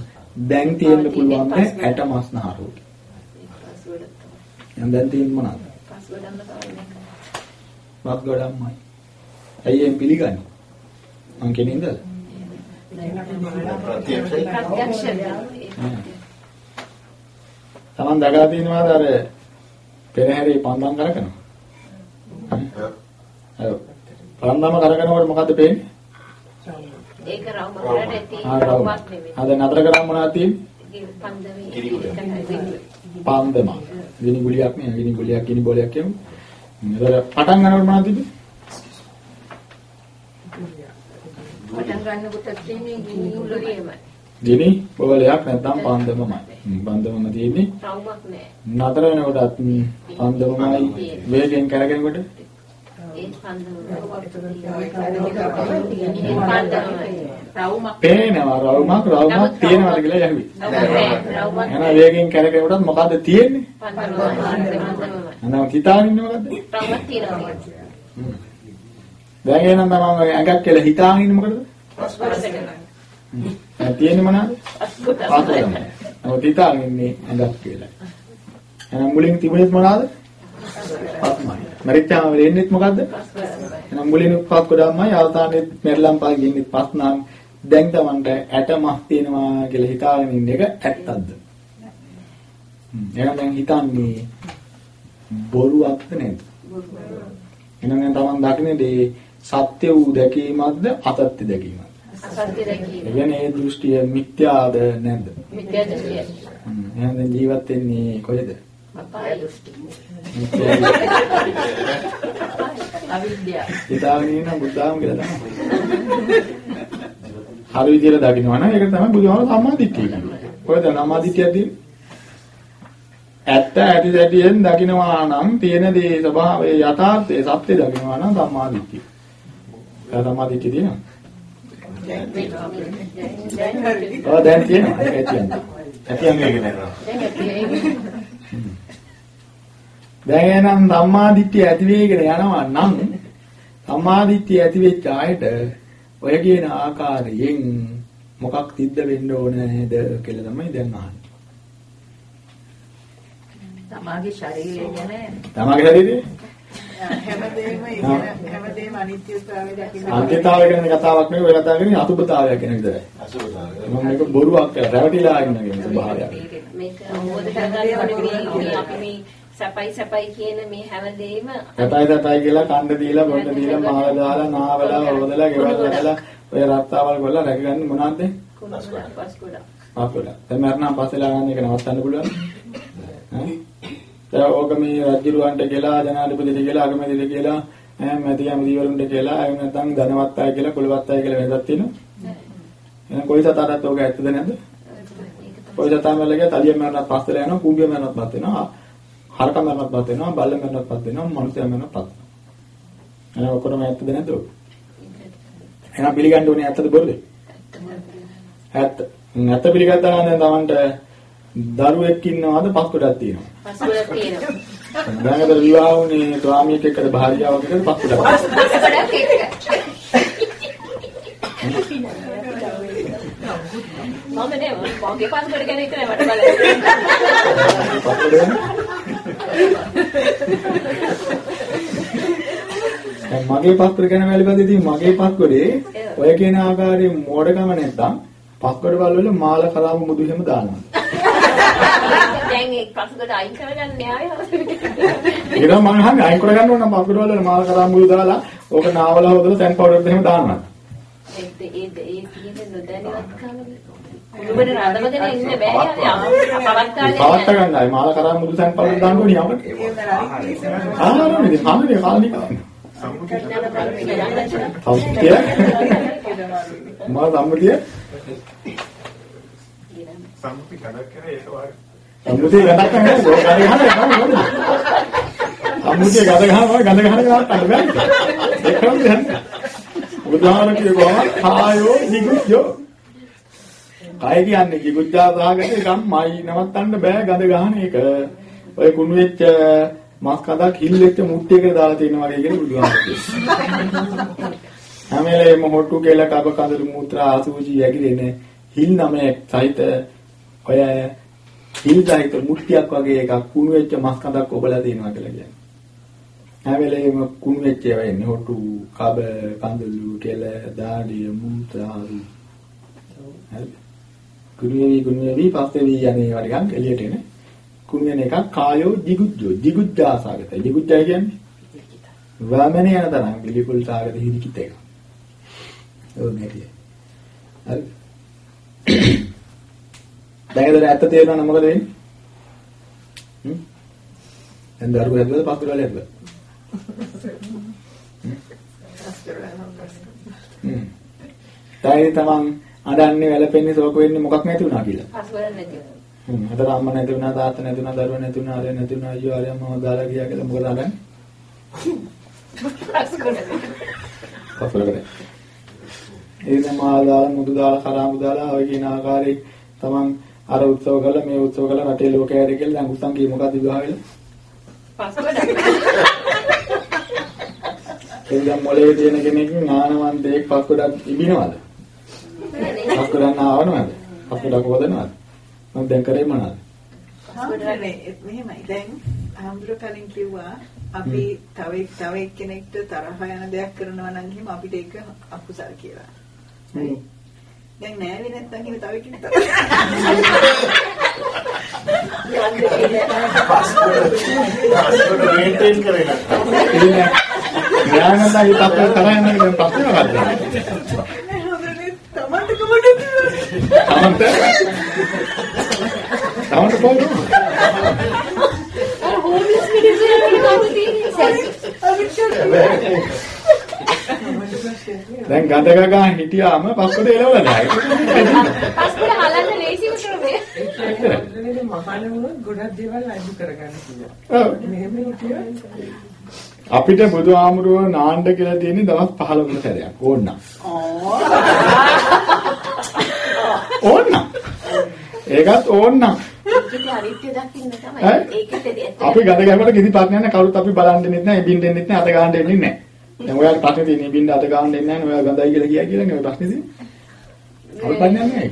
දැන් තියෙන්න පුළුවන් ඇට මස් නහර උඩ. දැන් තියෙන්නේ මොනවාද? පස් ගොඩක්මයි. ඇයි එම් පිළිගන්නේ? මං කියන්නේ ඉඳලා. තමන් දකලා තියෙනවාද අර පෙරහැරේ පන්දම් කරකනවා? හරි. පන්දම කරකනකොට මොකද්ද පේන්නේ? ඒක රවුම වලට ඇති ආ රවුම. ආ දැන් නතර කරාම මොනවද තියෙන්නේ? පන්දමේ පන්දම. ගිනි ගුලියක් නේ ගිනි ගුලියක් ගිනි බෝලයක් කියමු. නේද පටන් ගන්නකොට මොනවද තිබ්බේ? පටන් ගන්නකොට තියෙන්නේ ගිනි උලරියම. ගිනි බෝලයක් නැත්නම් පන්දමමයි. පන්දමම තියෙන්නේ. රවුමක් නෑ. නතර වෙනකොටත් පන්දමමයි වේගෙන් කරගෙනකොට පේනවා රවුමක් රවුමක් තියෙනවද කියලා යහුවි. එහෙනම් වේගෙන් කරගෙනකොටත් මොකද්ද තියෙන්නේ? එහෙනම් හිතාගෙන ඉන්නේ මොකද්ද? රවුමක් තියෙනවා. දැන් එහෙනම් තමන් ඇඟක් කියලා හිතාගෙන ඉන්නේ මොකටද? දැන් තියෙන්නේ මොනවද? අස්කොටම. නමුත් හිතාගෙන ඉන්නේ ඇඟක් කියලා. එහෙනම් මුලින් තිබුණෙත් මොනවද? පස්මයි. මරිච්චාම වෙලෙන්නෙත් මොකද්ද? එහෙනම් මුලින් උප්පත් කොටම්මයි අවසානයේ මෙරළම් පහ ගියන්නේ පස් නම් දැන් තමන්ට ඇට මස් තියෙනවා කියලා හිතාගෙන ඉන්න එක ඇත්තක්ද? එහෙනම් දැන් හිතන්නේ බොරුවක්ද නැද්ද? එහෙනම් දැන් තමන් දකින්නේ සත්‍ය වූ දැකීමක්ද අසත්‍ය දැකීමක්ද? අසත්‍ය දැකීම. කියන්නේ ඒ දෘෂ්ටිය මිත්‍යාද නැද්ද? මිත්‍යා දෘෂ්ටිය. එහෙනම් ජීවත් වෙන්නේ කොහෙද? අපාය දෘෂ්ටි. අවිද්‍යාව. හිතාගෙන ඉන්න බුද්ධාම කියලා තමයි. හරි විදියට දකින්නවා නම් ඒක තමයි බුදුහාම සම්මාදිට්ඨිය කියන්නේ. කොහෙද සම්මාදිට්ඨිය තියෙන්නේ? ඇත්ත ඇති දැටියෙන් දකින්නවා නම් තියෙන දේ ස්වභාවයේ යථාර්ථයේ සත්‍ය දකින්නවා නම් සම්මාදිට්ඨිය. ඒ සම්මාදිට්ඨිය තියෙනවා. ඔව් දැන් තියෙනවා. ඒක තියෙනවා. ඇතියන් මේක නේද? දැන් එනම් සම්මාදිට්ඨිය ඇති වෙගෙන යනවා නම් සම්මාදිට්ඨිය ඇති වෙච්ච ආයත ඔය කියන ආකාරයෙන් මොකක් සිද්ධ වෙන්න ඕනේද කියලා තමයි දැන් අහන්නේ. තමාගේ ශරීරය ගැන තමගේ ශරීරේ හැමදේම ඉගෙන හැමදේම අනිත්‍යතාවය දකින්න අන්තිතාවය ගැන කතාවක් නෙවෙයි ඔය කතා කරන්නේ අසුබතාවය ගැන විතරයි. අසුබතාවය. මම මේක බොරුවක් කියලා රැවටිලා ඉන්න කියන ස්වභාවයක්. මේක අවබෝධ කරගන්න ඕනේ අපි මේ සපයි සපයි කියන මේ හැමදේම කටයි කටයි කියලා කණ්ඩ දීලා බොන්න දීලා මාල දාලා නාවලා හොදලා ගෙවල් හදලා ඔය රත්තාවල් කරලා රැකගන්නේ මොනවද? කුණුගොඩ පස්කොඩ. පාපොඩ. දැන් මරණම් පස්සෙලා ගන්න එක නවත්තන්න පුළුවන්. ඈ? දැන් ඕක මේ රජුරවන්ට කියලා ජනාධිපතිට කියලා අගමැතිට කියලා ඈ මැති ඇමතිවරුන්ට කියලා එහෙම නැත්නම් ධනවත් අය කියලා කුලවත් අය කියලා වෙනදක් තියෙනවා. එහෙනම් කොයි සතාටත් ඕක ඇත්තද නැද්ද? කොයි සතාම වලගේ තලිය මරණත් පස්සෙලා යනවා කුඹිය මරණත් පත් වෙනවා. හරක මරණත් පත් වෙනවා බල්ල මරණත් පත් වෙනවා මනුස්සයා මරණත් පත් වෙනවා. එහෙනම් ඔක්කොම ඇත්තද නැද්ද? එහෙනම් පිළිගන්න ඕනේ ඇත්තද බොරුද? ඇත්ත. ඇත්ත පිළිගත්තා නම් දැන් Tamanට දරුවෙක් ඉන්නවද පස් කොටක් තියෙනවා. පස්කොඩ තියෙනවා. දැන් අද විවාහ වුණේ ස්වාමියෙක් එක්කද භාර්යාවක් එක්කද පස් කොටක්. පස්කොඩක් එක්ක. මම නේ මගේ පස්කොඩ ගැන විතරයි මට බලන්න. පස් කොටද? දැන් මගේ පස් කොට ගැන වැලිපදෙදී මගේ පස් කොටේ ඔය කියන ආකාරයේ මෝඩකම නැත්තම් පස් කොට වල මාල කරාම මුදු එහෙම දානවා. දැන් ඒ පස්කොඩ අයින් කරගන්න න්යායය. ඒක මම අහන්නේ අයින් කරගන්න ඕන නම් පස් කොට වල මාල කරාම මුදු දාලා ඕක නාවලා හොදලා තැන් පවුඩර් එහෙම දානවා. ඒ ඒ ඒ තියෙන නොදැනුවත්කම. කුළුබට රඳවගෙන ඉන්න බෑ. යාළුවා. පවත්තාගෙන පවත් ගන්නයි. මාල කරාම මුදු පවුඩර් දාන්න ඕනේ යමකට. ආ නේද කන්නේ කාලේ කන්නේ. සම්මුතිය මා සම්මුතිය. සම්මුති කඩක් කරේ ඒක වාගේ. සම්මුතිය ගඩක් නැහැ ඒක ගඩ ගහනවා සම්මුතිය ගඩ ගහනවා ගඩ ගහන ගාවට බෑ ඒකම දෙන්නේ උදාහරණ කියපුවම කායෝ නිගුජ්ජෝ කාය කියන්නේ නිගුජ්ජා සහගත එකක් මයි නවත්තන්න බෑ ගඳ ගහන එක ඔය කුණු වෙච්ච මස් කඩක් හිල් වෙච්ච මුට්ටියකට දාලා තියෙනවා වගේ කියන බුදුහාමර කියනවා හැම වෙලේම හොට්ටු කියලා කබ කඳුළු මුත්‍රා ආසූචි යකිරෙන්නේ හිල් නමේ සහිත ඔය හිල් සහිත මුට්ටියක් වගේ එකක් කුණු වෙච්ච මස් කඳක් ඔබලා තියෙනවා කියලා කියන්නේ. හැම වෙලේම කුණු වෙච්ච ඒවා එන්නේ හොට්ටු කබ කඳුළු කෙල දාඩිය මුත්‍රා හරි. කුණු වෙවි කුණු වෙවි පස්සේ වී යන්නේ ඒවා ටිකක් එළියට එන. කුණු වෙන එකක් කායෝ jigucchෝ jigucchාසගතයි. jigucchා කියන්නේ වමනේ යන තරම් පිළිකුල් සාගත හිරිකිත එක. ඔව් මේකයි. හරි. දැන් ඇත්ත තේරෙනවා නම් මොකද වෙන්නේ? හ්ම්? දැන් දරුවෝ හැදුවද පස්තර වල හැදුවද? හ්ම්. දැන් තමන් අඬන්නේ වැළපෙන්නේ ශෝක වෙන්නේ මොකක් නැති වුණා කියලා. පස්වර නැති වුණා. හ්ම් අතර අම්මා නැති වුණා තාත්තා නැති වුණා දරුවා නැති වුණා ආරය නැති වුණා අයියෝ ආරය මම දාලා ගියා කියලා මොකද අඬන්නේ? පස්වරකට. ඒ තමා දාලා මුදු දාලා කරාමු දාලා ඔය කියන ආකාරයේ තමන් අර උත්සව කළා මේ උත්සව කළා රටේ ලෝකයට කියලා දැන් උස්සන් කී මොකක්ද විවාහ වෙලා? පස්වර එන්දම් මොලේ තියෙන කෙනෙක් ඥානවන්තයෙක් පස්කොඩක් ඉබිනවද? පස්කොඩක් නාවනවද? පස්කොඩක් හොදනවද? මම දැන් කරේ මොනවද? මෙහෙමයි දැන් හම්බුර කලින් කිව්වා අපි තව තව එක්කෙනෙක්ට තරහ යන දෙයක් කරනවා නම් එහෙම අපිට ඒක අකුසල් කියලා. හරි. දැන් නෑවේ නැත්තම් එහෙම තව එක්කෙනෙක් තරහ මේන්ටේන් කරේ නැත්නම් ඥානන්තයි තත්ත්වය තරහ යන එක දැන් ප්‍රශ්න මොකක්ද? තමන්ට කමඩ තමන්ට තමන්ට පොඩි හෝම්ලස් දැන් ගඳ ගගා හිටියාම පස්කොඩ එලවලා නැහැ. පස්වර හලන්න ලේසිම ක්‍රමය. ඒකනේ මහාන වුණොත් ගොඩක් දේවල් අයිති කරගන්න පුළුවන්. ඔව්. මෙහෙම හිටියොත් අපිට බුදු ආමරුව නාන්න කියලා තියෙන්නේ දවස් 15කට සැරයක් ඕන්න. ඕන්න. ඒකත් ඕන්න. අපි ගඳ ගැහුවට කිසි ප්‍රශ්නයක් නැහැ කවුරුත් අපි බලන් දෙන්නෙත් නැහැ එබින් දෙන්නෙත් නැහැ අත ගන්න දෙන්නෙත් නැහැ. දැන් ඔයාලට ප්‍රශ්නේ තියෙන්නේ එබින් අත ගන්න දෙන්නේ නැහැ ඔයා ගඳයි කියලා කියයි කියලා නේ ඔය ප්‍රශ්නේ තියෙන්නේ. අපි ප්‍රශ්නයක් නැහැ.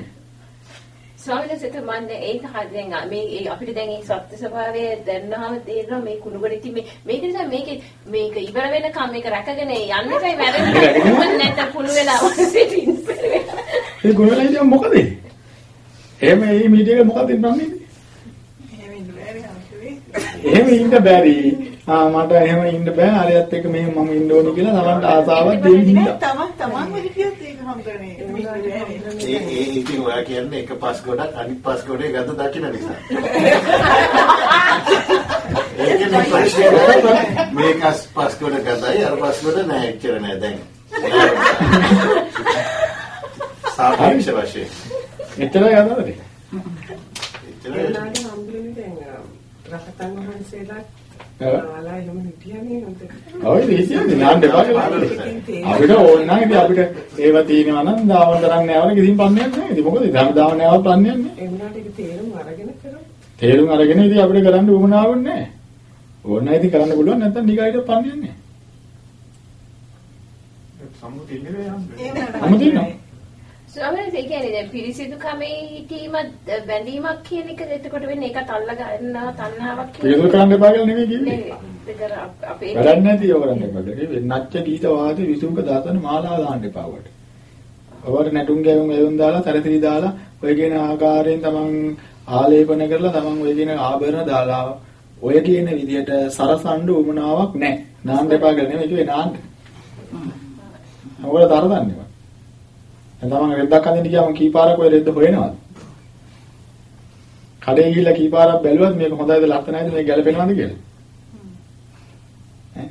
ස්වාමීන් වහන්සේ මන්නේ ඒක හරියෙන් මේ අපිට දැන් මේ සත්‍ය ස්වභාවය දැනනහම තේරෙනවා මේ කුණුගොඩ ඉතින් මේ මේක නිසා මේක මේක ඉවර වෙනකම් මේක රැකගෙන යන්න එකයි මැරෙන්න නැත්නම් කුණු වෙලා සිටින්න ඒ ගොල්ලෝ හිටියා මොකද? එහෙම මේ මීඩියා එක මොකද දෙන්නේ? එහෙම ඉන්න බැරි. ආ මට එහෙම ඉන්න බෑ. අරයත් එක්ක මෙහෙම මම ඉන්න ඕනි කියලා තමන්ට ආසාවක් දෙන්න හින්දා. තමන් තමන්ම හිටියොත් ඒක හම්බුනේ. ඒ ඒ ඉතින් ඔයා කියන්නේ එක පස් ගොඩක් අනිත් පස් ගොඩේ ගඳ දකින්න නිසා. ඒකනේ ප්‍රශ්නේ. මේක පස් ගොඩ ගඳයි අර පස් ගොඩ නෑ එච්චර නෑ දැන්. සාපේක්ෂ වශයෙන්. එච්චරයි යනවද? දැන් රහතන් වහන්සේලා ඔව්. ආලා එහෙම හිටියනේ හොඳට. ඔය දේශියන්නේ නාන්න එපා කියලා. අපිට ඕන නම් ඉතින් අපිට ඒව තියෙනවා නම් දාවන තරම් නෑවල කිසිම ප්‍රශ්නයක් නෑ. ඉතින් මොකද ධර්ම දාවන නෑවල ප්‍රශ්නයක් නෑ. ඒ වුණාට ඒක තේරුම් අරගෙන කරා. තේරුම් අරගෙන ඉතින් අපිට කරන්න උවමනාවක් නෑ. ඕන නම් ඉතින් කරන්න පුළුවන් නැත්නම් නිගායිට ප්‍රශ්නයක් නෑ. සම්මුති ඉන්නේ යන්නේ. අමුතිනවා. ස්වාමීන් වහන්සේ කියන්නේ දැන් පිරිසිදු කමේ හිටීමත් බැඳීමක් කියන එක එතකොට වෙන්නේ ඒකත් අල්ලා ගන්නවා තණ්හාවක් පිළිතුරු කරන්න එපා කියලා නෙමෙයි කිව්වේ. ඒක අපේ වැඩක් නැති යෝ කරන්න එපා. ඒ නච්ච ගීත වාද විසුංග දාතන මාලා දාන්න එපා වට. ඔවට නැටුම් ගැයුම් එවුම් දාලා තරතිරි දාලා ඔය කියන ආකාරයෙන් තමන් ආලේපන කරලා තමන් ඔය කියන ආභරණ දාලා ඔය කියන විදිහට සරසන්න උමනාවක් නැහැ. නාන්න එපා කියලා නෙමෙයි කිව්වේ නාන්න. ඔයගොල්ලෝ තරදන්නේ. දැන් තමන් රෙද්දක් අඳින්න ගියාම කී පාරක් ඔය රෙද්ද හොයනවද? කඩේ ගිහිල්ලා කී පාරක් බැලුවත් මේක හොඳයිද ලස්සනයිද මේක ගැලපෙනවද කියලා? ඈ?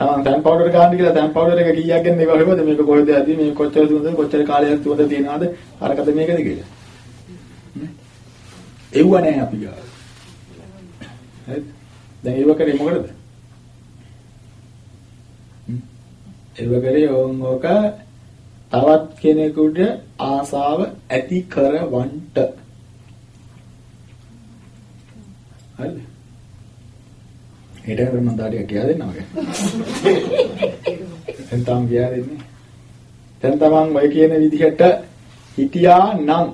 තමන් තැන් පවුඩර් ගන්න කියලා තැන් පවුඩර් එක කීයක් ගන්න මේක හොයවද මේක කොහෙද ඇති මේක කොච්චර සුවඳද කොච්චර කාලයක් සුවඳ තියනවද අරකද මේකද කියලා? එව්ව නැහැ අපි ගාව. හරිද? දැන් ඒව කරේ මොකටද? ඒව කරේ ඕක තවත් කෙනෙකුට ආසාව ඇති කරවන්නට. හරිද? හෙට මම දාඩිය කියලා දෙන්නම් ඔය. දැන් තම කියලා දෙන්නේ. දැන් තමන් ඔය කියන විදිහට හිටියා නම්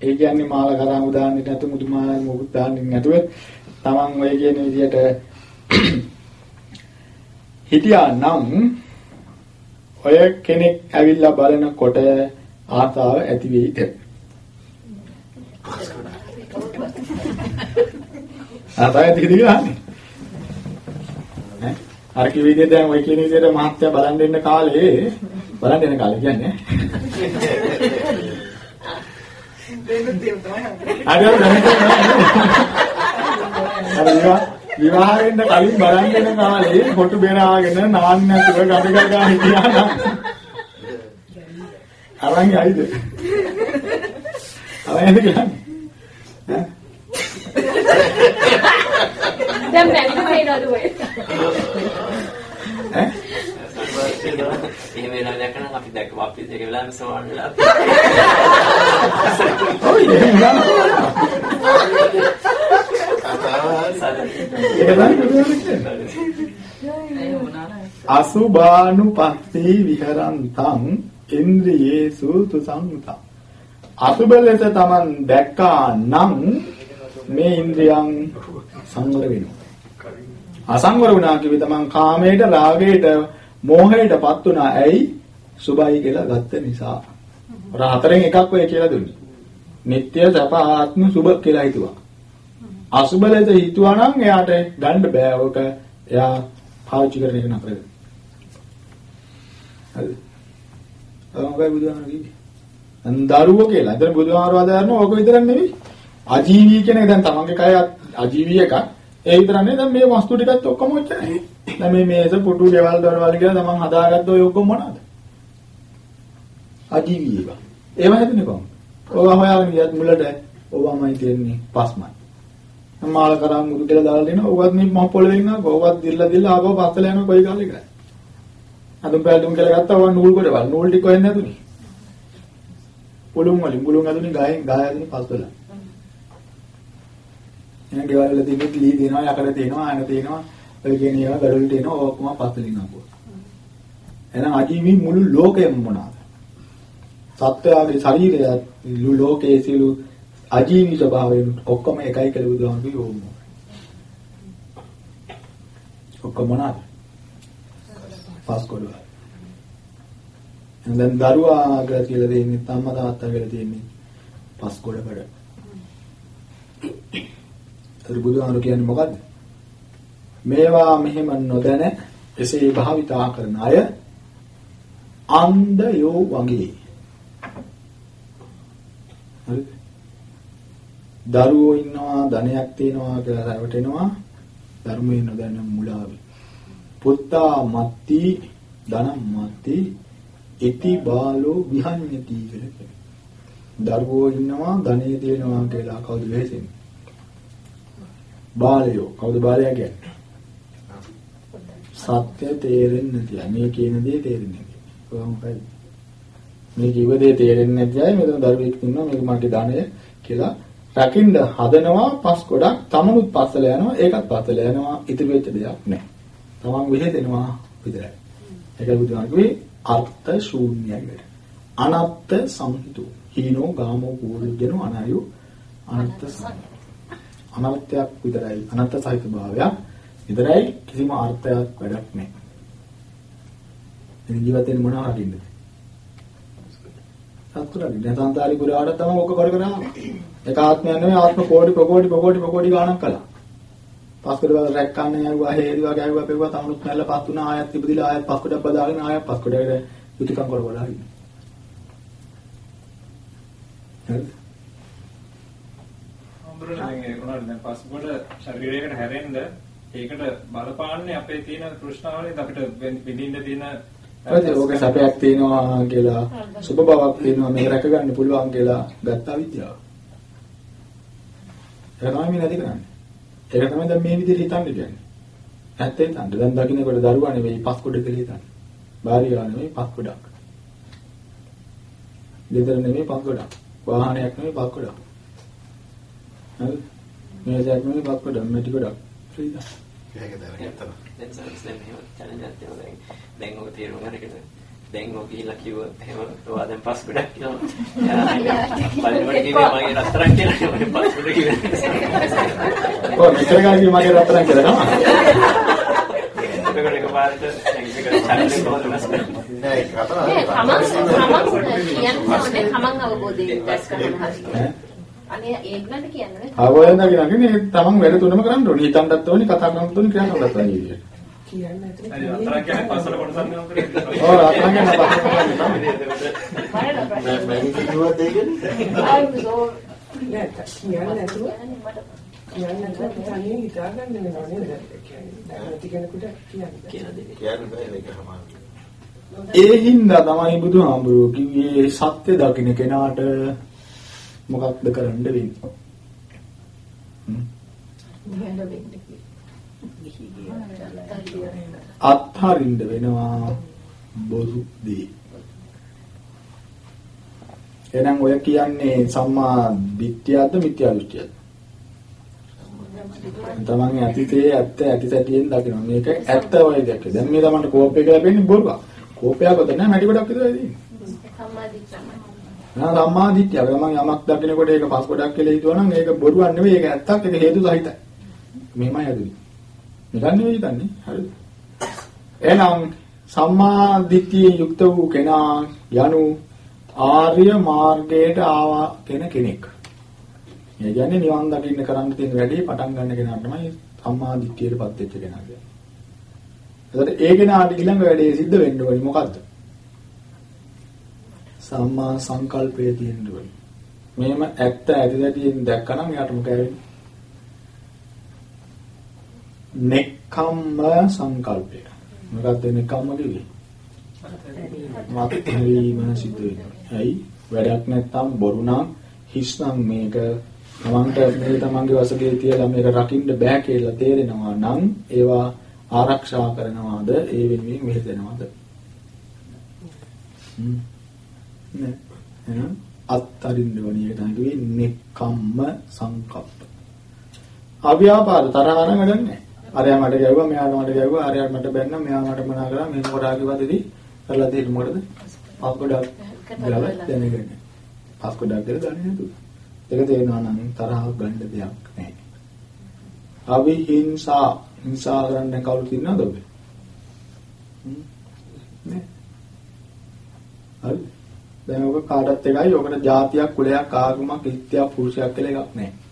ඒ කියන්නේ මාල කරාමු දාන්නේ නැතු මුදු මාල මොකුත් දාන්නේ නැතුව තමන් ඔය කියන විදිහට හිටියා නම් ඔය කෙනෙක් ඇවිල්ලා බලනකොට ආසාව ඇති වෙයිද? ආසාව ඇති කියලා අහන්නේ. අර කිව්ව විදිහට දැන් ඔය කියන විදිහට මහත්ය බලන් දෙන්න කාලේ බලන් දෙන්න කාලේ කියන්නේ දෙන්න තියෙන තමයි. අර අර විවාහ වෙන්න කලින් බලන් දෙන කාලේ කොටු බෙරාගෙන නාන්න නැතුව ගඳ ගගා හිටියා නම් අරන් යයිද? අරන් යයිද කියන්නේ? දැන් මැනික පේනවද ඔය? ඈ? එහෙම වෙලා දැක්කම අපි දැක්කම අපි ඒක වෙලාවෙම සමාන වෙලා. ඔය එහෙම නෑ. ඒක තමයි බුදුහාම කියන්නේ. අසුභානුපස්සී විහරන්තං ඉන්ද්‍රියේසු තුසංතං අසුබ ලෙස Taman දැක්කා නම් මේ ඉන්ද්‍රියන් සංවර වෙනවා. අසංවර වුණා කිව්වේ Taman කාමයට, රාගයට, මෝහයටපත් වුණා. ඇයි? සුබයි කියලා ගත්ත නිසා. අර හතරෙන් එකක් වෙයි කියලා දුන්නේ. නিত্য සප ආත්ම සුබ කියලා හිතුවා. අසුබ ලෙස හිතුවා නම් එයාට ගන්න බෑ. ඔක එයා පාවිච්චි කරන එක නතර කරනවා. හරිද? තමයි බුදුහාම කිව්වේ. දරුවෝ කියලා. එතන බුදුහාමර වදාරනවා ඕක විතරක් නෙවෙයි. අජීවී කියන එක දැන් තමන්ගේ කය අජීවී එකක්. ඒ විතරක් නෙවෙයි දැන් මේ වස්තු ටිකත් ඔක්කොම ඔච්චරයි. දැන් මේ මේස පුටු ගෙවල් දොරවල් කියලා තමන් හදාගත්ත ඔය ඔක්කොම මොනවාද? අජීවී ඒවා. ඒවා හැදෙන්නේ කොහොමද? ඕවා හොයාගෙන ගියත් මුලට ඕවාමයි තියෙන්නේ පස්මයි. මාල කරන් මුදු කියලා දාලා දෙනවා. ඕවත් මේ මහ පොළවේ ඉන්නවා. ඕවත් දිල්ලා දිල්ලා ආපහු පස්සල යනවා කොයි කාලේ කරා. අදුම් පැලුම් කියලා ගත්තා ඕවා නූල් කොටවල්. නූල් ටික කොහෙන්ද ඇතුනේ? පුළුන් වලින් පුළුන් ඇතුනේ ගායෙන් ගාය ඇතුනේ පස්වල. එහෙනම් ගෙවල් වල තියෙන ලී දෙනවා යකඩ තියෙනවා අන තියෙනවා ඔය කියන ඒවා ගඩොල් තියෙනවා ඔක්කොම පස්වලින් ආපුවා. එහෙනම් අජීවී මුළු ලෝකෙම මොනවාද? සත්‍යයේ ශරීරය ලෝකයේ සියලු අජීවී ස්වභාවයෙන් ඔක්කොම එකයි කියලා බුදුහාම කිව්වෝ. ඔක්කොම මොනවාද? පස් කොටුව. දැන් දරුවා කියලා කියලා දෙන්නේ අම්මා තාත්තා කියලා දෙන්නේ පස් කොටකට. ඒත් බුදුහාම කියන්නේ මොකද්ද? මේවා මෙහෙම නොදැන එසේ භාවිතා කරන අය අන්ධයෝ වගේ. හරිද? දරුවෝ ඉන්නවා ධනයක් තියනවා කියලා රැවටෙනවා ධර්මයේ නොදැන මුලාවි. පුත්තා මත්ති ධනම් මත්ති ඉති බාලෝ විහඤ්ඤති කියලා කියනවා. දරුවෝ ඉන්නවා ධනෙ තියෙනවා කියලා කවුද වෙහෙසෙන්නේ? බාලයෝ කවුද බාලයා කියන්නේ? සත්‍ය තේරෙන්නේ නැති අය. මේ කියන දේ තේරෙන්නේ නැහැ. කොහොමද? මේ කිව්ව දේ තේරෙන්නේ නැති අය මෙතන දරුවෙක් ඉන්නවා මේක මගේ ධනය කියලා රකින්න හදනවා පස් ගොඩක් තමනුත් පස්සල යනවා ඒකත් පස්සල යනවා ඉතිරි වෙච්ච දෙයක් නැහැ. තමන් විහෙදෙනවා විතරයි. ඒක බුදුහාම කිව්වේ අර්ථ ශූන්‍යයි. අනත්ත් සංහිතු. හීනෝ ගාමෝ කෝලජනෝ අනායු අනත්ත් අනර්ථයක් විතරයි අනත්ත් සහිත භාවයක් විතරයි කිසිම අර්ථයක් වැඩක් නැහැ. ඉතින් ජීවිතේ මොනවා හරින්නද? සත්‍තරයි. දැන් සංසාරි පුරාට තමයි ඔක කර කර එක ආත්මයක් නෙමෙයි ආත්ම කෝටි ප්‍රකෝටි ප්‍රකෝටි ප්‍රකෝටි ගණන් කළා. පස්කොට වල රැක්කන්න යවුවා හේදුවා ගැවුවා පෙව්වා තමනුත් නැල්ල පස් තුන ආයත් ඉපදිලා ආයත් පස්කොටක් බදාගෙන ආයත් පස්කොටකට යුතිකම් කරවලා හරි. හරිද? අම්බරණන් ඒ කොහොමද දැන් පස්කොට ශරීරයකට හැරෙන්න ඒකට බලපාන්නේ අපේ තියෙන තෘෂ්ණාවනේ අපිට විඳින්න තියෙන හරිද? ඕක සැපයක් තියෙනවා කියලා සුබ බවක් තියෙනවා මේ රැක ගන්න පුළුවන් කියලා ගත්ත විද්‍යාව. ඒක තමයි මේ නැති කරන්නේ. ඒක තමයි දැන් මේ විදිහට හිතන්න කියන්නේ. ඇත්තෙන් හිතන්න. දැන් දකින්නකොට දරුවා නෙවෙයි පස් කොට කියලා හිතන්න. භාර්යාව නෙවෙයි පස් කොටක්. ගෙදර නෙවෙයි පස් කොටක්. වාහනයක් නෙවෙයි පස් කොටක්. හරි? මේසයක් නෙවෙයි පස් කොටක්. මෙටි කොටක්. ෆ්‍රීද? ඒක දැනගත්තා. දැන් සර්විස් දැන් මෙහෙම චැලෙන්ජ් එකක් තියෙනවා දැන්. දැන් ඔය තීරුම් අරගෙන දැන් ඔය ගිහිල්ලා කිව්වොත් එහෙම ඔයා දැන් පස් ගොඩක් කියනවා. බලන්න කිව්වේ මගේ රත්තරන් කියලා මගේ පස් ගොඩ කිව්වේ. ඔව් මෙතන ගානේ මගේ රත්තරන් කියලා තමයි. එතකොට එකපාරට දැන් ඒක කරන්නේ? අනේ ඒගොල්ලන්ට කියන්නේ අවබෝධයෙන් දකින්නේ තමන් වැඩ තුනම කරන්න ඕනේ. හිතන්නත් ඕනේ, කතා කරන්නත් ඕනේ, ක්‍රියා කරන්නත් ඕනේ. කියන්න ඇතුලේ හරි අතරක් කියන්නේ පස්සට කොටසක් නෙවෙයි කරේ. ඔව් රත්තරන් ගැන පස්සේ මම කිව්වත් ඒකනේ. ආයුසෝ නෑ කියන්න ඇතුලේ කියන්න නැතුව තනියෙන් හිතාගන්න වෙනවා නේද? ඒ කියන්නේ නැති කෙනෙකුට කියන්න. කියලා දෙන්නේ. කියන්න බෑ ඒක හමාරු. ඒ හින්දා තමයි බුදුහාමුදුරුවෝ කිව්වේ සත්‍ය දකින්න කෙනාට මොකක්ද කරන්න වෙන්නේ? අත්හරින්න වෙනවා බොරු දේ. එහෙනම් ඔය කියන්නේ සම්මා දිට්ඨියද මිත්‍යා දෘෂ්ටියද? තමන්ගේ අතීතයේ ඇත්ත ඇති සැටියෙන් දකිනවා. මේක ඇත්ත වගේ දෙයක්. දැන් මේ තමන්ට කෝපය කියලා වෙන්නේ බොරුවක්. කෝපයක් ඔතන නැහැ මැටි ගොඩක් විතරයි තියෙන්නේ. සම්මා සම්මා දිට්ඨිය. තමන් යමක් දකිනකොට ඒක පස් ගොඩක් කියලා හිතුවනම් ඒක බොරුවක් නෙවෙයි. ඒක ඇත්තක්. ඒක හේතු සහිතයි. මෙහෙමයි හදුනේ. නිකන් නෙවෙයි හිතන්නේ. හරිද? එහෙනම් සම්මා දිට්ඨියේ යුක්ත වූ කෙනා යනු ආර්ය මාර්ගයට ආවා කෙන කෙනෙක්. ඒ කියන්නේ නිවන් දකින්න කරන්න තියෙන වැඩේ පටන් ගන්න කෙනා තමයි සම්මා දිට්ඨියටපත් වෙච්ච කෙනා කියන්නේ. එතකොට ඒ කෙනාට ඊළඟ වැඩේ සිද්ධ වෙන්න ඕනේ මොකද්ද? සම්මා සංකල්පය තියෙන්න ඕනේ. මේම ඇත්ත ඇති දැටියෙන් දැක්කනම් එයාට මොකද වෙන්නේ? නෙක්ඛම්ම සංකල්පය. මොකක්ද නෙක්ඛම්ම කිව්වේ? මත්හැරීම සිද්ධ වෙනවා. ඇයි? වැඩක් නැත්තම් බොරු නම් හිස් නම් මේක තමන්ට මේ තමන්ගේ වශයෙන් තියලා මේක රකින්න බෑ කියලා තේරෙනවා නම් ඒවා ආරක්ෂා කරනවාද ඒ වෙනුවෙන් මෙහෙදෙනවද? හ්ම්. නේ. එහෙනම් අත්තරින්න වණිය තමයි නෙක්ඛම්ම සංකප්ප. අව්‍යාපාද තරහ නම් වැඩක් නැහැ. අරයා මට ගැව්වා මෙයාට මට ගැව්වා අරයා මට බැන්නා මෙයා මට මනා කරා මෙන්න මොරා කිව්වදදී කරලා දෙන්න මොකටද? පස් ගොඩක් ගාලා දැනගන්න. පස් ගොඩක් දාලා දන්නේ නැතුව. ඒක තේරෙනවා නම් තරහක් ගන්න දෙයක් නැහැ. අවිහිංසා හිංසා කරන්න කවුරු තියනවද ඔබ? නේ. හරි. දැන් ඔබ කාටත් එකයි ඔකට જાතියක් කුලයක් ආගමක් ඉත්‍යක් පුරුෂයක් කියලා එකක් නැහැ.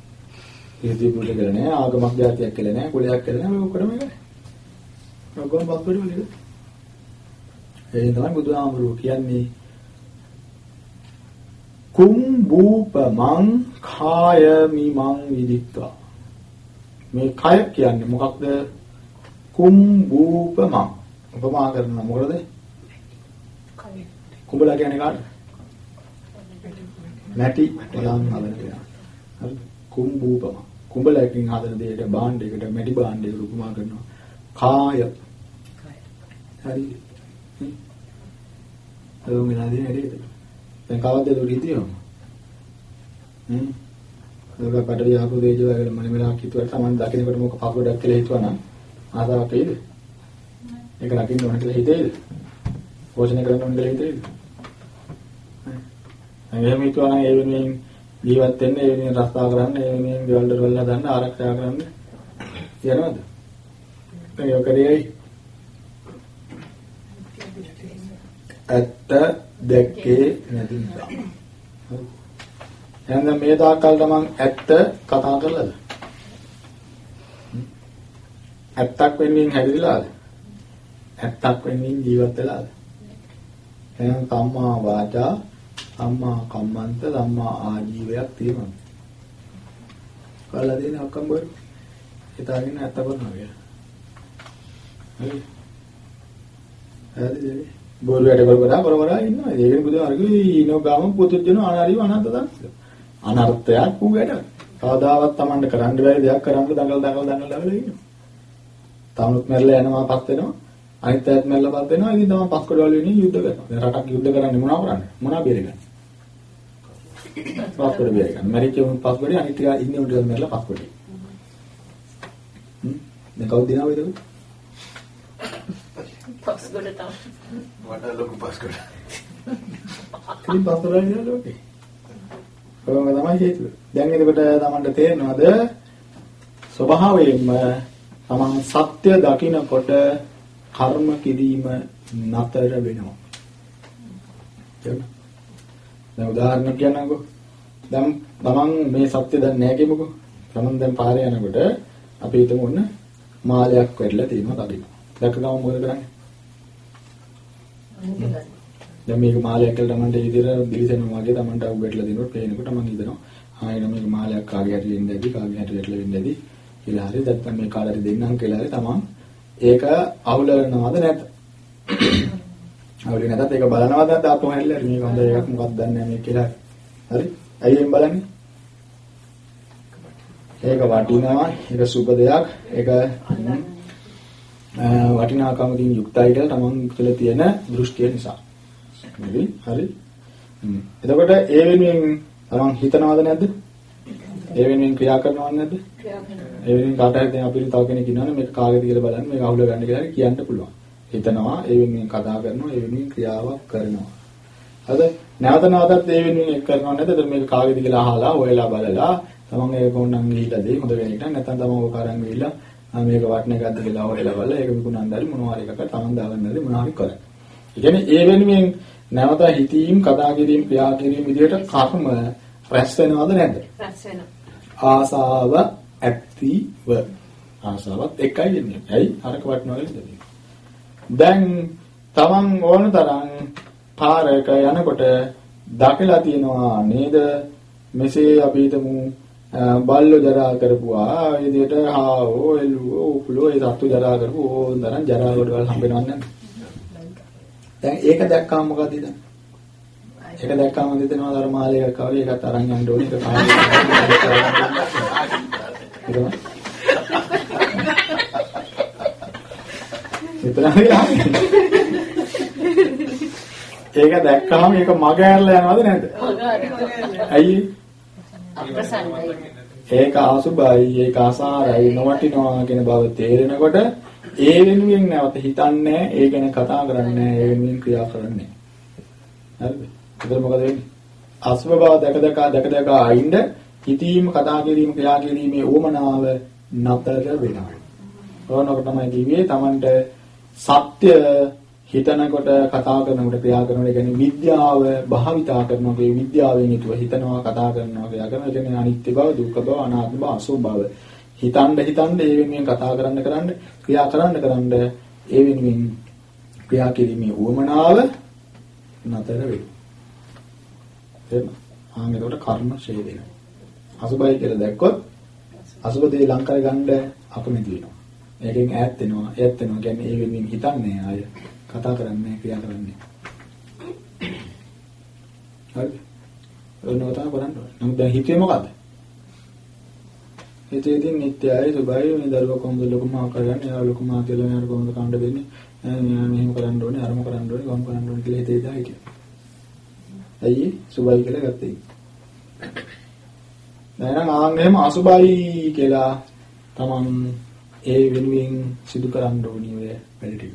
ඉතින් පුරුෂ කියලා නැහැ ආගමක් જાතියක් කියලා නැහැ කුලයක් කියලා නැහැ. ඔක්කොම එකයි. ඔක්කොම පස්පඩි වලින්. ඒ තමයි බුදුහාමුදුරුවෝ කියන්නේ කුම් බූපමං කාය මිමං විදිත්වා. මේ කය කියන්නේ මොකක්ද? කුම් බූපමං උපමා කරන මොකද කුඹලා කියන්නේ කාටද නැටි හදන කෙනා හරි කුම් බූපමං කුඹලකින් හදන දෙයට භාණ්ඩයකට මැටි භාණ්ඩයකට උපමා කරනවා කාය හරි අලුම් වෙනාදී නේද? දැන් කවද්ද ඒක හිතියම? හ්ම්. ඒක පඩවි ආපු දේජෝ වගේ මම මෙලා කිව්වට Taman දකින්නකොට මොකක් පපුඩක් කියලා හිතුවනම් ආසාවක් එයිද? ඒක රකින්න ඕන කියලා හිතේද? පෝෂණය කරන්න ඕන කියලා හිතේද? එහෙම හිතුවා නම් ඒ වෙනුවෙන් ජීවත් වෙන්න, ඒ වෙනුවෙන් රස්තා කරන්න, ඒ වෙනුවෙන් ගෙවල් දොරවල් හදන්න, ආරක්ෂා කරන්න තියනවද? ඒක කරේයි ඇත්ත දැක්කේ නැති නිසා. එහෙනම් මේ තාක්කල් තමන් ඇත්ත කතා කරලාද? ඇත්තක් වෙන්නින් හැදිලාද? ඇත්තක් වෙන්නින් ජීවත් වෙලාද? එහෙනම් සම්මා වාචා, සම්මා කම්මන්ත, සම්මා ආජීවයක් තියෙනවා. කළා දෙන අක්කම් බර. හිතාගෙන ඇත්ත කරනවා කියලා. හරි. හරිද? බොරු වැඩ කර කර කර කර ඉන්නවා. ඒකනේ බුදුහාර කිව්වේ ඊනෝ ගාම පුතුජන අනාරිව අනන්ත දන්ස. අනර්ථයක් වූ වැඩ. කවදාවත් Tamanne කරන්න බැරි දෙයක් කරන්න දඟල දඟල දඟල දඟල ඉන්නවා. තමුත් මැරලා යනවා පස් වෙනවා. අනිත් අයත් මැරලා පස් වෙනවා. ඉතින් තමයි පස් කොටවල වෙන්නේ යුද්ධ කරනවා. දැන් රටක් යුද්ධ කරන්නේ මොනවා කරන්නේ? මොනවා බේරගන්නේ? පස් කොට බේරගන්න. මැරිච්ච උන් පස් කොටේ අනිත් ටික ඉන්නේ උන්ට මැරලා පස් කොටේ. හ්ම්. දැන් කවුද දිනවද ඒක? පස්ගොඩ තමයි. වඩා ලොකු පස්ගොඩ. ඉතින් පස්වලයි නේද ලෝකේ. කොහොමද තමයි හේතුව. දැන් එතකොට Tamanට තේරෙනවද ස්වභාවයෙන්ම Taman සත්‍ය දකිනකොට කර්ම කිරීම නතර වෙනවා. දැන් උදාහරණයක් කියන්නම්කෝ. දැන් Taman මේ සත්‍ය දන්නේ නැහැ කියමුකෝ. Taman දැන් පාරේ යනකොට අපි හිතමු ඔන්න මාලයක් වැටලා තියෙනවා තදින්. දැක්ක ගමන් මොකද කරන්නේ? දැන් මේක මාලයක් කියලා තමන්ට විදිහට දිලිසෙනවා වගේ තමන්ට අවු වැටලා දිනනකොට පේනකොට මම හිතනවා ආ එන මේක මාලයක් කාගේ හරි වෙන්න ඇති කාගේ හරි වැටලා වෙන්න ඇති කියලා හරි නැත්නම් මේ කාට හරි දෙන්නම් කියලා හරි තමන් ඒක අහුල වෙනවද නැද්ද අවුලේ නැතත් ඒක බලනවද නැත්නම් ආපහු හැරිලා මේක හොඳ එකක් මොකක්ද දන්නේ නැහැ මේක කියලා. හරි? ඇයි එම් බලන්නේ? ඒක වටිනවා. ඒක සුබ දෙයක්. ඒක වටිනාකමකින් යුක්තයි කියලා තමන් තුළ තියෙන දෘෂ්ටිය නිසා. හරි? හරි. එතකොට ඒ වෙනුවෙන් තමන් හිතනවද නැද්ද? ඒ වෙනුවෙන් ක්‍රියා කරනවද නැද්ද? ඒ වෙනුවෙන් කාට හරි දැන් අපිට තව කෙනෙක් ඉන්නවනේ මේක කාගේද කියලා බලන්න මේක අහුල ගන්න කියලා කියන්න පුළුවන්. හිතනවා ඒ වෙනුවෙන් කතා කරනවා ඒ වෙනුවෙන් ක්‍රියාවක් කරනවා. හරිද? නැවත නැවතත් ඒ වෙනුවෙන් එක් කරනව නැද්ද? මේක කාගේද කියලා අහලා ඔයලා බලලා තමන් ඒක ඕනනම් ගිහිල්ලා දෙයි හොඳ කෙනෙක්ට නැත්නම් තමන් ඕක අරන් ගිහිල්ලා මේක වටන එකක්ද කියලා ඔයලා බලලා ඒක විකුණන්න හරි මොනවා හරි එකකට තමන් දාගන්න හරි මොනවා හරි කරන්න. ඒ කියන්නේ ඒ වෙනුවෙන් නැවත හිතීම් කතා කිරීම ක්‍රියා කිරීම විදිහට කර්ම රැස් වෙනවද නැද්ද? රැස් වෙනවා. ආසාව ඇක්ටිව ආසාවත් එකයි වෙන්නේ. ඇයි? අරක වටනවා දැන් තමන් ඕන තරම් පාරක යනකොට දකලා තියනවා නේද? මෙසේ අපි හිතමු බල්ලෝ ජරා කරපුවා ඒ විදිහට හාවෝ එළුවෝ උකුලෝ ඒ සත්තු ජරා කරපු ඕනතරම් ජරා කොටවල් හම්බෙනවන්නේ දැන් ඒක දැක්කම මොකද ඉතින් ඒක දැක්කම හිතෙනවා ධර්මාලයක කවි එකත් අරන් යන්න ඕනේ ඒක කාලේ ඒක දැක්කම ඒක මග ඇරලා යනවද නැද්ද? ඇයි? ඒක අසුබයි ඒක අසාරයි නොවටිනවා කියන බව තේරෙනකොට ඒ වෙනුවෙන් නැවත හිතන්නේ ඒ ගැන කතා කරන්නේ ඒ වෙනුවෙන් ක්‍රියා කරන්නේ. හරිද? එතකොට මොකද වෙන්නේ? අසුබ බව දැක දැක දැක දැක ආයින්ද හිතීම කතා කිරීම ක්‍රියා කිරීමේ ඕමනාව නතර වෙනවා. ඕනකට තමයි කිව්වේ Tamanට සත්‍ය හිතනකොට කතා කරනකොට ක්‍රියා කරනකොට ඒ කියන්නේ විද්‍යාව භාවිතා කරනවා ඒ විද්‍යාවෙන් හිතුව හිතනවා කතා කරනවා ක්‍රියා කරනවා ඒ කියන්නේ අනිත්‍ය බව දුක්ඛ බව අනාත්ම බව අසුභ බව හිතන්න හිතන්න ඒ වෙනුවෙන් කතා කරන්න කරන්න ක්‍රියා කරන්න කරන්න ඒ වෙනුවෙන් ක්‍රියා කිරීමේ උවමනාව නතර වෙයි එහෙම ආන් එතකොට කර්ම ඡේද වෙනවා අසුභයි කියලා දැක්කොත් අසුභ දේ ලං කර ගන්න අකමැති වෙනවා ඒකෙන් ඈත් වෙනවා ඈත් වෙනවා කියන්නේ ඒ වෙනුවෙන් හිතන්නේ ආය කතා කරන්නේ ක්‍රියා කරන්නේ. හරි. ඔන්නව තමයි කරන්න ඕනේ. නමුත් දැන් හිතේ මොකද්ද? හිතේ ඉතින් නිත්‍යයි සුභයි මේ දරුවා කොහොමද ලොකුමා කරගන්නේ? එයා ලොකුමා කියලා නේද කොහොමද කණ්ඩ දෙන්නේ? මෙයා මෙහෙම කරන්න ඕනේ, අරම කරන්න ඕනේ, කොහොම කරන්න ඕනේ කියලා හිතේ දා හිටියා. ඇයි සුභයි කියලා ගත්තේ? දැන් ආන් එහෙම අසුභයි කියලා තමන් ඒ වෙනුවෙන් සිදු කරන්න ඕනි ඔය වැඩ ටික.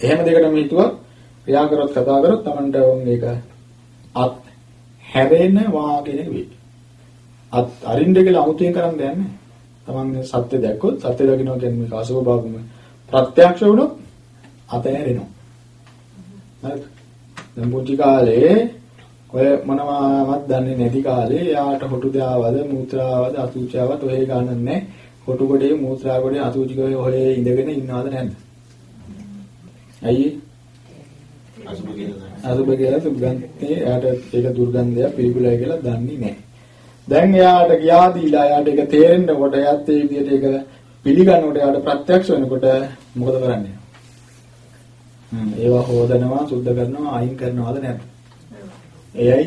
එහෙම දෙකටම හිතුවා ක්‍රියා කරොත් කතා කරොත් Tamanට මේක අත් හැරෙනවා කියන එක වෙයි. අත් අරින්න කියලා අමුතුවෙන් කරන්න දෙයක් නැහැ. Taman සත්‍ය දැක්කොත් සත්‍ය දකින්න කියන්නේ මේක අසුභ භාගම ප්‍රත්‍යක්ෂ වුණොත් අත හැරෙනවා. හරිද? දැන් පුංචි කාලේ ඔය මොනවාවත් දන්නේ නැති කාලේ යාට හොටු දාවද මූත්‍රාවද අසුචාවද ඔය ගන්නන්නේ. හොටු ගොඩේ මූත්‍රා ගොඩේ අසුචි ගොඩේ ඔය ඉඳගෙන ඉන්නවද නැද්ද? ඇයි අසුබ කියලා අසුබ කියලා සුගන්ධේ එයාට ඒක දුර්ගන්ධයක් පිළිකුලයි කියලා දන්නේ නැහැ. දැන් එයාට ගියා දීලා එයාට ඒක තේරෙන්නකොට එයාත් ඒ විදිහට ඒක පිළිගන්නකොට එයාට ප්‍රත්‍යක්ෂ වෙනකොට මොකද කරන්නේ? හ්ම් ඒවා හොදනවා සුද්ධ කරනවා අයින් කරනවද නැද්ද? එයයි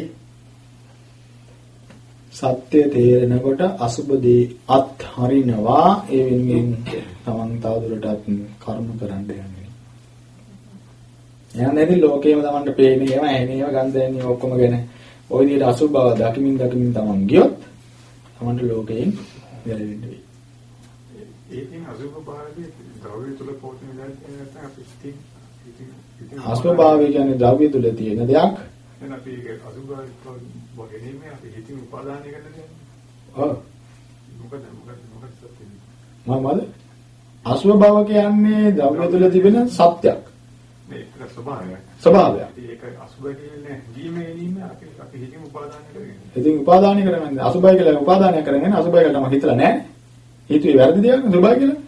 සත්‍ය තේරෙනකොට අසුබ දේ අත් හරිනවා ඒ වෙනුවෙන් තමන් තවදුරටත් කර්ම කරන්න. එහෙනම් ඉතින් ලෝකේම Tamanට පේන්නේ ඒවා ඇහෙන ඒවා ගන්ධ දැනෙන ඔක්කොම ගැන ওই විදිහට අසුබ බව දකිමින් දකිමින් Taman ගියොත් Tamanට ලෝකයෙන් ගැලවෙන්න වෙයි. ඒකෙන් අසුබ භාවයේ ද්‍රව්‍ය තුල පොතේ නැත්නම් අපි ඉතින් අසුබ භාවය කියන්නේ ද්‍රව්‍ය තුල තියෙන දෙයක්. එහෙනම් අපි ඒක අසුබ වගේ නෙමෙයි අපි හිතින් උපාදානය කරන දෙයක්. ඔව්. මොකද මොකද මොකද සත්‍යය? මමද අසුබ භාව කියන්නේ ද්‍රව්‍ය තුල තිබෙන සත්‍යයක්. මේක ස්වභාවයක්. ස්වභාවයක්. ඒක අසුබ කියන්නේ දීමේ එනීම අපි අපි හිතින් උපාදානය කරගෙන. ඉතින් උපාදානය කරන්නේ අසුබයි කියලා උපාදානය කරගෙන අසුබයි කියලා තමයි හිතලා නැහැ. හිතුවේ වැරදි දෙයක් නේ සුබයි කියලා.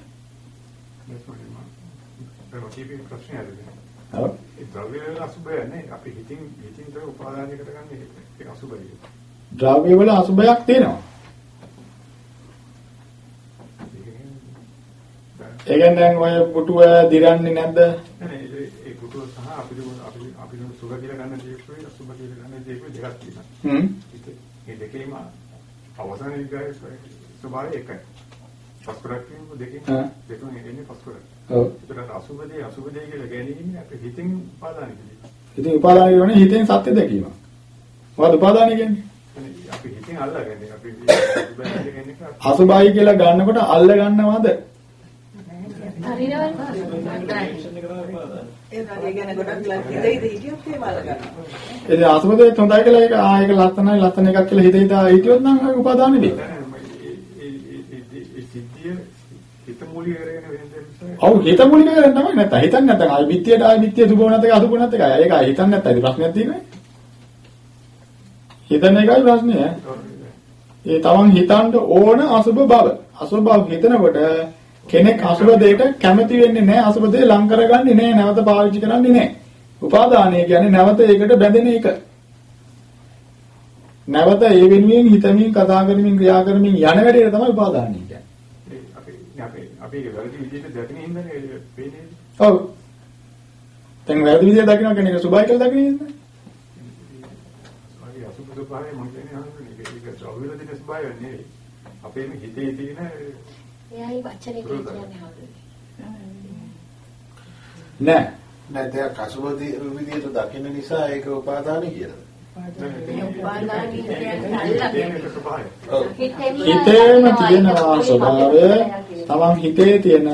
ඒක ප්‍රශ්නය හරිද? ඔව්. ඒ ද්‍රව්‍ය වල අසුබය නේ අපි හිතින් හිතින් තව උපාදානය කරගන්නේ ඒක අසුබයි. ද්‍රව්‍ය වල අසුබයක් තියෙනවා. ඒ කියන්නේ දැන් ඔය පුටුව දිරන්නේ නැද්ද? ඒ හේතුව සහ අපිට අපි අපිට සුභ කියලා ගන්න දේකුයි අසුභ කියලා ගන්න දේකුයි දෙකක් තියෙනවා. හ්ම්. මේ දෙකේම අවසාන විග්‍රහය ස්වභාවය එකයි. පස්කොරක් කියමු දෙකෙන් දෙකම එන්නේ පස්කොරක්. ඔව්. ඒකට අසුභදී අසුභදී කියලා ගැනීම අපි හිතින් උපාදාන කියන්නේ. ඉතින් උපාදාන කියන්නේ හිතෙන් සත්‍ය දැකීම. මොකද උපාදාන කියන්නේ? අපි හිතින් අල්ලගන්නේ අපි අසුභයි කියලා ගන්නකොට අල්ල ගන්නවද? ඉතින් අසුභදේ හොඳයි කියලා ඒක ආ ඒක ලස්සනයි ලස්සන එකක් කියලා හිතේ ඉඳලා හිටියොත් නම් ඒක උපාදාන නෙවෙයි. ඔව් හිත මුලික කරගෙන තමයි නැත්නම් හිතන්නේ නැත්නම් ආයි පිටියට ආයි පිටිය සුබ නැත් එක අසුබ නැත් එක. ඒක ආයි හිතන්නේ නැත්නම් ප්‍රශ්නයක් තියෙන්නේ. හිතන එකයි ප්‍රශ්නේ. ඒ තමන් හිතන්න ඕන අසුබ බව. අසුබ බව හිතනකොට කෙනෙක් අසුබ දෙයට කැමති වෙන්නේ නැහැ. අසුබ දෙය ලං කරගන්නේ නැහැ. නැවත පාවිච්චි කරන්නේ නැහැ. උපාදානය කියන්නේ නැවත ඒකට බැඳෙන එක. නැවත ඒ වෙනුවෙන් හිතමින් කතා කරමින් ක්‍රියා කරමින් යන වැඩේට තමයි උපාදානය කියන්නේ. අපි අපි වැරදි විදිහට දැකගෙන ඉඳන්නේ පේන්නේ. ඔව්. දැන් වැරදි විදිහට දකින්න කෙනෙක් සුභයි කියලා දකින්න ඉන්නේ. අපි අසුබ ස්වභාවය මොකද කියන්නේ ඒක ද්‍රව්‍යවල තියෙන ස්වභාවය නෙවෙයි. අපේ හිතේ තියෙන එයායි වචනේ කියන්නේ නෑ. නෑ දෙයක් අසුබදී විදියට දකින්න නිසා ඒක උපාදාන කියලා. හිතේම තියෙනවා ස්වභාවය තමන් හිතේ තියෙන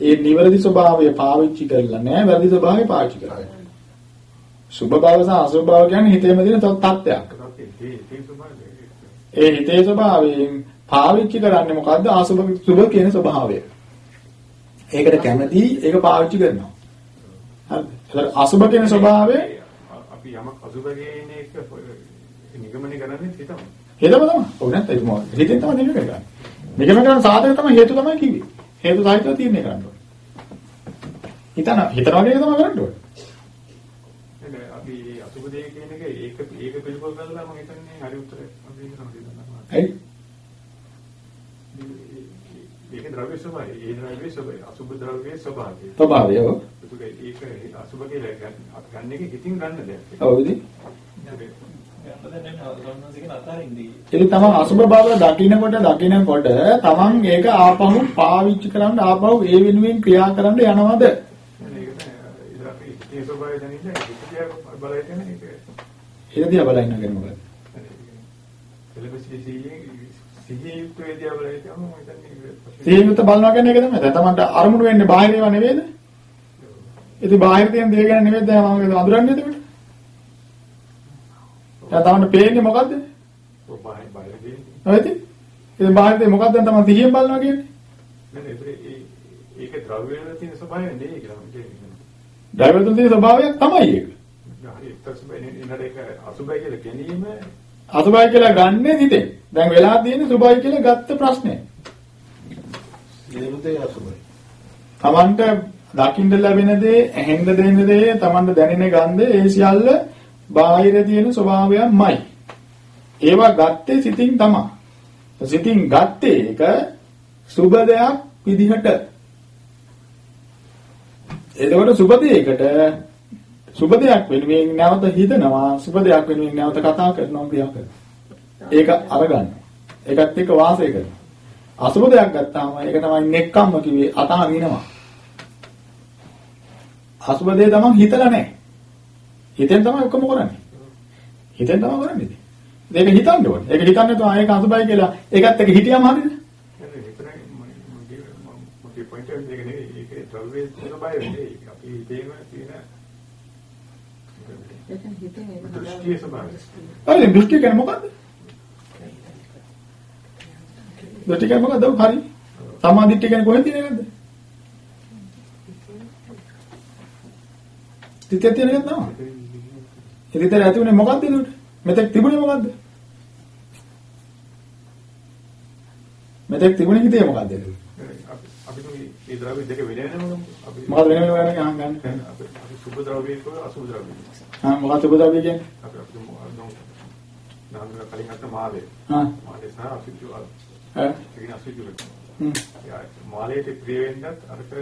ඒ නිවැරදි ස්වභාවය පාවිච්චි කරලා නෑ වැරදි ස්වභාවය පාවිච්චි කරලා. සුභ භාව සහ අසුභ භාව කියන්නේ හිතේම තියෙන තත්ත්වයක්. ඒ හිතේ ස්වභාවයෙන් පාවිච්චි කරන්නේ මොකද්ද? අසුභ සුභ කියන ස්වභාවය. ඒකට කැමති ඒක පාවිච්චි කරනවා. හරිද? අසුභ කියන ස්වභාවය අපි යමක් අසුභගේ ඉන්නේ එක නිගමනය කරන්නේ හිතම. හේතම තමයි. ඔව් නැත්නම් ඒක මොකද? හිතෙන් තමයි නිගමනය කරන්නේ. නිගමනය කරන සාධක තමයි හේතු තමයි කිව්වේ. හේතු සාහිත්‍ය තීරණය කරන්න ඕනේ. හිතන හිතන වගේ තමයි කරන්න ඕනේ. අපි අසුභ දෙය කියන එක ඒක ඒක පිළිබඳව කරලා මම හිතන්නේ හරි උත්තරයක් අපි දෙන්නවා. ඇයි? ඒක ද්‍රව්‍ය ස්වභාවය. ඒ ද්‍රව්‍ය ස්වභාවය අසුභ ද්‍රව්‍යයේ ස්වභාවය. ස්වභාවය ඔව්. ඒක අසුභ කියලා ගන්න අපි ගන්න එක හිතින් ගන්න දෙයක්. ඔව් ඉතින්. ඉතින් තමන් අසුභ බව දකින්නකොට දකින්නකොට තමන් ඒක ආපහු පාවිච්චි කරන්න ආපහු ඒ වෙනුවෙන් ක්‍රියා කරන්න යනවද? ඒ ස්වභාවය දැනෙන්නේ ඉතියා බලය කියන්නේ ඒක. ඒක දිහා බලන්න කියන්නේ මොකද? එලෙබසිසියේ සිහිය යුක්ත වේදියා බලය කියනවා මම හිතන්නේ. සිහිය යුක්ත බලනවා කියන්නේ ඒක තමයි. දැන් තමන්ට අරමුණු වෙන්නේ බාහිර ඒවා නෙවෙයිද? ඉතින් බාහිර තියෙන දේ ගැන නෙවෙයි දැන් මම අඳුරන්නේ එතකොට. දැන් තමන්ට පේන්නේ මොකද්ද? බාහිර බාහිර දේ. හරිද? ඉතින් බාහිර දේ මොකක්ද දැන් තමන් සිහියෙන් බලනවා කියන්නේ? නේද ඒක ද්‍රව්‍ය වල තියෙන ස්වභාවය නෙවෙයි කියලා මම කියන්නේ. ද්‍රව්‍ය වල තියෙන ස්වභාවයක් තමයි ඒක. හරි එක්තරා අසුබයි කියලා ගැනීම අසුබයි කියලා ගන්නෙ හිතේ. දැන් වෙලා තියෙන්නේ සුබයි කියලා ගත්ත ප්‍රශ්නේ. නිරුතේ අසුබයි. තමන්ට දකින්න ලැබෙන දේ, ඇහෙන්න දෙන දේ, තමන්ට දැනෙන ගන්ධ ඒ සියල්ල බාහිර තියෙන ස්වභාවයක්මයි. ඒවා ගත්තේ සිතින් තමයි. සිතින් ගත්තේ ඒක සුබ දෙයක් විදිහට. එතකොට සුබ දෙයකට සුබ දෙයක් වෙනුවෙන් නැවත හිතනවා, සුබ දෙයක් වෙනුවෙන් නැවත කතා කරනවා, ක්‍රියා කරනවා. ඒක අරගන්න. ඒකත් එක්ක වාසය කරනවා. අසුබ දෙයක් ගත්තාම ඒක තමයි නෙක්කම්ම කිව්වේ අතාරිනවා. අසුබ දෙය තමයි හිතලා නැහැ. හිතෙන් තමයි ඔක්කොම කරන්නේ. හිතෙන් තමයි කරන්නේ. මේක හිතන්න ඕනේ. ඒක හිතන්නේ නැතුව ආයෙක අසුබයි කියලා ඒකත් එක්ක හිටියම හරියද? මගේ පොයින්ට් එක නෙවෙයි ඒකේ ද්‍රව්‍ය ස්වභාවය නෙවෙයි අපි හිතේම තියෙන දෘෂ්ටි ස්වභාවය. හරි දෘෂ්ටි කියන්නේ මොකද්ද? දෘෂ්ටි කියන්නේ මොකද්ද? හරි. සමාධිත්‍ය කියන්නේ කොහෙන්ද තියෙන්නේ නැද්ද? තිතේ තියෙන එකක් තමයි. ඉතින් ඇති උනේ මොකද්ද ඒකට? මෙතෙක් තිබුණේ මොකද්ද? මෙතෙක් තිබුණේ හිතේ මොකද්ද ඒක? අපි මේ ද්‍රව්‍ය දෙක වෙන වෙනම අපි මොකද වෙන වෙනම වෙන ගහන් ගන්න. අපි සුබ ද්‍රව්‍ය කො අසුබ ද්‍රව්‍ය. හා මොකද සුබ ද්‍රව්‍ය කියන්නේ? අපි අපි නම් කලින් අත මාලේ. හා මාලේ සහ අසුචි වල. ඈ ඒක අසුචි වල. හ්ම්. මාලේට ප්‍රිය වෙන්නත් අරකට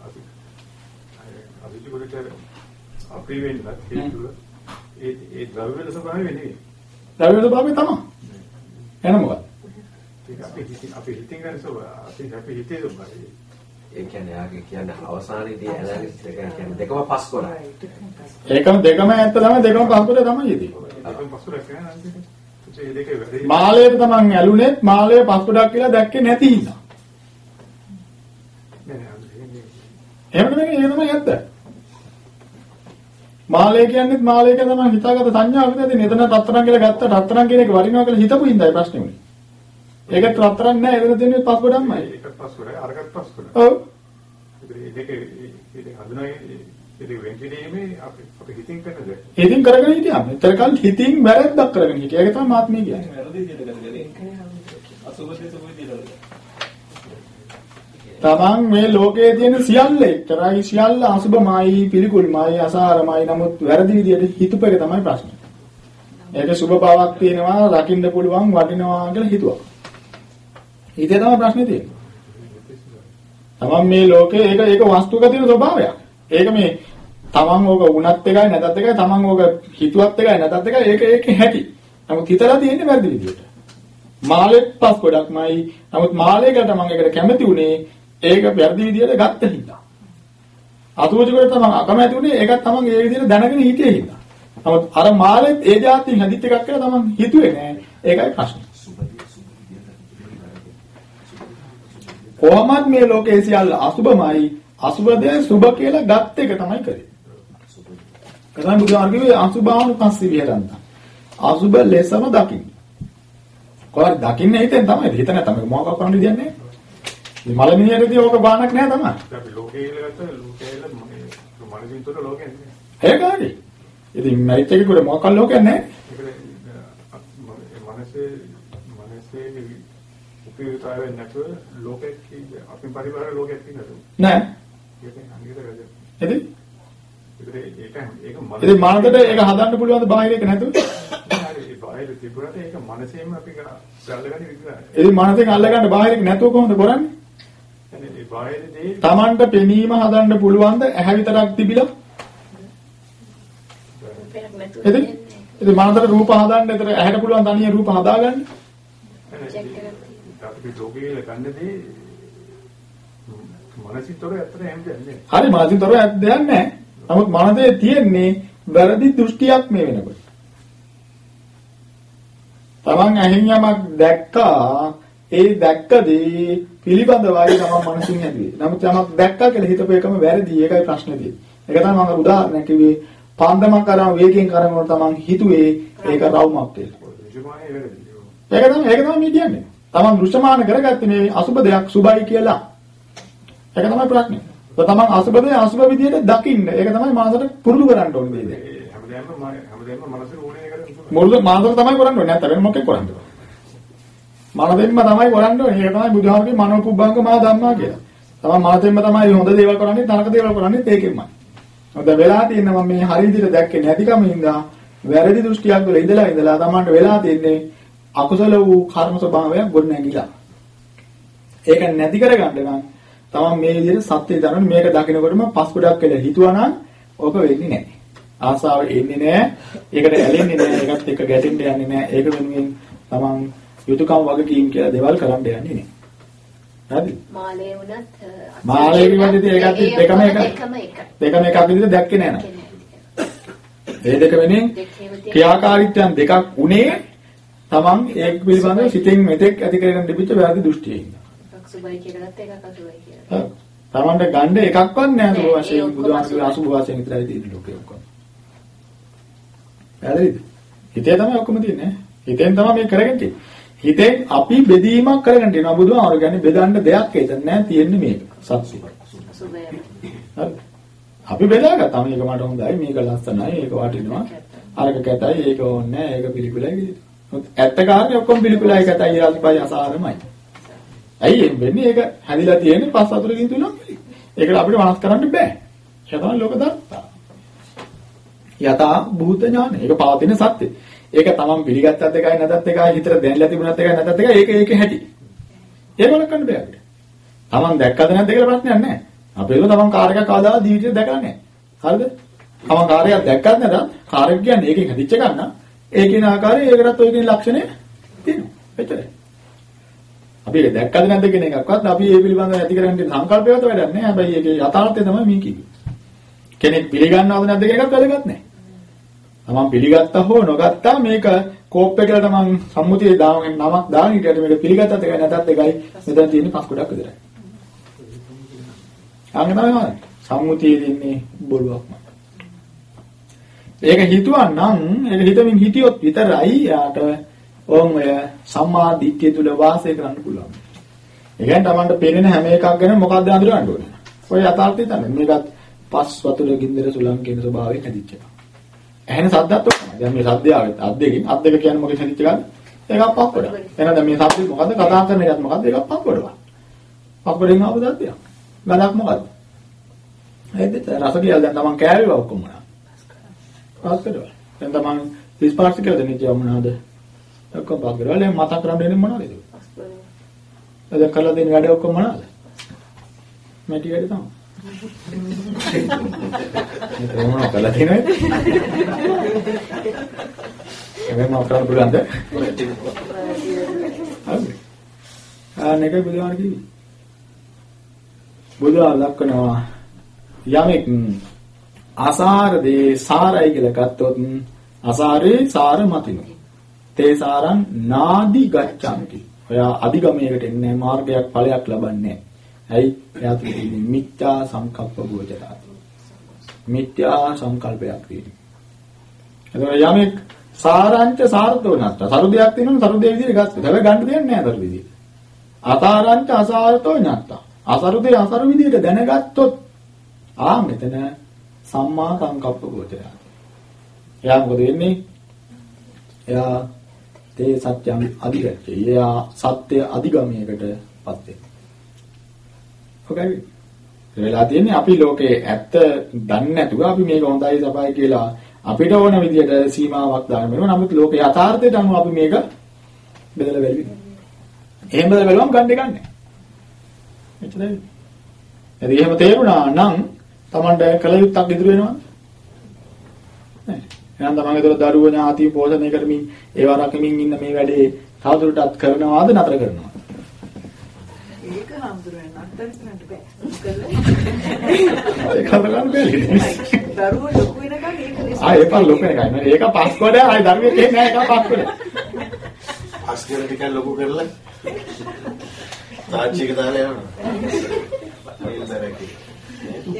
අසු අසුචි වලට අප්‍රී වෙන්නත් හේතුව ඒ ඒ ද්‍රව්‍ය වල ස්වභාවය නෙවෙයි. ද්‍රව්‍ය ස්වභාවය තමයි. එන මොකක්ද? ඒක අපි හිතින් අපි හිතින් ගන්න ස්වභාවය අපි අපි හිතේ ස්වභාවය. ඒ කියන්නේ ආගේ කියන්නේ අවසානයේදී ඇනලිසිස් එක කියන්නේ දෙකම පස් කරා. ඒකම දෙකම ඇත්ත තමයි දෙකම පස් කරේ තමයි ඉතින්. දෙකම පස් කරා කියන්නේ මාළයට තමන් ඇලුනේත් මාළය පස් ගොඩක් කියලා දැක්කේ නැති හින්දා. එහෙම නෙමෙයි ඒ තමයි ඇත්ත. මාළය කියන්නේත් මාළය කියලා තමයි හිතාගත්ත සංඥාවක් නේද? එතන තත්තරන් කියලා ගත්ත තත්තරන් කියන එක වරිනවා කියලා හිතපු හින්දායි ප්‍රශ්නේ උනේ. ඒකත් තත්තරන් නෑ එතන තියෙන්නේ පස් ගොඩක්මයි. ඒකත් පස් කරා අරකට පස් කරා. ඔව්. ඒ දෙකේ ඒ හඳුනාගේ ඒ වෙන් කිරීමේ අපි අපි හිතින් කරන දේ. හිතින් කරගෙන හිටියා. මෙතර කල් හිතින් වැරද්දක් කරගෙන හිටියා. ඒක තමයි මාත්මී කියන්නේ. වැරදි විදිහට කරගන්නේ. අසුබදී සුබදී තමන් මේ ලෝකයේ තියෙන සියල්ල එක්තරයි සියල්ල අසුබමයි පිළිකුල්මයි අසාරමයි නමුත් වැරදි විදියට හිතුප එක තමයි ප්‍රශ්නේ. ඒක සුබ බවක් තියෙනවා රකින්න පුළුවන් වටිනවා කියලා හිතුවා. හිතේ තමයි ප්‍රශ්නේ තියෙන්නේ. තමන් මේ ලෝකේ ඒක ඒක වස්තුක තියෙන ස්වභාවයක්. ඒක මේ තමන් ඕක වුණත් එකයි නැතත් එකයි තමන් ඕක හිතුවත් එකයි නැතත් එකයි ඒක ඒකේ හැටි. නමුත් හිතලා තියෙන්නේ වැරදි විදියට. මාළෙත් පස් ගොඩක්මයි. නමුත් මාළේකට මම ඒකට කැමති උනේ ඒක වැරදි විදියට ගත්ත හින්දා. අතුරුජිකට තමයි අකමැති උනේ ඒකත් තමන් ඒ විදියට දැනගෙන හිටියේ හින්දා. නමුත් අර මාළෙත් ඒ જાතියෙන් හැදිච්ච එකක් කියලා තමන් හිතුවේ නෑ. ඒකයි ප්‍රශ්නේ. කොහොමත් මේ ලෝකයේ සියල්ල අසුබමයි අසුබ දේ සුබ කියලා ගත් එක තමයි කරේ. කරන් බුදුහාම කිව්වේ අසුභාවන පස්සේ විහෙරන්ත. අසුබ ලෙසම දකින්න. කොහොමද දකින්නේ හිතෙන් තමයි. හිත නැතම මොකක් කරන්න දෙන්නේ මේ මලමිනියටදී ඕක බානක් නෑ තමයි. අපි ලෝකේ කියලා ගත්ත ලෝකේ කියලා මනසින් තොර ලෝකයක් නේ. ඒක හරි. ඉතින් මැරිච් එකේ මොකක් ලෝකයක් නෑ. ඒකද මනසේ මනසේ උපයෝගතාවය නැතුව ලෝකෙක අපි පරිබාහිර ලෝකයක් තියෙනවද? නෑ. ඒක අනිත් වැඩ. එදින් ඒක ඒක ඒක. ඉතින් මනසට ඒක හදන්න පුළුවන් බාහිර එක නැතුව? හරි බාහිර තිබුණාට ඒක මනසෙම අපි ගල්ලගන්නේ විතරයි. ඉතින් මනසෙන් අල්ලගන්න බාහිර එක නැතුව කොහොමද කරන්නේ? තමන්ට පෙනීම හදන්න පුළුවන්ද ඇහැ විතරක් තිබිලා? එතන ඉතින් මනසට රූප හදන්න එතන ඇහැට පුළුවන් තනියෙන් රූප හදාගන්න. අපි ලෝකේ ලකන්නේ මානසිකතර ඇත්තට එහෙම දෙන්නේ. හරි මානසිකතර ඇත්ත දෙයක් නැහැ. නමුත් මනසේ තියෙන්නේ වැරදි දෘෂ්ටියක් මේ වෙනකොට. තමන් ඇහෙන් යමක් දැක්කා ඒ දැක්කදී පිළිබඳවයි තමන් මනසින් හැදුවේ. නමුත් යමක් දැක්කා කියලා හිතපු එකම වැරදි. ඒකයි ප්‍රශ්නේ තියෙන්නේ. ඒක තමයි මම උදාහරණයක් කිව්වේ. පාන්දමක් කරාම වේගයෙන් කරනකොට තමන් හිතුවේ ඒක රවුමක් කියලා. ඒක තමයි ඒක තමයි මේ කියන්නේ. තමන් දෘශ්‍යමාන කරගත්තේ මේ අසුබ දෙයක් සුබයි කියලා. ඒක තමයි ප්‍රශ්නේ. තමන් අසුබ දෙය අසුබ විදියට දකින්න. ඒක තමයි මානසට පුරුදු කරන්න ඕනේ මේ දේ. හැමදේම හැමදේම මනසේ ඕනේ කරන්නේ. මුළු මානසට තමයි කරන්න. නැත්නම් මොකෙක් කරන්නේ? මනසෙන්ම තමයි කරන්න ඕනේ. ඒක තමයි බුදුහාමගේ මනෝපුබ්බංග මහා ධම්මා කියලා. තමයි මනසෙන්ම තමයි හොඳ දේවල් කරන්නේ, නරක දේවල් කරන්නේ ඒකෙන්මයි. මොකද වෙලා තියෙනවා මේ හරි විදිහට දැක්කේ නැතිකම හින්දා වැරදි දෘෂ්ටියක් වල ඉඳලා ඉඳලා තමන්ට වෙලා තියෙන්නේ අකුසල වූ කර්ම ස්වභාවයක් ගොඩ නැගිලා. ඒක නැති කරගන්න නම් තමන් මේ විදිහට සත්‍ය දරන මේක දකිනකොටම පස් ගොඩක් කියලා හිතුවනම් ඕක වෙන්නේ නැහැ. ආසාව එන්නේ නැහැ. ඒකට ඇලෙන්නේ නැහැ. ඒකත් එක්ක ගැටෙන්න යන්නේ නැහැ. ඒක වෙනුවෙන් තමන් යුතුයකම් වගකීම් කියලා දේවල් කරන්න යන්නේ නැහැ. හරිද? මාළේ වුණත් මාළේ විදිහට ඒකත් දෙකම එක. දෙකම එකක් විදිහට දැක්කේ නෑ නේද? මේ දෙක වෙනින් ක්‍රියාකාරීත්වයන් දෙකක් උනේ තමන් ඒක පිළිබඳව සිතෙන් මෙතෙක් ඇති කරගෙන තිබිච්ච වැරදි දෘෂ්ටියෙන්. එකක් සුබයි කියලා ගත්ත එකක් අසුබයි කියලා. තමන්ට ගන්න එකක්වත් නෑ සුභ වශයෙන් බුදුහාමුදුරුවෝ අසුභ වශයෙන් විතරයි තියෙන්නේ ලෝකේ ඔක්කොම. හරිද? හිතේ තමයි ඔක්කොම තියෙන්නේ. හිතෙන් තමයි මේ කරගෙන තියෙන්නේ. හිතෙන් අපි බෙදීමක් කරගෙන තියෙනවා බුදුහාමුදුරුවෝ කියන්නේ බෙදන්න දෙයක් එතන නෑ තියෙන්නේ මේක. සත්‍යය. සුබය. හරි. අපි බෙදාගත්තා මේක මට හොඳයි මේක ලස්සනයි මේක වටිනවා අරක කැතයි ඒක ඕනේ නැහැ ඒක පිළිකුලයි කියලා. ඇත්ත කාරණේ ඔක්කොම පිළිකුලයි කැතයි රසපයි අසාරමයි. ඇයි එම් වෙන්නේ ඒක හැදිලා තියෙන්නේ පස් අතුරකින් තුනක්. ඒකට අපිට වනස් කරන්න බෑ. ඒක තමයි ලෝක දත්තා. යථා භූත ඥාන. ඒක පවතින සත්‍ය. ඒක තමන් පිළිගත්තත් එකයි නැතත් එකයි හිතට දැනලා තිබුණත් එකයි නැතත් එකයි ඒක ඒක හැටි. ඒක වලක්වන්න බෑ අපිට. තමන් දැක්කද නැද්ද කියලා ප්‍රශ්නයක් නැහැ. අපි ඒක තමන් කාර් එකක් කවදා ජීවිතේ දැකලා නැහැ. හරිද? තමන් කාර් එකක් දැක්කත් නැත්නම් කාර් එක කියන්නේ ඒකෙන් හැදිච්ච ගන්න. ඒකින ආකාරය ඒකටත් ඔය කියන ලක්ෂණය තියෙනවා. එච්චරයි. අපි ඒක දැක්කද නැද්ද කියන එකක්වත් අපි ඒ පිළිබඳව ඇති කරගන්න සංකල්පයවත් වැඩක් නැහැ. හැබැයි ඒකේ යථාර්ථය තමයි මේ කිව්වේ. කෙනෙක් පිළිගන්නවද නැද්ද කියන එකත් වැදගත් නැහැ. තමන් පිළිගත්තා හෝ නොගත්තා මේක කෝප් එකකට තමන් සම්මුතියේ දාගෙන නමක් දාන ඊට මේක පිළිගත්තත් එකයි නැතත් එකයි මෙතන තියෙන පස් ගොඩක් විතරයි. අංගනම සම්මුතියේ ඉන්නේ බොරුවක්ම. ඒක හිතුවා නම් ඒක හිතමින් හිටියොත් විතරයි යාට ඕම් ඔය සම්මා දිට්ඨිය තුල වාසය කරන්න පුළුවන්. ඒ කියන්නේ Tamanට පේන හැම එකක් ගැන මොකක්ද අඳුරගන්න ඕනේ. ඔය යථාර්ථය තමයි. මේකත් පස් වතුර ගින්දර සුලං කියන ස්වභාවයෙන් හැදිච්ච එකක්. ඇහෙන සද්දත් ඔක්කොම. දැන් මේ සද්දය ආවෙත් අත් දෙකෙන් අත් දෙක කියන්නේ මොකද හැදිච්ච එකක්ද? එකක් පක්කොඩ. එහෙනම් මේ සද්දේ මොකද්ද කතා කරන එකත් මොකද්ද? එකක් පක්කොඩ. පක්කොඩෙන් ආව සද්දයක්. ගඳක් මොකද්ද? හරිද? රස කියලා දැන් Taman කෑවේ ඔක්කොම මොනවා? පාස් කරනවා. දැන් තමන් 30 පාස් කියලා දෙන්නේ කිය මොනවද? ඔක්කොම කරලා දැන් මතක් කරන් දෙන්නේ මොනවද ඒක? දැන් කරලා දෙන වැඩ ඔක්කොම මොනවද? මැටි වැඩ තමයි. ඒක මොනවද කරලා තියෙන්නේ? එමෙන්න මම කරන්න පුළුවන්ද? හරි. ආ නෙක බුදුහාම කිව්වේ. බුදුහාම ලක්කනවා යමෙක් අසාර දේ සාරයි කියලා ගත්තොත් අසාරේ සාර මතිනු. තේ සාරං නාදි ගච්ඡanti. ඔයා අධිගමයකට එන්නේ මාර්ගයක් ඵලයක් ලබන්නේ ඇයි? එයා තියෙන්නේ මිත්‍යා සංකප්ප ගෝචරාති. මිත්‍යා සංකල්පයක් තියෙනවා. එතකොට යමෙක් සාරංච සාර්ථෝ නැත්ත. සරු දෙයක් තියෙනවා සරු දෙය විදිහට ගත්තා. හැබැයි ගන්න දෙයක් නැහැ සරු විදිහට. අසාරංච අසාර්ථෝ නැත්ත. අසරු දෙය අසරු විදිහට දැනගත්තොත් ආ මෙතන සම්මා සංකප්ප ගෝචරය. එයා මොකද වෙන්නේ? එයා තේ සත්‍යම් අධිගච්ඡය. එයා සත්‍ය අධිගමයකටපත් වෙනවා. ඔකයි. ඒ වෙලා තියෙන්නේ අපි ලෝකේ ඇත්ත දන්නේ නැතුව අපි මේක හොඳයි සපයි කියලා අපිට ඕන විදිහට සීමාවක් දාන්න වෙනවා. නමුත් ලෝකේ යථාර්ථයට අනුව අපි මේක බෙදලා බැලුවේ. එහෙම බෙදලා බැලුවම ගන්න දෙයක් නැහැ. එච්චරයි. එහෙම තේරුණා නම් Tamanට කල යුත්තක් ඉදිරි වෙනවද? නෑ. එහෙනම් තමන්ගේ දොර දරුවෝ ඥාති පෝෂණය කරමින් ඒවා රකමින් ඉන්න මේ වැඩේ තවදුරටත් කරනවාද නතර කරනවාද? ඒක හම්දුරෙන් නතර කරන්න බෑ. ඒක හදගන්න බැහැ. දරුවෝ ලොකු වෙනකන් ඒක ආ ඒක ලොකු වෙනකන්. ඒක පස් කොට ආයි දරුවෙක් එන්නේ නැහැ ඒක පස් කොට. පස් කරලා ටිකක් ලොකු කරලා තාච්චික දාලා යනවා.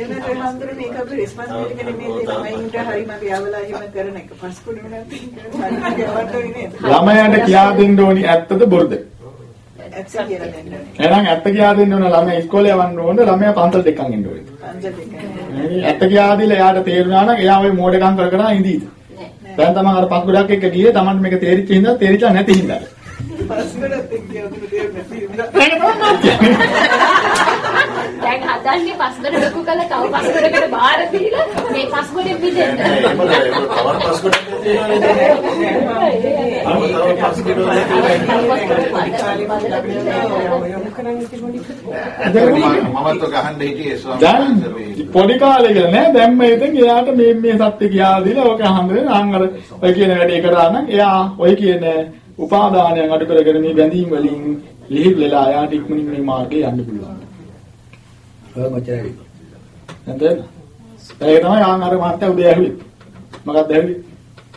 එනට හඳුර මේක අපි රෙස්පොන්සිබිලිටි එක නෙමෙයි ළමයින්ට හරිම පියාවලා එහෙම කරන එක පස්කුණ වෙනත් ළමයාට කියා දෙන්න ඕනි ඇත්තද බොරුද? කියලා. එහෙනම් ඇත්ත කියා දෙන්න ඕන ළමයා ඉස්කෝලේ යවන්න ඕනද ළමයා පන්සල් දෙකක් ඉන්න ඕනද? පන්සල් දෙකක්. ඇත්ත කියා දීලා එයාට තේරුණා නම් එයා ওই මෝඩකම් කර කර ඉඳීද? දැන් තමන් අර පස් ගොඩක් එක්ක ගියේ තමන්ට මේක තේරිච්ච හින්දා තේරිච්චා නැති හින්දා. පස්කොඩත් එක්ක යොදුන දෙයක් නැති. දැන් හදන්නේ පස්කොඩ ලොකු කළා තව පස්කොඩකට බාර දීලා මේ පස්කොඩෙ විදෙන්න. තව පස් ගොඩක් මමත් ගහන්න හිටියේ දැන් පොඩි කාලේ කියලා නෑ දැන් මේ ඉතින් එයාට මේ මේ සත්‍ය කියලා දීලා ඔක අහන්නේ අංගල ඔය කියන වැඩේ කරා නම් එයා ඔය කියන උපාදානයන් අඩු කරගෙන මේ බැඳීම් වලින් ලිහිල්ලා එයාට ඉක්මනින් මේ මාර්ගේ යන්න පුළුවන්. ඔය මචං. නේද? ඒක තමයි ආන් අර මාත්‍ය උදේ ඇහුවේ. මොකක්ද ඇහුවේ?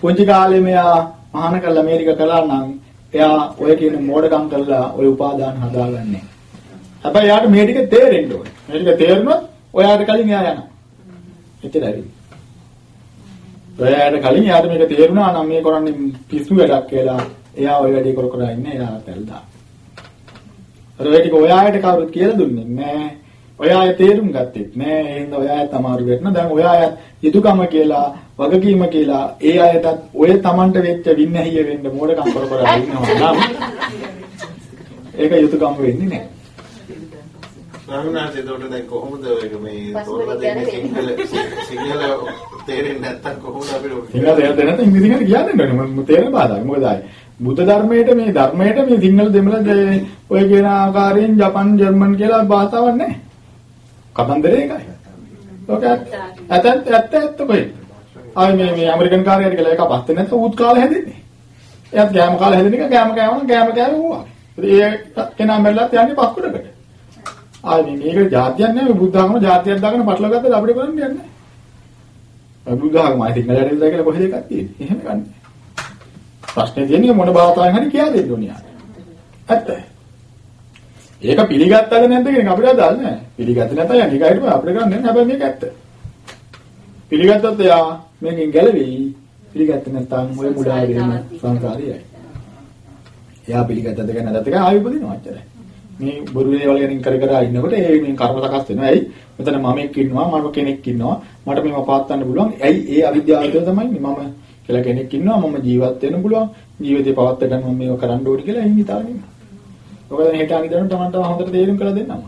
පුංචි කාලේ මෙයා මහාන කළ ඇමරික කළා නම් එයා ඔය කියන මෝඩකම් කළා ඔය උපාදාන හදාගන්නේ. හැබැයි යාට මේ ටික තේරෙන්න ඕනේ. මේ ටික තේරුනොත් ඔයාට කලින් එයා යනවා. එච්චරයි. ඔයාට කලින් යාට මේක තේරුණා නම් මේ කරන්නේ පිස්සු වැඩක් කියලා එයා ওই වැඩේ කර කර ඉන්නේ එයා තැල්දා. අර ඒ ටික ඔයාට කවුරුත් කියලා දුන්නේ නැහැ. ඔයා ඒ තේරුම් ගත්තෙත් නෑ. එහෙනම් ඔයා තමාරු වෙන්න. දැන් ඔයා යුතුයකම කියලා වගකීම කියලා ඒ අයටත් ඔය Tamanට වෙච්ච වින්නැහිය වෙන්න මෝඩකම් කර කර ඉන්නවා නම් ඒක යුතුයකම වෙන්නේ නෑ. ස්වාමීනාත් එතකොට දැන් කොහොමද ඔයක මේ තෝරලා දෙන්නේ සිංහල සිංහල තේරෙන්නේ නැත්තම් කොහොමද අපිට සිංහල තේරෙන්නේ නැත්නම් ඉංග්‍රීසියෙන් කියන්නේ නැහැ. මම තේරෙන බාධා. මොකද ආයි බුද්ධ ධර්මයේ මේ ධර්මයේ මේ සිංහල දෙමළ ඔය කියන ආකාරයෙන් ජපන් ජර්මන් කියලා භාෂාවක් නැහැ. කතන්දරේ ඒකයි. ඔක ඇත්ත ඇත්ත ඇත්ත ඇත්ත කොහෙද? ආයි මේ මේ ඇමරිකන් කාර්යයට කියලා එක පස්සේ නැත්නම් ඌත් කාලේ හැදෙන්නේ. එයාත් ගෑම කාලේ හැදෙන එක ගෑම කෑවම ගෑම කෑවේ ඌවා. ඒ කෙනා මැරලත් යන්නේ පස්කුඩකට. ආයි මේක જાතියක් නෙමෙයි බුද්ධ ධර්ම જાතියක් දාගෙන පටල ගත්තද අපිට කරන්න යන්නේ නැහැ. බුද්ධ ධර්ම අයි සිංහලයට ඉඳලා කියලා කොහෙද එකක් තියෙන්නේ? එහෙම ගන්න. ප්‍රශ්නේ තියෙන්නේ මොන භාෂාවෙන් හරි කියලා දෙන්න ඕනිය. ඇත්ත. ඒක පිළිගත්තද නැද්ද කියන එක අපිට අදාළ නැහැ. පිළිගත්තේ නැත්නම් යන්නේ ගයිඩ් අපිට කරන්නේ නැහැ. හැබැයි මේක ඇත්ත. පිළිගත්තොත් එයා මේකෙන් ගැලවෙයි. පිළිගත්තේ නැත්නම් ඔය මුඩා වෙන සංකාරියයි. එයා පිළිගත්තද කියන නැත්නම් ආයෙ උපදිනවා අච්චරයි. මේ බොරු දේවල් ගැන කර කර ඉන්නකොට ඒ මේ කර්ම සකස් වෙනවා. ඇයි? මෙතන මමෙක් ඉන්නවා, මම කෙනෙක් ඉන්නවා. මට මේව පවත්වන්න පුළුවන්. ඇයි? ඒ අවිද්‍යාව විතර තමයි මම කියලා කෙනෙක් ඉන්නවා. මම ජීවත් වෙන්න පුළුවන්. ජීවිතේ පවත්ව ගන්න මම මේව කරන්න ඕනේ කියලා එයින් හිතාගෙන ඉන්නවා. ඔක දැන් හිත අනිදරන තමන්ට හොඳට තේරුම් කරලා දෙන්නම්.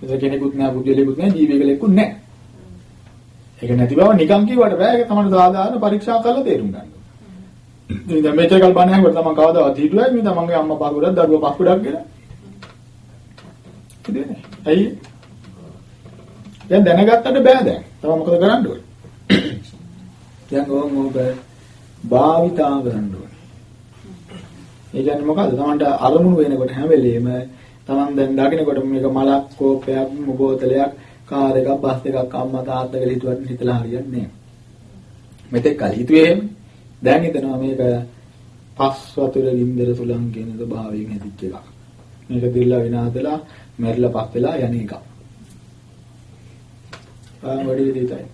මෙතන කෙනෙකුත් නෑ, බුද්ධිලෙකුත් නෑ, ජීවිකලෙකුත් නෑ. ඒක නැති බව නිකන් කිව්වට බෑ. ඒක තමයි සාධාරණ පරීක්ෂා කරලා තේරුම් ගන්න. ඉතින් දැන් මෙච්චර කල් බණ අහුවට තමන් කවදාවත් හිතුවයි මේ තමන්ගේ අම්මා පාගුරක් දරුවා පස්කුඩක් කියලා. ඉතින් ඇයි? දැන් දැනගත්තට බෑ දැන්. තව මොකද කරන්න ඕනේ? දැන් ඕම ඔබ භාවිතා කරන්න ඕනේ. ඒ කියන්නේ මොකද්ද? තමන්ට අරමුණු වෙනකොට හැම වෙලෙම තමන් දැන් දකින්නකොට මේක මලක්, කෝපයක්, බෝතලයක්, කාර් එකක්, බස් එකක් අම්මා තාත්තා කියලා හිතුවත් හිතලා හරියන්නේ නැහැ. මෙතෙක් කල හිතුවේ එහෙම. දැන් හිතනවා මේක පස් වතුර ගින්දර සුලං කියන ස්වභාවයෙන් හැදිච්ච එකක්. මේක දිල්ලා විනාශලා මැරිලා පස් වෙලා යන එක. ආ වැඩි විදිහටයි.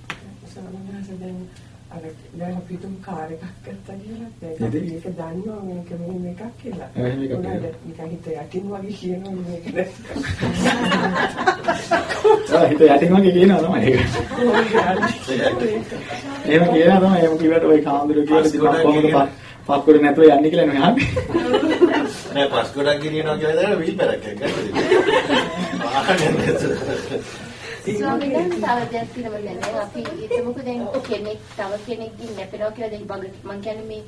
අර දැන් අපි තුන් කාර් එකක් ගත්තා කියලා දැන් අපි ඒක දන්නවා මේක මෙහෙම එකක් කියලා. එහෙම එකක් කියලා. නිකන් හිත යටින් වගේ කියනවා මේක. ආ හිත යටින් වගේ කියනවා තමයි ඒක. එහෙම කියනවා තමයි එහෙම කිව්වට ওই කාන්දර කියලා දිනවා කොහොමද පස්කොඩ නැතුව යන්නේ කියලා නේ අහන්නේ. නෑ පස්කොඩක් ගෙනියනවා කියලා දැන් වීල් බැලක් එකක් ස්වාමීන් වහන්සේ තව දෙයක් තියෙනවා දැන් අපි හිතමුකෝ දැන් කෙනෙක් තව කෙනෙක්ගෙන් නැපෙනවා කියලා දැන් මම කියන්නේ මේ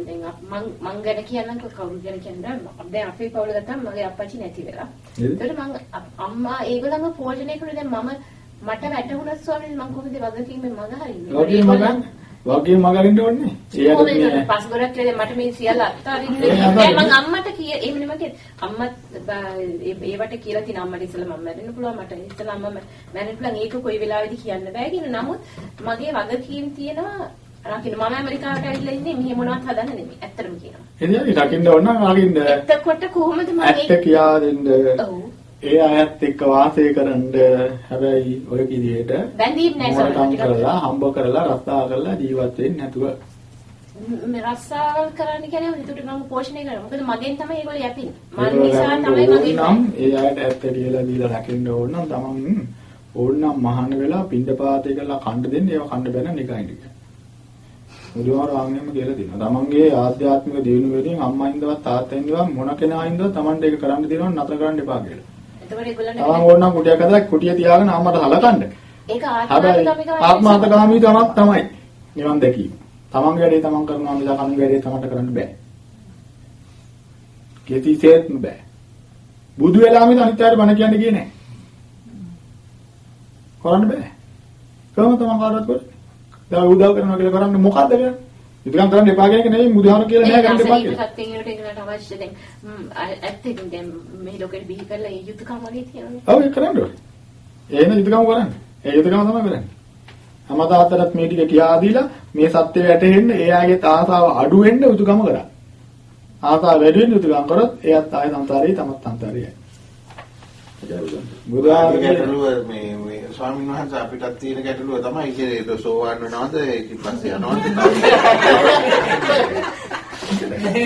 දැන් මං මං ගැන කියන්නම්කො කවුරු ගැන කියන්නේ දැන් අපේ පවුල ගත්තාම මගේ අප්පච්චි නැති වෙලා. ඒකට මං අම්මා ඒගොල්ලන්ව පෝෂණය කරලා දැන් මම මට වැටහුණා ස්වාමීන් මං කොහොමද වගකීමෙන් මග හරින්නේ. වගේ මගරින්න ඕනේ. ඒකට පස් ගොඩක් කියලා මට මේ සියල්ල අත්හරින්න මම අම්මට කිය එහෙම නෙමෙයි අම්මත් ඒවට කියලා තියෙන අම්මට ඉස්සෙල්ලා මම මැරෙන්න පුළුවන් මට ඉස්සෙල්ලා අම්මා මැරෙන්න පුළුවන් ඒක කොයි වෙලාවෙදි කියන්න බෑ කියන නමුත් මගේ වගකීම් තියෙනවා රකින්න මම ඇමරිකාවට ඇවිල්ලා ඉන්නේ මෙහෙම මොනවත් හදන්න නෙමෙයි ඇත්තටම කියනවා. එදින රකින්න ඕන නම් රකින්න. එතකොට කොහොමද මම ඇත්ත කියා දෙන්න. ඔව්. ඒ අයත් එක්ක වාසය කරන්න හැබැයි ඔය විදිහට බැඳීම් නැහැ කරලා හම්බ කරලා රස්සා කරලා ජීවත් වෙන්නේ නැතුව මේ රස්සාවල් කරන්න කියන්නේ හිතුවට මම පෝෂණය කරනවා. මොකද මගෙන් තමයි ඒගොල්ලෝ යැපෙන්නේ. මම නිසා තමයි මගේ නම් ඒ අයට ඇත්ත කියලා දීලා රැකෙන්න ඕන නම් තමන් ඕනනම් මහාන වෙලා පින්ඩපාතේ කරලා කණ්ඩ දෙන්න ඒව කණ්ඩ බැන නිකයින් ටික. බුදුහාර ආගමෙම කියලා දෙනවා. තමන්ගේ ආධ්‍යාත්මික දියුණුව වෙනින් අම්මා ඉඳවත් තාත්තා ඉඳවත් මොන කෙනා ඉඳවත් තමන්ට ඒක කරන්න දෙනවා නතර කරන්න එපා කියලා. එතකොට ඒගොල්ලන්ට තමන් ඕනනම් කුටියක් හදලා කුටිය තියාගෙන අම්මට හලකන්න. ඒක ආත්මාර්ථකාමී තමක් තමයි. නිවන් දැකීම. තමන්ගේ වැඩේ තමන් කරනවා මිසක් අනුන්ගේ වැඩේ තමන්ට කරන්න බෑ. කිසිසේත්ම බෑ. බුදු වෙලා මිස අනිත්‍යයට බණ කියන්නේ කියේ නෑ. කරන්න බෑ. කොහොමද තමන් කාටවත් කරන්නේ? දැන් උදව් කරනවා කියලා කරන්නේ මොකද්ද කරන්නේ? ඉතින් කරන්න එපා කියන එක නෙවෙයි බුදුහාම කියලා නෑ කරන්න එපා කියලා. ඒකත් එක්කනට ඒකට අවශ්‍ය දැන් ඇත්තටම දැන් මේ ලෝකෙට බිහි කරලා ඒ යුතුයකම් වගේ තියෙනවා. ඔව් ඒක කරන්න ඕනේ. එහෙම යුතුයකම් කරන්නේ. ඒ යුතුයකම තමයි කරන්නේ. හැමදාතරත් මේ ටික කියා දීලා මේ සත්‍ය වැටෙන්න එයාගේ ආසාව අඩු වෙන්න යුතුයකම කරා. ආසාව වැඩි වෙන්න යුතුයකම් කරොත් එයාත් ආය සංසාරේ තමත් සංසාරයයි. ගැටලුව මේ මේ ස්වාමීන් වහන්සේ අපිටත් තියෙන ගැටලුව තමයි ඒක සෝවාන් වෙනවද ඊට පස්සේ යනවද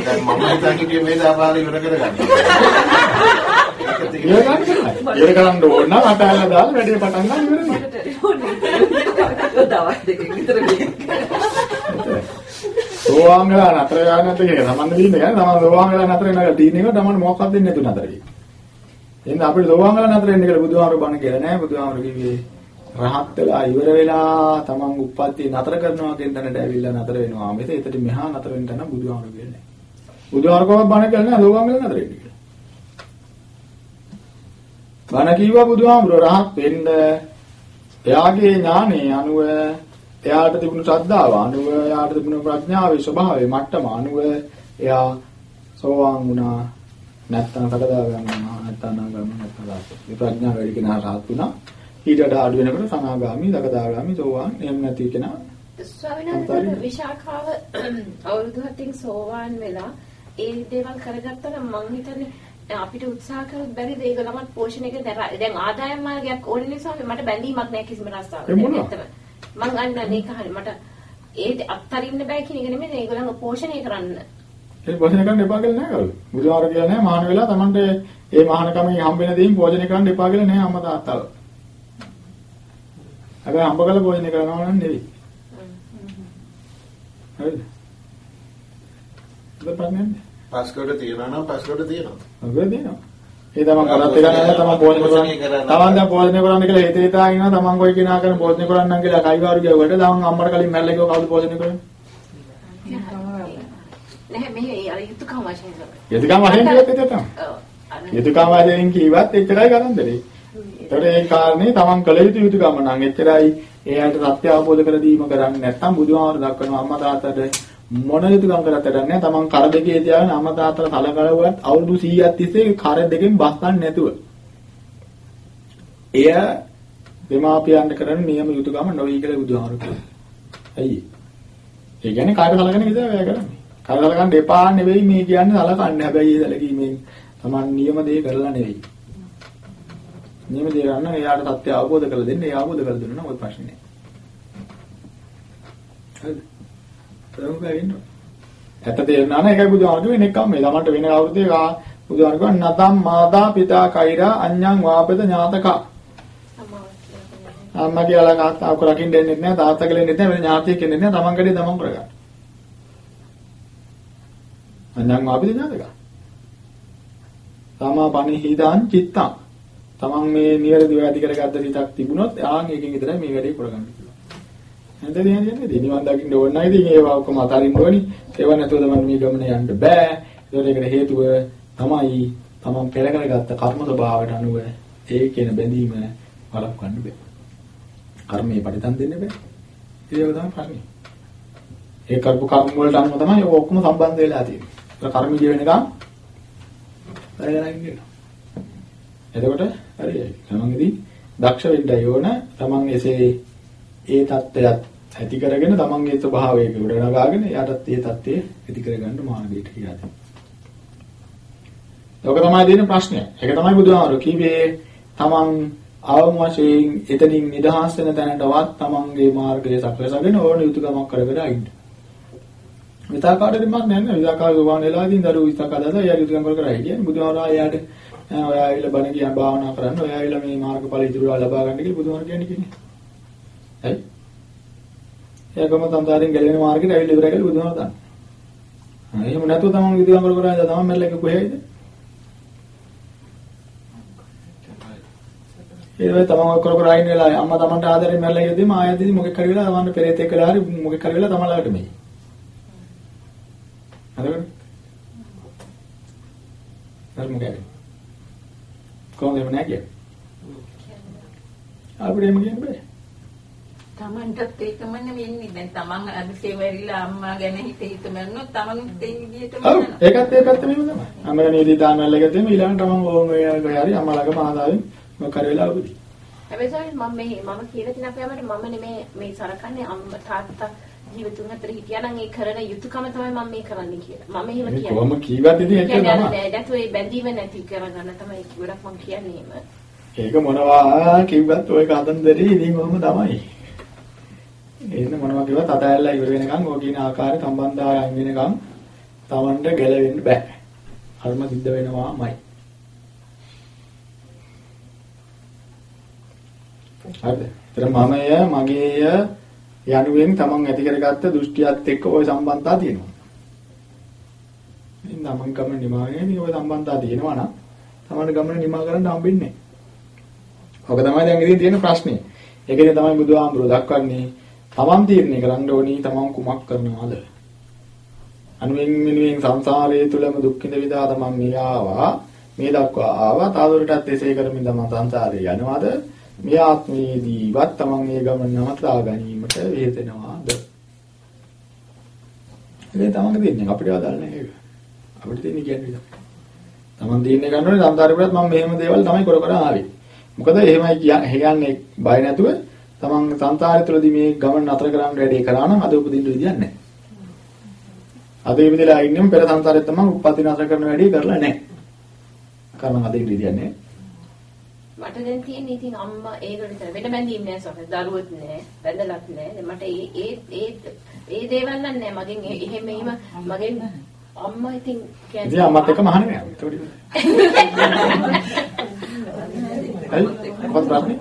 දැන් මම හිතන්නේ මේ දාපාරේ ඉවර කරගන්න. ඉවර කරන්න ඕන නම් අතහැරලා දාලා වැඩේ පටන් ගන්න ඉවරනේ. දවස් දෙකකින් විතර. සෝවාන් වෙලා නතර යන්නේ නැද්ද කියන සම්බන්ධ දෙන්නේ නැහැ. තමන් සෝවාන් වෙලා නතර වෙනවා තියෙන එක තමන් මොකක්වත් දෙන්නේ නැතු නතර වෙයි. එහෙනම් අපිට සෝවාන් වෙලා නතර වෙන්න කියලා බුදුහාමුදුරු බණ කියලා නෑ. බුදුහාමුදුරු කිව්වේ රහත් වෙලා ඉවර වෙලා තමන් උප්පත්ති නතර කරනවා කියන තැනට ඇවිල්ලා නතර වෙනවා. මෙතන එතට මෙහා නතර වෙන්න තැන බුදුහාමුදුරු කියන්නේ. බුදුහාමුදුරුවෝ බණ කියලා නෑ සෝවාන් වෙලා නතර වෙන්න කියලා. බණ කිව්වා බුදුහාමුදුරුවෝ රහත් වෙන්න එයාගේ ඥානේ අනුව එයාට තිබුණු ශ්‍රද්ධාව අනුව එයාට තිබුණු ප්‍රඥාවේ ස්වභාවය මට්ටම අනුව එයා සෝවාන් වුණා නැත්තම් සකදාගාමී වුණා නැත්තම් අනාගාමී නැත්තම් රහත්. මේ ප්‍රඥාව වැඩි කෙනා රහත් වුණා. ඊට වඩා අඩු වෙනකොට සනාගාමී, සකදාගාමී, සෝවාන් එහෙම නැති කෙනා ස්වාමීන් විශාඛාව අවුරුදු 7න් සෝවාන් වෙලා ඒ දේවල් කරගත්තා නම් මං හිතන්නේ අපිට උත්සාහ කරොත් බැරිද ඒගොල්ලන්වත් පෝෂණය කරන දැන් ආදායම් මාර්ගයක් ඕනේ නිසා මට බැඳීමක් නැහැ කිසිම රස්සාවක්. මං අන්න මේක හරි මට ඒ අත්තරින්න බෑ කියන එක නෙමෙයි ඒගොල්ලන්ව පෝෂණය කරන්න. ඒ පෝෂණය කරන්න එපා කියලා නෑ කවුරු. බුදුහාර කියලා නෑ මහාන වෙලා Tamante ඒ මහානකමෙන් හම්බ වෙන දේයින් පෝෂණය කරන්න එපා කියලා නෑ අම්මා තාත්තලා. හැබැයි හම්බ කරලා පෝෂණය කරනවා නම් නෙවෙයි. හරිද? දෙපන්නේ. පාස්කෝඩ් තියනවා නම් පාස්කෝඩ් තියෙනවා. ඔබ දෙනවා. ඒ තමන් කරත් එක නෑ තමන් පෝෂණය කරන්නේ. තමන් දැන් පෝෂණය කරන්න කියලා හිත හිතා ඉන්නවා තමන් කොයි කෙනා කරන පෝෂණය කරන්නම් කියලා කයිවාරු කියවට තමන් අම්මට කලින් මැරලා කිව්ව කවුද පෝෂණය කරන්නේ? නැහැ මෙහෙ අර යුතුයකම වශයෙන් යුතුයකම වශයෙන් කියත් ඒක තමයි. යුතුයකම වශයෙන් කිව්වත් එච්චරයි කරන්නේ. ඒතර ඒ කාරණේ තමන් කළ යුතු යුතුයකම නම් එච්චරයි එයාට සත්‍ය අවබෝධ කර දීම කරන්නේ නැත්නම් බුදුහාමර දක්වනවා අම්මා තාත්තට මොන යුතුයකම් කරත් වැඩක් නැහැ. තමන් කර දෙකේ තියාගෙන අම්මා තාත්තලා සලකලුවත් අවුරුදු 100ක් තිස්සේ කර දෙකෙන් බස්සන්නේ නැතුව. එය දෙමාපියන්ට කරන නියම යුතුයකම නොවේ කියලා බුදුහාමර කියනවා. ඇයි? ඒ කියන්නේ කාට සලකන විදිහ වැය කරන්නේ. කාට සලකන්න එපා නෙවෙයි මේ කියන්නේ සලකන්නේ. හැබැයි ඒ සැලකීමෙන් තමන් නියම දේ කරලා නෙවෙයි. නියම දේ කරන්න එයාට සත්‍ය අවබෝධ කරලා දෙන්න. ඒ අවබෝධ කරලා දුන්නා නම් ඔය ප්‍රශ්නේ නෑ. හරිද? ප්‍රමුඛයි ඉන්නවා. ඇත්ත තේරුණා නම් ඒකයි බුදුහාමුදුරු වෙන එකම මේ ළමන්ට වෙන අවුරුද්දේ ආ බුදුහාමුදුරු කිව්වා නතම් මාතා පිතා කෛරා අඤ්ඤං වාපද ඥාතක. අම්මා කියලා කාත්තාව කරකින් දෙන්නේ නැහැ තාත්තා කියලා දෙන්නේ නැහැ වෙන ඥාතියෙක් දෙන්නේ නැහැ තමන් කඩේ තමන් කරගන්න. අඤ්ඤං වාපද ඥාතක. තමා පණිහිදාන් චිත්තං. තමන් මේ නිවැරදිව ඇති කරගත්ත සිතක් තිබුණොත් ආන් එකකින් විතරයි මේ වැඩේ කරගන්නේ. නැද කියන්නේ දිනිවන් දකින්න ඕන නැහැ. ඉතින් ඒවා ඔක්කොම අතාරින්න ඕනි. ඒව නැතුව තමයි මේ ගමන යන්න බෑ. ඒකට හේතුව තමයි තමන් පෙර කරගත්ත කර්ම ස්වභාවයට අනුව ඒ කියන බැඳීම වළක්වන්න බෑ. කර්මයේ පරිතන් දෙන්න බෑ. ඒක තමයි ප්‍රශ්නේ. ඒ කරපු කර්ම වලට අනුව තමයි ඔය ඔක්කොම සම්බන්ධ වෙලා තියෙන්නේ. ඒක කර්ම ජීව වෙනකම් වැඩගෙන ඉන්නවා. එතකොට හරි. තමන් ඉතින් දක්ෂ වෙන්නයි ඕන. තමන් එසේ ඒ தත්ත්වයක් ඇති කරගෙන තමන්ගේ ස්වභාවයක උඩනගාගෙන එයාටත් ඒ தත්ත්වය ඇති කරගන්න මාර්ගයට කියලා තියෙනවා. ඒක තමයි දෙන ප්‍රශ්නය. ඒක තමයි බුදුහාමර කිව්වේ තමන් අවම වශයෙන් එතනින් නිදහස් වෙන තැනටවත් තමන්ගේ මාර්ගය සකසගෙන ඕන යුතුයකමක් කර කර ඉන්න. විතකාඩෙමක් නැහැ විතකාව ගෝවාන වෙලාවදී දරු විතකාදලා එයා යුතුයකම් කර කර හිටියේ බුදුහාමර එයාට ඔයා ඇවිල්ලා බණ කියන භාවනා කරන්න ඔයා ඇවිල්ලා මේ මාර්ගඵල ඉදිරියට ලබා ගන්න කියලා බුදුහාමර කියන්නේ කිව්නේ. හරි? එයාගම සංසාරයෙන් ගැලවෙන මාර්ගෙට ඇවිල්ලා ඉවරයි කියලා බුදුහාම දන්නවා. ආ එහෙම නැතුව තමන් විදිහම කර කර ඉඳලා තමන් මැල්ලක කොහෙයිද? ඒ වෙලාවේ තමන් කර කර ආයින් වෙලා අම්මා තමන්ට ආදරේ මැල්ලක දෙම ආයෙදී මොකෙක් හරි වෙලා තමන්ට පෙරේතෙක් වෙලා හරි මොකෙක් හරි වෙලා තමන් ළඟට මෙයි. හරිද? හරි මොකද? කොහොමද එන්නේ නැහැ කියන්නේ? අපිට එහෙම කියන්න බෑ. තමන්ටත් ඒකමනේ වෙන්නේ. දැන් තමන් අදිසේ වෙරිලා අම්මා ගැන හිත හිත මරනොත් තමනුත් ඒ විදිහටම කරනවා. ඒකත් ඒ පැත්තම තමයි. අම්මලා නීති දානවල එකදෙම ඊළඟට තමන් ඕම ඔය හරි අම්මා ළඟම ආදාවෙන් මොකක් හරි වෙලා උපදී. හැබැයි සර් මම මේ මම කියලා තියෙන අපේ අම්මට මම නෙමේ මේ සරකන්නේ අම්මා තාත්තා ජීවිතුන් අතර හිටියානම් ඒ කරන යුතුයකම තමයි මම මේ කරන්නේ කියලා. මම එහෙම කියන්නේ. කොහොම කීවත් ඉතින් ඒක තමයි. නැත්නම් ඒ බැඳීම නැති කරගන්න තමයි කිව්වරක් මම කියන්නේ එහෙම. ඒක මොනවා කිව්වත් ඔය කතන්දරේ ඉතින් කොහොම තමයි. එන්න මොනවා කිව්වත් අතහැරලා ඉවර වෙනකන් ඔය කියන ආකාරය සම්බන්ධායන් වෙනකන් Tamanට ගැලවෙන්න බෑ. කර්ම සිද්ධ වෙනවාමයි. හරිද? ඒතර මමය මගේය යනුවෙන් Taman ඇති කරගත්ත දෘෂ්ටියත් එක්ක ওই සම්බන්ධතා තියෙනවා. ඉතින් Taman ගමන නිමාගෙන ওই සම්බන්ධතා තියෙනවා නම් Taman ගමන නිමා කරන්න හම්බෙන්නේ නැහැ. ඔක තමයි දැන් ඉතින් තියෙන ප්‍රශ්නේ. ඒකනේ තමයි බුදුහාමුදුරුවෝ දක්වන්නේ තමන් තීරණය කරන්න ඕනි තමන් කුමක් කරනවද? අනුවෙන් මිනුවෙන් සංසාරයේ තුලම දුක් විඳ විඳා තමන් මේ ආවා මේ දක්වා ආවා තවදුරටත් එසේ කරමින් තමන් සංසාරේ යනවද? මේ ආත්මයේදීවත් තමන් මේ ගමන නවත්වා ගැනීමට වේදෙනවාද? ඒක තමන්ගේ දෙන්නේ අපිට අදාළ නැහැ ඒක. අපිට දෙන්නේ කියන්නේ තමන් දෙන්නේ ගන්නෝනේ සංසාරේ පුරාත් මම මෙහෙම දේවල් තමයි කර කර ආවේ. මොකද එහෙමයි කියන්නේ බය නැතුව තමන් සංසාරය තුළදී මේ ගමන නතර කරන්න වැඩේ කරා නම් අද උපදින්න විදියක් නැහැ. අද ඉපදලා ඉන්නෙම පෙර සංසාරේ තමයි උප්පත්ති නතර කරන වැඩේ කරලා නැහැ. කරන අද විදියක් නැහැ. මට දැන් තියෙන්නේ ඉතින් අම්මා ඒකට විතර වෙන බැඳීම් නෑ සොහ දරුවොත් නෑ බැඳලත් නෑ. මට ඒ ඒ ඒ ඒ දේවල් නෑ. මගෙන් එහෙම එහෙම මගෙන් අම්මා ඉතින් කියන්නේ ඉතින් අම්මත් එක්ක මහාන නෑ. හරි. මොකක්ද ප්‍රශ්නේ?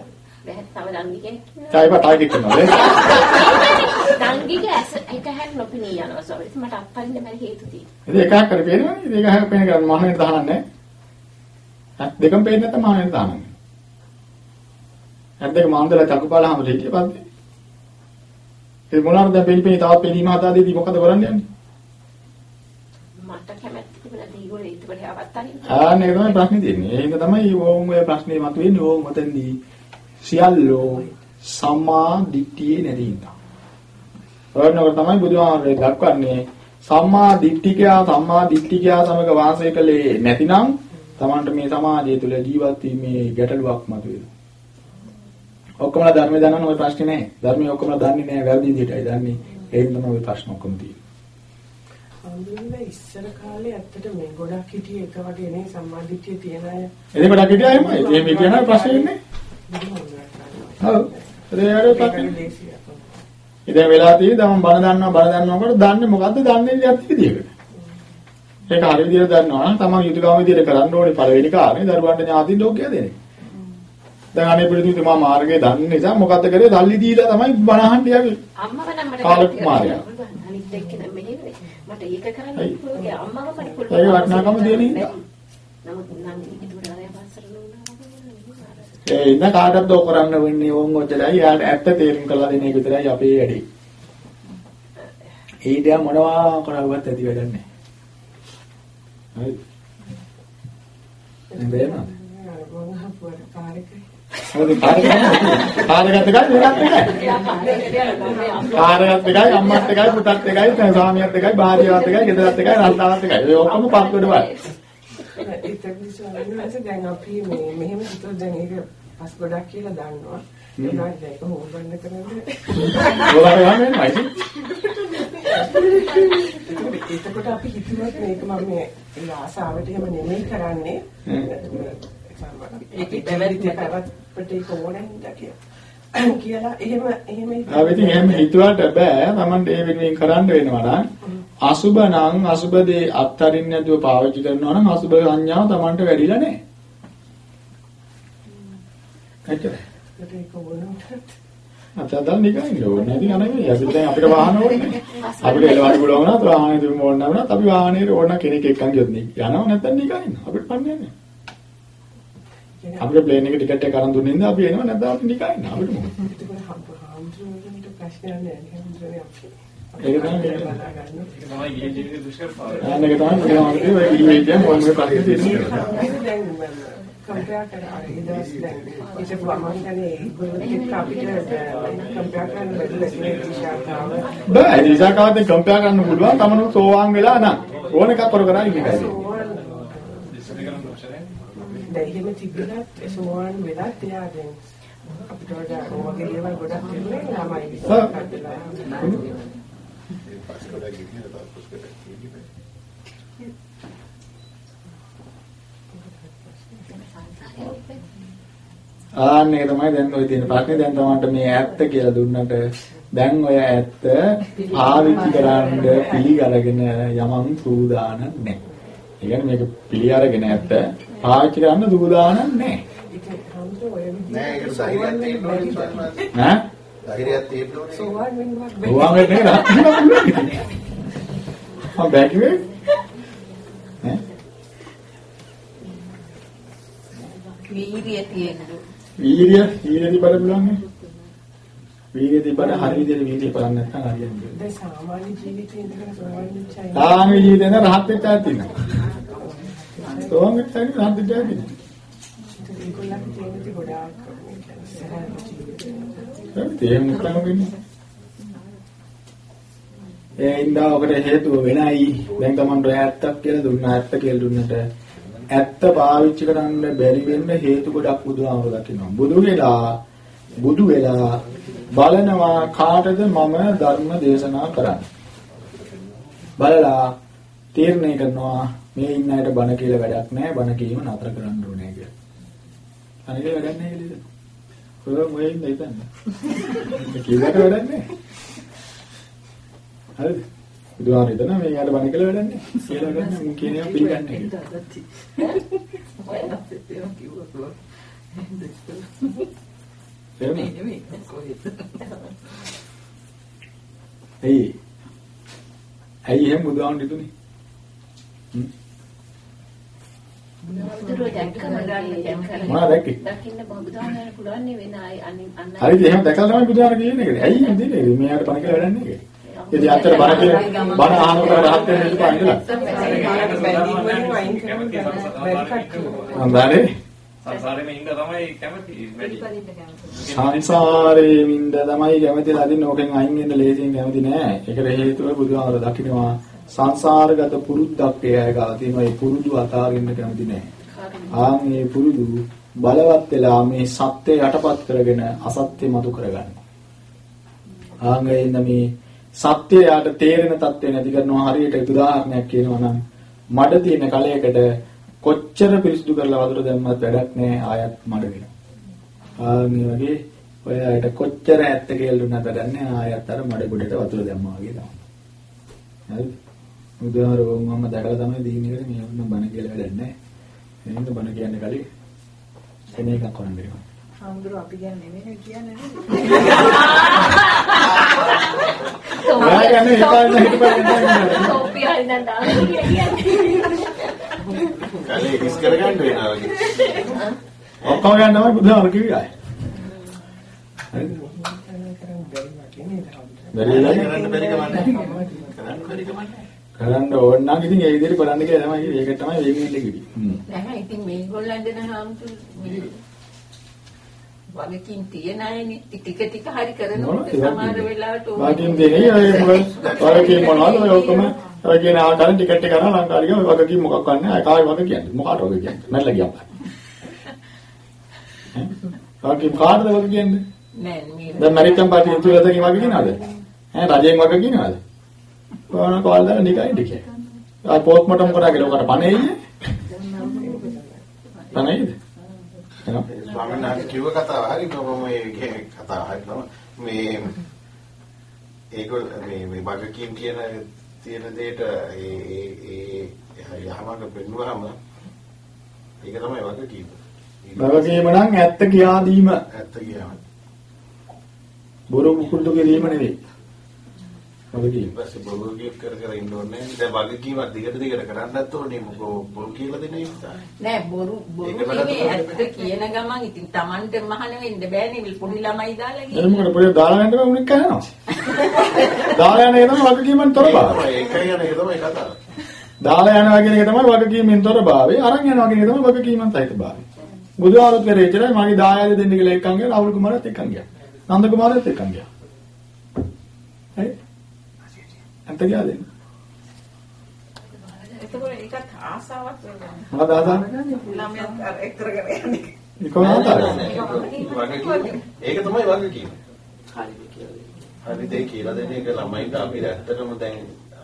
තව දංගි කෙනෙක් තායි බටයි කියනවා දංගිගේ ඇස එක හැක් නොපිනී යනවා ඉතින් මට අත්පරින්න බැරි හේතු තියෙනවා. ඉතින් එකක් කර පේනවනේ. ඉතින් එක හැක් පේන කරන්නේ මහානෙන් දහනන්නේ. දෙකම පේන්නේ නැත්නම් මහානෙන් දහනන්නේ ඇද්දක මාන්දලා චකුපාල හැම දෙකේ පස්සේ. ඒ මොනවාද දැන් පිළිපෙනී තවත් පිළීම හදා දෙදී මොකද කරන්න යන්නේ? මට කැමැති තිබුණා දීගොල්ලෝ ඊට වඩා අවත්තරින්. ආ නේ තමයි ප්‍රශ්නේ තියෙන්නේ. ඒ හින්දා තමයි ඕම් ඔය ප්‍රශ්නේ මතුවෙන්නේ ඕම් මතෙන්දී සියල්ලෝ සම්මා දිට්ඨියේ නැති හින්දා. ඔයනකොට තමයි බුදුහාමරේ දක්වන්නේ සම්මා දිට්ඨිකයා සම්මා දිට්ඨිකයා සමග වාසය කළේ නැතිනම් Tamanට මේ සමාජය තුළ ජීවත් වීමේ ගැටලුවක් මතුවෙනවා. ඔක්කොමලා ධර්මය දන්නවන ඔය ප්‍රශ්නේ නැහැ. ධර්මය ඔක්කොමලා දන්නේ නැහැ. වැරදි විදිහටයි දන්නේ. ඒකෙන් තමයි ඔය ප්‍රශ්න ඔක්කොම තියෙන්නේ. ඉස්සර කාලේ ඇත්තට මේ ගොඩක් හිටියේ එක වගේ නේ සම්මාදිටිය තියන අය. එනේ ගොඩක් හිටියා එහෙමයි. මේ කියන ප්‍රශ්නේ ඉන්නේ. ඔව්. ඒකට ප්‍රශ්නේ. ඉතින් වෙලා තියෙදි මම බල දන්නවා බල දන්නවකොට දන්නේ මොකද්ද දන්නේ නැති විදිහකට. ඒක හරි විදිහට දන්නවා නම් තමන් යුතුයකම විදිහට කරන්න ඕනේ පළවෙනි කාරණේ දරුවන්ට ඥාතින් ලෝකය දෙන්නේ. දැන් අනේ පිළිතුරු මම මාර්ගය දන්න නිසා මොකද්ද කරේ සල්ලි දීලා තමයි බනහන්න යන්නේ. අම්මව නම් මට කාලක් මාර්යා. අනිත් එක්කෙන මෙහෙම මට ඒක කරන්න පුළුවන්. අම්මව මට පුළුවන්. ඒක වටිනාකම දෙන නිසා. නමුත් නම් ඒක ආරය පාසල නුනා. ඒ ඉන්න කාටවත් ඕක කරන්න වෙන්නේ ඕන් ඔච්චරයි. යාට ඇත්ත තේරුම් කරලා දෙන එක විතරයි අපේ වැඩේ. ඒ දේ මොනවා කරවවත් ඇති වැඩක් නැහැ. හරි. නේද? මොකද කාර්යගත එකයි මේකත් එකයි. කාර්යගත එකයි අම්මත් එකයි පුතත් එකයි ස්වාමියාත් එකයි භාර්යාවත් එකයි ගෙදරත් එකයි රස්සාවත් එකයි. ඒ ඔක්කොම පස්කොඩ වල. ඒක නිසා දැන් අපි මේ මෙහෙම හිතුවොත් දැන් ඒක පස් ගොඩක් කියලා දන්නවා. ඒකට ඒක හොබන්න කරන්නේ. ඔයාලා යන්නේ නැහැ. එතකොට අපි හිතුවත් මේක මම මේ ආසාවට එහෙම නෙමෙයි කරන්නේ. ඒක දැවැරිති කරත් ඒක ඕනෙන් කියලා. කියලා එහෙම එහෙම ආ ඉතින් එහෙම හිතුවට බෑ. Taman ඒ වෙනුවෙන් කරන්න වෙනවා නම් අසුබ නම් අසුබ දේ අත්තරින් නැතුව පාවිච්චි කරනවා නම් අසුබ සංඥාව Tamanට වැඩිලා නැහැ. එච්චරයි. ඒක ඕනකට අතදල් නිකන් ඕනේ නැති අනේ අපිට දැන් අපිට වාහන ඕනේ අපිට එලවන්න පුළුවන් වුණා වාහනේ තිබුණ ඕන නැවුණත් අපි වාහනේ ඕන කෙනෙක් එක්කන් ගියොත් නේ යනවා නැත්නම් නිකන් ඉන්නවා අපිට පන්නේ නැහැ අපිට ප්ලේන් එක ටිකට් එක අරන් දුන්නේ ඉඳලා අපි එනවා නැත්නම් අපි නිකන් ඉන්නවා. අපිට මොකද? ඒක තමයි ඒක තමයි ඔය ඉමේජ් එක මොන මොකද ප්‍රශ්නේ තියෙනවා. කම්පෙයාර් කරලා ඉදස් දැන් ඒක වමන් ගන්නේ ඒගොල්ලෝ අපිට කම්පෙයාර් කරන්න බැරි විශාකාව බෑ විශාකාවත් කම්පෙයාර් කරන්න පුළුවන්. තමනු සෝවාන් වෙලා නම් ඕන එකක් කර කර ඉන්නේ. කයි. දැන් එහෙම තිබුණත් සෝවාන් වෙලත් එයා දැන් අපිට වඩා ඔයගේ දේවල් ගොඩක් තිබුණේ ළමයි ආන්නේ තමයි දැන් ඔය තියෙන ප්‍රශ්නේ. දැන් තමන්ට මේ ඇත්ත කියලා දුන්නට දැන් ඔය ඇත්ත පාවිච්චි කරන්න පිළිගරගෙන යමන් සූදානම් නැහැ. ඒ කියන්නේ මේක පිළි අරගෙන ඇත්ත පාවිච්චි කරන්න සූදානම් නැහැ. නෑ ඒක ධෛර්යයක් තියෙන්න ඕනේ ඈ? ධෛර්යයක් තියෙන්න ඕනේ. සෝවාන් වෙනවා ඕවාම වෙන්නේ නැහැ. මම බැකිවේ ඈ? වීර්යය තියෙන්න වීර්ය වීර්ය තිබර පුළුවන් නේ. වීර්ය තිබර හරි විදිහට වීර්ය කරන්නේ නැත්නම් හරියන්නේ නැහැ. දැන් සාමාන්‍ය ජීවිතේ සෝවාන් වෙච්චයි සාමාන්‍ය ජීවිතේ නේ රහත් වෙච්ච තියෙනවා. සෝවාන් වෙච්ච අය රහත් වෙච්ච අය තියෙනවා. ඒගොල්ලන්ට තියෙන්නේ ගොඩාක් තේරුම් ගන්න වෙන්නේ. ඒ ඉඳා ඔකට හේතුව වෙනයි. දැන් Tamanට 70ක් කියලා දුන්නා 70 කියලා දුන්නට ඇත්ත පාවිච්චි කරන්න බැරි වෙන්න හේතු ගොඩක් බුදුහාමර දකිනවා. බුදු වෙලා බුදු වෙලා බලනවා කාටද මම ධර්ම දේශනා කරන්නේ. බලලා තීරණය කරනවා මේ ඉන්න අයට බණ කියලා වැඩක් නැහැ බණ කීම නතර කරන්න ඕනේ කියලා. අනික වැඩක් නැහැ කියලා. කොහොම මොකෙන්ද හිතන්නේ? කීවට වැඩක් නැහැ. හරිද? බුදුහාම හිතන මේ යාට බණ කියලා වැඩක් නැහැ. කියලා වැඩක් නැහැ. මුන් කියන ඒවා පිළිගන්නේ නැහැ. එයි. ඇයි එහෙම බුදුහාම හිතුනේ? බුදුරෝ දැක්කම මොනවද දැක්කේ? දකින්න බුදුහාමයන් පුළුවන් නේ වෙන අය අනින් හරිද එහෙම දැකලා තමයි බුදුහාම කියන්නේ. ඇයි එහෙම දෙන්නේ? මෙයාට පණ කියලා වැඩක් නැහැ. ඉතින් අතර බණ කියලා බණ අහනකොට රහත් වෙන්න ඉඳපන් ඉඳලා. අම්බානේ සංසාරෙම ඉඳ තමයි කැමති වැඩි. සංසාරේ මින්ද තමයි කැමතිලා අදින්න ඕකෙන් අයින් වෙන්න ලේසියෙන් කැමති නෑ. ඒකට හේතුව බුදුහාමර දකින්නවා සංසාරගත පුරුද්දක් එයා ගාව තියෙනවා. ඒ පුරුදු අතාරින්න කැමති නෑ. ආන් මේ පුරුදු බලවත් වෙලා මේ සත්‍ය යටපත් කරගෙන අසත්‍ය මතු කරගන්න. ආන් එන්න මේ සත්‍ය යාට තේරෙන තත්ත්වේ නැති කරනවා හරියට උදාහරණයක් කියනවා නම් මඩ තියෙන කලයකට කොච්චර පිරිසිදු කරලා වතුර දැම්මත් වැඩක් නැහැ ආයත් මඩ වෙනවා. ආන් වගේ ඔය අයට කොච්චර ඇත්ත කියලා දුන්නත් වැඩක් නැහැ ආයත් අර මඩ ගොඩට වතුර දැම්මා වගේ තමයි. හරිද? බුදුහාරෝ මම දැකලා තමයි දීන්නේ මේ වුණ බණ කියලා වැඩක් නැහැ. එහෙනම් බණ කියන්නේ කලින් එන එකක් කරන්න වෙනවා. හාමුදුරුවෝ අපි ගැන නෙමෙයි කියන්නේ ඔයා කියන්නේ හිතන්න හිතපන් සෝපි හරි දැන් දාලා කියන්නේ කලේ හිස් කරගන්න වෙනවා වගේ. ඔක්කොම ගන්න තමයි බුදුහාම කිව්වේ ආයේ. බැරි වෙලා කරන්න බැරි කමන්නේ. කරන්න බැරි කමන්නේ. කරන්න ඕන නම් ඉතින් ඒ විදිහට කරන්න කියලා තමයි. ඒක තමයි වෙන්නේ කිව්වේ. නැහැ ඉතින් මේගොල්ලන් දෙන හාමුදුරු වගකින් තියන අයනේ. ටික ටික හරි කරනකොට සමහර වෙලාවට වාකින් දෙන්නේ අය වගකීම් මොනවද? ඔය ඔක්කොම කියන ආකාරයෙන් ටිකට් එක කරා ලංකාවේ ගියා ඔය වගකීම් මොකක් වන්නේ අය කායි වග කියන්නේ? මොකාට වග කියන්නේ? මැරලා ගියා වගකීම් කාටද වග කියන්නේ? නෑ මේ දැන් ඇමරිකන් පාර්ටි ඉතුරුලදකින් වග කියනවාද? ඈ රජයෙන් වග කියනවාද කොහොම කෝල් දාලා නිකයි ටිකේ ආ පොත් මොටම් කරාගෙන ඔකට පණෙන්නේ පණෙයිද ස්වාමීන් වහන්සේ කිව්ව කතාව හරි කොහොම මේ කතාව හරි තමයි මේ ඒගොල්ල මේ මේ වගකීම් කියන තියෙන දෙයට ඒ ඒ යහමඟ පෙන්වුවාම ඒක තමයි වගකීම. වගකීම නම් ඇත්ත කියා දීම. ඇත්ත කියනවා. බොරු මුකුල්තු කිරීම නෙවෙයි ඊපස්සේ බොරු කීප කර කර ඉන්න ඕනේ. දැන් වගකීමක් දිගට දිගට කරන්නත් ඕනේ. මොකෝ බොරු කියලා දෙන නිසා. නෑ බොරු බොරු නෙමෙයි ඇත්ත කියන ගමන්. ඉතින් Tamante මහන වෙන්න බෑනේ පොඩි ළමයි දාලා ගිහින්. මොකද? පොඩි දාලා යන්න බෑ උනෙක් කහනවා දාලා යන එක තමයි වගකීමෙන් තොර බව ඒකයි යන එක තමයි කතාව. දාලා යනවා කියන එක තමයි වගකීමෙන් තොර භාවය අරන් යනවා කියන එක තමයි වගකීමෙන් සහිත භාවය බුදුහාරත් කරේ ඉතරයි මගේ දායාද දෙන්න කියලා එක්කන් ගියා. රාහුල් කුමාරත් එක්කන් ගියා. නන්ද කුමාරත් එක්කන් ගියා. හරි අන්ත ගියා දෙන්න එතකොට ඒකත් ආසාවක් වෙනවා. මොකද ආසාව ළමයන් අර එක් කරගෙන යන්නේ. ඒක තමයි. හරිද කියලා. හරි දෙය කියලා දෙන එක ළමයින්ට අපි ඇත්තටම දැන්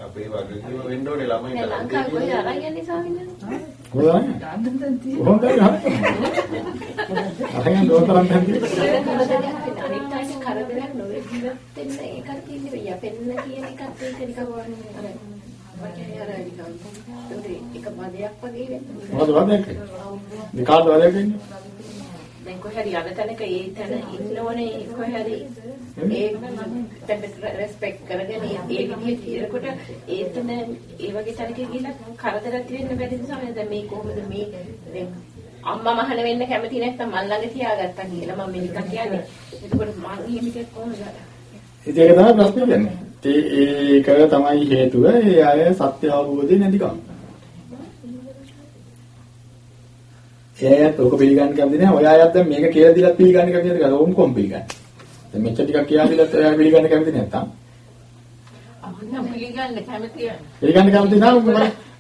අපේ වගකීම වෙන්න ඕනේ ළමයින්ට. දැන් ලංකාවේ කොහෙද අරන් යන්නේ ස්වාමීන් වහන්සේ? කොහොමද කොහොමද අරන් දෝතරම් හැටි අනිත් අයට කරදරයක් නොවේ ජීවත් වෙන්න ඒකට තියෙන්නේ යපෙන්න කියන එකත් ඒක නිකන් වගේ අර වගේ අර නිකන් ඒක බදයක් වගේ වෙන්නේ. මොකද වදයක් නිකාද වදයක් ඉන්නේ දැන් කොහේ හරි යන තැනක ඒ තැන ඉන්නෝනේ කොහේ හරි ඒ තැන රෙස්පෙක්ට් කරගෙන ඒ විදිහට කියනකොට ඒ තැන ඒ වගේ තැනක ගිහිල්ලා කරදරයක් වෙන්න බැරි නිසා දැන් මේ කොහොමද මේ දැන් අම්මා මහන වෙන්න කැමති නැත්නම් මල් ළඟ තියාගත්තා කියලා මම නිකන් කියන්නේ. එතකොට මං එහෙම එකක් කොහොමද? ඉතින් ඒක තමයි ප්‍රශ්නේ කියන්නේ. ඒක තමයි හේතුව ඒ අය සත්‍ය අවබෝධය නැතිකම. ඒ අයත් ඕක පිළිගන්න කැමති නැහැ. ඔය අයත් දැන් මේක කියලා දීලා පිළිගන්න කැමති නැහැ. ඕම් කොම් පිළිගන්න. දැන් මෙච්චර ටිකක් කියලා දීලත් ඔයා පිළිගන්න කැමති නැත්තම්. අපිට පිළිගන්න කැමතියි. පිළිගන්න කැමති නම්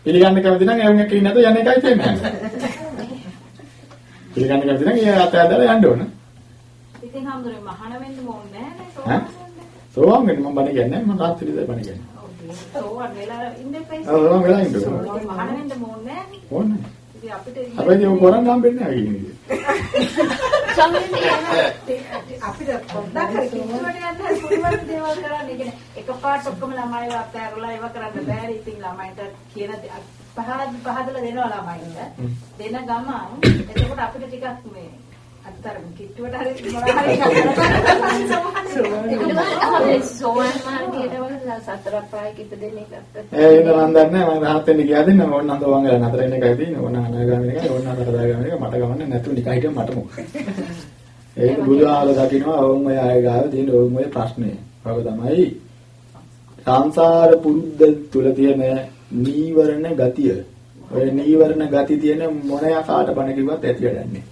පිළිගන්න කැමති නම් එවුන් එක ඉන්නද යන එකයි තියෙන්නේ. පිළිගන්න කැමති නම් ඒ අත ඇදලා යන්න ඕන. ඉතින් හම්දුනේ මහාන වෙන්න ඕනේ නැහැ ඈ? සෝවාන් වෙන්න මම බණ කියන්නේ මම රාත්‍රියේ බණ කියන්නේ. සෝවන් වෙලා ඉන්න එපා ඔව් සෝවාන් වෙලා ඉන්න. මහාන වෙන්න ඕනේ නැහැ ඕනේ. ඉතින් අපිට අපිට ඒක කරන්න හම්බෙන්නේ නැහැ කියන්නේ. අපිට පොඩ්ඩක් හරි කිව්වට යන්න පුළුවන් දේවල් කරන්න. ඒ කියන්නේ එකපාරට ඔක්කොම ළමයිව අත්හැරලා ඒව කරන්න බෑ. ඉතින් ළමයින්ට කියන පහද පහදලා දෙනවා ළමයින්ට. දෙන ගමන් එතකොට අපිට ටිකක් මේ අත්තර කිට්ටුවට හරි මොනවා හරි ඒක මම දන්නේ මම rahat වෙන්න ගියා දෙන්න. ඕන නම් දෝවන් ගල නතර වෙන එකයි තියෙන්නේ. ඕන අනාගාමී එකයි. ඕන අතරදාගාමී එක මට ගමන්නේ නැතුව නිකන් හිටියම මට මොකද? ඒක බුදුආල දකින්නවා ඕම් ඔය ආය ගාව තියෙන ඕම් ඔය ප්‍රශ්නේ. ඔක තමයි සංසාර පුරුද්ද තුල තියෙන නීවරණ ගතිය. ඔය නීවරණ ගති තියෙන මොන යකාට බණ කිව්වත් ඇති වැඩන්නේ.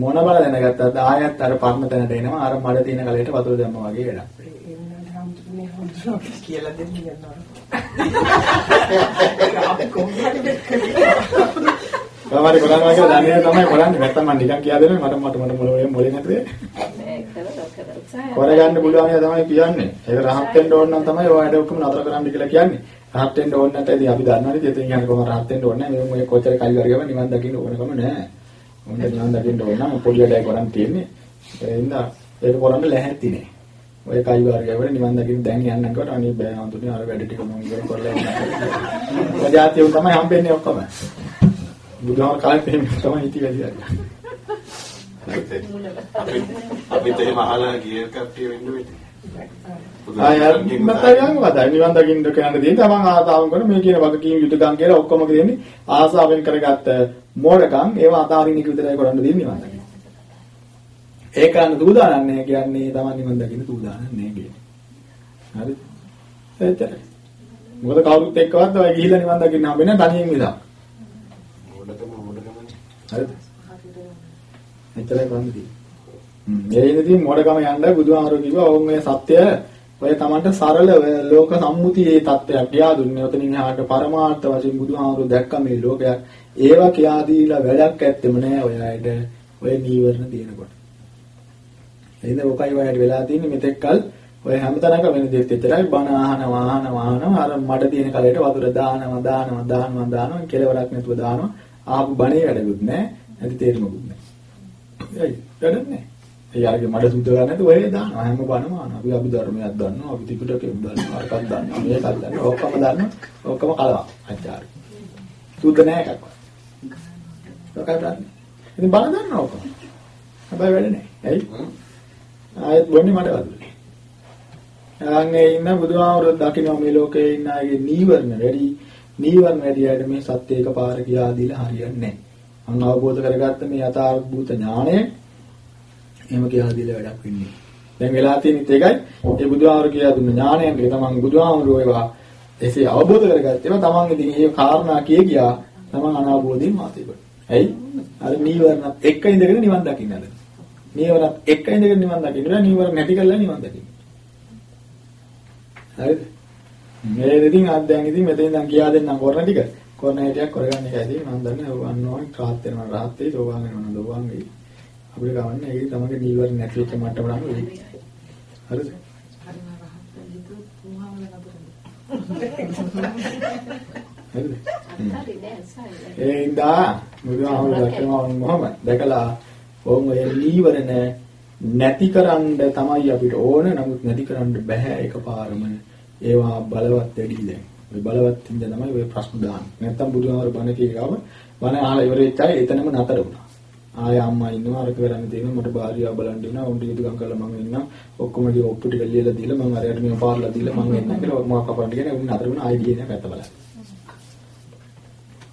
මොන බල දැනගත්තත් ආයත් අර පරණ තැනට එනවා අර මඩ තියෙන කලයට වතුර දැම්මා වගේ වැඩක්. කියලා දෙන්න යනවා. කොහමද කරනවා කියලා දන්නේ තමයි කරන්නේ. නැත්තම් මම නිකන් කියා දෙනවා මට මට මට මොලේ මොලේ නැතුවේ. කරගන්න පුළුවන් එක තමයි කියන්නේ. ඒක රහත් වෙන්න ඕන නම් තමයි ඔය වැඩ ඔක්කොම නතර කරන්න කියලා කියන්නේ. රහත් වෙන්න ඕන නැත්නම් ඉතින් අපි දන්නවනේ ඉතින් කියන්නේ කොහොම රහත් වෙන්න ඕනේ නැහැ. මේ කොච්චර කල් වර්ගයම නිවන් දකින්න ඕනකම නැහැ. මොන්ද නිවන් දකින්න ඕන නම් පොඩි වැඩයි කරන් තියෙන්නේ. ඒ හින්දා ඒක කරන්න ලැහැත්ති නෑ. ඔය කයි වර්ගයවල නිවන් දකින්න දැන් යන්න කොට අනේ බෑ හඳුනේ අර වැඩ ටික මම ඉවර කරලා ඉන්නවා. ඔයාතියෝ තමයි හම්බෙන්නේ ඔක්කොම. බුදුහාම කාලේ එහෙම තමයි හිටි වැඩි අපිත් එහෙම අහලා ගිය කට්ටිය වෙන්න වෙයි. ආය මතයන් වදා නිවන් දකින්න කියන දේ තමන් ආතාවම් කරන මේ කියන වගකීම් යුතුයකම් කියලා ඔක්කොම කියන්නේ ආසාවෙන් කරගත්ත මෝඩකම් ඒවා අතාරින්න එක විතරයි කරන්න දෙන්නේ නිවන් දකින්න. ඒ කරන්න දූදානන් නැහැ කියන්නේ තමන් නිවන් දකින්න දූදානන් නැහැ කියන්නේ. හරිද? එච්චරයි. මොකද කවුරුත් එක්කවත් ඔය ගිහිල්ලා නිවන් දකින්න හම්බෙන්නේ තනියෙන් විතර. මොඩකම මොඩකම. හරිද? එච්චරයි කරන්නේ. ඒ ඉතින් මොඩකම යන්න බුදුහාමර කිව්වා ඕන් මේ සත්‍ය ඔය Tamanට සරල ලෝක සම්මුතියේ தත්වයක් කියා දුන්නේ. ඔතනින් එහාට පරමාර්ථ වශයෙන් බුදුහාමර දැක්ක මේ ලෝකයක්. ඒවා කියා දීලා වැඩක් ඇත්තෙම නෑ ඔය අයට ඔය නීවරණ තියෙනකොට. එහෙනම් ඔකයි ඔයාලට වෙලා තියෙන්නේ මෙතෙක්කල් ඔය හැමතැනක වෙන දෙයක් විතරයි බණ අහන වාහන වාහන අර මඩ තියෙන කලයට වතුර දානවා දානවා දානවා දානවා. කෙලවරක් නැතුව දානවා. ආපු බණේ වැඩකුත් නැහැ නැති තේරුමකුත් නැහැ. ඒයි වැඩක් නැහැ. එයාගේ මඩ සුද්ධ කරන්නේ නැතුව ඔය දානවා හැම බණම අහනවා. අපි අපි ධර්මයක් දන්නවා අපි ත්‍රිපිටකයක් දන්නවා අරකක් දන්නවා මේකක් දන්නවා ඔක්කොම දන්නවා ඔක්කොම කලවක් අච්චාරි. සුද්ධ නැහැ එකක්වත්. ඔකයි දන්නේ. ඉතින් බණ දන්නවා ඔක්කොම. හැබැයි වැඩ නැහැ. ඇයි? ආයෙත් බොන්නේ මඩ වතුර. ආන්නේ ඉන්න බුදුහාමුදුරුවෝ දකින්න මේ ලෝකේ ඉන්න අයගේ නීවරණ වැඩි නීවරණ වැඩි අයට මේ සත්‍ය එකපාර කියා දීලා හරියන්නේ නැහැ. මම අවබෝධ කරගත්ත මේ යථාභූත ඥාණය එහෙම කියා දීලා වැඩක් වෙන්නේ. දැන් වෙලා තියෙනෙත් ඒකයි. ඒ බුදුහාමුදුරුවෝ කියා දුන්න ඥාණයෙන් තමන් බුදුහාමුදුරුවෝ ඒවා එසේ අවබෝධ කරගත්ත ඒවා තමන් ඉතින් මේ කාරණා කිය ගියා තමන් අනාවබෝධයෙන් මාතේ කොට. ඇයි? අර නීවරණත් එක්ක ඉඳගෙන නිවන් දකින්නද? නීවරණත් එක්ක ඉඳගෙන නිවන් දකින්න බෑ නීවරණ නැති කරලා නිවන් දකින්න. හරිද? මේ දෙකින් අද දැන් ඉතින් මෙතෙන් දැන් කියා දෙන්නම් කරන ටික. කරන හැටියක් කරගන්න එකයි තියෙන්නේ. මම දන්නේ ඔය අන්නෝයි කාත් වෙනවා රාත් වෙයි සෝවාන් වෙනවා දෝවාන් වෙයි. අපිට ගමන්නේ ඒක තමයි නීවරණ නැති වෙච්ච මට්ටමට නම් වෙයි. හරිද? හරිද? ඒ ඉඳා බුදුහාමුදුරුවෝ දැක්කම මොහොමද දැකලා ඕම් ඔය නීවරණ නැතිකරන්න තමයි අපිට ඕන. නමුත් නැතිකරන්න බෑ එකපාරම. ඒවා බලවත් වැඩි දැන්. ඔය බලවත් ඉඳ තමයි ඔය ප්‍රශ්න දාන්නේ. නැත්තම් බුදුහාමර බණ කියගාව බණ අහලා ඉවර වෙච්චයි එතනම නතර වුණා. ආය අම්මා ඉන්නවා අරක කරන්න තියෙනවා මට භාර්යාව බලන් දෙනවා උන්ට යුතුයකම් කරලා මම ඉන්නවා. ඔක්කොම ගේ ඔප්පු ටික ලියලා දීලා මම අරයට මේ පාරලා දීලා මම එන්න කියලා මොකක් කපන්න කියන උන් නතර වුණා ආයි ගියේ නෑ පැත්ත බලන්න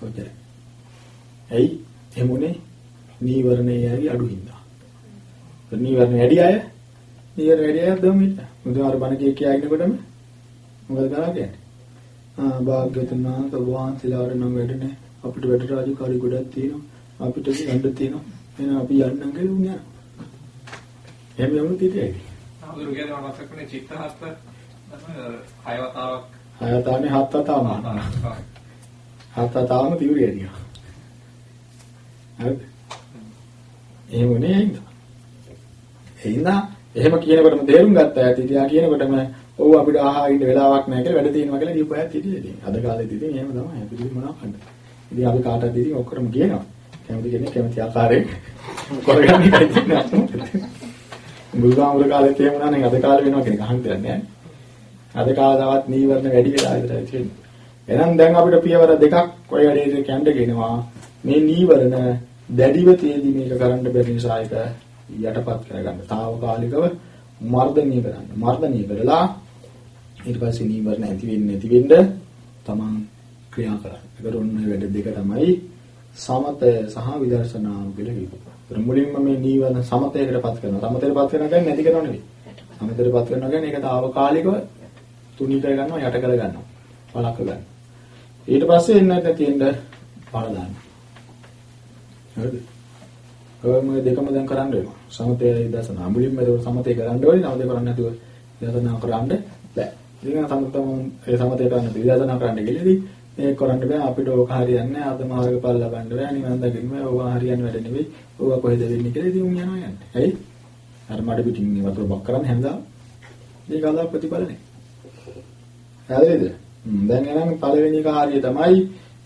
ඔච්චර එයි එමුනේ නීවරණේ යරි අඩු හින්දා? නීවරණ වැඩි අය? නීවරණ වැඩි අය දම් ඉන්න මුදාර බණ කිය කියා ඉන්නකොටම මොකද කරා කියන්නේ? ආ භාග්‍යතුන් වහන්සේ වහන්සේලාට නම් වැඩනේ අපිට වැඩ රාජකාරී ගොඩක් තියෙනවා. අපිට යන්න තියෙනවා. එහෙනම් අපි යන්නම් කියලා උන් යනවා. එහෙම යමුත් ඉතියි. ආවුරු කියන්නේ මම මතක් චිත්ත හත්ත හය වතාවක් හය වතාවනේ හත් වතාවම. හත් වතාවම තියුරිය දිනවා. හරිද? එහෙම නේද? එහෙනම් එහෙම කියනකොටම තේරුම් ගත්තා ඇති තියා කියනකොටම ඔව් අපිට ආහා ඉන්න වෙලාවක් නැහැ කියලා වැඩ තියෙනවා කියලා දීපුවාත් හිටියේ. අද කාලේදී ඉතින් එහෙම තමයි. අපි ඉතින් මොනවද කරන්නේ? ඉතින් අපි කාටවත් ඉතින් ඔක්කොම කියනවා. කැමති කෙනෙක් කැමති ආකාරයෙන් කරගන්න එකයි තියෙන්නේ. බුදුහාමුදුර කාලේ එහෙම වුණා නම් අද කාලේ වෙනවා කියන එක අහන්න දෙයක් නැහැ. අද කාලේ තවත් නීවරණ වැඩි වෙලා ඉඳලා තියෙන්නේ. එහෙනම් දැන් අපිට පියවර දෙකක් ඔය වැඩේට කැඳ ගෙනවා. මේ නීවරණ දැඩිව තියදී මේක කරන්න බැරි නිසා ඒක යටපත් කරගන්න. తాවකාලිකව මර්ධනය කරන්න. මර්ධනය කරලා ඊට පස්සේ නීවරණ ඇති වෙන්නේ නැති වෙන්න තමන් ක්‍රියා කරන්න. ඒකට ඔන්න වැඩ දෙක තමයි සමතය සහ විදර්ශනා කියලා කියනවා. ඒතර මුලින්ම මේ නීවරණ සමතයකටපත් කරනවා. සමතයටපත් කරනවා කියන්නේ නැති කරනව නෙවෙයි. සමතයටපත් කරනවා කියන්නේ ඒක తాවකාලිකව තුනී කර ගන්නවා, යට කර ගන්නවා. වළක්ව ගන්නවා. ඊට පස්සේ එන්නට තියෙන බල දාන්න. හරිද? ඔය මේ දෙකම දැන් කරන්න වෙනවා. සමතය විදර්ශනා. මුලින්ම ඒක සමතය කරන්න ඕනේ. නවද කරන්නේ නැතුව විදර්ශනා කරන්න බෑ. ඉතින් සමතම ඒ සමතය කරන්න විදර්ශනා කරන්න ගිහලා මේක කරන්න බෑ. අපිට ඕක හරියන්නේ නැහැ අද මාර්ගඵල ලබන්න බෑ. නිවන් දකින්න බෑ. ඕක හරියන්නේ වැඩ නෙවෙයි. ඕක කොහෙද වෙන්නේ කියලා ඉතින් උන් යනවා යන්නේ. ඇයි? අර මඩ පිටින් වතුර බක් කරන්නේ හැමදාම මේක අද ප්‍රතිඵල නැහැ හරිද? දැන් එනම් පළවෙනි කාර්යය තමයි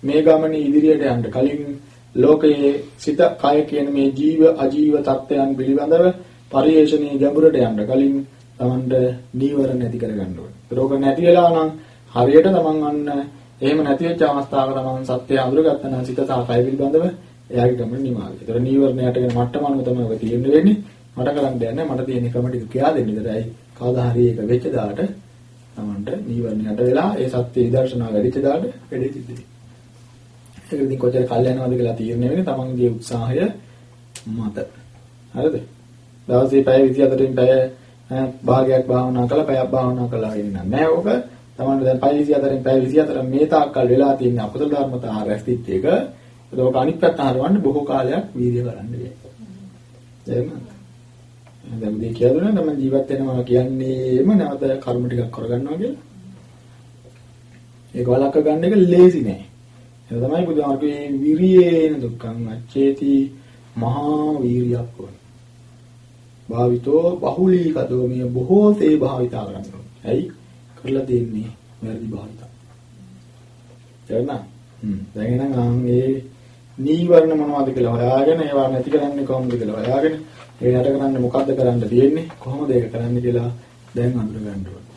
මේ ගමනේ ඉදිරියට යන්න. කලින් ලෝකයේ සිත කය කියන මේ ජීව අජීව තත්ත්වයන් පිළිබඳව පරිේශණයේ ගැඹුරට යන්න. කලින් තමන්ට නීවර නැති කරගන්න ඕනේ. ඒක නැති වෙලා නම් හරියට තමන් අන්න එහෙම නැති වෙච්ච අවස්ථාවක තමන් සත්‍ය අඳුරගත්තා නම් සිත සහ කය පිළිබඳව එයාගේ ගමන නිමාවයි. ඒතර නීවරණයට කියන මට්ටම අනුව තමයි ඔක තියෙන්න වෙන්නේ. මට කරන්න දෙන්නේ මට තියෙන එකම ටික කියා දෙන්න විතරයි. කවදා හරි ඒක වෙච්ච දාට තමන්ට නීවරණයට වෙලා ඒ සත්‍ය විදර්ශනා වැඩිච්ච දාට වැඩි සිද්ධි. ඒක ඉතින් කොච්චර කල් යනවද කියලා තීරණය වෙන්නේ තමන්ගේ උත්සාහය මත. හරිද? දවසේ පැය 24න් පැය භාගයක් භාවනා කළා පැයක් භාවනා කළා වෙන්නේ නැහැ. ඕක තමන්ට දැන් පැය 24න් පැය 24 මේ තාක්කල් වෙලා තියෙන අකුසල ධර්මතා රැස්තිච්ච එක. ඒක අනිත් පැත්ත හරවන්න බොහෝ කාලයක් වීර්ය කරන්න වෙයි. එහෙම. දැන් මේ කියදුනා නම් ජීවත් වෙනවා කියන්නේම නැවත කර්ම ටිකක් කරගන්නවා කියලා. ඒක වලක්ව ගන්න එක ලේසි නෑ. ඒක තමයි බුදුහාමුදුරුවෝ විරියේන දුක්ඛං අච්චේති මහා වීරියක් වුණා. භාවිතෝ බහුලීකතෝ මේ බොහෝ සේ භාවිතා කරනවා. ඇයි? කරලා දෙන්නේ වැරදි භාවිතා. තේරුණා? හ්ම්. දැන් එහෙනම් ආන් මේ නීවරණ මොනවද කියලා හොයාගෙන ඒවා නැති කරන්නේ කොහොමද කියලා හොයාගෙන ඒ යට කරන්නේ මොකද්ද කරන්න තියෙන්නේ කොහොමද ඒක කරන්න කියලා දැන් අඳුර ගන්න ඕනේ.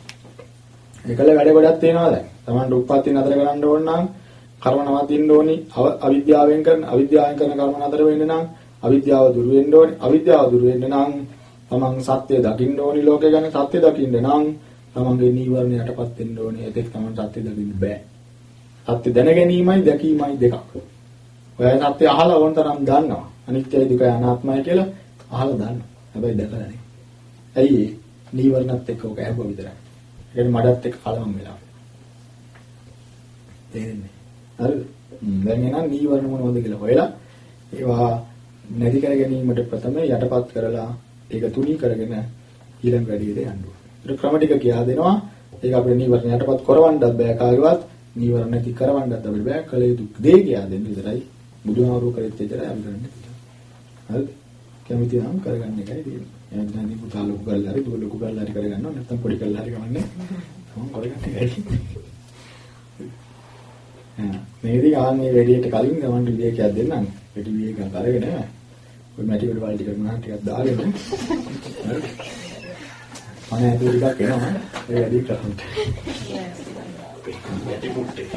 ඒකල වැඩ ගොඩක් තියෙනවා දැන්. Tamanට උප්පත්ති නතර කරන්න ඕන නම් කර්ම නවතින්න ඕනි. අවිද්‍යාවෙන් කරන අවිද්‍යාවෙන් කරන කර්ම නතර වෙන්න නම් අවිද්‍යාව දුරු වෙන්න ඕනි. අවිද්‍යාව දුරු වෙන්න නම් තමන් සත්‍ය දකින්න ඕනි ලෝකේ ගැන සත්‍ය දකින්න නම් තමන්ගේ නීවරණ යටපත් වෙන්න ඕනි. ඒකෙක් තමන් සත්‍ය දකින්න බෑ. සත්‍ය දැන ගැනීමයි දැකීමයි දෙකක්. ඔය සත්‍ය අහලා ඕන තරම් දන්නවා. අනිත්‍යයි දුකයි අනාත්මයි කියලා අහලා දන්නවා. හැබැයි දැකලා නැහැ. ඇයි ඒ? නීවරණත් එක්ක ඔක ඇහුව විතරයි. ඒකට මඩත් එක්ක කලවම් වෙලා. තේරෙන්නේ. හරිද? දැන් එනවා නීවරණ මොනවද කියලා හොයලා ඒවා නැති කර ගැනීමට ප්‍රථම යටපත් කරලා ඒක තුනී කරගෙන ඊළඟ වැඩේට යන්න ඕනේ. ඒක ක්‍රම ටික කියා දෙනවා. ඒක අපේ නීවරණ යටපත් කරවන්නත් බෑ කාගේවත් නීවරණ නැති කරවන්නත් අපිට බෑ. කල යුතු දේ කියා දෙන්න විතරයි බුදුහාමුදුරුවෝ කරෙත් විතරයි අපි කරන්නේ. හරිද? කැමති නම් කරගන්න එකයි තියෙන්නේ. එහෙනම් දැන් පුතා ලොකු කරලා හරි දුව ලොකු කරලා හරි කරගන්නවා නැත්නම් පොඩි කරලා හරි කමන්නේ. මම කරගන්න එකයි. මේකදී ආන්නේ වැඩේට කලින් ගමන් විවේකයක් දෙන්නම්. පිටි විවේකයක් අරගෙන ඔය මැටි වල වල ටික මොනවා ටිකක් දාගෙන අනේ ඒක ටිකක් එනවා ඒ වැඩි කරන්න. මැටි පුට්ටේ.